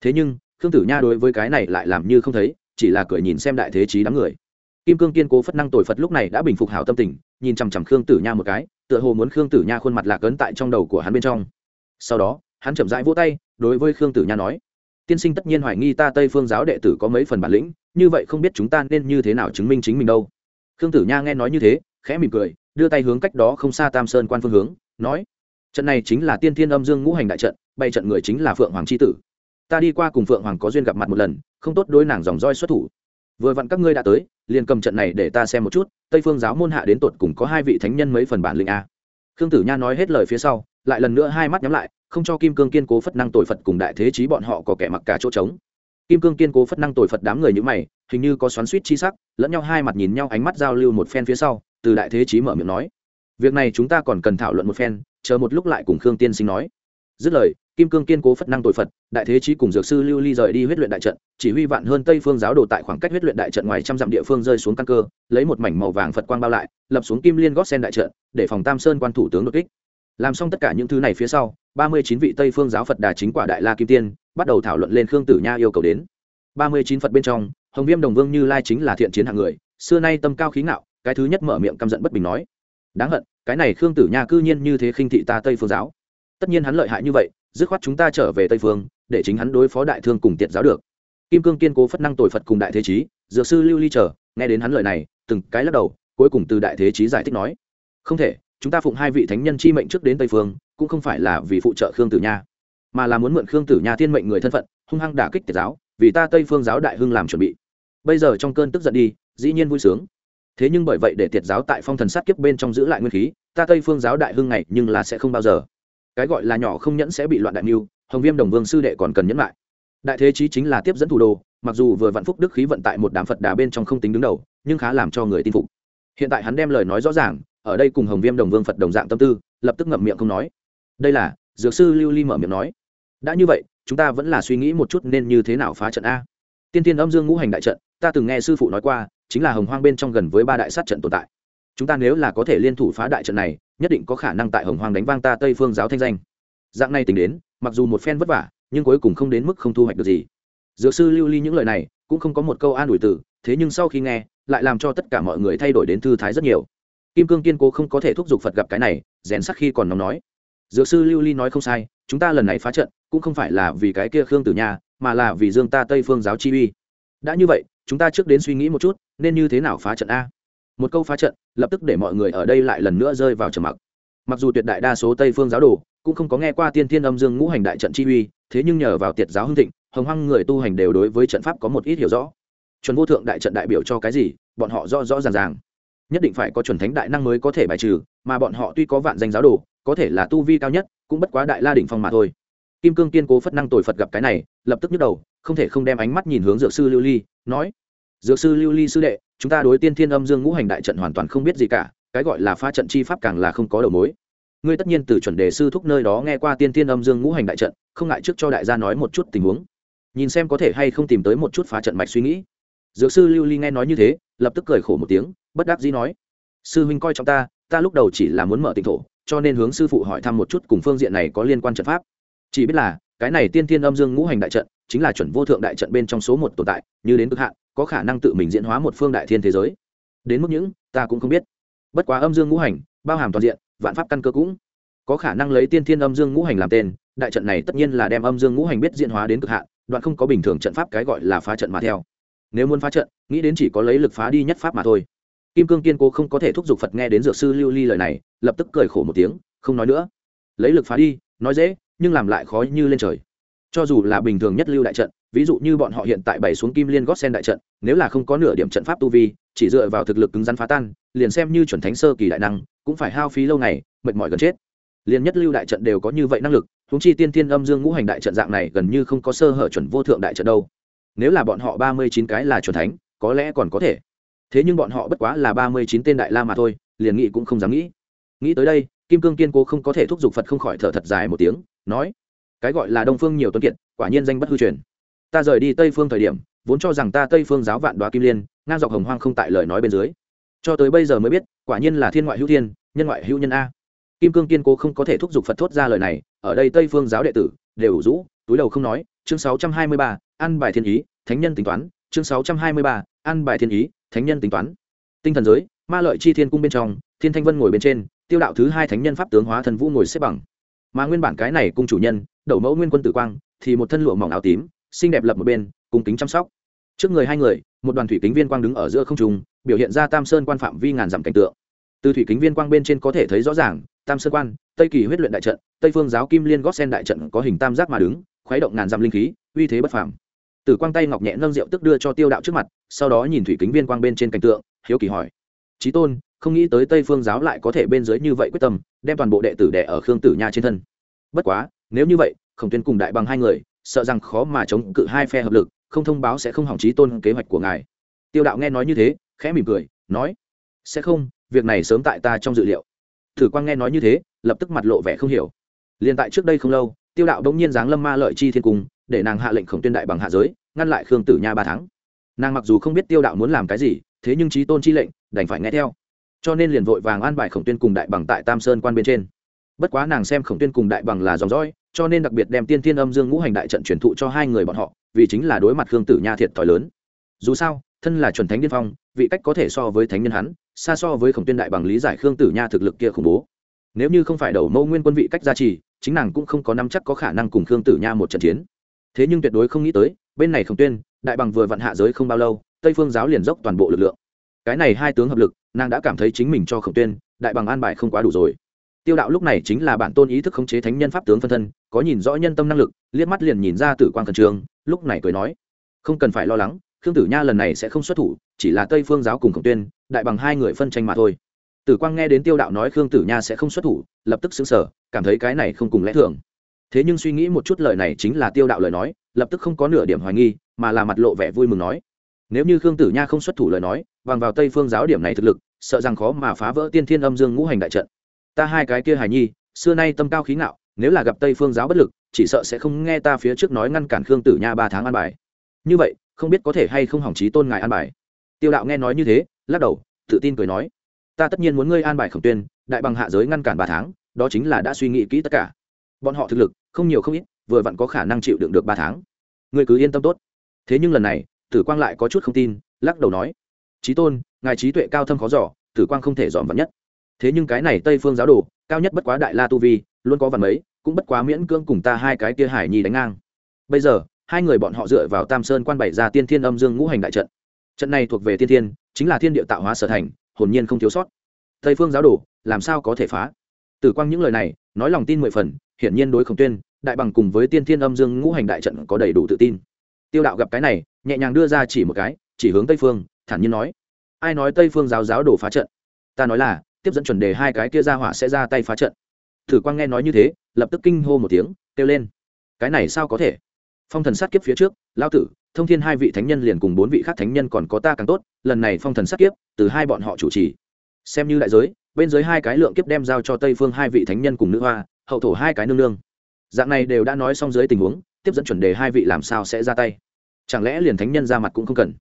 Thế nhưng, khương tử nha đối với cái này lại làm như không thấy, chỉ là cười nhìn xem đại thế trí đám người. Kim cương kiên cố phất năng tội phật lúc này đã bình phục hảo tâm tình, nhìn chằm chằm khương tử nha một cái, tựa hồ muốn khương tử nha khuôn mặt lạc ấn tại trong đầu của hắn bên trong. Sau đó, hắn chậm rãi vỗ tay, đối với khương tử nha nói, tiên sinh tất nhiên hoài nghi ta tây phương giáo đệ tử có mấy phần bản lĩnh, như vậy không biết chúng ta nên như thế nào chứng minh chính mình đâu. Khương tử nha nghe nói như thế, khẽ mỉm cười, đưa tay hướng cách đó không xa tam sơn quan phương hướng, nói trận này chính là tiên thiên âm dương ngũ hành đại trận, bay trận người chính là phượng hoàng c h i tử. Ta đi qua cùng phượng hoàng có duyên gặp mặt một lần, không tốt đối nàng dòng roi xuất thủ. Vừa vặn các ngươi đã tới, liền cầm trận này để ta xem một chút, tây phương giáo môn hạ đến tột cùng có hai vị thánh nhân mấy phần bản lĩnh a. Khương tử nha nói hết lời phía sau, lại lần nữa hai mắt nhắm lại, không cho kim cương kiên cố phất năng tội phật cùng đại thế chí bọn họ có kẻ mặc cả chỗ trống. Kim cương kiên cố phất năng tội phật đám người như mày, hình như có xoắn suýt chi sắc, lẫn nhau hai mặt nhìn nhau ánh mắt giao lưu một phen phía sau, từ đại thế chí mở miệng nói, việc này chúng ta còn cần thảo luận một phen chờ một lúc lại cùng khương tiên sinh nói. Dứt lời, kim cương kiên cố phất năng tội phật, đại thế chí cùng dược sư lưu ly rời đi huyết luyện đại trận, chỉ huy vạn hơn tây phương giáo đồ tại khoảng cách huyết luyện đại trận ngoài trăm dặm địa phương rơi xuống căn cơ, lấy một mảnh màu vàng phật quang bao lại, lập xuống kim liên gót sen đại trận, để phòng tam sơn quan thủ tướng đột kích. Làm xong tất cả những thứ này phía sau, ba mươi chín vị tây phương giáo phật đà chính quả đại la kim tiên, bắt đầu thảo luận lên khương tử nha yêu cầu đến. ba mươi chín phật bên trong, hồng viêm đồng vương như lai chính là thiện chiến hạng người, xưa nay tâm cao khí ngạo, cái thứ nhất mở miệng căm giận bất bình nói. Đáng hận cái này khương tử nha cư nhiên như thế khinh thị ta tây phương giáo. Tất nhiên hắn lợi hại như vậy, dứt khoát chúng ta trở về tây phương, để chính hắn đối phó đại thương cùng tiện giáo được. Kim cương kiên cố phất năng tội phật cùng đại thế chí, dược sư lưu ly chờ, nghe đến hắn lời này, từng cái lắc đầu, cuối cùng từ đại thế chí giải thích nói, không thể, chúng ta phụng hai vị thánh nhân chi mệnh trước đến tây phương, cũng không phải là vì phụ trợ khương tử nha, mà là muốn mượn khương tử nha thiên mệnh người thân phận, hung hăng đả kích tiệt giáo, vì ta tây phương giáo đại hưng làm chuẩn bị. Bây giờ trong cơn tức giận đi, dĩ nhiên vui sướng thế nhưng bởi vậy để tiệt giáo tại phong thần sát kiếp bên trong giữ lại nguyên khí, ta tây phương giáo đại hưng này nhưng là sẽ không bao giờ. Cái gọi là nhỏ không nhẫn sẽ bị loạn đại mưu, hồng viêm đồng vương sư đệ còn cần nhẫn lại. Đại thế chí chính là tiếp dẫn thủ đồ, mặc dù vừa vạn phúc đức khí vận tại một đám phật đà bên trong không tính đứng đầu, nhưng khá làm cho người tin phục. Hiện tại hắn đem lời nói rõ ràng, ở đây cùng hồng viêm đồng vương phật đồng dạng tâm tư, lập tức ngậm miệng không nói. Đây là, dược sư lưu ly mở miệng nói. Đã như vậy, chúng ta vẫn là suy nghĩ một chút nên như thế nào phá trận a. Tiên tiên âm dương ngũ hành đại trận, ta từng nghe sư phụ nói qua chính là hồng hoang bên trong gần với ba đại sát trận tồn tại. Chúng ta nếu là có thể liên thủ phá đại trận này, nhất định có khả năng tại hồng hoang đánh vang ta tây phương giáo thanh danh. Dạng này tính đến, mặc dù một phen vất vả, nhưng cuối cùng không đến mức không thu hoạch được gì. Dược sư lưu ly những lời này, cũng không có một câu an ủi từ, thế nhưng sau khi nghe, lại làm cho tất cả mọi người thay đổi đến thư thái rất nhiều. Kim cương kiên cố không có thể thúc giục phật gặp cái này, rèn sắc khi còn nóng nói. Dược sư lưu ly nói không sai, chúng ta lần này phá trận, cũng không phải là vì cái kia khương tử nha, mà là vì dương ta tây phương giáo chi uy. Đã như vậy, chúng ta trước đến suy nghĩ một chút nên như thế nào phá trận a? Một câu phá trận, lập tức để mọi người ở đây lại lần nữa rơi vào trầm mặc. Mặc dù tuyệt đại đa số tây phương giáo đồ cũng không có nghe qua tiên thiên âm dương ngũ hành đại trận chi uy, thế nhưng nhờ vào tiệt giáo hưng thịnh, hồng hoang người tu hành đều đối với trận pháp có một ít hiểu rõ. Chuẩn vô thượng đại trận đại biểu cho cái gì, bọn họ rõ rõ ràng ràng. Nhất định phải có chuẩn thánh đại năng mới có thể bài trừ, mà bọn họ tuy có vạn danh giáo đồ, có thể là tu vi cao nhất, cũng bất quá đại la đỉnh phong mà thôi. Kim cương kiên cố phất năng tội phật gặp cái này, lập tức nhức đầu, không thể không đem ánh mắt nhìn hướng dược sư lưu ly, nói dược sư lưu ly sư đệ, chúng ta đối tiên thiên âm dương ngũ hành đại trận hoàn toàn không biết gì cả, cái gọi là pha trận chi pháp càng là không có đầu mối. Ngươi tất nhiên từ chuẩn đề sư thúc nơi đó nghe qua tiên thiên âm dương ngũ hành đại trận, không ngại trước cho đại gia nói một chút tình huống. Nhìn xem có thể hay không tìm tới một chút phá trận mạch suy nghĩ. Dược sư lưu ly nghe nói như thế, lập tức cười khổ một tiếng, bất đắc dĩ nói, sư huynh coi trong ta ta lúc đầu chỉ là muốn mở tỉnh thổ, cho nên hướng sư phụ hỏi thăm một chút cùng phương diện này có liên quan trận pháp. Chỉ biết là, cái này tiên thiên âm dương ngũ hành đại trận, chính là chuẩn vô thượng đại trận bên trong số một tồn tại, như đến cực hạn có khả năng tự mình diễn hóa một phương đại thiên thế giới. Đến mức những, ta cũng không biết. Bất quá âm dương ngũ hành, bao hàm toàn diện, vạn pháp căn cơ cũng có khả năng lấy tiên thiên âm dương ngũ hành làm tên, đại trận này tất nhiên là đem âm dương ngũ hành biết diễn hóa đến cực hạn, đoạn không có bình thường trận pháp cái gọi là phá trận mà theo. Nếu muốn phá trận, nghĩ đến chỉ có lấy lực phá đi nhất pháp mà thôi. Kim cương kiên cố không có thể thúc giục phật nghe đến dược sư lưu ly lời này, lập tức cười khổ một tiếng, không nói nữa. Lấy lực phá đi, nói dễ, nhưng làm lại khó như lên trời. Cho dù là bình thường nhất lưu đại trận ví dụ như bọn họ hiện tại bày xuống kim liên gót sen đại trận, nếu là không có nửa điểm trận pháp tu vi, chỉ dựa vào thực lực cứng rắn phá tan, liền xem như chuẩn thánh sơ kỳ đại năng, cũng phải hao phí lâu ngày, mệt mỏi gần chết. Liền nhất lưu đại trận đều có như vậy năng lực húng chi tiên tiên âm dương ngũ hành đại trận dạng này gần như không có sơ hở chuẩn vô thượng đại trận đâu. Nếu là bọn họ ba mươi chín cái là chuẩn thánh, có lẽ còn có thể. Thế nhưng bọn họ bất quá là ba mươi chín tên đại la mà thôi, liền nghĩ cũng không dám nghĩ. Nghĩ tới đây, kim cương kiên cố không có thể thúc giục phật không khỏi thở thật dài một tiếng, nói, cái gọi là đông phương nhiều tuân kiện quả nhiên danh bất hư truyền ta rời đi tây phương thời điểm, vốn cho rằng ta tây phương giáo vạn đoá kim liên, ngang dọc hồng hoang không tại lời nói bên dưới. Cho tới bây giờ mới biết, quả nhiên là thiên ngoại hữu thiên, nhân ngoại hữu nhân a. Kim cương kiên cố không có thể thúc giục phật thốt ra lời này, ở đây tây phương giáo đệ tử đều ủ rũ, túi đầu không nói, chương sáu trăm hai mươi ba ăn bài thiên ý, thánh nhân tính toán, chương sáu trăm hai mươi ba ăn bài thiên ý, thánh nhân tính toán. Tinh thần giới, ma lợi chi thiên cung bên trong, thiên thanh vân ngồi bên trên, tiêu đạo thứ hai thánh nhân pháp tướng hóa thần vũ ngồi xếp bằng. Mà nguyên bản cái này cung chủ nhân, đậu mẫu nguyên quân tử quang, thì một thân lụa mỏng áo tím xinh đẹp lập một bên cùng kính chăm sóc. Trước người hai người, một đoàn thủy kính viên quang đứng ở giữa không trung, biểu hiện ra tam sơn quan phạm vi ngàn dặm cảnh tượng. Từ thủy kính viên quang bên trên có thể thấy rõ ràng, tam sơn quan, tây kỳ huyết luyện đại trận, tây phương giáo kim liên gót sen đại trận có hình tam giác mà đứng, khuấy động ngàn dặm linh khí, uy thế bất phàm. Tử quang tay ngọc nhẹ nâng rượu tức đưa cho tiêu đạo trước mặt, sau đó nhìn thủy kính viên quang bên trên cảnh tượng, hiếu kỳ hỏi trí tôn, không nghĩ tới tây phương giáo lại có thể bên dưới như vậy quyết tâm, đem toàn bộ đệ tử đệ ở khương tử nha trên thân. Bất quá, nếu như vậy, khổng tuyên cùng đại bằng hai người sợ rằng khó mà chống cự hai phe hợp lực, không thông báo sẽ không hỏng trí tôn kế hoạch của ngài. Tiêu đạo nghe nói như thế, khẽ mỉm cười, nói, sẽ không, việc này sớm tại ta trong dự liệu. Thử quang nghe nói như thế, lập tức mặt lộ vẻ không hiểu. Liền tại trước đây không lâu, tiêu đạo đống nhiên giáng lâm ma lợi chi thiên cung, để nàng hạ lệnh khổng tuyên đại bằng hạ giới, ngăn lại khương tử nha ba tháng. Nàng mặc dù không biết tiêu đạo muốn làm cái gì, thế nhưng trí tôn chi lệnh, đành phải nghe theo. Cho nên liền vội vàng an bài khổng tuyên cùng đại bằng tại tam sơn quan bên trên bất quá nàng xem khổng tuyên cùng đại bằng là dòng dõi, cho nên đặc biệt đem tiên thiên âm dương ngũ hành đại trận truyền thụ cho hai người bọn họ, vì chính là đối mặt khương tử nha thiệt thòi lớn. Dù sao, thân là chuẩn thánh điên phong, vị cách có thể so với thánh nhân hắn, xa so với khổng tuyên đại bằng lý giải khương tử nha thực lực kia khủng bố. Nếu như không phải đầu mâu nguyên quân vị cách gia trì, chính nàng cũng không có năm chắc có khả năng cùng khương tử nha một trận chiến. Thế nhưng tuyệt đối không nghĩ tới, bên này khổng tuyên, đại bằng vừa vặn hạ giới không bao lâu, tây phương giáo liền dốc toàn bộ lực lượng. Cái này hai tướng hợp lực, nàng đã cảm thấy chính mình cho khổng tuyên, đại bằng an bài không quá đủ rồi tiêu đạo lúc này chính là bản tôn ý thức khống chế thánh nhân pháp tướng phân thân, có nhìn rõ nhân tâm năng lực, liếc mắt liền nhìn ra tử quan khẩn trương. lúc này cười nói, không cần phải lo lắng, khương tử nha lần này sẽ không xuất thủ, chỉ là tây phương giáo cùng khổng tuyên, đại bằng hai người phân tranh mà thôi tử quang nghe đến tiêu đạo nói khương tử nha sẽ không xuất thủ, lập tức xứng sở cảm thấy cái này không cùng lẽ thường thế nhưng suy nghĩ một chút lời này chính là tiêu đạo lời nói, lập tức không có nửa điểm hoài nghi, mà là mặt lộ vẻ vui mừng nói, nếu như khương tử nha không xuất thủ lời nói, bằng vào tây phương giáo điểm này thực lực, sợ rằng khó mà phá vỡ tiên thiên âm dương ngũ hành đại trận ta hai cái kia hài nhi, xưa nay tâm cao khí ngạo, nếu là gặp tây phương giáo bất lực, chỉ sợ sẽ không nghe ta phía trước nói ngăn cản khương tử nha ba tháng an bài. Như vậy, không biết có thể hay không hỏng trí tôn ngài an bài. Tiêu đạo nghe nói như thế, lắc đầu, tự tin cười nói, ta tất nhiên muốn ngươi an bài khổng tuyên, đại bằng hạ giới ngăn cản ba tháng, đó chính là đã suy nghĩ kỹ tất cả. Bọn họ thực lực, không nhiều không ít, vừa vặn có khả năng chịu đựng được ba tháng. Ngươi cứ yên tâm tốt. Thế nhưng lần này, tử quang lại có chút không tin, lắc đầu nói trí tôn, ngài trí tuệ cao thâm khó giỏ tử quang không thể dòm vắn nhất thế nhưng cái này tây phương giáo đồ, cao nhất bất quá đại la tu vi, luôn có vần mấy, cũng bất quá miễn cưỡng cùng ta hai cái kia hải nhi đánh ngang. Bây giờ, hai người bọn họ dựa vào tam sơn quan bảy ra tiên thiên âm dương ngũ hành đại trận. Trận này thuộc về tiên thiên, chính là thiên địa tạo hóa sở thành, hồn nhiên không thiếu sót. Tây phương giáo đồ, làm sao có thể phá? Tử quang những lời này, nói lòng tin mười phần, hiển nhiên đối khổng tuyên, đại bằng cùng với tiên thiên âm dương ngũ hành đại trận có đầy đủ tự tin. Tiêu đạo gặp cái này, nhẹ nhàng đưa ra chỉ một cái, chỉ hướng tây phương, thản nhiên nói, ai nói tây phương giáo giáo đồ phá trận? Ta nói là tiếp dẫn chuẩn đề hai cái kia ra hỏa sẽ ra tay phá trận. Thử quang nghe nói như thế, lập tức kinh hô một tiếng, kêu lên. Cái này sao có thể? Phong thần sát kiếp phía trước lao tử, thông thiên hai vị thánh nhân liền cùng bốn vị khác thánh nhân còn có ta càng tốt, lần này phong thần sát kiếp, từ hai bọn họ chủ trì. Xem như đại giới, bên dưới hai cái lượng kiếp đem giao cho tây phương hai vị thánh nhân cùng nữ hoa, hậu thổ hai cái nương nương. Dạng này đều đã nói xong dưới tình huống, tiếp dẫn chuẩn đề hai vị làm sao sẽ ra tay? Chẳng lẽ liền thánh nhân ra mặt cũng không cần?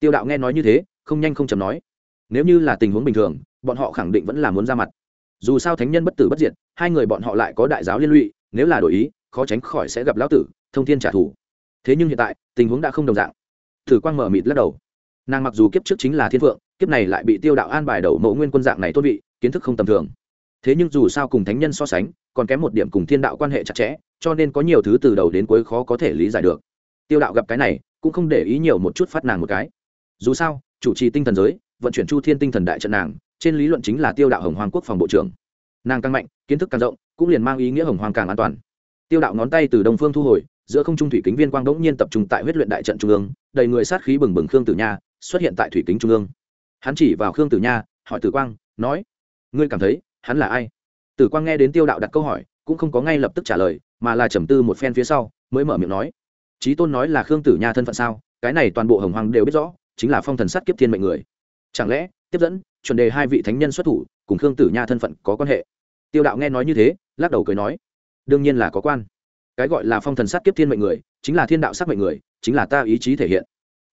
Tiêu đạo nghe nói như thế, không nhanh không chầm nói. Nếu như là tình huống bình thường bọn họ khẳng định vẫn là muốn ra mặt. Dù sao thánh nhân bất tử bất diệt, hai người bọn họ lại có đại giáo liên lụy, nếu là đổi ý, khó tránh khỏi sẽ gặp lão tử, thông thiên trả thù. Thế nhưng hiện tại, tình huống đã không đồng dạng. Thử quang mở mịt lắc đầu. Nàng mặc dù kiếp trước chính là thiên vượng kiếp này lại bị tiêu đạo an bài đầu mẫu nguyên quân dạng này tốt vị, kiến thức không tầm thường. Thế nhưng dù sao cùng thánh nhân so sánh, còn kém một điểm cùng thiên đạo quan hệ chặt chẽ, cho nên có nhiều thứ từ đầu đến cuối khó có thể lý giải được. Tiêu đạo gặp cái này, cũng không để ý nhiều một chút phát nàng một cái. Dù sao, chủ trì tinh thần giới, vận chuyển chu thiên tinh thần đại trận nàng trên lý luận chính là tiêu đạo hồng hoàng quốc phòng bộ trưởng. Nàng càng mạnh, kiến thức càng rộng, cũng liền mang ý nghĩa hồng hoàng càng an toàn. Tiêu đạo ngón tay từ đông phương thu hồi, giữa không trung thủy kính viên quang đống nhiên tập trung tại huyết luyện đại trận trung ương, đầy người sát khí bừng bừng khương tử nha xuất hiện tại thủy kính trung ương. Hắn chỉ vào khương tử nha, hỏi tử quang, nói, ngươi cảm thấy, hắn là ai? Tử quang nghe đến tiêu đạo đặt câu hỏi, cũng không có ngay lập tức trả lời, mà là trầm tư một phen phía sau, mới mở miệng nói trí tôn nói là khương tử nha thân phận sao? Cái này toàn bộ hồng hoàng đều biết rõ, chính là phong thần sát kiếp thiên mệnh người. Chẳng lẽ tiếp dẫn, chuẩn đề hai vị thánh nhân xuất thủ, cùng khương tử nha thân phận có quan hệ. Tiêu đạo nghe nói như thế, lắc đầu cười nói, đương nhiên là có quan. Cái gọi là phong thần sát kiếp thiên mệnh người, chính là thiên đạo sát mệnh người, chính là ta ý chí thể hiện.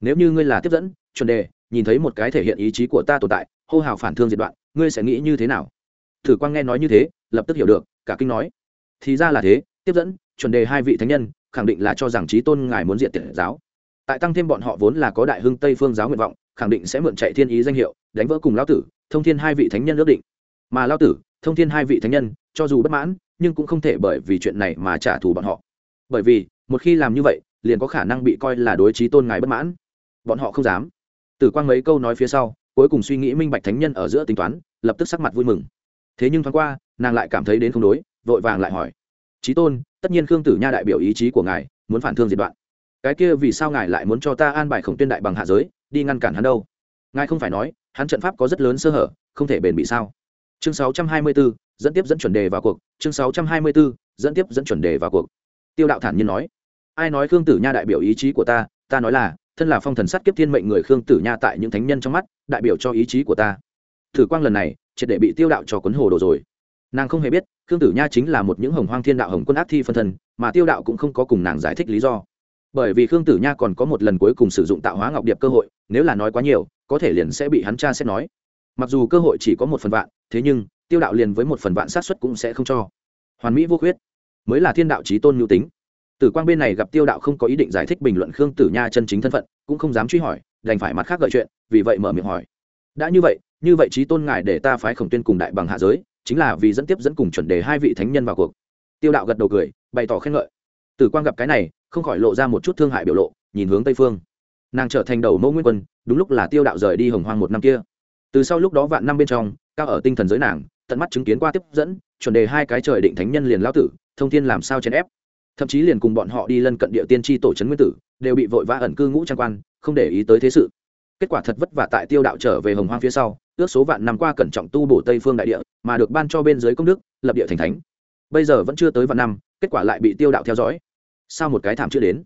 Nếu như ngươi là tiếp dẫn, chuẩn đề, nhìn thấy một cái thể hiện ý chí của ta tồn tại, hô hào phản thương diệt đoạn, ngươi sẽ nghĩ như thế nào? Thử quang nghe nói như thế, lập tức hiểu được, cả kinh nói, thì ra là thế, tiếp dẫn, chuẩn đề hai vị thánh nhân, khẳng định là cho rằng trí tôn ngài muốn diện tiện giáo. Tại tăng thêm bọn họ vốn là có đại hưng tây phương giáo nguyện vọng, khẳng định sẽ mượn chạy thiên ý danh hiệu đánh vỡ cùng lao tử, thông thiên hai vị thánh nhân ước định. Mà lao tử, thông thiên hai vị thánh nhân, cho dù bất mãn, nhưng cũng không thể bởi vì chuyện này mà trả thù bọn họ. Bởi vì, một khi làm như vậy, liền có khả năng bị coi là đối trí tôn ngài bất mãn. Bọn họ không dám. Tử quang mấy câu nói phía sau, cuối cùng suy nghĩ minh bạch thánh nhân ở giữa tính toán, lập tức sắc mặt vui mừng. Thế nhưng thoáng qua, nàng lại cảm thấy đến không đối, vội vàng lại hỏi. Trí tôn, tất nhiên khương tử nha đại biểu ý chí của ngài, muốn phản thương diệt đoạn. Cái kia vì sao ngài lại muốn cho ta an bài khổng tuyên đại bằng hạ giới, đi ngăn cản hắn đâu? Ngài không phải nói hắn trận pháp có rất lớn sơ hở không thể bền bị sao? Chương 624, dẫn tiếp dẫn chuẩn đề vào cuộc chương 624, dẫn tiếp dẫn chuẩn đề vào cuộc. Tiêu đạo thản nhiên nói ai nói khương tử nha đại biểu ý chí của ta ta nói là thân là phong thần sát kiếp thiên mệnh người khương tử nha tại những thánh nhân trong mắt đại biểu cho ý chí của ta. Thử quang lần này triệt để bị tiêu đạo cho cuốn hồ đồ rồi. Nàng không hề biết khương tử nha chính là một những hồng hoang thiên đạo hồng quân ác thi phân thân mà tiêu đạo cũng không có cùng nàng giải thích lý do. Bởi vì khương tử nha còn có một lần cuối cùng sử dụng tạo hóa ngọc điệp cơ hội nếu là nói quá nhiều có thể liền sẽ bị hắn cha xét nói. Mặc dù cơ hội chỉ có một phần vạn, thế nhưng, tiêu đạo liền với một phần vạn sát xuất cũng sẽ không cho. Hoàn mỹ vô khuyết, mới là thiên đạo trí tôn nhu tính. Tử quang bên này gặp tiêu đạo không có ý định giải thích bình luận khương tử nha chân chính thân phận, cũng không dám truy hỏi, đành phải mặt khác gợi chuyện, vì vậy mở miệng hỏi. Đã như vậy như vậy trí tôn ngài để ta phái khổng tuyên cùng đại bằng hạ giới, chính là vì dẫn tiếp dẫn cùng chuẩn đề hai vị thánh nhân vào cuộc. Tiêu đạo gật đầu cười, bày tỏ khen ngợi. Tử quang gặp cái này, không khỏi lộ ra một chút thương hại biểu lộ, nhìn hướng tây phương nàng trở thành đầu mẫu nguyên quân, đúng lúc là tiêu đạo rời đi hồng hoang một năm kia. Từ sau lúc đó vạn năm bên trong, cao ở tinh thần giới nàng, tận mắt chứng kiến qua tiếp dẫn, chuẩn đề hai cái trời định thánh nhân liền lao tử, thông tin làm sao chèn ép. Thậm chí liền cùng bọn họ đi lân cận địa tiên tri tổ trấn nguyên tử, đều bị vội vã ẩn cư ngũ trang quan, không để ý tới thế sự. Kết quả thật vất vả tại tiêu đạo trở về hồng hoang phía sau, ước số vạn năm qua cẩn trọng tu bổ tây phương đại địa, mà được ban cho bên dưới công đức, lập địa thành thánh. Bây giờ vẫn chưa tới vạn năm, kết quả lại bị tiêu đạo theo dõi. Sao một cái thảm chưa đến?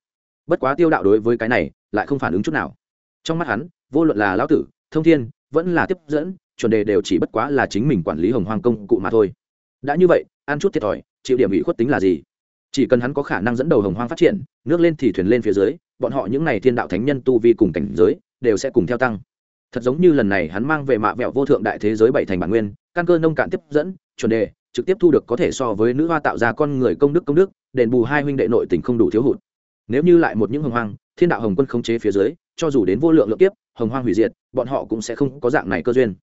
Bất quá tiêu đạo đối với cái này lại không phản ứng chút nào. Trong mắt hắn, vô luận là lão tử, thông thiên, vẫn là tiếp dẫn, chuẩn đề đều chỉ bất quá là chính mình quản lý hồng hoang công cụ mà thôi. Đã như vậy, ăn chút thiệt thòi, chịu điểm ủy khuất tính là gì? Chỉ cần hắn có khả năng dẫn đầu hồng hoang phát triển, nước lên thì thuyền lên phía dưới, bọn họ những n à y thiên đạo thánh nhân tu vi cùng cảnh giới, đều sẽ cùng theo tăng. Thật giống như lần này hắn mang về mạ vẹo vô thượng đại thế giới bảy thành bản nguyên, căn cơ nông cạn tiếp dẫn, chuẩn đề, trực tiếp thu được có thể so với nữ hoa tạo ra con người công đức công đức, đền bù hai huynh đệ nội tình không đủ thiếu hụt. Nếu như lại một những hồng hoang thiên đạo hồng quân khống chế phía dưới, cho dù đến vô lượng lượng tiếp hồng hoang hủy diệt, bọn họ cũng sẽ không có dạng này cơ duyên.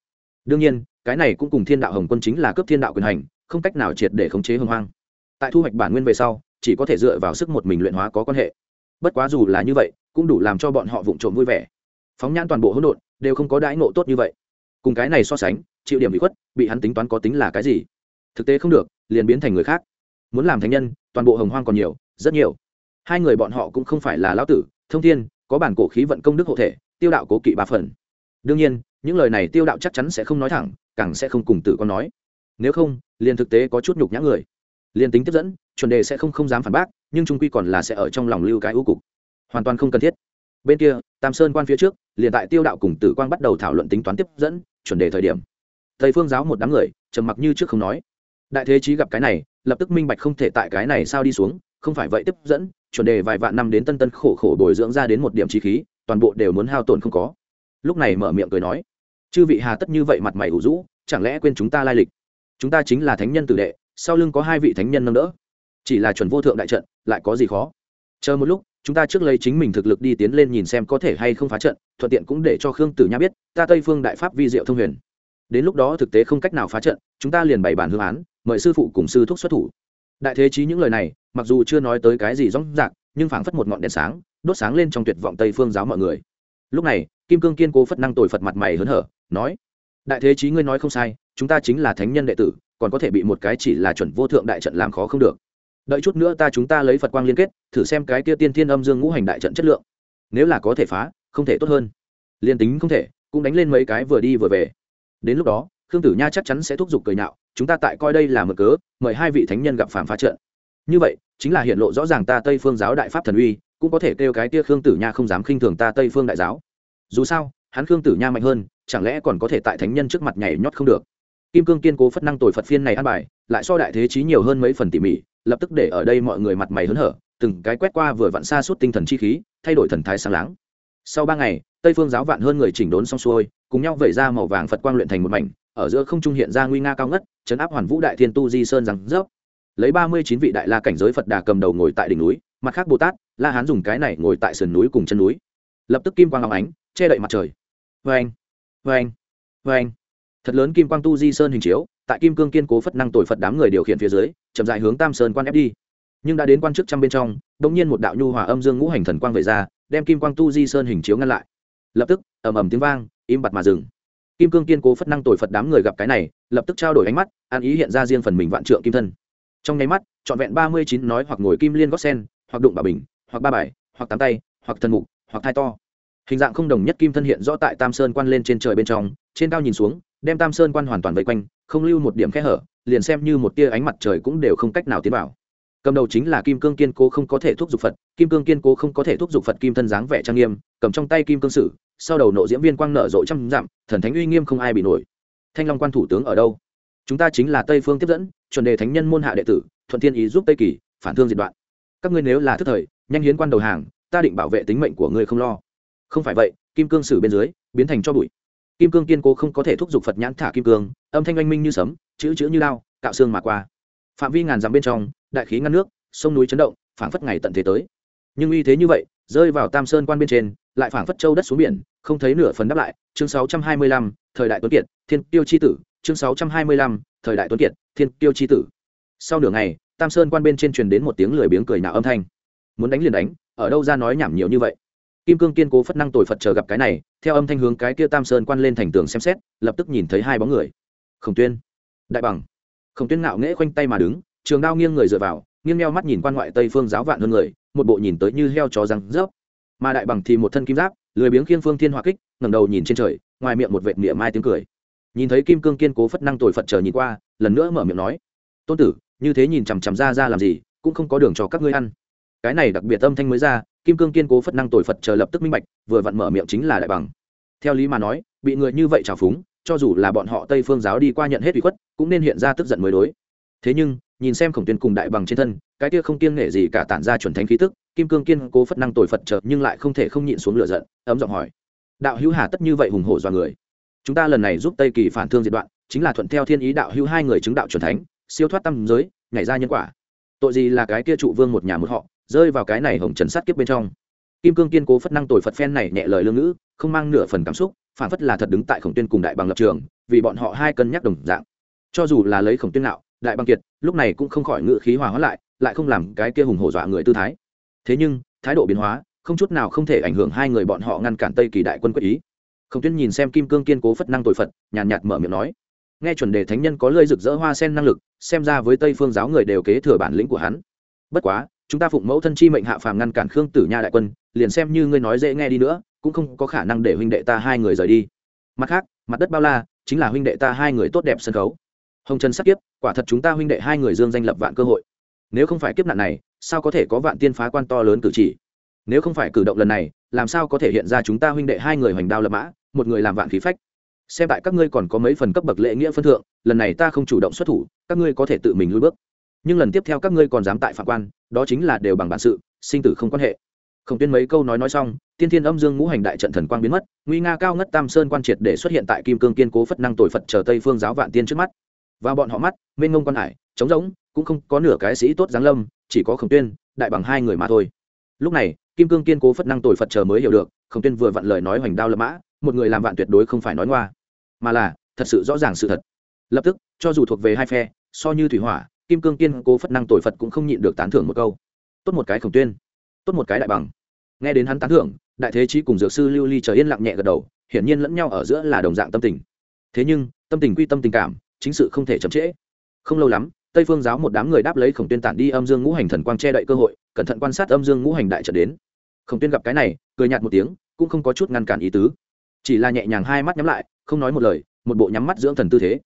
Đương nhiên, cái này cũng cùng thiên đạo hồng quân chính là cấp thiên đạo quyền hành, không cách nào triệt để khống chế hồng hoang. Tại thu hoạch bản nguyên về sau, chỉ có thể dựa vào sức một mình luyện hóa có quan hệ. Bất quá dù là như vậy, cũng đủ làm cho bọn họ vụng trộm vui vẻ. Phóng nhãn toàn bộ hỗn độn, đều không có đãi ngộ tốt như vậy. Cùng cái này so sánh, chịu điểm bị khuất, bị hắn tính toán có tính là cái gì? Thực tế không được, liền biến thành người khác. Muốn làm thánh nhân, toàn bộ hồng hoang còn nhiều, rất nhiều. Hai người bọn họ cũng không phải là lão tử thông thiên, có bản cổ khí vận công đức hộ thể, tiêu đạo cố kỵ ba phần. Đương nhiên, những lời này tiêu đạo chắc chắn sẽ không nói thẳng, càng sẽ không cùng tử con nói. Nếu không, liền thực tế có chút nhục nhã người. Liền tính tiếp dẫn, chuẩn đề sẽ không không dám phản bác, nhưng trung quy còn là sẽ ở trong lòng lưu cái ưu cục. Hoàn toàn không cần thiết. Bên kia, tam sơn quan phía trước, liền tại tiêu đạo cùng tử quang bắt đầu thảo luận tính toán tiếp dẫn, chuẩn đề thời điểm. Thầy phương giáo một đám người, trầm mặc như trước không nói. Đại thế chí gặp cái này, lập tức minh bạch không thể tại cái này sao đi xuống không phải vậy tiếp dẫn, chuẩn đề vài vạn năm đến tân tân khổ khổ bồi dưỡng ra đến một điểm trí khí, toàn bộ đều muốn hao tổn không có. Lúc này mở miệng cười nói, chư vị hà tất như vậy mặt mày ủ rũ, chẳng lẽ quên chúng ta lai lịch? Chúng ta chính là thánh nhân tử đệ, sau lưng có hai vị thánh nhân nâng đỡ. Chỉ là chuẩn vô thượng đại trận, lại có gì khó? Chờ một lúc, chúng ta trước lấy chính mình thực lực đi tiến lên nhìn xem có thể hay không phá trận, thuận tiện cũng để cho khương tử nha biết, ta tây phương đại pháp vi diệu thông huyền. Đến lúc đó thực tế không cách nào phá trận, chúng ta liền bày bản hương án, mời sư phụ cùng sư thúc xuất thủ. Đại thế chí những lời này mặc dù chưa nói tới cái gì rõ ràng nhưng phảng phất một ngọn đèn sáng, đốt sáng lên trong tuyệt vọng tây phương giáo mọi người. Lúc này, kim cương kiên cố phất năng tồi phật mặt mày hớn hở, nói, đại thế chí ngươi nói không sai, chúng ta chính là thánh nhân đệ tử, còn có thể bị một cái chỉ là chuẩn vô thượng đại trận làm khó không được. Đợi chút nữa ta chúng ta lấy phật quang liên kết, thử xem cái kia tiên thiên âm dương ngũ hành đại trận chất lượng. Nếu là có thể phá, không thể tốt hơn. Liên tính không thể, cũng đánh lên mấy cái vừa đi vừa về. Đến lúc đó, khương tử nha chắc chắn sẽ thúc giục cười nhạo, chúng ta tại coi đây là mở cớ, mời hai vị thánh nhân gặp phàm phá trận như vậy, chính là hiện lộ rõ ràng ta tây phương giáo đại pháp thần uy, cũng có thể kêu cái tia khương tử nha không dám khinh thường ta tây phương đại giáo. Dù sao, hắn khương tử nha mạnh hơn, chẳng lẽ còn có thể tại thánh nhân trước mặt nhảy nhót không được? Kim cương kiên cố phất năng tồi phật phiên này ăn bài, lại so đại thế trí nhiều hơn mấy phần tỉ mỉ, lập tức để ở đây mọi người mặt mày hớn hở, từng cái quét qua vừa vặn xa suốt tinh thần chi khí, thay đổi thần thái sáng láng. Sau ba ngày, tây phương giáo vạn hơn người chỉnh đốn xong xuôi, cùng nhau vẩy ra màu vàng phật quang luyện thành một mảnh, ở giữa không trung hiện ra nguy nga cao ngất, chấn áp hoàn vũ đại thiên tu di sơn rằng rớp lấy ba mươi chín vị đại la cảnh giới phật đà cầm đầu ngồi tại đỉnh núi, mặt khác bồ tát, la hán dùng cái này ngồi tại sườn núi cùng chân núi. Lập tức kim quang long ánh, che đậy mặt trời. Vê anh vê anh vê anh thật lớn kim quang tu di sơn hình chiếu, tại kim cương kiên cố phất năng tội phật đám người điều khiển phía dưới, chậm dại hướng tam sơn quan ép đi. Nhưng đã đến quan chức trăm bên trong đ ỗ n g nhiên một đạo nhu hòa âm dương ngũ hành thần quang về ra, đem kim quang tu di sơn hình chiếu ngăn lại. Lập tức, ầm ầm tiếng vang, im bặt mà dừng. Kim cương kiên cố phất năng tội phật đám người gặp cái này, lập tức trao đổi ánh mắt, an ý hiện ra riêng phần mình vạn trượng kim thân trong nháy mắt, trọn vẹn ba mươi chín nói hoặc ngồi kim liên gót sen, hoặc đụng bà bình, hoặc ba bài, hoặc tám tay, hoặc thần mục, hoặc thai to. Hình dạng không đồng nhất kim thân hiện rõ tại tam sơn quan lên trên trời bên trong, trên cao nhìn xuống, đem tam sơn quan hoàn toàn vây quanh, không lưu một điểm kẽ hở, liền xem như một tia ánh mặt trời cũng đều không cách nào tiến vào. Cầm đầu chính là kim cương kiên cố không có thể thúc giục phật, kim cương kiên cố không có thể thúc giục phật kim thân dáng vẻ trang nghiêm, cầm trong tay kim cương sử, sau đầu nộ diễm viên quang nở rộ trăm dặm, thần thánh uy nghiêm không ai bị nổi. Thanh long quan thủ tướng ở đâu? Chúng ta chính là tây phương tiếp dẫn chuẩn đề thánh nhân môn hạ đệ tử thuận thiên ý giúp tây kỳ phản thương diệt đoạn. Các ngươi nếu là thức thời nhanh hiến quan đầu hàng ta định bảo vệ tính mệnh của ngươi không lo. Không phải vậy kim cương sử bên dưới biến thành cho bụi. Kim cương kiên cố không có thể thúc giục phật nhãn thả kim cương âm thanh oanh minh như sấm chữ chữ như lao cạo xương mà qua. Phạm vi ngàn dặm bên trong đại khí ngăn nước sông núi chấn động phảng phất ngày tận thế tới. Nhưng uy thế như vậy rơi vào tam sơn quan bên trên lại phảng phất châu đất xuống biển không thấy nửa phần đáp lại. Chương 625, thời đại tuấn kiệt thiên tiêu chi tử chương 625, thời đại tuấn kiệt thiên kiêu chi tử. Sau nửa ngày tam sơn quan bên trên truyền đến một tiếng lười biếng cười nạo âm thanh. Muốn đánh liền đánh ở đâu ra nói nhảm nhiều như vậy? Kim cương kiên cố phất năng tội phật chờ gặp cái này theo âm thanh hướng cái kia tam sơn quan lên thành tường xem xét lập tức nhìn thấy hai bóng người. Khổng tuyên đại bằng. Khổng tuyên ngạo nghễ khoanh tay mà đứng trường đao nghiêng người dựa vào nghiêng meo mắt nhìn quan ngoại tây phương giáo vạn hơn người một bộ nhìn tới như heo chó răng rớp. Mà đại bằng thì một thân kim giáp lười biếng khiêng phương thiên hỏa kích ngẩng đầu nhìn trên trời ngoài miệng một vệt miệng mai tiếng cười nhìn thấy kim cương kiên cố phất năng tội phật chờ nhìn qua, lần nữa mở miệng nói, tôn tử, như thế nhìn chằm chằm ra ra làm gì, cũng không có đường cho các ngươi ăn. Cái này đặc biệt âm thanh mới ra, kim cương kiên cố phất năng tội phật chờ lập tức minh bạch, vừa vặn mở miệng chính là đại bằng. Theo lý mà nói, bị người như vậy trào phúng, cho dù là bọn họ tây phương giáo đi qua nhận hết ủy khuất, cũng nên hiện ra tức giận mới đối. Thế nhưng, nhìn xem khổng tuyên cùng đại bằng trên thân, cái kia không kiêng nể gì cả tản ra chuẩn thánh khí tức, kim cương kiên cố phất năng tội phật chợt nhưng lại không thể không nhịn xuống lửa giận, ấm giọng hỏi, đạo hữu hà tất như vậy hùng hổ dọa người? Chúng ta lần này giúp tây kỳ phản thương diệt đoạn chính là thuận theo thiên ý đạo hữu hai người chứng đạo chuẩn thánh siêu thoát tâm giới nhảy ra nhân quả tội gì là cái kia trụ vương một nhà một họ rơi vào cái này hồng trần sát kiếp bên trong kim cương kiên cố phất năng tội phật phen này nhẹ lời lương ngữ không mang nửa phần cảm xúc phản phất là thật đứng tại khổng tuyên cùng đại bằng lập trường vì bọn họ hai cân nhắc đồng dạng cho dù là lấy khổng tuyên nạo đại bằng kiệt lúc này cũng không khỏi ngự khí hòa hóa lại lại không làm cái kia hùng hổ dọa người tư thái thế nhưng thái độ biến hóa không chút nào không thể ảnh hưởng hai người bọn họ ngăn cản tây kỳ đại quân quyết ý khổng tuyên nhìn xem kim cương kiên cố phất năng tội phật, nhàn nhạt mở miệng nói, nghe chuẩn đề thánh nhân có lơi rực rỡ hoa sen năng lực, xem ra với tây phương giáo người đều kế thừa bản lĩnh của hắn. Bất quá, chúng ta phụng mẫu thân chi mệnh hạ phàm ngăn cản khương tử nha đại quân, liền xem như ngươi nói dễ nghe đi nữa, cũng không có khả năng để huynh đệ ta hai người rời đi. Mặt khác, mặt đất bao la, chính là huynh đệ ta hai người tốt đẹp sân khấu. Hồng trần sắc kiếp, quả thật chúng ta huynh đệ hai người dương danh lập vạn cơ hội. Nếu không phải kiếp nạn này, sao có thể có vạn tiên phá quan to lớn cử chỉ? Nếu không phải cử động lần này, làm sao có thể hiện ra chúng ta huynh đệ hai người hoành đao lập mã? Một người làm vạn khí phách. Xem tại các ngươi còn có mấy phần cấp bậc lễ nghĩa phân thượng, lần này ta không chủ động xuất thủ, các ngươi có thể tự mình lui bước. Nhưng lần tiếp theo các ngươi còn dám tại phạm quan, đó chính là đều bằng bản sự, sinh tử không quan hệ. Không Tuyên mấy câu nói nói xong, tiên thiên âm dương ngũ hành đại trận thần quang biến mất, nguy nga cao ngất tam sơn quan triệt để xuất hiện tại kim cương kiên cố phất năng tội phật chờ tây phương giáo vạn tiên trước mắt. Và bọn họ mắt, mênh ngông quan hải, trống rỗng, cũng không có nửa cái sĩ tốt giáng lâm, chỉ có khổng tuyên, đại bằng hai người mà thôi. Lúc này, kim cương kiên cố phất năng tội phật chờ mới hiểu được, khổng tuyên vừa vặn lời nói hoành đao lập mã một người làm vạn tuyệt đối không phải nói ngoa, mà là, thật sự rõ ràng sự thật. Lập tức, cho dù thuộc về hai phe, so như thủy hỏa, kim cương kiên cố phất năng tội phật cũng không nhịn được tán thưởng một câu. Tốt một cái khổng tuyên, tốt một cái đại bằng. Nghe đến hắn tán thưởng, đại thế chí cùng dược sư lưu ly chờ yên lặng nhẹ gật đầu, hiển nhiên lẫn nhau ở giữa là đồng dạng tâm tình. Thế nhưng, tâm tình quy tâm tình cảm, chính sự không thể chậm trễ. Không lâu lắm, tây phương giáo một đám người đáp lấy khổng tuyên tản đi âm dương ngũ hành thần quang che đậy cơ hội, cẩn thận quan sát âm dương ngũ hành đại trận đến. Khổng tuyên gặp cái này, cười nhạt một tiếng, cũng không có chút ngăn cản ý tứ chỉ là nhẹ nhàng hai mắt nhắm lại, không nói một lời, một bộ nhắm mắt dưỡng thần tư thế.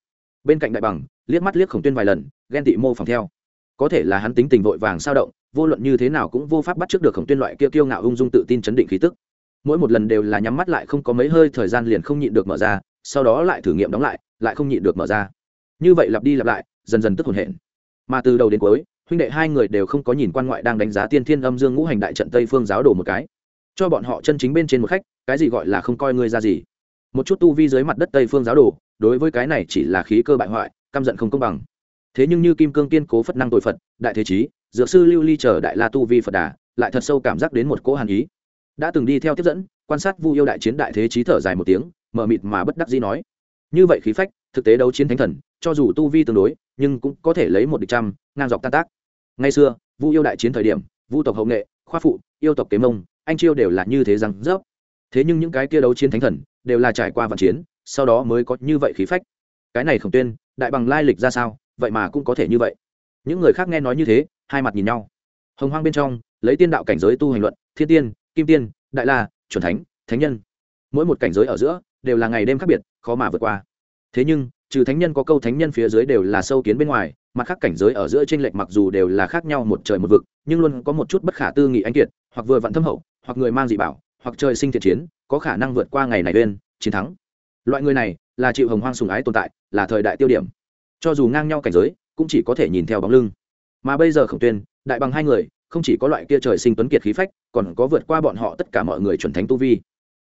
Bên cạnh đại bằng, liếc mắt liếc khổng tuyên vài lần, ghen tị mô phỏng theo. Có thể là hắn tính tình vội vàng sao động, vô luận như thế nào cũng vô pháp bắt trước được khổng tuyên loại kia kiêu ngạo ung dung tự tin chấn định khí tức. Mỗi một lần đều là nhắm mắt lại không có mấy hơi thời gian liền không nhịn được mở ra, sau đó lại thử nghiệm đóng lại lại không nhịn được mở ra. Như vậy lặp đi lặp lại, dần dần tức hồn hển. Mà từ đầu đến cuối, huynh đệ hai người đều không có nhìn quan ngoại đang đánh giá tiên thiên âm dương ngũ hành đại trận tây phương giáo đồ một cái. Cho bọn họ chân chính bên trên một khách cái gì gọi là không coi ngươi ra gì? Một chút tu vi dưới mặt đất tây phương giáo đồ, đối với cái này chỉ là khí cơ bại hoại, căm giận không công bằng. Thế nhưng như kim cương kiên cố phật năng tội phật, đại thế chí, dược sư lưu ly chờ đại la tu vi phật đà, lại thật sâu cảm giác đến một cỗ hàn ý. Đã từng đi theo tiếp dẫn, quan sát vu yêu đại chiến đại thế chí thở dài một tiếng mờ mịt mà bất đắc dĩ nói. Như vậy khí phách, thực tế đấu chiến thánh thần, cho dù tu vi tương đối, nhưng cũng có thể lấy một địch trăm, ngang dọc tan tác. Ngay xưa, vu yêu đại chiến thời điểm, vu tộc hậu nghệ, khoa phụ, yêu tộc kế mông, anh chiêu đều là như thế rằng rớp thế nhưng những cái kia đấu chiến thánh thần đều là trải qua vạn chiến, sau đó mới có như vậy khí phách. Cái này không tuyên, đại bằng lai lịch ra sao, vậy mà cũng có thể như vậy. Những người khác nghe nói như thế, hai mặt nhìn nhau. Hồng hoang bên trong, lấy tiên đạo cảnh giới tu hành luận, thiên tiên, kim tiên, đại la, chuẩn thánh thánh nhân. Mỗi một cảnh giới ở giữa đều là ngày đêm khác biệt, khó mà vượt qua. Thế nhưng, trừ thánh nhân có câu thánh nhân phía dưới đều là sâu kiến bên ngoài, mặt khác cảnh giới ở giữa trên lệch mặc dù đều là khác nhau một trời một vực, nhưng luôn có một chút bất khả tư nghị anh kiệt, hoặc vừa vặn thâm hậu, hoặc người mang dị bảo hoặc trời sinh thiện chiến, có khả năng vượt qua ngày này bên, chiến thắng. Loại người này là chịu hồng hoang sùng ái tồn tại, là thời đại tiêu điểm. Cho dù ngang nhau cảnh giới, cũng chỉ có thể nhìn theo bóng lưng. Mà bây giờ khổng tuyên, đại bằng hai người, không chỉ có loại kia trời sinh tuấn kiệt khí phách, còn có vượt qua bọn họ tất cả mọi người chuẩn thánh tu vi.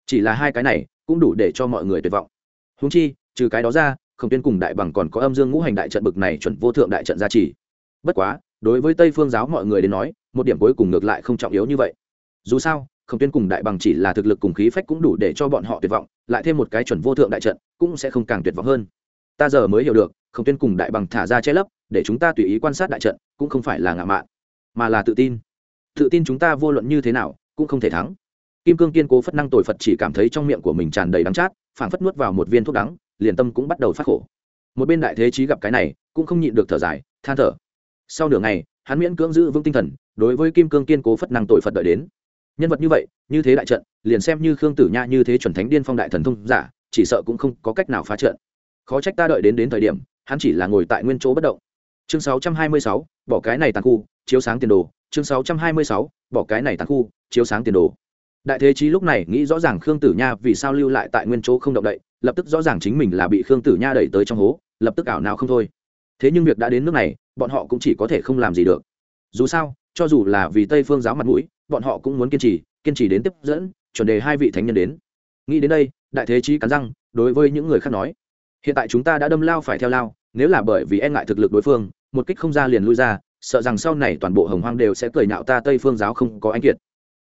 Chỉ là hai cái này, cũng đủ để cho mọi người tuyệt vọng. Húng chi, trừ cái đó ra, khổng tuyên cùng đại bằng còn có âm dương ngũ hành đại trận bực này chuẩn vô thượng đại trận gia trì. Bất quá, đối với tây phương giáo mọi người đến nói, một điểm cuối cùng ngược lại không trọng yếu như vậy. Dù sao khổng tuyên cùng đại bằng chỉ là thực lực cùng khí phách cũng đủ để cho bọn họ tuyệt vọng, lại thêm một cái chuẩn vô thượng đại trận, cũng sẽ không càng tuyệt vọng hơn. Ta giờ mới hiểu được, khổng tuyên cùng đại bằng thả ra che lấp, để chúng ta tùy ý quan sát đại trận, cũng không phải là ngạo mạn, mà là tự tin. Tự tin chúng ta vô luận như thế nào, cũng không thể thắng. Kim cương kiên cố phất năng tội phật chỉ cảm thấy trong miệng của mình tràn đầy đắng chát, phảng phất nuốt vào một viên thuốc đắng, liền tâm cũng bắt đầu phát khổ. Một bên đại thế trí gặp cái này, cũng không nhịn được thở dài, than thở. Sau nửa ngày, hắn miễn cưỡng giữ vững tinh thần, đối với kim cương kiên cố phất năng tội phật đợi đến nhân vật như vậy như thế đại trận liền xem như khương tử nha như thế chuẩn thánh điên phong đại thần thông giả chỉ sợ cũng không có cách nào phá trận. Khó trách ta đợi đến đến thời điểm hắn chỉ là ngồi tại nguyên chỗ bất động. Chương 626, bỏ cái này tàn khu chiếu sáng tiền đồ. Chương 626, bỏ cái này tàn khu chiếu sáng tiền đồ. Đại thế chí lúc này nghĩ rõ ràng khương tử nha vì sao lưu lại tại nguyên chỗ không động đậy lập tức rõ ràng chính mình là bị khương tử nha đẩy tới trong hố lập tức ảo nào không thôi. Thế nhưng việc đã đến nước này bọn họ cũng chỉ có thể không làm gì được. Dù sao cho dù là vì tây phương giáo mặt mũi bọn họ cũng muốn kiên trì kiên trì đến tiếp dẫn, chuẩn đề hai vị thánh nhân đến. Nghĩ đến đây, đại thế chí cắn răng, đối với những người khác nói, hiện tại chúng ta đã đâm lao phải theo lao, nếu là bởi vì e ngại thực lực đối phương, một kích không ra liền lui ra, sợ rằng sau này toàn bộ hồng hoang đều sẽ cười nhạo ta tây phương giáo không có anh kiệt.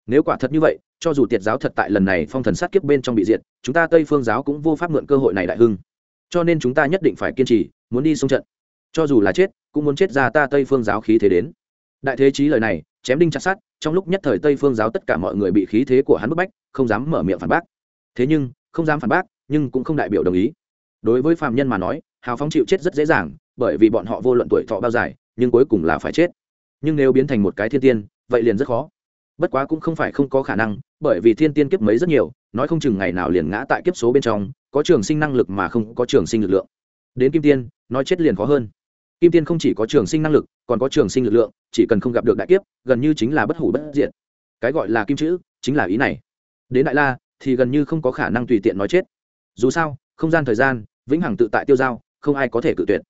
Nếu quả thật như vậy, cho dù tiệt giáo thật tại lần này phong thần sát kiếp bên trong bị diệt, chúng ta tây phương giáo cũng vô pháp mượn cơ hội này đại hưng. Cho nên chúng ta nhất định phải kiên trì, muốn đi xung trận. Cho dù là chết, cũng muốn chết ra ta tây phương giáo khí thế đến đại thế chí lời này, chém đinh chặt sát trong lúc nhất thời tây phương giáo tất cả mọi người bị khí thế của hắn bức bách, không dám mở miệng phản bác. Thế nhưng, không dám phản bác, nhưng cũng không đại biểu đồng ý. Đối với phạm nhân mà nói, hào phóng chịu chết rất dễ dàng, bởi vì bọn họ vô luận tuổi thọ bao dài, nhưng cuối cùng là phải chết. Nhưng nếu biến thành một cái thiên tiên, vậy liền rất khó. Bất quá cũng không phải không có khả năng, bởi vì thiên tiên kiếp mấy rất nhiều, nói không chừng ngày nào liền ngã tại kiếp số bên trong, có trường sinh năng lực mà không có trường sinh lực lượng. Đến kim tiên, nói chết liền khó hơn kim tiên không chỉ có trường sinh năng lực còn có trường sinh lực lượng chỉ cần không gặp được đại kiếp gần như chính là bất hủ bất diện cái gọi là kim chữ chính là ý này. Đến đại la thì gần như không có khả năng tùy tiện nói chết. Dù sao không gian thời gian vĩnh hằng tự tại tiêu dao, không ai có thể cự tuyệt.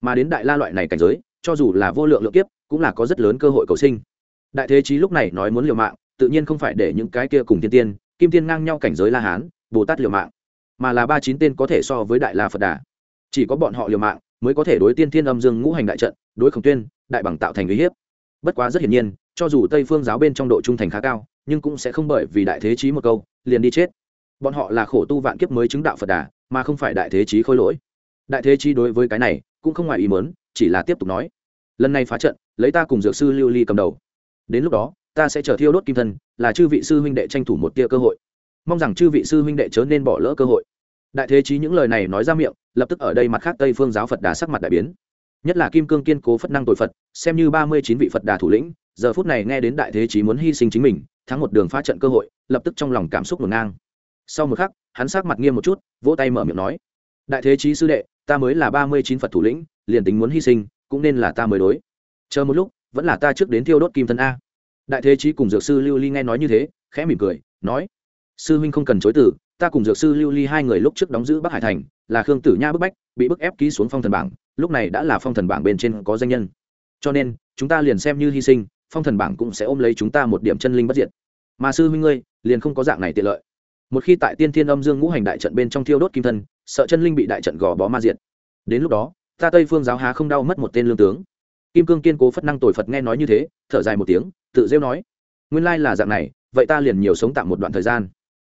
Mà đến đại la loại này cảnh giới cho dù là vô lượng lượng kiếp cũng là có rất lớn cơ hội cầu sinh. Đại thế chí lúc này nói muốn liều mạng tự nhiên không phải để những cái kia cùng tiên tiên kim tiên ngang nhau cảnh giới la hán bồ tát liều mạng mà là ba chín tên có thể so với đại la phật đà. Chỉ có bọn họ liều mạng mới có thể đối tiên thiên âm dương ngũ hành đại trận, đối khổng tuyên, đại bằng tạo thành uy hiếp. Bất quá rất hiển nhiên, cho dù tây phương giáo bên trong độ trung thành khá cao, nhưng cũng sẽ không bởi vì đại thế chí một câu, liền đi chết. Bọn họ là khổ tu vạn kiếp mới chứng đạo phật đà, mà không phải đại thế chí khôi lỗi. Đại thế chí đối với cái này, cũng không ngoài ý mớn chỉ là tiếp tục nói. Lần này phá trận, lấy ta cùng dược sư lưu ly cầm đầu. Đến lúc đó, ta sẽ chờ thiêu đốt kim thân, là chư vị sư huynh đệ tranh thủ một tia cơ hội. Mong rằng chư vị sư huynh đệ chớ nên bỏ lỡ cơ hội. Đại thế chí những lời này nói ra miệng lập tức ở đây mặt khác tây phương giáo phật đà sắc mặt đại biến. Nhất là kim cương kiên cố phất năng tội phật, xem như ba mươi chín vị phật đà thủ lĩnh, giờ phút này nghe đến đại thế chí muốn hy sinh chính mình, thắng một đường phá trận cơ hội, lập tức trong lòng cảm xúc ngổn ngang. Sau một khắc, hắn sắc mặt nghiêm một chút, vỗ tay mở miệng nói, đại thế chí sư đệ, ta mới là ba mươi chín phật thủ lĩnh, liền tính muốn hy sinh, cũng nên là ta mới đối. Chờ một lúc, vẫn là ta trước đến thiêu đốt kim thân a. Đại thế chí cùng dược sư lưu ly nghe nói như thế, khẽ mỉm cười, nói sư huynh không cần chối từ, ta cùng dược sư lưu ly hai người lúc trước đóng giữ bắc hải thành, là khương tử nha bức bách, bị bức ép ký xuống phong thần bảng, lúc này đã là phong thần bảng bên trên có danh nhân. Cho nên, chúng ta liền xem như hy sinh, phong thần bảng cũng sẽ ôm lấy chúng ta một điểm chân linh bất diệt. Mà sư huynh ngươi, liền không có dạng này tiện lợi. Một khi tại tiên thiên âm dương ngũ hành đại trận bên trong thiêu đốt kim thân, sợ chân linh bị đại trận gò bó ma diệt. Đến lúc đó, ta tây phương giáo há không đau mất một tên lương tướng. Kim cương kiên cố phất năng tội phật nghe nói như thế, thở dài một tiếng, tự rêu nói, nguyên lai là dạng này, vậy ta liền nhiều sống tạm một đoạn thời gian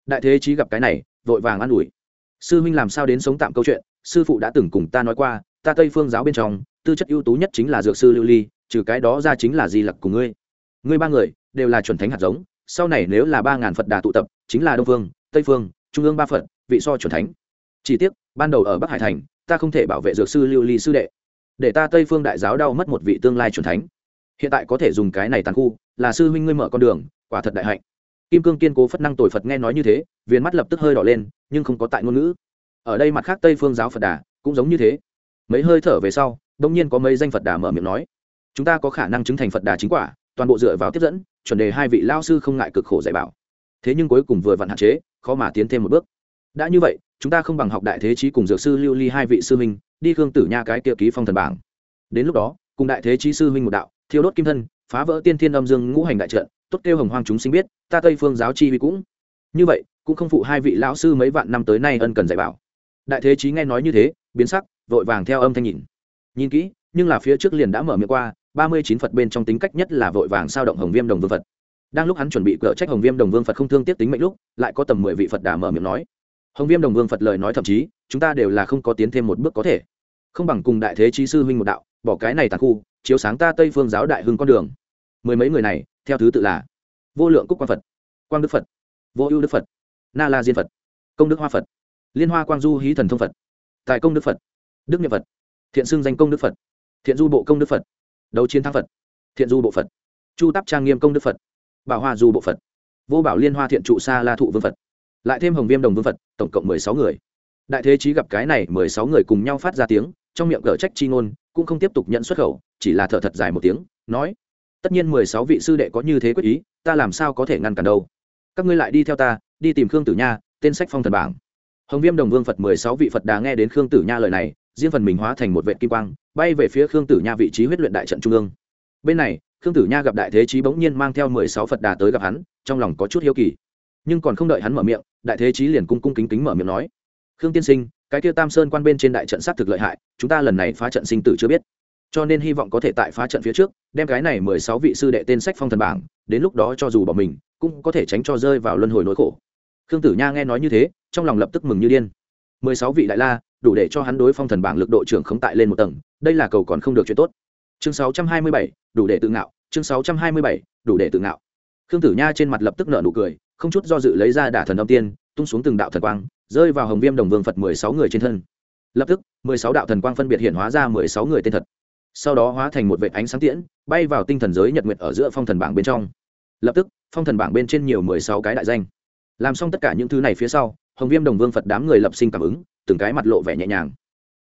đại thế chí gặp cái này, vội vàng an ủi. Sư huynh làm sao đến sống tạm câu chuyện, sư phụ đã từng cùng ta nói qua, ta tây phương giáo bên trong, tư chất ưu tú nhất chính là dược sư lưu ly, trừ cái đó ra chính là di lặc của ngươi. Ngươi ba người, đều là chuẩn thánh hạt giống, sau này nếu là ba ngàn phật đà tụ tập, chính là đông phương, tây phương, trung ương ba phật, vị so chuẩn thánh. Chỉ tiếc, ban đầu ở bắc hải thành, ta không thể bảo vệ dược sư lưu ly sư đệ, để ta tây phương đại giáo đau mất một vị tương lai chuẩn thánh. Hiện tại có thể dùng cái này tàn khu, là sư huynh ngươi mở con đường, quả thật đại hạnh kim cương kiên cố phất năng tội phật nghe nói như thế viên mắt lập tức hơi đỏ lên, nhưng không có tại ngôn ngữ. Ở đây mặt khác tây phương giáo phật đà cũng giống như thế. Mấy hơi thở về sau, đông nhiên có mấy danh phật đà mở miệng nói, chúng ta có khả năng chứng thành phật đà chính quả, toàn bộ dựa vào tiếp dẫn, chuẩn đề hai vị lao sư không ngại cực khổ dạy bảo. Thế nhưng cuối cùng vừa vặn hạn chế, khó mà tiến thêm một bước. Đã như vậy, chúng ta không bằng học đại thế chí cùng dược sư lưu ly hai vị sư minh đi khương tử nha cái kia ký phong thần bảng. Đến lúc đó, cùng đại thế chí sư minh một đạo, thiêu đốt kim thân, phá vỡ tiên thiên âm dương ngũ hành đại trận tốt kêu hồng hoang chúng sinh biết, ta tây phương giáo chi vi cũng. Như vậy, cũng không phụ hai vị lão sư mấy vạn năm tới nay ân cần dạy bảo. Đại thế chí nghe nói như thế, biến sắc, vội vàng theo âm thanh nhìn. Nhìn kỹ, nhưng là phía trước liền đã mở miệng qua, ba mươi chín phật bên trong tính cách nhất là vội vàng sao động hồng viêm đồng vương phật. Đang lúc hắn chuẩn bị cỡ trách hồng viêm đồng vương phật không thương tiếc tính mệnh lúc, lại có tầm mười vị phật đà mở miệng nói. Hồng viêm đồng vương phật lời nói thậm chí, chúng ta đều là không có tiến thêm một bước có thể. Không bằng cùng đại thế chí sư huynh một đạo, bỏ cái này tàn khu, chiếu sáng ta tây phương giáo đại hưng con đường mười mấy người này, theo thứ tự là vô lượng cúc quang phật, quang đức phật, vô ưu đức phật, na la diên phật, công đức hoa phật, liên hoa quang du hí thần thông phật tại công đức phật, đức nhật phật, thiện xưng danh công đức phật, thiện du bộ công đức phật, đấu chiến thắng phật, thiện du bộ phật, chu tắp trang nghiêm công đức phật, bảo hoa du bộ phật, vô bảo liên hoa thiện trụ sa la thụ vương phật, lại thêm hồng viêm đồng vương phật, tổng cộng mười sáu người. Đại thế chí gặp cái này mười sáu người cùng nhau phát ra tiếng, trong miệng gở trách chi ngôn, cũng không tiếp tục nhận xuất khẩu, chỉ là thở thật dài một tiếng, nói tất nhiên mười sáu vị sư đệ có như thế quyết ý, ta làm sao có thể ngăn cản đâu? Các ngươi lại đi theo ta, đi tìm khương tử nha, tên sách phong thần bảng. Hồng viêm đồng vương phật mười sáu vị phật đà nghe đến khương tử nha lời này, riêng phần mình hóa thành một vệ kim quang, bay về phía khương tử nha vị trí huyết luyện đại trận trung ương. Bên này, khương tử nha gặp đại thế chí bỗng nhiên mang theo mười sáu phật đà tới gặp hắn, trong lòng có chút hiếu kỳ. Nhưng còn không đợi hắn mở miệng, đại thế chí liền cung cung kính kính mở miệng nói, khương tiên sinh, cái kia tam sơn quan bên trên đại trận sát thực lợi hại, chúng ta lần này phá trận sinh tử chưa biết cho nên hy vọng có thể tại phá trận phía trước, đem cái này mười sáu vị sư đệ tên sách phong thần bảng, đến lúc đó cho dù bỏ mình, cũng có thể tránh cho rơi vào luân hồi nỗi khổ. Khương tử nha nghe nói như thế, trong lòng lập tức mừng như điên. Mười sáu vị đại la, đủ để cho hắn đối phong thần bảng lực độ trưởng khống tại lên một tầng, đây là cầu còn không được chuyện tốt. Chương sáu trăm hai mươi bảy, đủ để tự ngạo, chương sáu trăm hai mươi bảy, đủ để tự ngạo. Khương tử nha trên mặt lập tức nở nụ cười, không chút do dự lấy ra đả thần âm tiên, tung xuống từng đạo thần quang, rơi vào hồng viêm đồng vương phật mười sáu người trên thân. Lập tức, mười sáu đạo thần quang phân biệt hiện hóa ra mười sáu người tên thật sau đó hóa thành một vệ ánh sáng tiễn, bay vào tinh thần giới nhật nguyệt ở giữa phong thần bảng bên trong. Lập tức, phong thần bảng bên trên nhiều mười sáu cái đại danh. Làm xong tất cả những thứ này phía sau, hồng viêm đồng vương phật đám người lập sinh cảm ứng, từng cái mặt lộ vẻ nhẹ nhàng.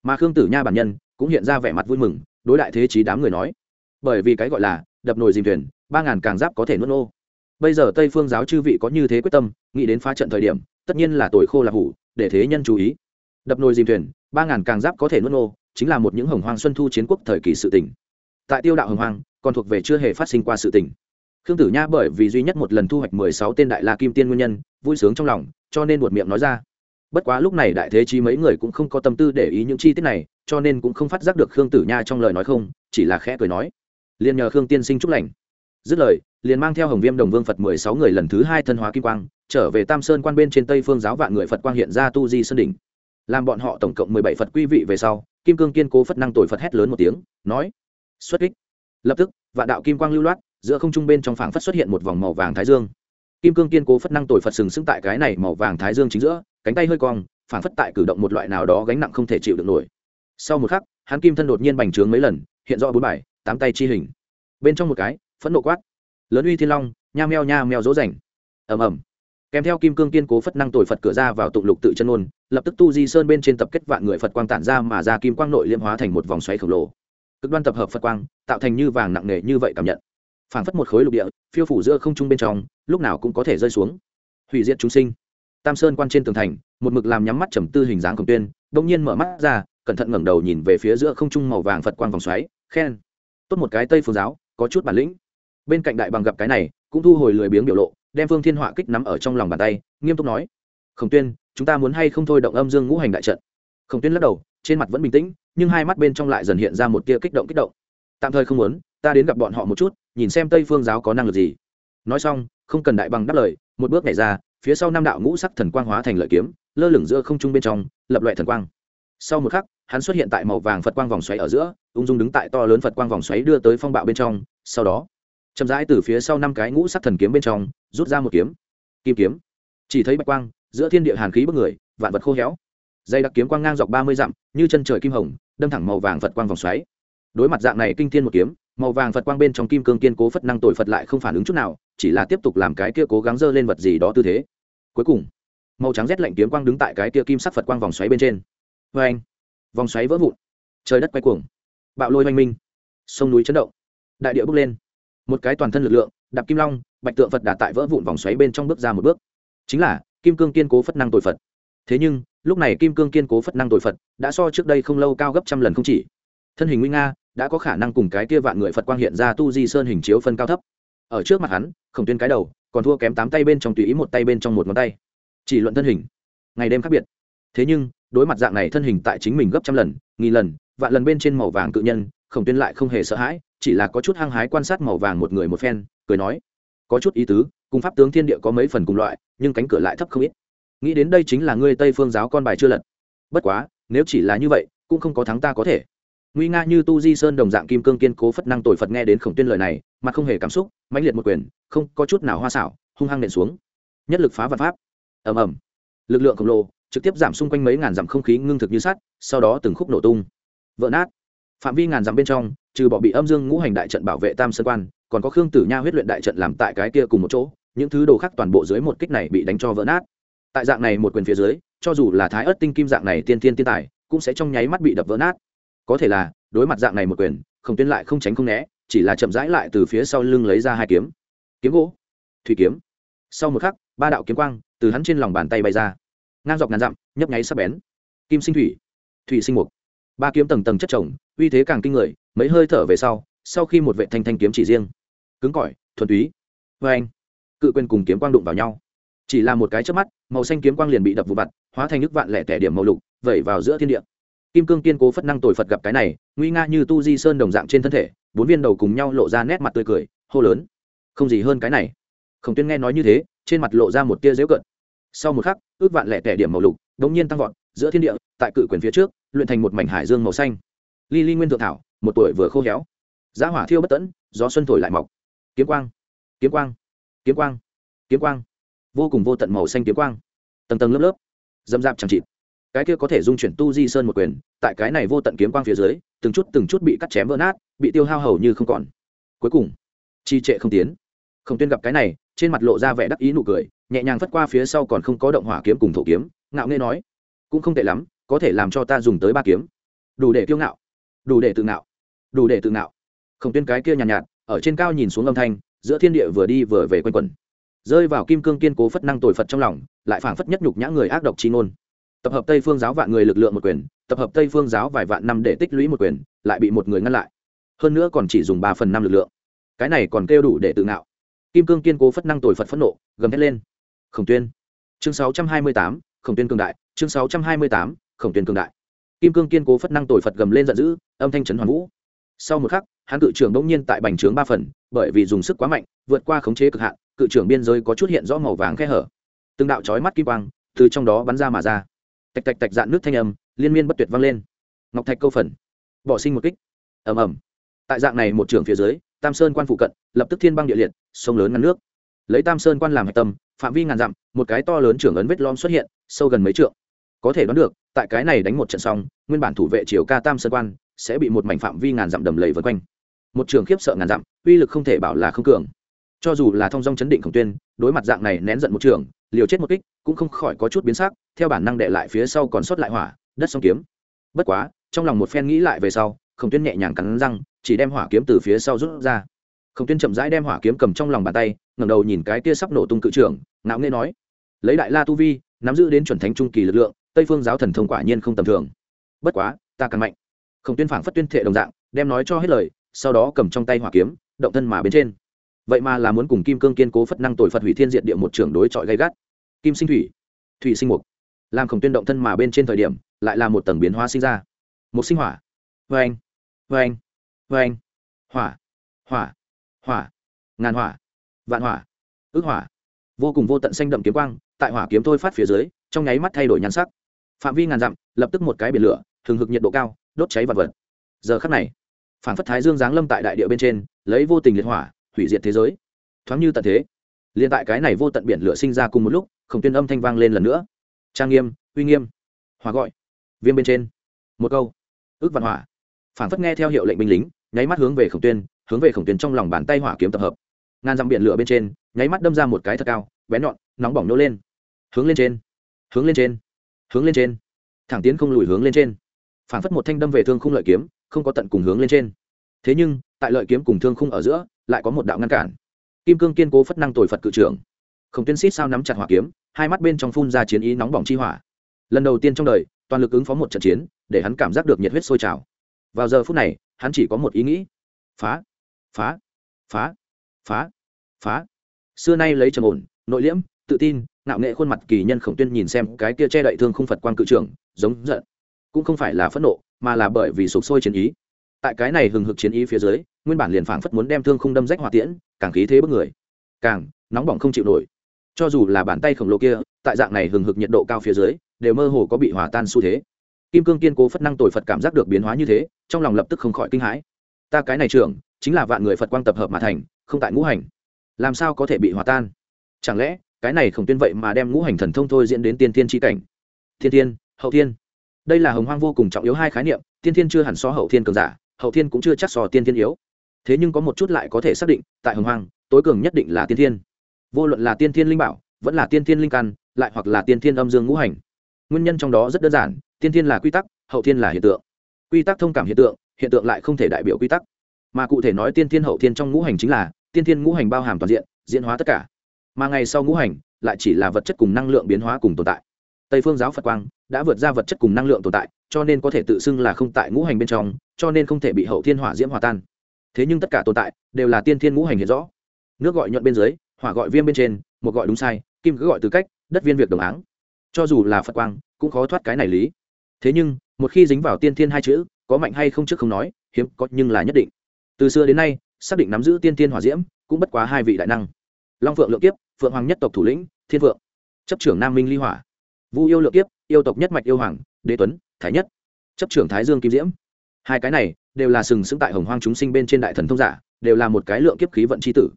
Mà khương tử nha bản nhân, cũng hiện ra vẻ mặt vui mừng, đối đại thế trí đám người nói, bởi vì cái gọi là, đập nồi dìm thuyền, ba ngàn càng giáp có thể nuốt ô bây giờ tây phương giáo chư vị có như thế quyết tâm, nghĩ đến phá trận thời điểm, tất nhiên là tuổi khô là hủ, để thế nhân chú ý. Đập nồi dìm thuyền, ba ngàn càng giáp có thể nuốt ô chính là một những hồng hoang xuân thu chiến quốc thời kỳ sự tỉnh tại tiêu đạo hồng hoang, còn thuộc về chưa hề phát sinh qua sự tỉnh khương tử nha bởi vì duy nhất một lần thu hoạch mười sáu tên đại la kim tiên nguyên nhân, vui sướng trong lòng, cho nên buột miệng nói ra. Bất quá lúc này đại thế chi mấy người cũng không có tâm tư để ý những chi tiết này, cho nên cũng không phát giác được khương tử nha trong lời nói không, chỉ là khẽ cười nói. Liền nhờ khương tiên sinh chúc lành. Dứt lời, liền mang theo hồng viêm đồng vương phật mười sáu người lần thứ hai thân hóa kim quang, trở về tam sơn quan bên trên tây phương giáo vạn người phật quang hiện ra tu di sơn đỉnh. Làm bọn họ tổng cộng mười bảy phật quy vị về sau kim cương kiên cố phất năng tội phật hét lớn một tiếng, nói, xuất kích. Lập tức, vạn đạo kim quang lưu loát, giữa không trung bên trong phảng phất xuất hiện một vòng màu vàng thái dương. Kim cương kiên cố phất năng tội phật sừng sững tại cái này màu vàng thái dương chính giữa, cánh tay hơi cong, phảng phất tại cử động một loại nào đó gánh nặng không thể chịu được nổi. Sau một khắc, hắn kim thân đột nhiên bành trướng mấy lần, hiện rõ bốn bài, tám tay chi hình. Bên trong một cái, phẫn nộ quát, lớn uy thiên long nha meo nha meo dỗ rảnh. ầm ầm. Kèm theo kim cương kiên cố phất năng tội phật cửa ra vào tụng lục tự chân ôn lập tức tu di sơn bên trên tập kết vạn người phật quang tản ra mà ra kim quang nội liêm hóa thành một vòng xoáy khổng lồ. Cực đoan tập hợp phật quang, tạo thành như vàng nặng nề như vậy cảm nhận. Phảng phất một khối lục địa, phiêu phủ giữa không trung bên trong, lúc nào cũng có thể rơi xuống. Hủy diệt chúng sinh. Tam sơn quan trên tường thành, một mực làm nhắm mắt trầm tư hình dáng khổng tuyên đột nhiên mở mắt ra, cẩn thận ngẩng đầu nhìn về phía giữa không trung màu vàng phật quang vòng xoáy, khen. Tốt một cái tây phương giáo, có chút bản lĩnh. Bên cạnh đại bằng gặp cái này, cũng thu hồi lười biếng biểu lộ, đem phương thiên họa kích nắm ở trong lòng bàn tay, nghiêm túc nói. Khổng tuyên chúng ta muốn hay không thôi động âm dương ngũ hành đại trận. Khổng tuyên lắc đầu, trên mặt vẫn bình tĩnh, nhưng hai mắt bên trong lại dần hiện ra một tia kích động kích động. Tạm thời không muốn, ta đến gặp bọn họ một chút, nhìn xem tây phương giáo có năng lực gì. Nói xong, không cần đại bằng đáp lời, một bước nhảy ra, phía sau năm đạo ngũ sắc thần quang hóa thành lợi kiếm, lơ lửng giữa không trung bên trong, lập loại thần quang. Sau một khắc, hắn xuất hiện tại màu vàng phật quang vòng xoáy ở giữa, ung dung đứng tại to lớn phật quang vòng xoáy đưa tới phong bạo bên trong, sau đó, chậm rãi từ phía sau năm cái ngũ sắc thần kiếm bên trong, rút ra một kiếm. Kim kiếm. Chỉ thấy bạch quang giữa thiên địa hàn khí bức người, vạn vật khô héo. Dây đặc kiếm quang ngang dọc ba mươi dặm, như chân trời kim hồng, đâm thẳng màu vàng phật quang vòng xoáy. Đối mặt dạng này kinh thiên một kiếm, màu vàng phật quang bên trong kim cương kiên cố phất năng tội phật lại không phản ứng chút nào, chỉ là tiếp tục làm cái kia cố gắng dơ lên vật gì đó tư thế. Cuối cùng, màu trắng rét lạnh kiếm quang đứng tại cái kia kim sắc phật quang vòng xoáy bên trên. Vê anh, vòng xoáy vỡ vụn. Trời đất quay cuồng. Bạo lôi oanh minh. Sông núi chấn động. Đại địa bước lên. Một cái toàn thân lực lượng, đạp kim long, bạch tượng phật đạt tại vỡ vụn vòng xoáy bên trong bước ra một bước. Chính là kim cương kiên cố phất năng tội phật. Thế nhưng, lúc này kim cương kiên cố phất năng tội phật đã so trước đây không lâu cao gấp trăm lần không chỉ. Thân hình nguy nga, đã có khả năng cùng cái kia vạn người phật quang hiện ra tu di sơn hình chiếu phân cao thấp. Ở trước mặt hắn, khổng tuyên cái đầu, còn thua kém tám tay bên trong tùy ý một tay bên trong một ngón tay. Chỉ luận thân hình, ngày đêm khác biệt. Thế nhưng, đối mặt dạng này thân hình tại chính mình gấp trăm lần, nghìn lần, vạn lần bên trên màu vàng cự nhân, khổng tuyên lại không hề sợ hãi, chỉ là có chút hăng hái quan sát màu vàng một người một phen, cười nói, có chút ý tứ cùng pháp tướng thiên địa có mấy phần cùng loại, nhưng cánh cửa lại thấp không ít. Nghĩ đến đây chính là ngươi tây phương giáo con bài chưa lật. Bất quá, nếu chỉ là như vậy, cũng không có thắng ta có thể. Nguy nga như tu di sơn đồng dạng kim cương kiên cố phất năng tội phật nghe đến khổng tuyên lời này, mà không hề cảm xúc, mãnh liệt một quyền, không có chút nào hoa xảo, hung hăng nện xuống. Nhất lực phá vật pháp. Ầm ầm. Lực lượng khổng lồ trực tiếp giảm xung quanh mấy ngàn dặm không khí ngưng thực như sắt, sau đó từng khúc nổ tung. Vỡ nát. Phạm vi ngàn dặm bên trong, trừ bỏ bị âm dương ngũ hành đại trận bảo vệ tam sơn quan, còn có khương tử nha huyết luyện đại trận làm tại cái kia cùng một chỗ những thứ đồ khác toàn bộ dưới một kích này bị đánh cho vỡ nát. Tại dạng này một quyền phía dưới, cho dù là thái ớt tinh kim dạng này tiên tiên tiên tài, cũng sẽ trong nháy mắt bị đập vỡ nát. Có thể là, đối mặt dạng này một quyền không tuyên lại không tránh không né, chỉ là chậm rãi lại từ phía sau lưng lấy ra hai kiếm. Kiếm gỗ, thủy kiếm. Sau một khắc, ba đạo kiếm quang từ hắn trên lòng bàn tay bay ra. Ngang dọc ngàn dặm, nhấp nháy sắp bén. Kim sinh thủy thủy sinh mục. Ba kiếm tầng tầng chất chồng, uy thế càng kinh người, mấy hơi thở về sau sau khi một vệ thanh thanh kiếm chỉ riêng. Cứng cỏi, thuần túy. Vê anh cự quyền cùng kiếm quang đụng vào nhau. Chỉ là một cái trước mắt, màu xanh kiếm quang liền bị đập vụ vặt, hóa thành nước vạn lẻ tẻ điểm màu lục, vẩy vào giữa thiên địa. Kim cương kiên cố phất năng tồi phật gặp cái này, nguy nga như tu di sơn đồng dạng trên thân thể, bốn viên đầu cùng nhau lộ ra nét mặt tươi cười, hô lớn. Không gì hơn cái này. Khổng tuyên nghe nói như thế, trên mặt lộ ra một tia dễu cận sau một khắc, ước vạn lẻ tẻ điểm màu lục đống nhiên tăng vọt, giữa thiên địa, tại cự quyền phía trước, luyện thành một mảnh hải dương màu xanh. Ly ly nguyên thượng thảo, một tuổi vừa khô héo. Giá hỏa thiêu bất tẫn, gió xuân thổi lại mọc. Kiếm quang kiếm quang kiếm quang kiếm quang. Vô cùng vô tận màu xanh kiếm quang. Tầng tầng lớp lớp dâm dạp chẳng chịt. Cái kia có thể dung chuyển tu di sơn một quyền tại cái này vô tận kiếm quang phía dưới từng chút từng chút bị cắt chém vỡ nát bị tiêu hao hầu như không còn. Cuối cùng trì trệ không tiến. Không tuyên gặp cái này trên mặt lộ ra vẻ đắc ý nụ cười nhẹ nhàng phất qua phía sau còn không có động hỏa kiếm cùng thổ kiếm ngạo nghê nói cũng không tệ lắm có thể làm cho ta dùng tới ba kiếm. Đủ để kiêu ngạo đủ để tự ngạo đủ để tự ngạo. Không tuyên cái kia nhàn nhạt, nhạt ở trên cao nhìn xuống âm thanh giữa thiên địa vừa đi vừa về quanh quẩn. Rơi vào kim cương kiên cố phất năng tồi phật trong lòng, lại phảng phất nhất nhục nhã người ác độc chi ngôn. Tập hợp tây phương giáo vạn người lực lượng một quyền, tập hợp tây phương giáo vài vạn năm để tích lũy một quyền, lại bị một người ngăn lại. Hơn nữa còn chỉ dùng ba phần năm lực lượng. Cái này còn kêu đủ để tự ngạo. Kim cương kiên cố phất năng tồi phật phẫn nộ, gầm thét lên. Khổng tuyên. Chương sáu trăm hai mươi tám, khổng tuyên cường đại. Chương sáu trăm hai mươi tám, khổng tuyên cường đại. Kim cương kiên cố phất năng tồi phật gầm lên giận dữ, âm thanh trấn hoàn vũ. Sau một khắc hắn cự trưởng đông nhiên tại bành trướng ba phần, bởi vì dùng sức quá mạnh, vượt qua khống chế cực hạn, cự trưởng biên giới có chút hiện rõ màu vàng khe hở. Từng đạo chói mắt kim quang từ trong đó bắn ra mà ra. Tạch tạch tạch dạn nước thanh âm, liên miên bất tuyệt vang lên. Ngọc thạch câu phần. Bỏ sinh một kích. Ầm ầm. Tại dạng này một trường phía dưới, tam sơn quan phụ cận, lập tức thiên băng địa liệt, sông lớn ngăn nước. Lấy tam sơn quan làm hạch tâm, phạm vi ngàn dặm, một cái to lớn trưởng ấn vết lom xuất hiện, sâu gần mấy trượng. Có thể đoán được, tại cái này đánh một trận xong, nguyên bản thủ vệ triều ca tam sơn quan sẽ bị một mảnh phạm vi ngàn dặm đầm lầy vân quanh một trường khiếp sợ ngàn dặm, uy lực không thể bảo là không cường. Cho dù là thông dong chấn định khổng tuyên, đối mặt dạng này nén giận một trường, liều chết một kích, cũng không khỏi có chút biến sắc, theo bản năng đệ lại phía sau còn sót lại hỏa, đất song kiếm. Bất quá, trong lòng một phen nghĩ lại về sau, khổng tuyên nhẹ nhàng cắn răng, chỉ đem hỏa kiếm từ phía sau rút ra. Khổng tuyên chậm rãi đem hỏa kiếm cầm trong lòng bàn tay, ngẩng đầu nhìn cái kia sắp nổ tung cự trưởng ngạo nghễ nói, lấy đại la tu vi, nắm giữ đến chuẩn thánh trung kỳ lực lượng, tây phương giáo thần thông quả nhiên không tầm thường. Bất quá, ta càng mạnh. Khổng tuyên phảng phất tuyên thệ đồng dạng, đem nói cho hết lời sau đó cầm trong tay hỏa kiếm, động thân mà bên trên. Vậy mà là muốn cùng kim cương kiên cố phất năng tội phật hủy thiên diện địa một trưởng đối chọi gây gắt. Kim sinh thủy thủy sinh mục. Làm khổng tuyên động thân mà bên trên thời điểm, lại là một tầng biến hóa sinh ra. Một sinh hỏa. Vê anh vê anh vê anh hỏa. Hỏa. Hỏa. Ngàn hỏa. Vạn hỏa. Ước hỏa. Vô cùng vô tận xanh đậm kiếm quang, tại hỏa kiếm thôi phát phía dưới, trong nháy mắt thay đổi nhan sắc. Phạm vi ngàn dặm, lập tức một cái biển lửa thường hực nhiệt độ cao, đốt cháy vật vật. Giờ khắc này phản phất thái dương giáng lâm tại đại địa bên trên, lấy vô tình liệt hỏa, hủy diệt thế giới. Thoáng như tận thế, liền tại cái này vô tận biển lửa sinh ra cùng một lúc, khổng tuyên âm thanh vang lên lần nữa. Trang nghiêm, uy nghiêm, hòa gọi, viêm bên trên, một câu, ước văn hỏa. Phản phất nghe theo hiệu lệnh binh lính, nháy mắt hướng về khổng tuyên, hướng về khổng tuyên trong lòng bàn tay hỏa kiếm tập hợp. Ngàn dặm biển lửa bên trên, nháy mắt đâm ra một cái thật cao, bén nhọn, nóng bỏng nô lên. Hướng lên trên, hướng lên trên, hướng lên trên. Thẳng tiến không lùi hướng lên trên. Phản phất một thanh đâm về thương khung lợi kiếm không có tận cùng hướng lên trên. Thế nhưng, tại lợi kiếm cùng thương khung ở giữa, lại có một đạo ngăn cản. Kim cương kiên cố phất năng tồi phật cự trưởng. Khổng tuyên xít sao nắm chặt hỏa kiếm, hai mắt bên trong phun ra chiến ý nóng bỏng chi hỏa. Lần đầu tiên trong đời, toàn lực ứng phó một trận chiến, để hắn cảm giác được nhiệt huyết sôi trào. Vào giờ phút này, hắn chỉ có một ý nghĩ. Phá phá phá phá phá. Xưa nay lấy trầm ổn, nội liễm, tự tin, ngạo nghệ khuôn mặt kỳ nhân khổng tuyên nhìn xem cái kia che đậy thương không phật quan cự trưởng, giống giận. Cũng không phải là phẫn nộ mà là bởi vì sụp sôi chiến ý. Tại cái này hừng hực chiến ý phía dưới, nguyên bản liền phảng phất muốn đem thương không đâm rách hỏa tiễn, càng khí thế bức người. Càng, nóng bỏng không chịu nổi. Cho dù là bàn tay khổng lồ kia, tại dạng này hừng hực nhiệt độ cao phía dưới, đều mơ hồ có bị hòa tan xu thế. Kim cương kiên cố phất năng tội phật cảm giác được biến hóa như thế, trong lòng lập tức không khỏi kinh hãi. Ta cái này trưởng, chính là vạn người phật quang tập hợp mà thành, không tại ngũ hành. Làm sao có thể bị hòa tan? Chẳng lẽ, cái này không tuyên vậy mà đem ngũ hành thần thông thôi diễn đến tiên tiên tri cảnh? Thiên tiên hậu thiên đây là hồng hoang vô cùng trọng yếu hai khái niệm, tiên thiên chưa hẳn so hậu thiên cường giả, hậu thiên cũng chưa chắc so tiên thiên yếu. Thế nhưng có một chút lại có thể xác định, tại hồng hoang, tối cường nhất định là tiên thiên. Vô luận là tiên thiên linh bảo, vẫn là tiên thiên linh căn, lại hoặc là tiên thiên âm dương ngũ hành. Nguyên nhân trong đó rất đơn giản, tiên thiên là quy tắc, hậu thiên là hiện tượng. Quy tắc thông cảm hiện tượng hiện tượng lại không thể đại biểu quy tắc. Mà cụ thể nói tiên thiên hậu thiên trong ngũ hành chính là, tiên thiên ngũ hành bao hàm toàn diện, diễn hóa tất cả. Mà ngày sau ngũ hành, lại chỉ là vật chất cùng năng lượng biến hóa cùng tồn tại tây phương giáo phật quang đã vượt ra vật chất cùng năng lượng tồn tại, cho nên có thể tự xưng là không tại ngũ hành bên trong, cho nên không thể bị hậu thiên hỏa diễm hòa tan. Thế nhưng tất cả tồn tại đều là tiên thiên ngũ hành hiện rõ. Nước gọi nhuận bên dưới, hỏa gọi viêm bên trên, một gọi đúng sai, kim cứ gọi từ cách, đất viên việc đồng áng. Cho dù là phật quang, cũng khó thoát cái này lý. Thế nhưng, một khi dính vào tiên thiên hai chữ, có mạnh hay không trước không nói, hiếm có nhưng là nhất định. Từ xưa đến nay, xác định nắm giữ tiên thiên hỏa diễm cũng bất quá hai vị đại năng. Long phượng lượng kiếp, phượng hoàng nhất tộc thủ lĩnh, thiên phượng. Chấp trưởng nam minh ly hỏa vu yêu lượng kiếp, yêu tộc nhất mạch yêu hoàng, đế tuấn, thái nhất, chấp trưởng thái dương kim diễm. Hai cái này đều là sừng sững tại hồng hoang chúng sinh bên trên đại thần thông giả, đều là một cái lượng kiếp khí vận c h i tử.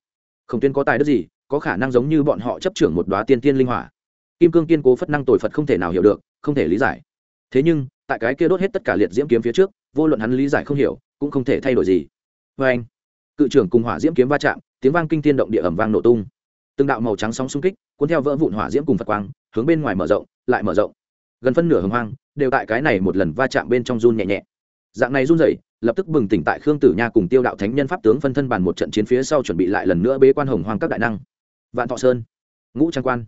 Không tuyên có tài đức gì, có khả năng giống như bọn họ chấp trưởng một đoá tiên tiên linh hỏa. Kim cương kiên cố phất năng tồi phật không thể nào hiểu được, không thể lý giải. Thế nhưng, tại cái kia đốt hết tất cả liệt diễm kiếm phía trước, vô luận hắn lý giải không hiểu, cũng không thể thay đổi gì. Vê anh, cự trưởng cùng hỏa diễm kiếm va chạm, tiếng vang kinh tiên động địa ẩm vang nổ tung. Từng đạo màu trắng sóng xung kích, cuốn theo vỡ vụn hỏa diễm cùng phật quang, hướng bên ngoài mở rộng lại mở rộng. Gần phân nửa hồng hoang đều tại cái này một lần va chạm bên trong run nhẹ nhẹ. Dạng này run rẩy, lập tức bừng tỉnh tại khương tử nha cùng tiêu đạo thánh nhân pháp tướng phân thân bàn một trận chiến phía sau chuẩn bị lại lần nữa bế quan hồng hoang các đại năng. Vạn thọ sơn, ngũ trang quan.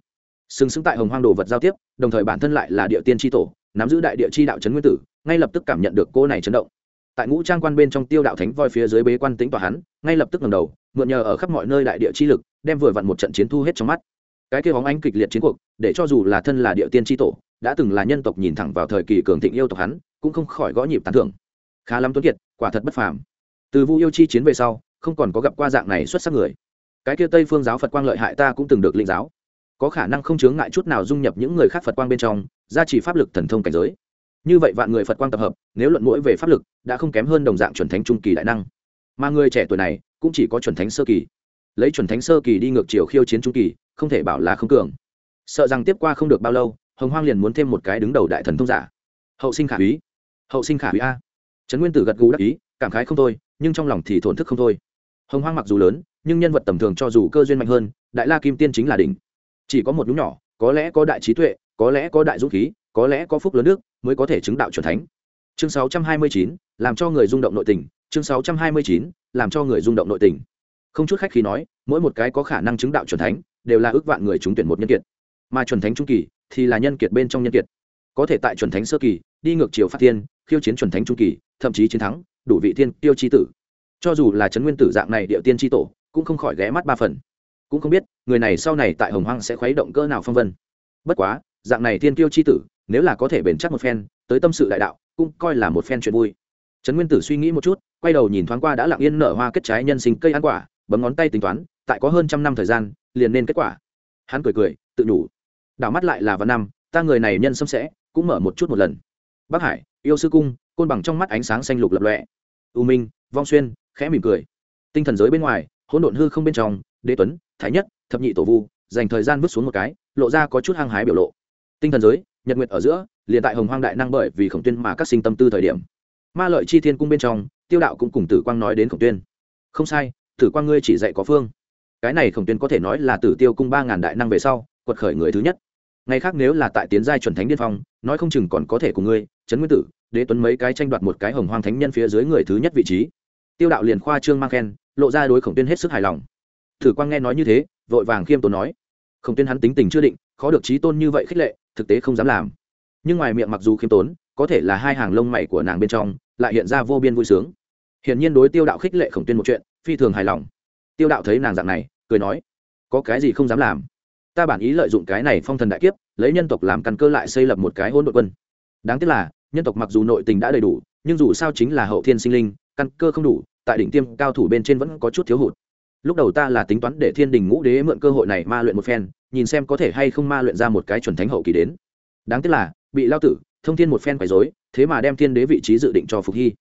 Xứng xứng tại hồng hoang đồ vật giao tiếp, đồng thời bản thân lại là địa tiên tri tổ, nắm giữ đại địa chi đạo trấn nguyên tử, ngay lập tức cảm nhận được cô này chấn động. Tại ngũ trang quan bên trong tiêu đạo thánh voi phía dưới bế quan tính tòa hắn, ngay lập tức ngầm đầu, mượn nhờ ở khắp mọi nơi đại địa chi lực, đem vừa vặn một trận chiến thu hết trong mắt cái kia bóng ánh kịch liệt chiến cuộc, để cho dù là thân là địa tiên tri tổ, đã từng là nhân tộc nhìn thẳng vào thời kỳ cường thịnh yêu tộc hắn, cũng không khỏi gõ nhịp tán thưởng. Khá lắm tuấn kiệt, quả thật bất phàm. Từ vu yêu chi chiến về sau, không còn có gặp qua dạng này xuất sắc người. Cái kia tây phương giáo phật quang lợi hại ta cũng từng được lĩnh giáo. Có khả năng không chướng ngại chút nào dung nhập những người khác phật quang bên trong, gia trì pháp lực thần thông cảnh giới. Như vậy vạn người phật quang tập hợp, nếu luận mũi về pháp lực, đã không kém hơn đồng dạng chuẩn thánh trung kỳ đại năng. Mà người trẻ tuổi này, cũng chỉ có chuẩn thánh sơ kỳ lấy chuẩn thánh sơ kỳ đi ngược chiều khiêu chiến trung kỳ không thể bảo là không cường. Sợ rằng tiếp qua không được bao lâu hồng hoang liền muốn thêm một cái đứng đầu đại thần thông giả. Hậu sinh khả úy. Hậu sinh khả úy a. Trấn nguyên tử gật gù đắc ý cảm khái không thôi nhưng trong lòng thì thổn thức không thôi. Hồng hoang mặc dù lớn nhưng nhân vật tầm thường cho dù cơ duyên mạnh hơn đại la kim tiên chính là đỉnh. Chỉ có một nhúng nhỏ có lẽ có đại trí tuệ có lẽ có đại dũng khí có lẽ có phúc lớn nước mới có thể chứng đạo c thánh. Chương 629, làm cho người rung động nội tình chương 629, làm cho người rung động nội tình không chút khách khi nói, mỗi một cái có khả năng chứng đạo c thánh, đều là ước vạn người trúng tuyển một nhân kiệt. Mà chuẩn thánh trung kỳ thì là nhân kiệt bên trong nhân kiệt. Có thể tại chuẩn thánh sơ kỳ, đi ngược chiều phát thiên, khiêu chiến chuẩn thánh trung kỳ, thậm chí chiến thắng, đủ vị tiên tiêu chi tử. Cho dù là trấn nguyên tử dạng này địa tiên chi tổ, cũng không khỏi ghé mắt ba phần. Cũng không biết, người này sau này tại hồng hoang sẽ khuấy động cỡ nào phong vân. Bất quá, dạng này tiên tiêu chi tử, nếu là có thể bền chắc một phen, tới tâm sự đại đạo, cũng coi là một phen chuyện vui. Trấn nguyên tử suy nghĩ một chút, quay đầu nhìn thoáng qua đã lặng yên nở hoa kết trái nhân sinh cây ăn quả bấm ngón tay tính toán, tại có hơn trăm năm thời gian, liền nên kết quả. Hắn cười cười, tự đủ đảo mắt lại là văn năm, ta người này nhân xâm sẽ, cũng mở một chút một lần. Bắc hải, yêu sư cung, côn bằng trong mắt ánh sáng xanh lục lập lọe u minh, vong xuyên, khẽ mỉm cười. Tinh thần giới bên ngoài, hỗn độn hư không bên trong, đế tuấn, thái nhất, thập nhị tổ vu, dành thời gian vứt xuống một cái, lộ ra có chút hăng hái biểu lộ. Tinh thần giới, nhật nguyệt ở giữa, liền tại hồng hoang đại năng bởi vì khổng tuyên mà các sinh tâm tư thời điểm. Ma lợi chi thiên cung bên trong, tiêu đạo cũng cùng tử quang nói đến khổng tuyên. Không sai Thử quan ngươi chỉ dạy có phương. Cái này khổng tuyên có thể nói là tử tiêu cung ba ngàn đại năng về sau, quật khởi người thứ nhất. Ngày khác nếu là tại tiến giai chuẩn thánh điên phong, nói không chừng còn có thể cùng ngươi, trấn nguyên tử, đế tuấn mấy cái tranh đoạt một cái hồng hoang thánh nhân phía dưới người thứ nhất vị trí. Tiêu đạo liền khoa trương mang khen, lộ ra đối khổng tuyên hết sức hài lòng. Thử quang nghe nói như thế, vội vàng khiêm tốn nói. Khổng tuyên hắn tính tình chưa định, khó được trí tôn như vậy khích lệ, thực tế không dám làm. Nhưng ngoài miệng mặc dù khiêm tốn, có thể là hai hàng lông mày của nàng bên trong, lại hiện ra vô biên vui sướng. Hiển nhiên đối tiêu đạo khích lệ khổng tuyên một chuyện phi thường hài lòng. Tiêu đạo thấy nàng dạng này, cười nói, có cái gì không dám làm? Ta bản ý lợi dụng cái này phong thần đại kiếp, lấy nhân tộc làm căn cơ lại xây lập một cái hôn đội quân. Đáng tiếc là, nhân tộc mặc dù nội tình đã đầy đủ, nhưng dù sao chính là hậu thiên sinh linh, căn cơ không đủ, tại đỉnh tiêm cao thủ bên trên vẫn có chút thiếu hụt. Lúc đầu ta là tính toán để thiên đình ngũ đế mượn cơ hội này ma luyện một phen, nhìn xem có thể hay không ma luyện ra một cái chuẩn thánh hậu kỳ đến. Đáng tiếc là, bị lao tử, thông thiên một phen quấy dối thế mà đem thiên đế vị trí dự định cho phục hy.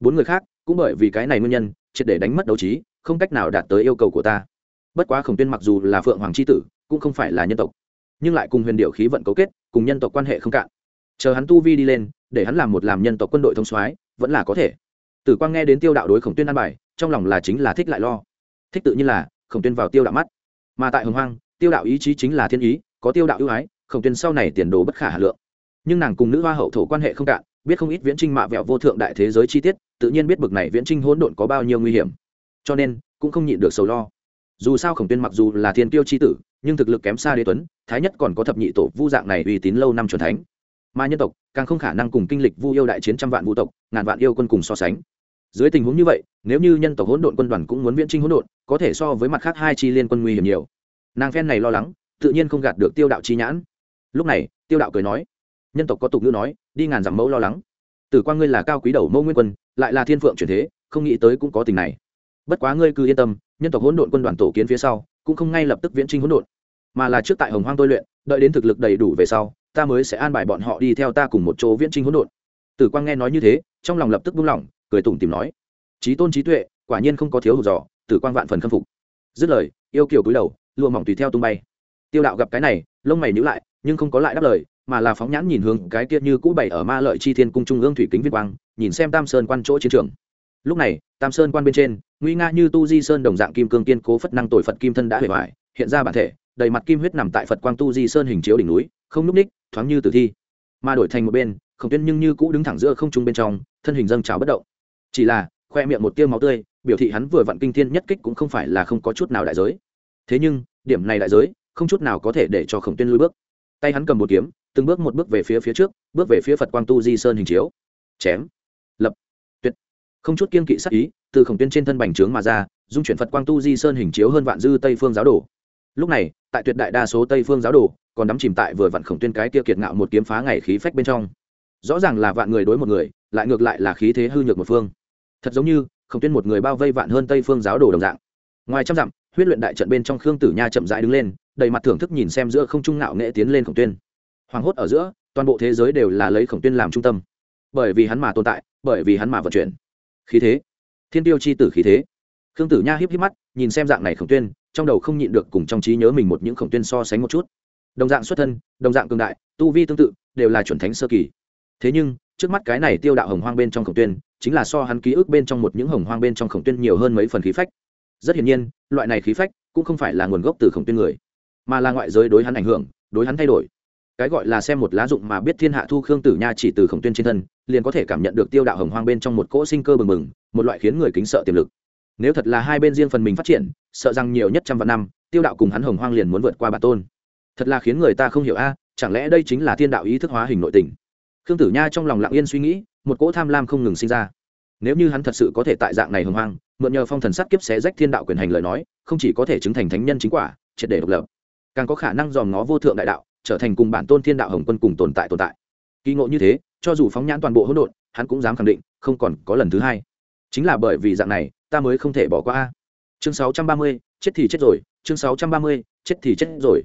Bốn người khác, cũng bởi vì cái này nguyên nhân triệt để đánh mất đấu trí, không cách nào đạt tới yêu cầu của ta. Bất quá khổng tuyên mặc dù là phượng hoàng c h i tử, cũng không phải là nhân tộc. Nhưng lại cùng huyền điệu khí vận cấu kết, cùng nhân tộc quan hệ không cạn. Chờ hắn tu vi đi lên, để hắn làm một làm nhân tộc quân đội thông soái, vẫn là có thể. Tử quang nghe đến tiêu đạo đối khổng tuyên an bài, trong lòng là chính là thích lại lo. Thích tự nhiên là, khổng tuyên vào tiêu đạo mắt. Mà tại hồng hoang, tiêu đạo ý chí chính là thiên ý, có tiêu đạo ưu ái, khổng tuyên sau này tiền đồ bất khả hà lượng. Nhưng nàng cùng nữ hoa hậu thổ quan hệ không cạn biết không ít viễn trinh mạ vẹo vô thượng đại thế giới chi tiết, tự nhiên biết bực này viễn trinh hỗn độn có bao nhiêu nguy hiểm. Cho nên, cũng không nhịn được sầu lo. Dù sao khổng tuyên mặc dù là thiên tiêu c h i tử, nhưng thực lực kém xa đế tuấn, thái nhất còn có thập nhị tổ vu dạng này uy tín lâu năm c thánh. Mà nhân tộc, càng không khả năng cùng kinh lịch vu yêu đại chiến trăm vạn vũ tộc, ngàn vạn yêu quân cùng so sánh. Dưới tình huống như vậy, nếu như nhân tộc hỗn độn quân đoàn cũng muốn viễn trinh hỗn độn, có thể so với mặt khác hai chi liên quân nguy hiểm nhiều. Nàng phen này lo lắng, tự nhiên không gạt được tiêu đạo chi nhãn. Lúc này, tiêu đạo cười nói nhân tộc có tục ngữ nói, đi ngàn dặm mẫu lo lắng. Tử quang ngươi là cao quý đầu mẫu nguyên quân, lại là thiên phượng truyền thế, không nghĩ tới cũng có tình này. Bất quá ngươi cứ yên tâm, nhân tộc hỗn độn quân đoàn tổ kiến phía sau, cũng không ngay lập tức viễn trinh hỗn độn. Mà là trước tại hồng hoang tôi luyện, đợi đến thực lực đầy đủ về sau, ta mới sẽ an bài bọn họ đi theo ta cùng một chỗ viễn trinh hỗn độn. Tử quang nghe nói như thế, trong lòng lập tức buông lỏng, cười tủm tìm nói trí tôn trí tuệ, quả nhiên không có thiếu hụt dò tử quang vạn phần khâm phục. Dứt lời, yêu kiều cúi đầu, lụa mỏng tùy theo tung bay. Tiêu đạo gặp cái này, lông mày nhữ lại, nhưng không có lại đáp lời mà là phóng nhãn nhìn hướng cái kia như cũ bày ở ma lợi chi thiên cung trung ương thủy kính viên quang, nhìn xem tam sơn quan chỗ chiến trường. Lúc này, tam sơn quan bên trên, nguy nga như tu di sơn đồng dạng kim cương kiên cố phất năng tội phật kim thân đã hề hoại, hiện ra bản thể, đầy mặt kim huyết nằm tại phật quang tu di sơn hình chiếu đỉnh núi, không núp ních, thoáng như tử thi. Mà đổi thành một bên khổng tuyên nhưng như cũ đứng thẳng giữa không trung bên trong, thân hình dâng trào bất động. Chỉ là, khoe miệng một tiêu máu tươi, biểu thị hắn vừa vặn kinh thiên nhất kích cũng không phải là không có chút nào đại giới. Thế nhưng, điểm này đại giới, không chút nào có thể để cho khổng tuyên lui bước. Tay hắn cầm một kiếm từng bước một bước về phía phía trước, bước về phía phật quang tu di sơn hình chiếu. Chém. Lập. Tuyệt. Không chút kiên kỵ sắc ý, từ khổng tuyên trên thân bành trướng mà ra, dung chuyển phật quang tu di sơn hình chiếu hơn vạn dư tây phương giáo đồ. Lúc này, tại tuyệt đại đa số tây phương giáo đồ, còn đắm chìm tại vừa vặn khổng tuyên cái kia kiệt ngạo một kiếm phá ngày khí phách bên trong. Rõ ràng là vạn người đối một người, lại ngược lại là khí thế hư nhược một phương. Thật giống như, khổng tuyên một người bao vây vạn hơn tây phương giáo đồ đồng dạng. Ngoài trăm dặm, huyết luyện đại trận bên trong khương tử nha chậm rãi đứng lên, đầy mặt thưởng thức nhìn xem giữa không trung ngạo nghệ tiến lên khổng tuyên hoảng hốt ở giữa, toàn bộ thế giới đều là lấy khổng tuyên làm trung tâm. Bởi vì hắn mà tồn tại, bởi vì hắn mà vận chuyển. Khí thế. Thiên tiêu chi tử khí thế. Khương tử nha híp híp mắt, nhìn xem dạng này khổng tuyên, trong đầu không nhịn được cùng trong trí nhớ mình một những khổng tuyên so sánh một chút. Đồng dạng xuất thân, đồng dạng cường đại, tu vi tương tự, đều là chuẩn thánh sơ kỳ. Thế nhưng, trước mắt cái này tiêu đạo hồng hoang bên trong khổng tuyên, chính là so hắn ký ức bên trong một những hồng hoang bên trong khổng tuyên nhiều hơn mấy phần khí phách. Rất hiển nhiên, loại này khí phách cũng không phải là nguồn gốc từ khổng tuyên người, mà là ngoại giới đối hắn ảnh hưởng, đối hắn thay đổi cái gọi là xem một lá dụng mà biết thiên hạ thu khương tử nha chỉ từ khổng tuyên trên thân, liền có thể cảm nhận được tiêu đạo hồng hoang bên trong một cỗ sinh cơ bừng bừng, một loại khiến người kính sợ tiềm lực. Nếu thật là hai bên riêng phần mình phát triển, sợ rằng nhiều nhất trăm vạn năm, tiêu đạo cùng hắn hồng hoang liền muốn vượt qua bản tôn. Thật là khiến người ta không hiểu a, chẳng lẽ đây chính là thiên đạo ý thức hóa hình nội tình? Khương tử nha trong lòng lặng yên suy nghĩ, một cỗ tham lam không ngừng sinh ra. Nếu như hắn thật sự có thể tại dạng này hồng hoang, mượn nhờ phong thần sắt kiếp xé rách thiên đạo quyền hành lời nói, không chỉ có thể chứng thành thánh nhân chính quả, triệt để độc lập. Càng có khả năng dòm ngó vô thượng đại đạo trở thành cùng bản tôn thiên đạo hồng quân cùng tồn tại tồn tại. Kỳ ngộ như thế cho dù phóng nhãn toàn bộ hỗn độn hắn cũng dám khẳng định không còn có lần thứ hai. Chính là bởi vì dạng này ta mới không thể bỏ qua chương 630, chết thì chết rồi chương 630, chết thì chết rồi.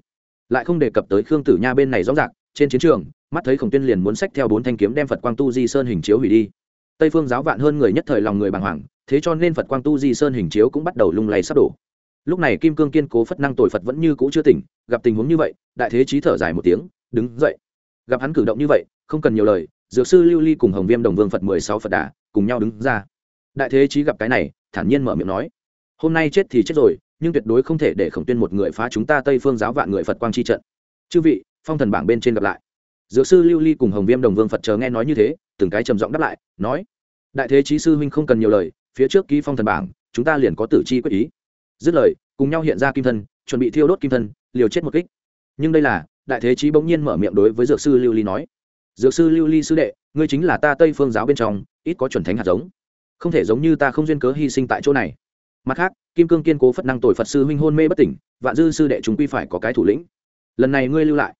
Lại không đề cập tới khương tử nha bên này rõ ràng trên chiến trường mắt thấy khổng tuyên liền muốn sách theo bốn thanh kiếm đem phật quang tu di sơn hình chiếu hủy đi. Tây phương giáo vạn hơn người nhất thời lòng người bàng hoàng thế cho nên phật quang tu di sơn hình chiếu cũng bắt đầu lung lay sắp đổ lúc này kim cương kiên cố phất năng tội phật vẫn như cũ chưa tỉnh, gặp tình huống như vậy, đại thế chí thở dài một tiếng, đứng dậy. Gặp hắn cử động như vậy, không cần nhiều lời, dược sư lưu ly cùng hồng viêm đồng vương phật mười sáu phật đà cùng nhau đứng ra. Đại thế chí gặp cái này, thản nhiên mở miệng nói, hôm nay chết thì chết rồi, nhưng tuyệt đối không thể để khổng tuyên một người phá chúng ta tây phương giáo vạn người phật quang chi trận. Chư vị, phong thần bảng bên trên gặp lại. Dược sư lưu ly cùng hồng viêm đồng vương phật chờ nghe nói như thế, từng cái trầm giọng đáp lại, nói, đại thế chí sư huynh không cần nhiều lời, phía trước ký phong thần bảng, chúng ta liền có tử chi quyết ý dứt lời, cùng nhau hiện ra kim thân, chuẩn bị thiêu đốt kim thân, liều chết một kích. Nhưng đây là, đại thế chí bỗng nhiên mở miệng đối với dược sư lưu ly nói. Dược sư lưu ly sư đệ, ngươi chính là ta tây phương giáo bên trong, ít có chuẩn thánh hạt giống. Không thể giống như ta không duyên cớ hy sinh tại chỗ này. Mặt khác, kim cương kiên cố phật năng tội phật sư huynh hôn mê bất tỉnh, vạn dư sư đệ chúng quy phải có cái thủ lĩnh. Lần này ngươi lưu lại.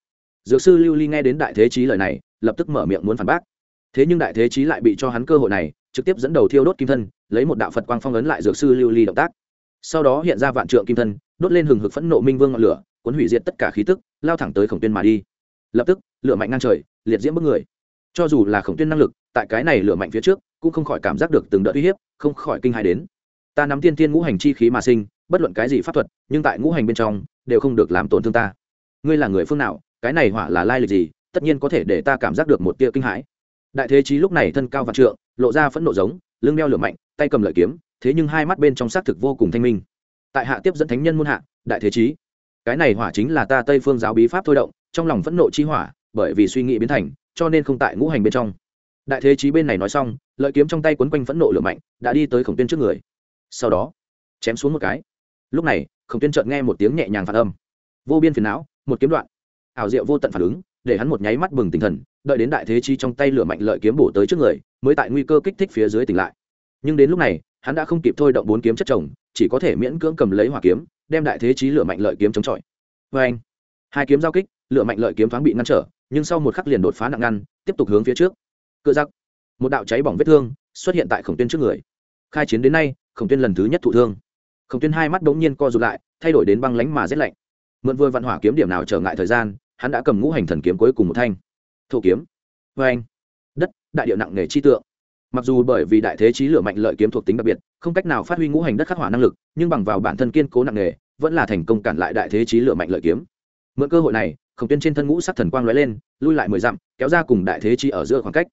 Dược sư lưu ly nghe đến đại thế chí lời này, lập tức mở miệng muốn phản bác. Thế nhưng đại thế chí lại bị cho hắn cơ hội này, trực tiếp dẫn đầu thiêu đốt kim thân, lấy một đạo phật quang phong ấn lại dược sư lưu ly động tác sau đó hiện ra vạn trượng kim thân, đốt lên hừng hực phẫn nộ minh vương ngọn lửa, cuốn hủy diệt tất cả khí tức, lao thẳng tới khổng tuyên mà đi. Lập tức, lửa mạnh ngang trời, liệt diễm bức người. Cho dù là khổng tuyên năng lực, tại cái này lửa mạnh phía trước, cũng không khỏi cảm giác được từng đợt uy hiếp, không khỏi kinh hài đến. Ta nắm tiên tiên ngũ hành chi khí mà sinh, bất luận cái gì pháp thuật, nhưng tại ngũ hành bên trong, đều không được làm tổn thương ta. Ngươi là người phương nào, cái này hỏa là lai lịch gì, tất nhiên có thể để ta cảm giác được một tia kinh hãi. Đại thế chí lúc này thân cao vạn trượng, lộ ra phẫn nộ giống, lưng đeo lửa mạnh, tay cầm lợi kiếm thế nhưng hai mắt bên trong xác thực vô cùng thanh minh. Tại hạ tiếp dẫn thánh nhân muôn hạ, đại thế chí, cái này hỏa chính là ta tây phương giáo bí pháp thôi động, trong lòng phẫn nộ chi hỏa, bởi vì suy nghĩ biến thành, cho nên không tại ngũ hành bên trong. Đại thế chí bên này nói xong, lợi kiếm trong tay quấn quanh phẫn nộ lửa mạnh, đã đi tới khổng tuyên trước người. Sau đó, chém xuống một cái. Lúc này, khổng tuyên chợt nghe một tiếng nhẹ nhàng phản âm. Vô biên phiền não, một kiếm đoạn. Ảo diệu vô tận phản ứng, để hắn một nháy mắt bừng tinh thần, đợi đến đại thế chi trong tay lửa mạnh lợi kiếm bổ tới trước người, mới tại nguy cơ kích thích phía dưới tỉnh lại. Nhưng đến lúc này hắn đã không kịp thôi động bốn kiếm chất chồng, chỉ có thể miễn cưỡng cầm lấy hỏa kiếm, đem đại thế chí lửa mạnh lợi kiếm chống chọi. Vê anh, hai kiếm giao kích, lửa mạnh lợi kiếm thoáng bị ngăn trở, nhưng sau một khắc liền đột phá nặng ngăn, tiếp tục hướng phía trước. Cựa giặc, một đạo cháy bỏng vết thương xuất hiện tại khổng tuyên trước người. Khai chiến đến nay, khổng tuyên lần thứ nhất thụ thương. Khổng tuyên hai mắt đống nhiên co rụt lại, thay đổi đến băng lánh mà rét lạnh. Mượn vừa vạn hỏa kiếm điểm nào trở ngại thời gian, hắn đã cầm ngũ hành thần kiếm cuối cùng một thanh. Thổ kiếm. Vê anh, đất, đại điệu nặng nề chi tượng mặc dù bởi vì đại thế trí lửa mạnh lợi kiếm thuộc tính đặc biệt không cách nào phát huy ngũ hành đất khắc hỏa năng lực nhưng bằng vào bản thân kiên cố nặng nghề, vẫn là thành công cản lại đại thế trí lửa mạnh lợi kiếm. Mượn cơ hội này khổng tuyên trên thân ngũ sắc thần quang lóe lên lui lại mười dặm kéo ra cùng đại thế trí ở giữa khoảng cách.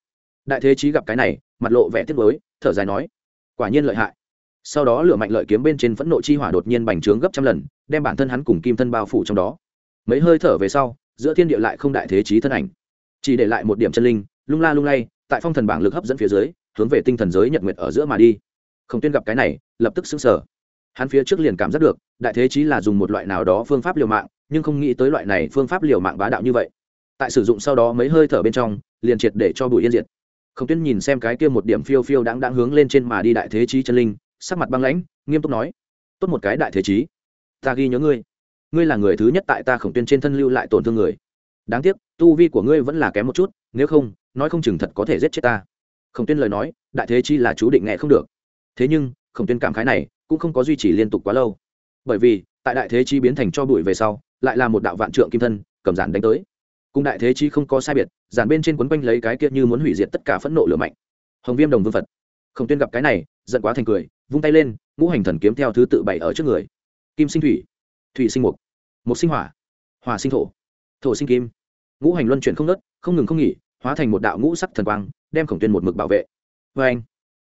Đại thế trí gặp cái này mặt lộ vẻ tiếc mới thở dài nói quả nhiên lợi hại. Sau đó lửa mạnh lợi kiếm bên trên phẫn nộ chi hỏa đột nhiên bành trướng gấp trăm lần đem bản thân hắn cùng kim thân bao phủ trong đó. Mấy hơi thở về sau giữa thiên địa lại không đại thế trí thân ảnh. Chỉ để lại một điểm chân linh lung la lung lay tại phong thần bảng lực hấp dẫn phía dưới hướng về tinh thần giới nhật nguyệt ở giữa mà đi. Không tuyên gặp cái này, lập tức xứng sở hắn phía trước liền cảm giác được, đại thế chí là dùng một loại nào đó phương pháp liều mạng, nhưng không nghĩ tới loại này phương pháp liều mạng bá đạo như vậy. Tại sử dụng sau đó mấy hơi thở bên trong, liền triệt để cho bùi yên diệt. Không tuyên nhìn xem cái kia một điểm phiêu phiêu đáng đáng hướng lên trên mà đi đại thế chí chân linh, sắc mặt băng lãnh, nghiêm túc nói, tốt một cái đại thế chí, ta ghi nhớ ngươi. Ngươi là người thứ nhất tại ta khổng tuyên trên thân lưu lại tổn thương người. Đáng tiếc, tu vi của ngươi vẫn là kém một chút, nếu không, nói không chừng thật có thể giết chết ta khổng tuyên lời nói, đại thế chi là chú định nghe không được. Thế nhưng, khổng tuyên cảm khái này cũng không có duy trì liên tục quá lâu. Bởi vì, tại đại thế chi biến thành cho bụi về sau, lại là một đạo vạn trượng kim thân, cầm giản đánh tới. Cùng đại thế chi không có sai biệt, giản bên trên quấn quanh lấy cái kia như muốn hủy diệt tất cả phẫn nộ lửa mạnh. Hồng viêm đồng vương phật. Khổng tuyên gặp cái này, giận quá thành cười, vung tay lên, ngũ hành thần kiếm theo thứ tự bày ở trước người. Kim sinh thủy thủy sinh mục mục sinh hỏa hỏa sinh thổ thổ sinh kim. Ngũ hành luân chuyển không nớt không ngừng không nghỉ hóa thành một đạo ngũ sắc thần quang, đem khổng tuyên một mực bảo vệ. Vê anh,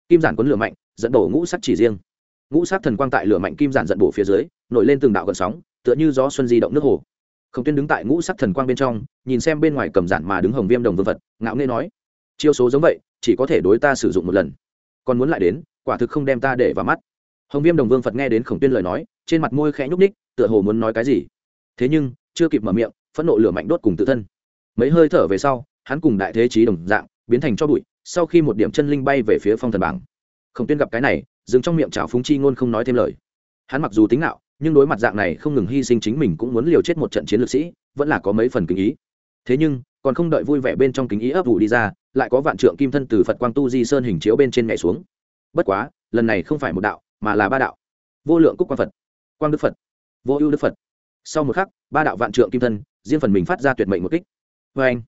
kim giản quấn lửa mạnh, dẫn đổ ngũ sắc chỉ riêng. Ngũ sắc thần quang tại lửa mạnh kim giản dẫn bổ phía dưới, nổi lên từng đạo gần sóng, tựa như gió xuân di động nước hồ. Khổng tuyên đứng tại ngũ sắc thần quang bên trong, nhìn xem bên ngoài cầm giản mà đứng hồng viêm đồng vương vật, ngạo nghê nói, chiêu số giống vậy, chỉ có thể đối ta sử dụng một lần. Còn muốn lại đến, quả thực không đem ta để vào mắt. Hồng viêm đồng vương phật nghe đến khổng tuyên lời nói, trên mặt môi khẽ nhúc ních tựa hồ muốn nói cái gì. Thế nhưng, chưa kịp mở miệng, phẫn nộ lửa mạnh đốt cùng tự thân. Mấy hơi thở về sau hắn cùng đại thế trí đồng dạng, biến thành cho bụi, sau khi một điểm chân linh bay về phía phong thần bảng. Khổng tuyên gặp cái này, dừng trong miệng trào phúng chi ngôn không nói thêm lời. Hắn mặc dù tính nạo nhưng đối mặt dạng này không ngừng hy sinh chính mình cũng muốn liều chết một trận chiến lược sĩ, vẫn là có mấy phần kính ý. Thế nhưng, còn không đợi vui vẻ bên trong kính ý ấp ủ đi ra, lại có vạn trượng kim thân từ phật quang tu di sơn hình chiếu bên trên nhảy xuống. Bất quá, lần này không phải một đạo, mà là ba đạo. Vô lượng cúc quang phật, quang đức phật, vô ưu đức phật. Sau một khắc, ba đạo vạn trượng kim thân, riêng phần mình phát ra tuyệt mệnh một kích. Vê anh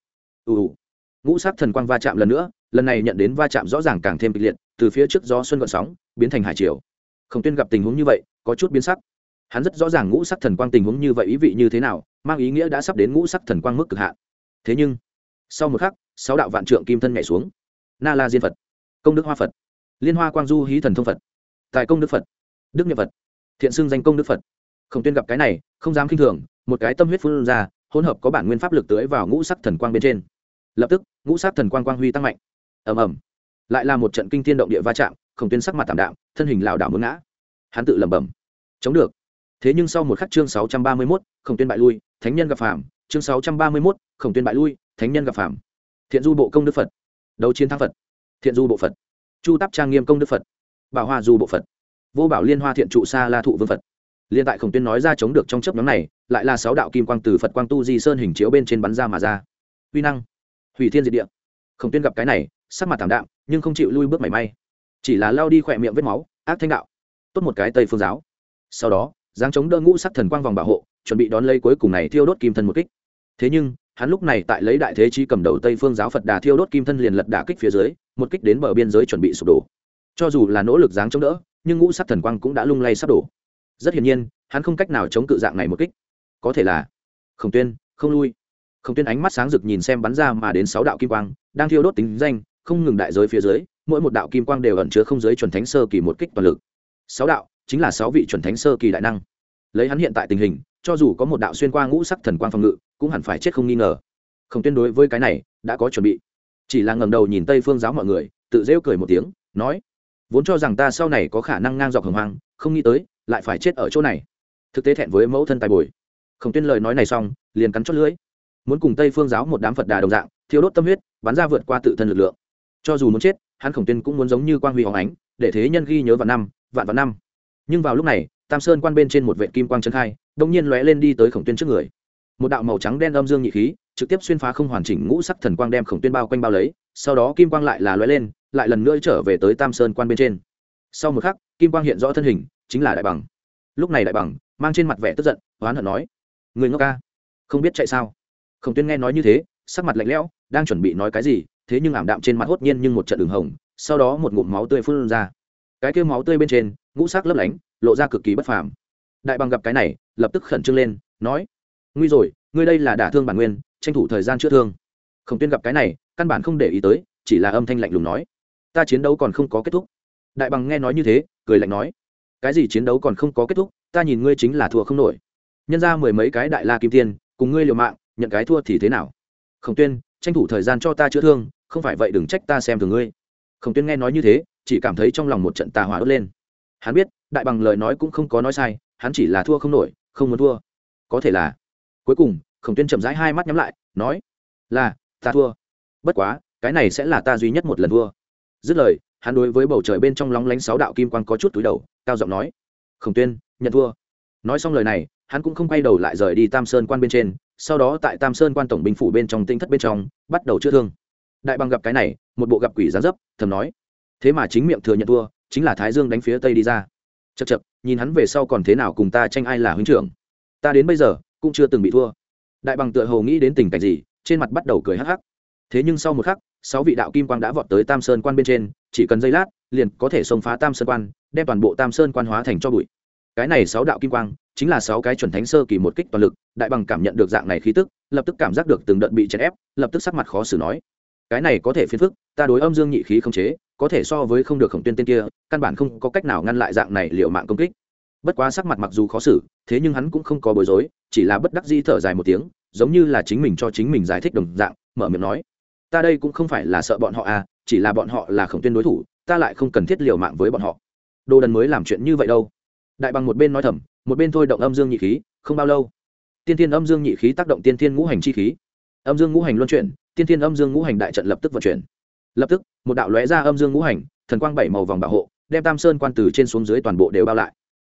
ù ù. Ngũ sắc thần quang va chạm lần nữa, lần này nhận đến va chạm rõ ràng càng thêm kịch liệt, từ phía trước gió xuân gợn sóng, biến thành hải triều. Khổng tuyên gặp tình huống như vậy, có chút biến sắc. Hắn rất rõ ràng ngũ sắc thần quang tình huống như vậy ý vị như thế nào, mang ý nghĩa đã sắp đến ngũ sắc thần quang mức cực hạn. Thế nhưng, sau một khắc, sáu đạo vạn trượng kim thân nhảy xuống. Na la diên phật, công đức hoa phật, liên hoa quang du hí thần thông phật, tài công đức phật, đức nhật phật, thiện xưng danh công đức phật. Khổng tuyên gặp cái này, không dám k i n h thường, một cái tâm huyết phun ra hỗn hợp có bản nguyên pháp lực tưới vào ngũ sắc thần quang bên trên. Lập tức ngũ sắc thần quang quang huy tăng mạnh. Ầm ầm. Lại là một trận kinh thiên động địa va chạm khổng tuyên sắc mặt tảm đạm thân hình lảo đảo muốn ngã. Hắn tự lẩm bẩm. Chống được. Thế nhưng sau một khắc chương sáu trăm ba mươi 631, khổng tuyên bại lui thánh nhân gặp phàm. Chương sáu trăm ba mươi 631, khổng tuyên bại lui thánh nhân gặp phàm. Thiện du bộ công đức phật. Đấu chiến thắng phật. Thiện du bộ phật. Chu tắp trang nghiêm công đức phật. Bảo hoa du bộ phật. Vô bảo liên hoa thiện trụ sa la thụ vương phật liên tại khổng tuyên nói ra chống được trong chấp nhóm này, lại là sáu đạo kim quang từ phật quang tu di sơn hình chiếu bên trên bắn ra mà ra. Uy năng, hủy thiên diệt địa. Khổng tuyên gặp cái này, sắc mặt thảm đạm, nhưng không chịu lui bước mảy may. Chỉ là lao đi khỏe miệng vết máu, ác thanh đạo. Tốt một cái tây phương giáo. Sau đó giáng chống đỡ ngũ sắc thần quang vòng bảo hộ, chuẩn bị đón lấy cuối cùng này thiêu đốt kim thân một kích. Thế nhưng, hắn lúc này tại lấy đại thế chí cầm đầu tây phương giáo phật đà thiêu đốt kim thân liền lật đả kích phía dưới, một kích đến bờ biên giới chuẩn bị sụp đổ. Cho dù là nỗ lực giáng chống đỡ, nhưng ngũ sắc thần quang cũng đã lung lay sắp đổ rất hiển nhiên, hắn không cách nào chống cự dạng này một kích. Có thể là khổng tuyên, không lui. Khổng tuyên ánh mắt sáng rực nhìn xem bắn ra mà đến sáu đạo kim quang, đang thiêu đốt tính danh, không ngừng đại giới phía dưới, mỗi một đạo kim quang đều ẩn chứa không giới chuẩn thánh sơ kỳ một kích toàn lực. Sáu đạo, chính là sáu vị chuẩn thánh sơ kỳ đại năng. Lấy hắn hiện tại tình hình, cho dù có một đạo xuyên qua ngũ sắc thần quang phòng ngự, cũng hẳn phải chết không nghi ngờ. Không tuyên đối với cái này, đã có chuẩn bị. Chỉ là ngầm đầu nhìn tây phương giáo mọi người, tự rêu cười một tiếng, nói, vốn cho rằng ta sau này có khả năng ngang dọc hồng hoang, không nghĩ tới lại phải chết ở chỗ này. Thực tế thẹn với mẫu thân tài bồi. Khổng tuyên lời nói này xong, liền cắn chót lưỡi. Muốn cùng tây phương giáo một đám phật đà đồng dạng thiếu đốt tâm huyết, bắn ra vượt qua tự thân lực lượng. Cho dù muốn chết, hắn khổng tuyên cũng muốn giống như quang huy hóng ánh, để thế nhân ghi nhớ vạn năm, vạn vạn năm. Nhưng vào lúc này, tam sơn quan bên trên một vệ kim quang trấn khai đông nhiên lóe lên đi tới khổng tuyên trước người. Một đạo màu trắng đen âm dương nhị khí, trực tiếp xuyên phá không hoàn chỉnh ngũ sắc thần quang đem khổng tuyên bao quanh bao lấy, sau đó kim quang lại là lóe lên, lại lần nữa trở về tới tam sơn quan bên trên. Sau một khắc, kim quang hiện rõ thân hình chính là đại bằng. Lúc này đại bằng mang trên mặt vẻ tức giận, oán hận nói, người ngốc ca, không biết chạy sao? Khổng tuyên nghe nói như thế, sắc mặt lạnh lẽo, đang chuẩn bị nói cái gì, thế nhưng ảm đạm trên mặt hốt nhiên nhưng một trận đường hồng, sau đó một ngụm máu tươi phun ra. Cái kêu máu tươi bên trên, ngũ sắc lấp lánh, lộ ra cực kỳ bất phàm. Đại bằng gặp cái này, lập tức khẩn trương lên, nói, nguy rồi, ngươi đây là đả thương bản nguyên, tranh thủ thời gian chữa thương. Khổng tuyên gặp cái này, căn bản không để ý tới, chỉ là âm thanh lạnh lùng nói, ta chiến đấu còn không có kết thúc. Đại bằng nghe nói như thế, cười lạnh nói cái gì chiến đấu còn không có kết thúc, ta nhìn ngươi chính là thua không nổi. Nhân ra mười mấy cái đại la kim tiên, cùng ngươi liều mạng, nhận cái thua thì thế nào? Khổng tuyên, tranh thủ thời gian cho ta chữa thương, không phải vậy đừng trách ta xem thường ngươi. Khổng tuyên nghe nói như thế, chỉ cảm thấy trong lòng một trận tà hỏa đốt lên. Hắn biết, đại bằng lời nói cũng không có nói sai, hắn chỉ là thua không nổi, không muốn thua. Có thể là. Cuối cùng, khổng tuyên chậm rãi hai mắt nhắm lại, nói, là, ta thua. Bất quá, cái này sẽ là ta duy nhất một lần thua. Dứt lời hắn đối với bầu trời bên trong lóng lánh sáu đạo kim quang có chút túi đầu, cao giọng nói, khổng tuyên, nhận thua. Nói xong lời này, hắn cũng không quay đầu lại rời đi tam sơn quan bên trên, sau đó tại tam sơn quan tổng binh phủ bên trong tinh thất bên trong, bắt đầu chữa thương. Đại bằng gặp cái này, một bộ gặp quỷ gián dấp, thầm nói, thế mà chính miệng thừa nhận thua, chính là thái dương đánh phía tây đi ra. Chật chật nhìn hắn về sau còn thế nào cùng ta tranh ai là huynh trưởng. Ta đến bây giờ, cũng chưa từng bị thua. Đại bằng tựa hồ nghĩ đến tình cảnh gì, trên mặt bắt đầu cười hắc hắc. Thế nhưng sau một khắc sáu vị đạo kim quang đã vọt tới tam sơn quan bên trên, chỉ cần giây lát, liền có thể xông phá tam sơn quan, đem toàn bộ tam sơn quan hóa thành cho bụi. Cái này sáu đạo kim quang, chính là sáu cái chuẩn thánh sơ kỳ một kích toàn lực, đại bằng cảm nhận được dạng này khí tức, lập tức cảm giác được từng đợt bị chèn ép, lập tức sắc mặt khó xử nói. Cái này có thể phiền phức, ta đối âm dương nhị khí không chế, có thể so với không được khổng tuyên tên kia, căn bản không có cách nào ngăn lại dạng này liệu mạng công kích. Bất quá sắc mặt mặc dù khó xử, thế nhưng hắn cũng không có bối rối, chỉ là bất đắc di thở dài một tiếng, giống như là chính mình cho chính mình giải thích đồng dạng, mở miệng nói ta đây cũng không phải là sợ bọn họ à chỉ là bọn họ là khổng tuyên đối thủ, ta lại không cần thiết liều mạng với bọn họ. Đồ đần mới làm chuyện như vậy đâu. Đại bằng một bên nói thầm, một bên thôi động âm dương nhị khí, không bao lâu. Tiên thiên âm dương nhị khí tác động tiên thiên ngũ hành chi khí. Âm dương ngũ hành luân chuyển, tiên thiên âm dương ngũ hành đại trận lập tức vận chuyển. Lập tức, một đạo lóe ra âm dương ngũ hành, thần quang bảy màu vòng bảo hộ, đem tam sơn quan từ trên xuống dưới toàn bộ đều bao lại.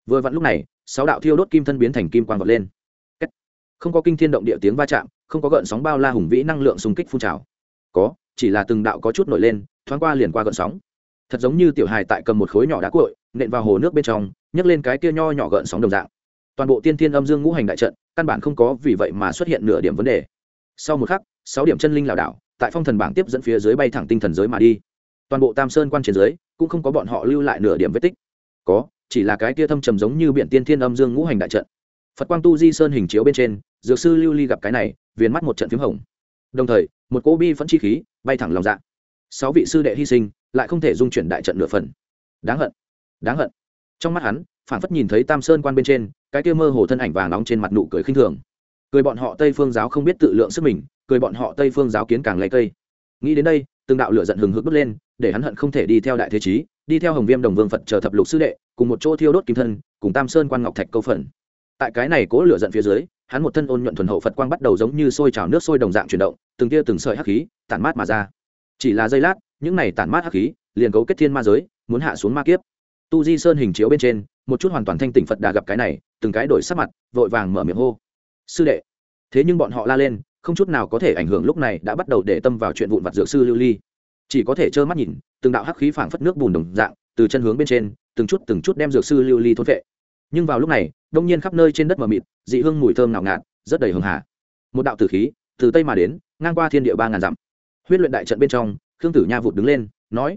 Vừa vặn lúc này, sáu đạo thiêu đốt kim thân biến thành kim quang vật lên. Không có kinh thiên động địa tiếng va chạm, không có gợn sóng bao la hùng vĩ năng lượng xung kích phun trào có, chỉ là từng đạo có chút nổi lên, thoáng qua liền qua gợn sóng. Thật giống như tiểu hài tại cầm một khối nhỏ đá cội nện vào hồ nước bên trong, nhấc lên cái kia nho nhỏ gợn sóng đồng dạng. Toàn bộ tiên thiên âm dương ngũ hành đại trận, căn bản không có vì vậy mà xuất hiện nửa điểm vấn đề. Sau một khắc, sáu điểm chân linh lảo đảo, tại phong thần bảng tiếp dẫn phía dưới bay thẳng tinh thần giới mà đi. Toàn bộ tam sơn quan trên dưới, cũng không có bọn họ lưu lại nửa điểm vết tích. Có, chỉ là cái kia thâm trầm giống như biển tiên thiên âm dương ngũ hành đại trận. Phật quang tu di sơn hình chiếu bên trên, dược sư lưu ly gặp cái này, viền mắt một trận p h í m hồng. Đồng thời một cỗ bi phẫn chi khí bay thẳng lòng dạ. Sáu vị sư đệ hy sinh, lại không thể dung chuyển đại trận nửa phần. Đáng hận đáng hận. Trong mắt hắn phản phất nhìn thấy tam sơn quan bên trên, cái kia mơ hồ thân ảnh vàng nóng trên mặt nụ cười khinh thường. Cười bọn họ tây phương giáo không biết tự lượng sức mình, cười bọn họ tây phương giáo kiến càng lấy cây. Nghĩ đến đây, từng đạo lửa giận hừng hực bứt lên, để hắn hận không thể đi theo đại thế chí đi theo hồng viêm đồng vương phật chờ thập lục sư đệ, cùng một chỗ thiêu đốt kim thân, cùng tam sơn quan ngọc thạch câu phần. Tại cái này cố lửa giận phía dưới hắn một thân ôn nhuận thuần hậu phật quang bắt đầu giống như sôi trào nước sôi đồng dạng chuyển động, từng tia từng sợi hắc khí tản mát mà ra. Chỉ là giây lát, những này tản mát hắc khí liền cấu kết thiên ma giới, muốn hạ xuống ma kiếp. Tu di sơn hình chiếu bên trên, một chút hoàn toàn thanh tỉnh phật đà gặp cái này, từng cái đổi sắc mặt, vội vàng mở miệng hô. Sư đệ. Thế nhưng bọn họ la lên, không chút nào có thể ảnh hưởng lúc này đã bắt đầu để tâm vào chuyện vụn vặt dược sư lưu ly. Chỉ có thể trơ mắt nhìn, từng đạo hắc khí phảng phất nước bùn đồng dạng, từ chân hướng bên trên, từng chút từng chút đem dược sư lưu ly thôn vệ nhưng vào lúc này đông nhiên khắp nơi trên đất mờ mịt dị hương mùi thơm nào ngạt rất đầy hường hà. Một đạo tử khí từ tây mà đến ngang qua thiên địa ba ngàn dặm. Huyết luyện đại trận bên trong khương tử nha vụt đứng lên nói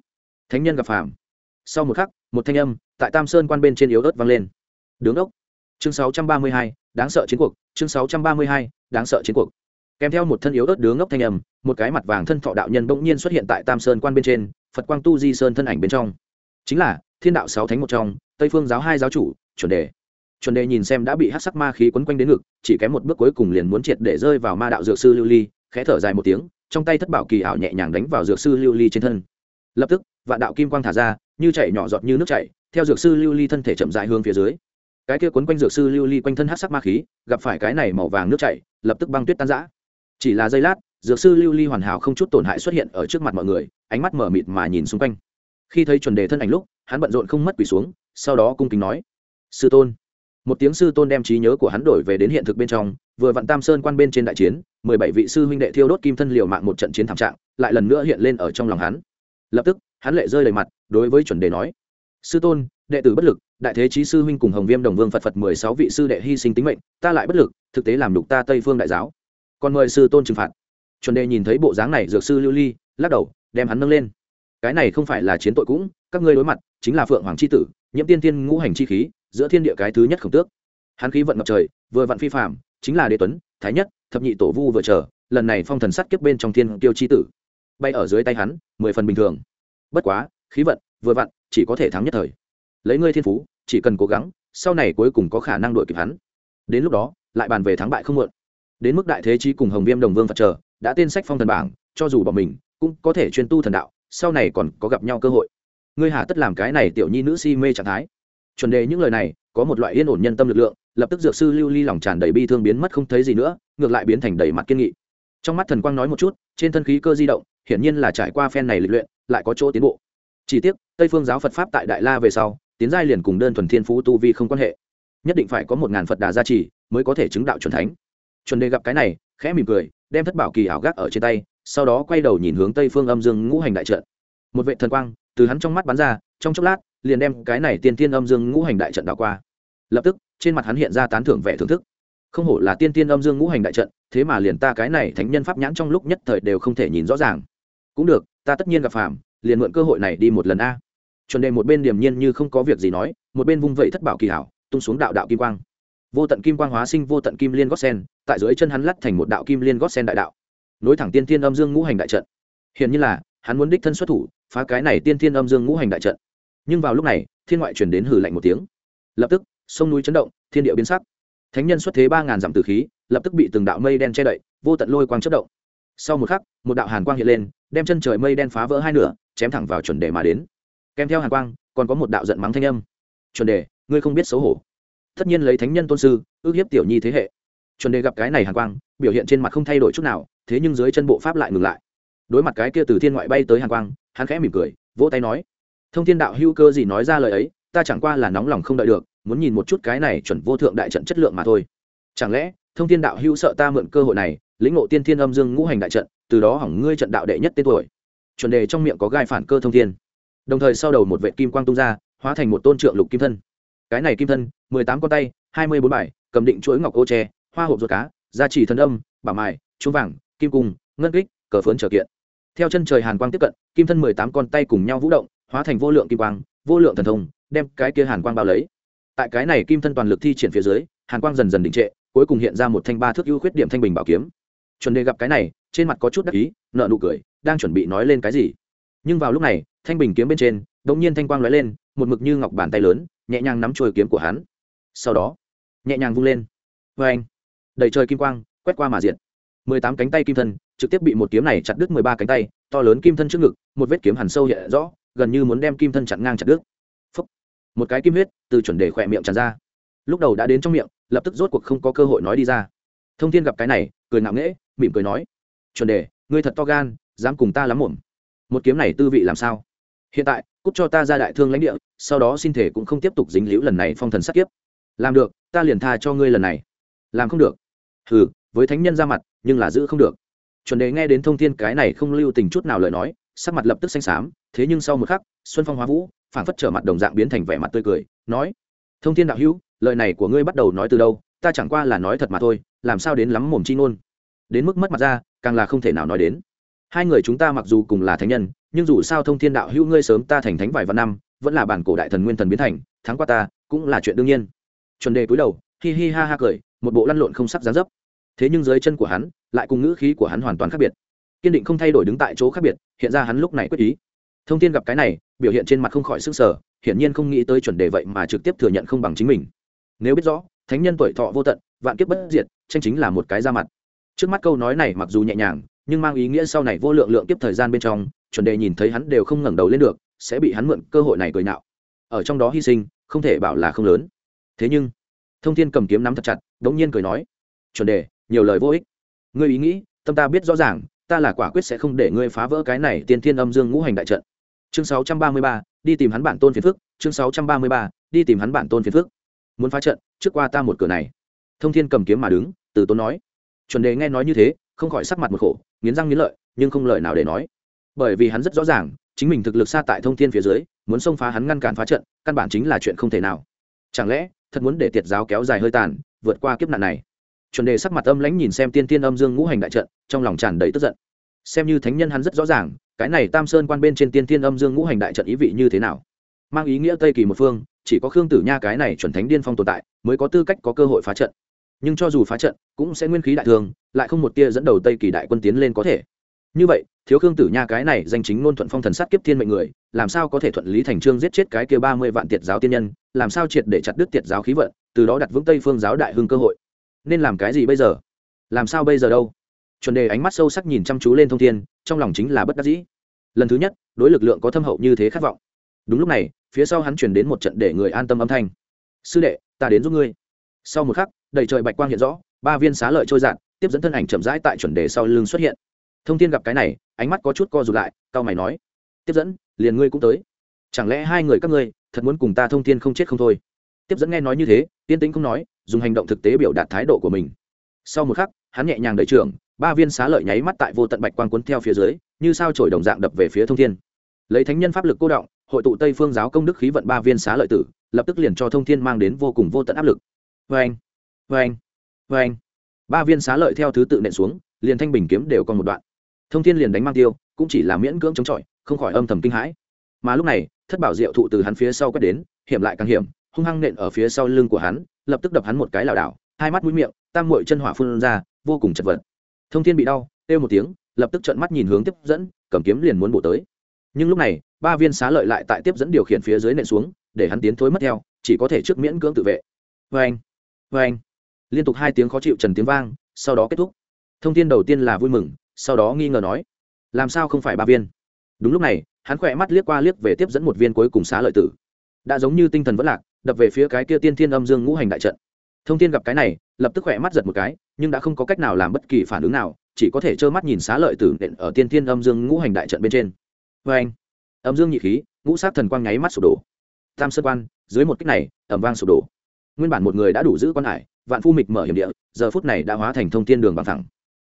thánh nhân gặp phàm. Sau một khắc một thanh âm tại tam sơn quan bên trên yếu ớt vang lên. Đứng đốc. Chương 632, đáng sợ chiến cuộc chương 632, đáng sợ chiến cuộc. Kèm theo một thân yếu ớt đứng ngốc thanh âm một cái mặt vàng thân thọ đạo nhân bỗng nhiên xuất hiện tại tam sơn quan bên trên phật quang tu di sơn thân ảnh bên trong. Chính là thiên đạo sáu thánh một trong tây phương giáo hai giáo chủ chuẩn đề chuẩn đề nhìn xem đã bị hát sắc ma khí quấn quanh đến ngực, chỉ kém một bước cuối cùng liền muốn triệt để rơi vào ma đạo dược sư lưu ly, khẽ thở dài một tiếng, trong tay thất bảo kỳ ảo nhẹ nhàng đánh vào dược sư lưu ly trên thân. Lập tức, vạn đạo kim quang thả ra, như chảy nhỏ giọt như nước chảy, theo dược sư lưu ly thân thể chậm dại hướng phía dưới. Cái kia quấn quanh dược sư lưu ly quanh thân hát sắc ma khí, gặp phải cái này màu vàng nước chảy, lập tức băng tuyết tan rã. chỉ là giây lát, dược sư lưu ly hoàn hảo không chút tổn hại xuất hiện ở trước mặt mọi người, ánh mắt mở mịt mà nhìn xung quanh. Khi thấy chuẩn đề thân ảnh lúc, hắn bận rộn không mất quỷ xuống, sau đó cung kính nói, sư tôn một tiếng sư tôn đem trí nhớ của hắn đổi về đến hiện thực bên trong, vừa vặn tam sơn quan bên trên đại chiến, mười bảy vị sư huynh đệ thiêu đốt kim thân liều mạng một trận chiến thảm trạng, lại lần nữa hiện lên ở trong lòng hắn. Lập tức, hắn lệ rơi đầy mặt, đối với chuẩn đề nói, sư tôn, đệ tử bất lực, đại thế trí sư huynh cùng hồng viêm đồng vương phật phật mười sáu vị sư đệ hy sinh tính mệnh, ta lại bất lực, thực tế làm đục ta tây phương đại giáo. Còn mời sư tôn trừng phạt. Chuẩn đề nhìn thấy bộ dáng này, dược sư lưu ly, lắc đầu, đem hắn nâng lên. Cái này không phải là chiến tội cũng, các ngươi đối mặt, chính là phượng hoàng c h i tử, nhiễm tiên tiên ngũ hành chi khí giữa thiên địa cái thứ nhất khổng tước. Hắn khí vận ngập trời, vừa vặn phi phạm chính là đế tuấn, thái nhất, thập nhị tổ vu vừa chờ, lần này phong thần sắt kiếp bên trong thiên tiêu chi tử. Bay ở dưới tay hắn, mười phần bình thường. Bất quá, khí vận, vừa vặn, chỉ có thể thắng nhất thời. Lấy ngươi thiên phú, chỉ cần cố gắng, sau này cuối cùng có khả năng đuổi kịp hắn. Đến lúc đó, lại bàn về thắng bại không muộn. Đến mức đại thế chi cùng hồng viêm đồng vương phật chờ, đã tên sách phong thần bảng, cho dù bọn mình, cũng có thể chuyên tu thần đạo, sau này còn có gặp nhau cơ hội. Ngươi hà tất làm cái này tiểu nhi nữ si mê trạng thái chuẩn đề những lời này, có một loại yên ổn nhân tâm lực lượng, lập tức dược sư lưu ly lòng tràn đầy bi thương biến mất không thấy gì nữa, ngược lại biến thành đầy mặt kiên nghị. Trong mắt thần quang nói một chút, trên thân khí cơ di động, hiển nhiên là trải qua phen này lịch luyện, lại có chỗ tiến bộ. Chỉ tiếc, tây phương giáo phật pháp tại đại la về sau, tiến giai liền cùng đơn thuần thiên phú tu vi không quan hệ. Nhất định phải có một ngàn phật đà gia trì, mới có thể chứng đạo c thánh. Chuẩn đề gặp cái này, khẽ mỉm cười, đem thất bảo kỳ ảo gác ở trên tay, sau đó quay đầu nhìn hướng tây phương âm dương ngũ hành đại trận. Một vệ thần quang từ hắn trong mắt bắn ra, trong chốc lát liền đem cái này tiên tiên âm dương ngũ hành đại trận đảo qua. Lập tức, trên mặt hắn hiện ra tán thưởng vẻ thưởng thức. Không hổ là tiên tiên âm dương ngũ hành đại trận, thế mà liền ta cái này thánh nhân pháp nhãn trong lúc nhất thời đều không thể nhìn rõ ràng. Cũng được, ta tất nhiên gặp phàm, liền mượn cơ hội này đi một lần a. Chuẩn đề một bên điềm nhiên như không có việc gì nói, một bên vung vẩy thất bảo kỳ hảo, tung xuống đạo đạo kim quang. Vô tận kim quang hóa sinh, vô tận kim liên gót sen, tại dưới chân hắn lắt thành một đạo kim liên gót sen đại đạo. Nối thẳng tiên tiên âm dương ngũ hành đại trận. Hiện như là, hắn muốn đích thân xuất thủ, phá cái này tiên tiên âm dương ngũ hành đại trận nhưng vào lúc này, thiên ngoại truyền đến hử lạnh một tiếng. Lập tức, sông núi chấn động, thiên địa biến sắc. Thánh nhân xuất thế ba ngàn dặm từ khí, lập tức bị từng đạo mây đen che đậy, vô tận lôi quang chất động. Sau một khắc, một đạo hàn quang hiện lên, đem chân trời mây đen phá vỡ hai nửa, chém thẳng vào chuẩn đề mà đến. Kèm theo hàn quang, còn có một đạo giận mắng thanh âm. Chuẩn đề, ngươi không biết xấu hổ. Tất nhiên lấy thánh nhân tôn sư, ước hiếp tiểu nhi thế hệ. Chuẩn đề gặp cái này hàn quang, biểu hiện trên mặt không thay đổi chút nào, thế nhưng dưới chân bộ pháp lại ngừng lại. Đối mặt cái kia từ thiên ngoại bay tới hàn quang, hắn khẽ mỉm cười, vỗ tay nói thông thiên đạo hữu cơ gì nói ra lời ấy, ta chẳng qua là nóng lòng không đợi được, muốn nhìn một chút cái này chuẩn vô thượng đại trận chất lượng mà thôi. Chẳng lẽ, thông thiên đạo hữu sợ ta mượn cơ hội này, lĩnh ngộ tiên thiên âm dương ngũ hành đại trận, từ đó hỏng ngươi trận đạo đệ nhất tên tuổi? Chuẩn đề trong miệng có gai phản cơ thông thiên. Đồng thời sau đầu một vệ kim quang tung ra, hóa thành một tôn trượng lục kim thân. Cái này kim thân, mười tám con tay, hai mươi bốn bài, cầm định chuỗi ngọc ô tre, hoa hộp ruột cá, gia trì thần âm, bảo mài trung vàng, kim cung, ngân kích, cờ phớn trở kiện. Theo chân trời hàn quang tiếp cận, kim thân mười tám con tay cùng nhau vũ động hóa thành vô lượng kim quang, vô lượng thần thông, đem cái kia hàn quang bao lấy. Tại cái này kim thân toàn lực thi triển phía dưới, hàn quang dần dần đình trệ, cuối cùng hiện ra một thanh ba thước ưu khuyết điểm thanh bình bảo kiếm. Chuẩn đề gặp cái này, trên mặt có chút đắc ý nợ nụ cười, đang chuẩn bị nói lên cái gì. Nhưng vào lúc này, thanh bình kiếm bên trên đ ỗ n g nhiên thanh quang lóe lên, một mực như ngọc bàn tay lớn, nhẹ nhàng nắm trôi kiếm của hắn. Sau đó, nhẹ nhàng vung lên. Vê anh, đầy trời kim quang, quét qua mà diện mười tám cánh tay kim thân, trực tiếp bị một kiếm này chặt đứt mười ba cánh tay, to lớn kim thân trước ngực, một vết kiếm hẳn sâu hiện rõ gần như muốn đem kim thân chặn ngang chặt đứt. Phúc. một cái kim huyết từ chuẩn đề khỏe miệng tràn ra. Lúc đầu đã đến trong miệng, lập tức rốt cuộc không có cơ hội nói đi ra. Thông thiên gặp cái này, cười ngạo nghễ, mỉm cười nói, chuẩn đề, ngươi thật to gan, dám cùng ta lắm muộn. Một kiếm này tư vị làm sao? Hiện tại, cút cho ta ra đại thương lãnh địa, sau đó xin thể cũng không tiếp tục dính liễu lần này phong thần sát kiếp. Làm được, ta liền tha cho ngươi lần này. Làm không được. Hừ, với thánh nhân ra mặt, nhưng là giữ không được. Chuẩn đề nghe đến thông thiên cái này không lưu tình chút nào lời nói sắc mặt lập tức xanh xám, thế nhưng sau một khắc, xuân phong hóa vũ phản phất trở mặt đồng dạng biến thành vẻ mặt tươi cười, nói, thông thiên đạo hữu, lời này của ngươi bắt đầu nói từ đâu? Ta chẳng qua là nói thật mà thôi, làm sao đến lắm mồm chi ngôn? Đến mức mất mặt ra, càng là không thể nào nói đến. Hai người chúng ta mặc dù cùng là thánh nhân, nhưng dù sao thông thiên đạo hữu ngươi sớm ta thành thánh vài vạn năm, vẫn là bản cổ đại thần nguyên thần biến thành, thắng qua ta, cũng là chuyện đương nhiên. Chuẩn đề cúi đầu, hi hi ha ha cười, một bộ lăn lộn không sắp dáng dấp. Thế nhưng dưới chân của hắn, lại cùng ngữ khí của hắn hoàn toàn khác biệt kiên định không thay đổi đứng tại chỗ khác biệt, hiện ra hắn lúc này quyết ý. Thông thiên gặp cái này, biểu hiện trên mặt không khỏi sức sở hiển nhiên không nghĩ tới chuẩn đề vậy mà trực tiếp thừa nhận không bằng chính mình. Nếu biết rõ, thánh nhân tuổi thọ vô tận, vạn kiếp bất diệt, tranh chính là một cái ra mặt. Trước mắt câu nói này mặc dù nhẹ nhàng, nhưng mang ý nghĩa sau này vô lượng lượng kiếp thời gian bên trong, chuẩn đề nhìn thấy hắn đều không ngẩng đầu lên được, sẽ bị hắn mượn cơ hội này cười nạo. ở trong đó hy sinh, không thể bảo là không lớn. Thế nhưng, thông thiên cầm kiếm nắm thật chặt, đống nhiên cười nói, chuẩn đề, nhiều lời vô ích. Ngươi ý nghĩ, tâm ta biết rõ ràng ta là quả quyết sẽ không để ngươi phá vỡ cái này tiên thiên âm dương ngũ hành đại trận. Chương 633, đi tìm hắn bản tôn phiền phức. Chương 633, đi tìm hắn bản tôn phiền phức. Muốn phá trận trước qua ta một cửa này. Thông thiên cầm kiếm mà đứng từ tốn nói. Chuẩn đề nghe nói như thế không khỏi sắc mặt một khổ nghiến răng nghiến lợi nhưng không lời nào để nói. Bởi vì hắn rất rõ ràng chính mình thực lực xa tại thông thiên phía dưới muốn xông phá hắn ngăn cản phá trận căn bản chính là chuyện không thể nào. Chẳng lẽ thật muốn để tiệt giáo kéo dài hơi tàn vượt qua kiếp nạn này? Chuẩn đề sắc mặt âm lãnh nhìn xem tiên tiên âm dương ngũ hành đại trận, trong lòng tràn đầy tức giận. Xem như thánh nhân hắn rất rõ ràng, cái này tam sơn quan bên trên tiên tiên âm dương ngũ hành đại trận ý vị như thế nào. Mang ý nghĩa tây kỳ một phương, chỉ có khương tử nha cái này chuẩn thánh điên phong tồn tại, mới có tư cách có cơ hội phá trận. Nhưng cho dù phá trận, cũng sẽ nguyên khí đại thương lại không một tia dẫn đầu tây kỳ đại quân tiến lên có thể. Như vậy, thiếu khương tử nha cái này danh chính ngôn thuận phong thần sát kiếp thiên mệnh người, làm sao có thể thuận lý thành trương giết chết cái kia ba mươi vạn tiệt giáo tiên nhân, làm sao triệt để chặt đứt tiệt giáo khí vận, từ đó đặt vững tây phương giáo đại hưng cơ hội nên làm cái gì bây giờ? Làm sao bây giờ đâu? Chuẩn đề ánh mắt sâu sắc nhìn chăm chú lên thông thiên, trong lòng chính là bất đắc dĩ. Lần thứ nhất, đối lực lượng có thâm hậu như thế khát vọng. Đúng lúc này, phía sau hắn chuyển đến một trận để người an tâm âm thanh. Sư đệ, ta đến giúp ngươi. Sau một khắc, đầy trời bạch quang hiện rõ, ba viên xá lợi trôi dạn tiếp dẫn thân ảnh chậm rãi tại chuẩn đề sau lưng xuất hiện. Thông tin gặp cái này, ánh mắt có chút co rụt lại cao mày nói, tiếp dẫn, liền ngươi cũng tới. Chẳng lẽ hai người các ngươi thật muốn cùng ta thông tin không chết không thôi? Tiếp dẫn nghe nói như thế tiên tính không nói dùng hành động thực tế biểu đạt thái độ của mình. Sau một khắc, hắn nhẹ nhàng đẩy trưởng, ba viên xá lợi nháy mắt tại vô tận bạch quang cuốn theo phía dưới, như sao trổi đồng dạng đập về phía thông thiên. Lấy thánh nhân pháp lực cô động, hội tụ tây phương giáo công đức khí vận ba viên xá lợi tử, lập tức liền cho thông thiên mang đến vô cùng vô tận áp lực. Vê anh vê anh vê anh ba viên xá lợi theo thứ tự nện xuống, liền thanh bình kiếm đều còn một đoạn. Thông thiên liền đánh mang tiêu, cũng chỉ là miễn cưỡng chống chọi, không khỏi âm thầm kinh hãi. Mà lúc này, thất bảo diệu thụ từ hắn phía sau quét đến, hiểm lại càng hiểm, hung hăng nện ở phía sau lưng của hắn lập tức đập hắn một cái lảo đảo, hai mắt mũi miệng, tam muội chân hỏa phun ra, vô cùng chật vật. Thông thiên bị đau, kêu một tiếng, lập tức trợn mắt nhìn hướng tiếp dẫn, cầm kiếm liền muốn bổ tới. Nhưng lúc này, ba viên xá lợi lại tại tiếp dẫn điều khiển phía dưới nện xuống, để hắn tiến thối mất theo, chỉ có thể trước miễn cưỡng tự vệ. Vê anh vê anh liên tục hai tiếng khó chịu trần tiếng vang, sau đó kết thúc. Thông tin đầu tiên là vui mừng, sau đó nghi ngờ nói, làm sao không phải ba viên? Đúng lúc này, hắn khỏe mắt liếc qua liếc về tiếp dẫn một viên cuối cùng xá lợi tử. Đã giống như tinh thần vẫn lạc đập về phía cái kia tiên thiên âm dương ngũ hành đại trận. Thông tin gặp cái này, lập tức khỏe mắt giật một cái, nhưng đã không có cách nào làm bất kỳ phản ứng nào, chỉ có thể trơ mắt nhìn xá lợi tử nện ở tiên thiên âm dương ngũ hành đại trận bên trên. Vê anh, âm dương nhị khí, ngũ sát thần quang nháy mắt sụp đổ. Tam sơn quan, dưới một cách này ẩm vang sụp đổ. Nguyên bản một người đã đủ giữ quan hải, vạn phu mịch mở hiểm địa, giờ phút này đã hóa thành thông thiên đường bằng thẳng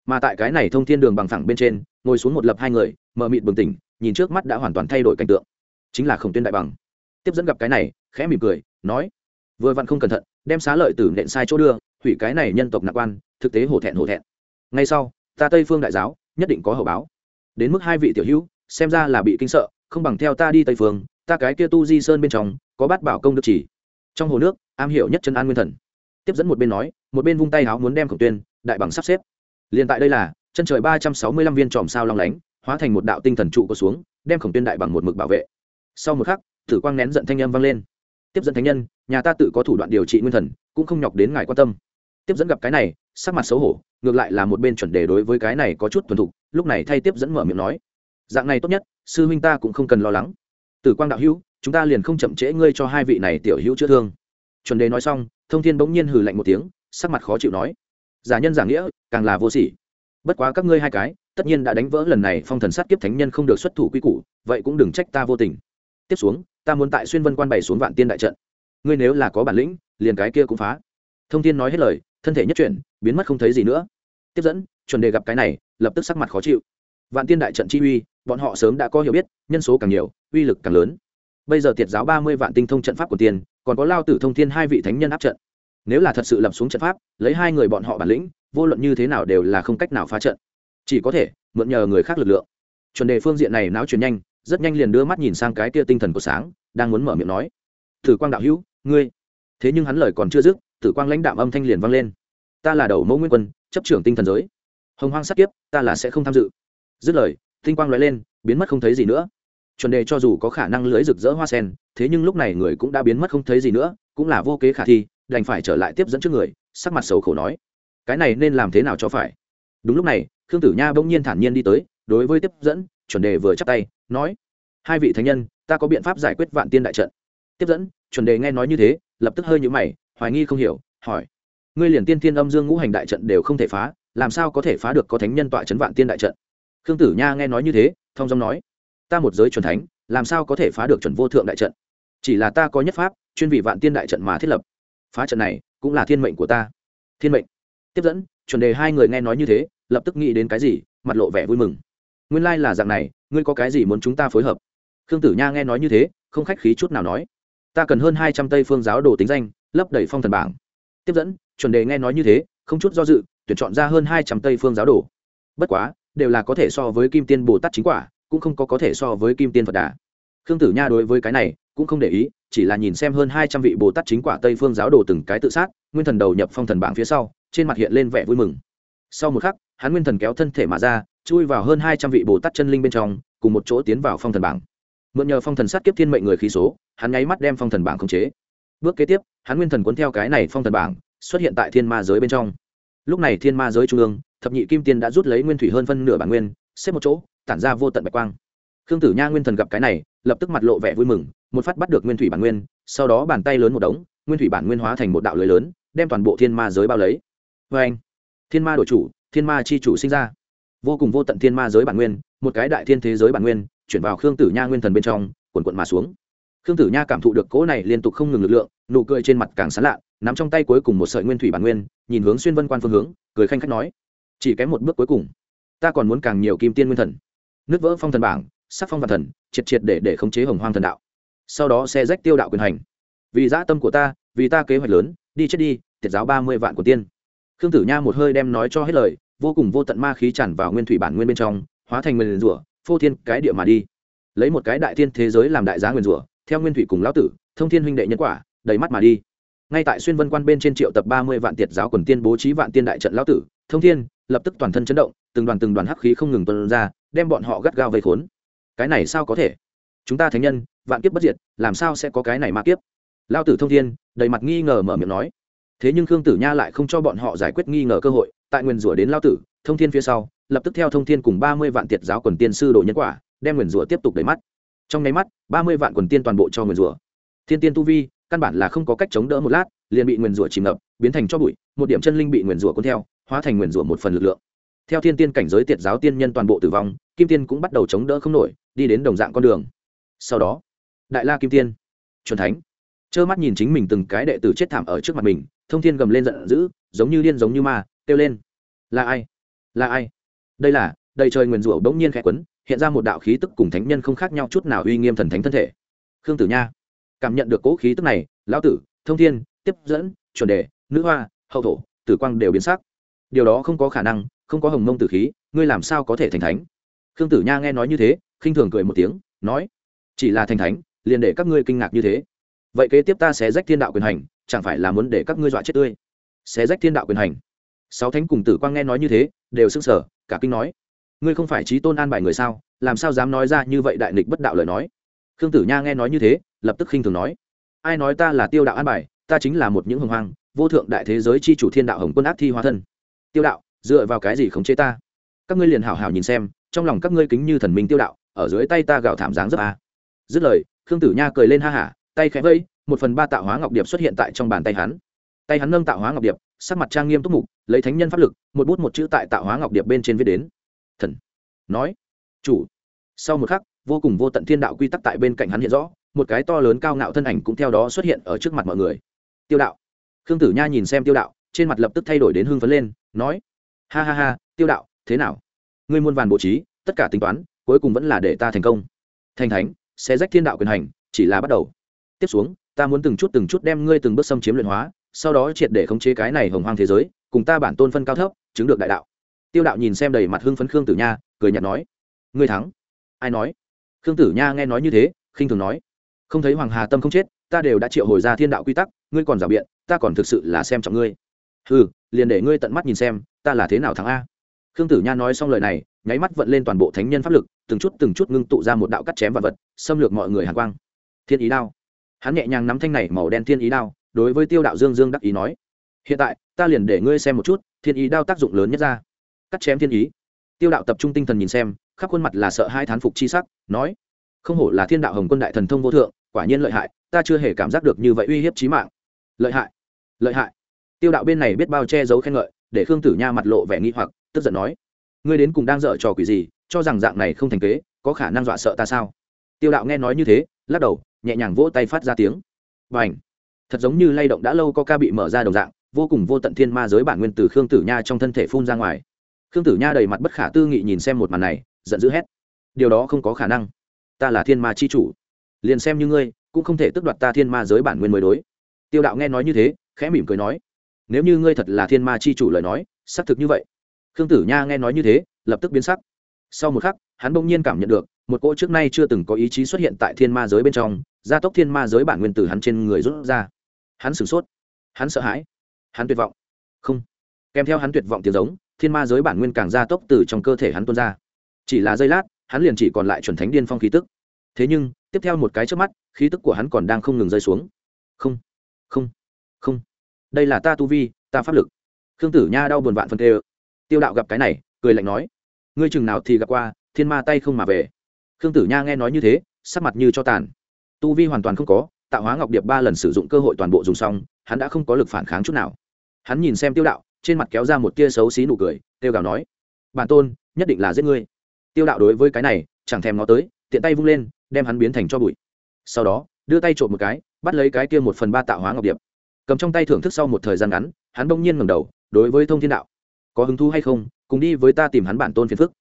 mà tại cái này thông thiên đường bằng thẳng bên trên, ngồi xuống một lập hai người mở mịt bừng tỉnh, nhìn trước mắt đã hoàn toàn thay đổi cảnh tượng. Chính là khổng tuyên đại bằng. Tiếp dẫn gặp cái này khẽ mỉm cười, nói, vừa vặn không cẩn thận, đem xá lợi tử nện sai chỗ đưa, hủy cái này nhân tộc nạp quan, thực tế hổ thẹn hổ thẹn. Ngay sau, ta tây phương đại giáo, nhất định có hậu báo. Đến mức hai vị tiểu hữu, xem ra là bị kinh sợ, không bằng theo ta đi tây phương, ta cái kia tu di sơn bên trong, có bát bảo công đức chỉ. Trong hồ nước, am hiểu nhất chân an nguyên thần. Tiếp dẫn một bên nói, một bên vung tay háo muốn đem khổng tuyên, đại bằng sắp xếp. Liền tại đây là, chân trời ba trăm sáu mươi lăm viên tròm sao long lánh, hóa thành một đạo tinh thần trụ có xuống, đem khổng tuyên đại bằng một mực bảo vệ. Sau một khắc, tử quang nén giận thanh âm vang lên tiếp dẫn thánh nhân, nhà ta tự có thủ đoạn điều trị nguyên thần, cũng không nhọc đến ngài quan tâm. Tiếp dẫn gặp cái này, sắc mặt xấu hổ, ngược lại là một bên chuẩn đề đối với cái này có chút thuần thục, lúc này thay tiếp dẫn mở miệng nói, dạng này tốt nhất, sư huynh ta cũng không cần lo lắng. Tử quang đạo hữu, chúng ta liền không chậm trễ ngươi cho hai vị này tiểu hữu chữa thương. Chuẩn đề nói xong, thông thiên bỗng nhiên hừ lạnh một tiếng, sắc mặt khó chịu nói, giả nhân giả nghĩa, càng là vô sỉ. Bất quá các ngươi hai cái, tất nhiên đã đánh vỡ lần này phong thần sát kiếp thánh nhân không được xuất thủ quy củ, vậy cũng đừng trách ta vô tình tiếp xuống, ta muốn tại xuyên vân quan bày xuống vạn tiên đại trận. Ngươi nếu là có bản lĩnh, liền cái kia cũng phá. Thông thiên nói hết lời, thân thể nhất chuyển, biến mất không thấy gì nữa. Tiếp dẫn, chuẩn đề gặp cái này, lập tức sắc mặt khó chịu. Vạn tiên đại trận chi uy, bọn họ sớm đã có hiểu biết, nhân số càng nhiều, uy lực càng lớn. Bây giờ tiệt giáo ba mươi vạn tinh thông trận pháp của tiền, còn có lao tử thông thiên hai vị thánh nhân áp trận. Nếu là thật sự lập xuống trận pháp, lấy hai người bọn họ bản lĩnh, vô luận như thế nào đều là không cách nào phá trận. Chỉ có thể mượn nhờ người khác lực lượng. Chuẩn đề phương diện này náo truyền nhanh rất nhanh liền đưa mắt nhìn sang cái kia tinh thần của sáng, đang muốn mở miệng nói. Thử quang đạo hữu, ngươi. Thế nhưng hắn lời còn chưa dứt, tử quang lãnh đạm âm thanh liền vang lên. Ta là đầu mẫu nguyên quân, chấp trưởng tinh thần giới. Hồng hoang sát kiếp, ta là sẽ không tham dự. Dứt lời, tinh quang lóe lên, biến mất không thấy gì nữa. Chuẩn đề cho dù có khả năng lưới rực rỡ hoa sen, thế nhưng lúc này người cũng đã biến mất không thấy gì nữa, cũng là vô kế khả thi, đành phải trở lại tiếp dẫn trước người, sắc mặt xấu khổ nói. Cái này nên làm thế nào cho phải? Đúng lúc này, khương tử nha bỗng nhiên thản nhiên đi tới, đối với tiếp dẫn chuẩn đề vừa chắp tay, nói, hai vị thánh nhân, ta có biện pháp giải quyết vạn tiên đại trận. Tiếp dẫn, chuẩn đề nghe nói như thế, lập tức hơi nhũ mày, hoài nghi không hiểu, hỏi, ngươi liền tiên tiên âm dương ngũ hành đại trận đều không thể phá, làm sao có thể phá được có thánh nhân tọa chấn vạn tiên đại trận? Khương tử nha nghe nói như thế, thông dong nói, ta một giới chuẩn thánh, làm sao có thể phá được chuẩn vô thượng đại trận? Chỉ là ta có nhất pháp, chuyên vị vạn tiên đại trận mà thiết lập. Phá trận này cũng là thiên mệnh của ta. Thiên mệnh. Tiếp dẫn, chuẩn đề hai người nghe nói như thế, lập tức nghĩ đến cái gì, mặt lộ vẻ vui mừng nguyên lai là dạng này, ngươi có cái gì muốn chúng ta phối hợp? Khương tử nha nghe nói như thế, không khách khí chút nào nói. Ta cần hơn hai trăm tây phương giáo đồ tính danh, lấp đầy phong thần bảng. Tiếp dẫn, chuẩn đề nghe nói như thế, không chút do dự, tuyển chọn ra hơn hai trăm tây phương giáo đồ. Bất quá, đều là có thể so với kim tiên bồ tát chính quả, cũng không có có thể so với kim tiên phật đà. Khương tử nha đối với cái này, cũng không để ý, chỉ là nhìn xem hơn hai trăm vị bồ tát chính quả tây phương giáo đồ từng cái tự sát, nguyên thần đầu nhập phong thần bảng phía sau, trên mặt hiện lên vẻ vui mừng. Sau một khắc, hắn nguyên thần kéo thân thể mà ra chui vào hơn hai trăm vị bồ tát chân linh bên trong, cùng một chỗ tiến vào phong thần bảng. Mượn nhờ phong thần sát kiếp thiên mệnh người khí số, hắn nháy mắt đem phong thần bảng khống chế. Bước kế tiếp, hắn nguyên thần cuốn theo cái này phong thần bảng, xuất hiện tại thiên ma giới bên trong. Lúc này thiên ma giới trung ương, thập nhị kim tiên đã rút lấy nguyên thủy hơn phân nửa bản nguyên, xếp một chỗ, tản ra vô tận bạch quang. Khương tử nha nguyên thần gặp cái này, lập tức mặt lộ vẻ vui mừng, một phát bắt được nguyên thủy bản nguyên, sau đó bàn tay lớn một đống, nguyên thủy bản nguyên hóa thành một đạo lưới lớn, đem toàn bộ thiên ma giới bao lấy. Vê anh thiên ma đổi chủ, thiên ma chi chủ sinh ra vô cùng vô tận thiên ma giới bản nguyên, một cái đại thiên thế giới bản nguyên, chuyển vào khương tử nha nguyên thần bên trong quần quận mà xuống. Khương tử nha cảm thụ được cỗ này liên tục không ngừng lực lượng, nụ cười trên mặt càng sán lạ, nắm trong tay cuối cùng một sợi nguyên thủy bản nguyên, nhìn hướng xuyên vân quan phương hướng, cười khanh khách nói, chỉ kém một bước cuối cùng, ta còn muốn càng nhiều kim tiên nguyên thần, nứt vỡ phong thần bảng, sắc phong văn thần, triệt triệt để để khống chế hồng hoang thần đạo. Sau đó xe rách tiêu đạo quyền hành. Vì dã tâm của ta, vì ta kế hoạch lớn, đi chết đi, tiệt giáo ba mươi vạn của tiên. Khương tử nha một hơi đem nói cho hết lời vô cùng vô tận ma khí tràn vào nguyên thủy bản nguyên bên trong, hóa thành nguyên rủa phô thiên cái địa mà đi. Lấy một cái đại thiên thế giới làm đại giá nguyên rủa theo nguyên thủy cùng lão tử, thông thiên huynh đệ nhân quả, đầy mắt mà đi. Ngay tại xuyên vân quan bên trên triệu tập ba mươi vạn tiệt giáo quần tiên bố trí vạn tiên đại trận lão tử, thông thiên, lập tức toàn thân chấn động, từng đoàn từng đoàn hắc khí không ngừng tuân ra, đem bọn họ gắt gao vây khốn. Cái này sao có thể? Chúng ta thánh nhân, vạn kiếp bất diệt, làm sao sẽ có cái này ma kiếp? Lao tử thông thiên, đầy mặt nghi ngờ mở miệng nói thế nhưng khương tử nha lại không cho bọn họ giải quyết nghi ngờ cơ hội, tại nguyền rủa đến lao tử, thông thiên phía sau, lập tức theo thông thiên cùng ba mươi vạn tiệt giáo quần tiên sư đồ nhân quả, đem nguyền rủa tiếp tục đẩy mắt. Trong nháy mắt, ba mươi vạn quần tiên toàn bộ cho nguyền rủa. Thiên tiên tu vi, căn bản là không có cách chống đỡ một lát, liền bị nguyền rủa chìm ngập, biến thành cho bụi, một điểm chân linh bị nguyền rủa cuốn theo, hóa thành nguyền rủa một phần lực lượng. Theo thiên tiên cảnh giới tiệt giáo tiên nhân toàn bộ tử vong, kim tiên cũng bắt đầu chống đỡ không nổi, đi đến đồng dạng con đường. Sau đó, đại la kim tiên c thánh. Trơ mắt nhìn chính mình từng cái đệ tử chết thảm ở trước mặt mình thông thiên gầm lên giận dữ, giống như điên giống như ma, kêu lên. Là ai? Là ai? Đây là, đầy trời nguyền rủa bỗng nhiên khẽ quấn, hiện ra một đạo khí tức cùng thánh nhân không khác nhau chút nào uy nghiêm thần thánh thân thể. Khương tử nha, cảm nhận được cỗ khí tức này, lão tử, thông thiên, tiếp dẫn, chuẩn đề, nữ hoa, hậu thổ, tử quang đều biến sắc. Điều đó không có khả năng, không có hồng mông tử khí, ngươi làm sao có thể thành thánh? Khương tử nha nghe nói như thế, khinh thường cười một tiếng, nói, chỉ là thành thánh, liền để các ngươi kinh ngạc như thế. Vậy kế tiếp ta sẽ rách thiên đạo quyền hành chẳng phải là muốn để các ngươi dọa chết tươi. Xé rách thiên đạo quyền hành. Sáu thánh cùng tử quang nghe nói như thế, đều sững sờ, cả kinh nói, ngươi không phải trí tôn an bài người sao? Làm sao dám nói ra như vậy đại nghịch bất đạo lời nói? Khương tử nha nghe nói như thế, lập tức khinh thường nói, ai nói ta là tiêu đạo an bài, ta chính là một những hồng hoang, vô thượng đại thế giới chi chủ thiên đạo hồng quân ác thi hóa thân. Tiêu đạo, dựa vào cái gì khống chế ta? Các ngươi liền hảo hảo nhìn xem, trong lòng các ngươi kính như thần minh tiêu đạo, ở dưới tay ta gào thảm dáng rất a. Dứt lời, khương tử nha cười lên ha hả, tay khẽ vây một phần ba tạo hóa ngọc điệp xuất hiện tại trong bàn tay hắn. Tay hắn nâng tạo hóa ngọc điệp, sắc mặt trang nghiêm túc mục, lấy thánh nhân pháp lực, một bút một chữ tại tạo hóa ngọc điệp bên trên viết đến. Thần. Nói. Chủ. Sau một khắc, vô cùng vô tận thiên đạo quy tắc tại bên cạnh hắn hiện rõ, một cái to lớn cao ngạo thân ảnh cũng theo đó xuất hiện ở trước mặt mọi người. Tiêu đạo. Khương tử nha nhìn xem tiêu đạo, trên mặt lập tức thay đổi đến hưng phấn lên, nói. Ha ha ha, tiêu đạo, thế nào? Ngươi muôn vàn bố trí, tất cả tính toán, cuối cùng vẫn là để ta thành công. Thành thánh, sẽ rách thiên đạo quyền hành, chỉ là bắt đầu. Tiếp xuống ta muốn từng chút từng chút đem ngươi từng bước xâm chiếm luyện hóa, sau đó triệt để khống chế cái này hồng hoang thế giới, cùng ta bản tôn phân cao thấp, chứng được đại đạo. Tiêu đạo nhìn xem đầy mặt hưng phấn khương tử nha, cười nhạt nói, ngươi thắng. Ai nói? Khương tử nha nghe nói như thế, khinh thường nói, không thấy hoàng hà tâm không chết, ta đều đã triệu hồi ra thiên đạo quy tắc, ngươi còn rào biện, ta còn thực sự là xem trọng ngươi. Ừ liền để ngươi tận mắt nhìn xem, ta là thế nào thắng a? Khương tử nha nói xong lời này, nháy mắt vận lên toàn bộ thánh nhân pháp lực, từng chút từng chút ngưng tụ ra một đạo cắt chém và vật, xâm lược mọi người hàn quang. Thiên ý đao hắn nhẹ nhàng nắm thanh này màu đen thiên ý đao, đối với tiêu đạo dương dương đắc ý nói, hiện tại, ta liền để ngươi xem một chút, thiên ý đao tác dụng lớn nhất ra. Cắt chém thiên ý. Tiêu đạo tập trung tinh thần nhìn xem, khắp khuôn mặt là sợ hai thán phục chi sắc, nói, không hổ là thiên đạo hồng quân đại thần thông vô thượng, quả nhiên lợi hại, ta chưa hề cảm giác được như vậy uy hiếp trí mạng. Lợi hại lợi hại. Tiêu đạo bên này biết bao che giấu khen ngợi, để khương tử nha mặt lộ vẻ nghi hoặc, tức giận nói, ngươi đến cùng đang dở trò quỷ gì, cho rằng dạng này không thành kế, có khả năng dọa sợ ta sao? Tiêu đạo nghe nói như thế, lắc đầu nhẹ nhàng vỗ tay phát ra tiếng. Và ảnh thật giống như lay động đã lâu có ca bị mở ra đồng dạng, vô cùng vô tận thiên ma giới bản nguyên từ khương tử nha trong thân thể phun ra ngoài. Khương tử nha đầy mặt bất khả tư nghị nhìn xem một màn này, giận dữ hét. Điều đó không có khả năng. Ta là thiên ma chi chủ. Liền xem như ngươi, cũng không thể tước đoạt ta thiên ma giới bản nguyên mới đối. Tiêu đạo nghe nói như thế, khẽ mỉm cười nói, nếu như ngươi thật là thiên ma chi chủ lời nói, xác thực như vậy. Khương tử nha nghe nói như thế, lập tức biến sắc. Sau một khắc, hắn bỗng nhiên cảm nhận được, một cỗ trước nay chưa từng có ý chí xuất hiện tại thiên ma giới bên trong gia tốc thiên ma giới bản nguyên từ hắn trên người rút ra. Hắn sửng sốt, hắn sợ hãi, hắn tuyệt vọng. Không. Kèm theo hắn tuyệt vọng tiếng giống, thiên ma giới bản nguyên càng gia tốc từ trong cơ thể hắn tuôn ra. Chỉ là giây lát, hắn liền chỉ còn lại chuẩn thánh điên phong khí tức. Thế nhưng, tiếp theo một cái trước mắt, khí tức của hắn còn đang không ngừng rơi xuống. Không không không. Đây là ta tu vi, ta pháp lực. Khương tử nha đau buồn vạn phân tê tiêu đạo gặp cái này, cười lạnh nói, ngươi chừng nào thì gặp qua, thiên ma tay không mà về. Khương tử nha nghe nói như thế, sắc mặt như cho tàn tu vi hoàn toàn không có tạo hóa ngọc điệp ba lần sử dụng cơ hội toàn bộ dùng xong, hắn đã không có lực phản kháng chút nào. Hắn nhìn xem tiêu đạo, trên mặt kéo ra một tia xấu xí nụ cười tiêu gào nói, bản tôn, nhất định là giết ngươi. Tiêu đạo đối với cái này, chẳng thèm nó tới, tiện tay vung lên, đem hắn biến thành cho bụi. Sau đó, đưa tay trộm một cái, bắt lấy cái kia một phần ba tạo hóa ngọc điệp. Cầm trong tay thưởng thức sau một thời gian ngắn, hắn bỗng nhiên ngẩng đầu, đối với thông thiên đạo, có hứng thú hay không, cùng đi với ta tìm hắn bản tôn phiền phức.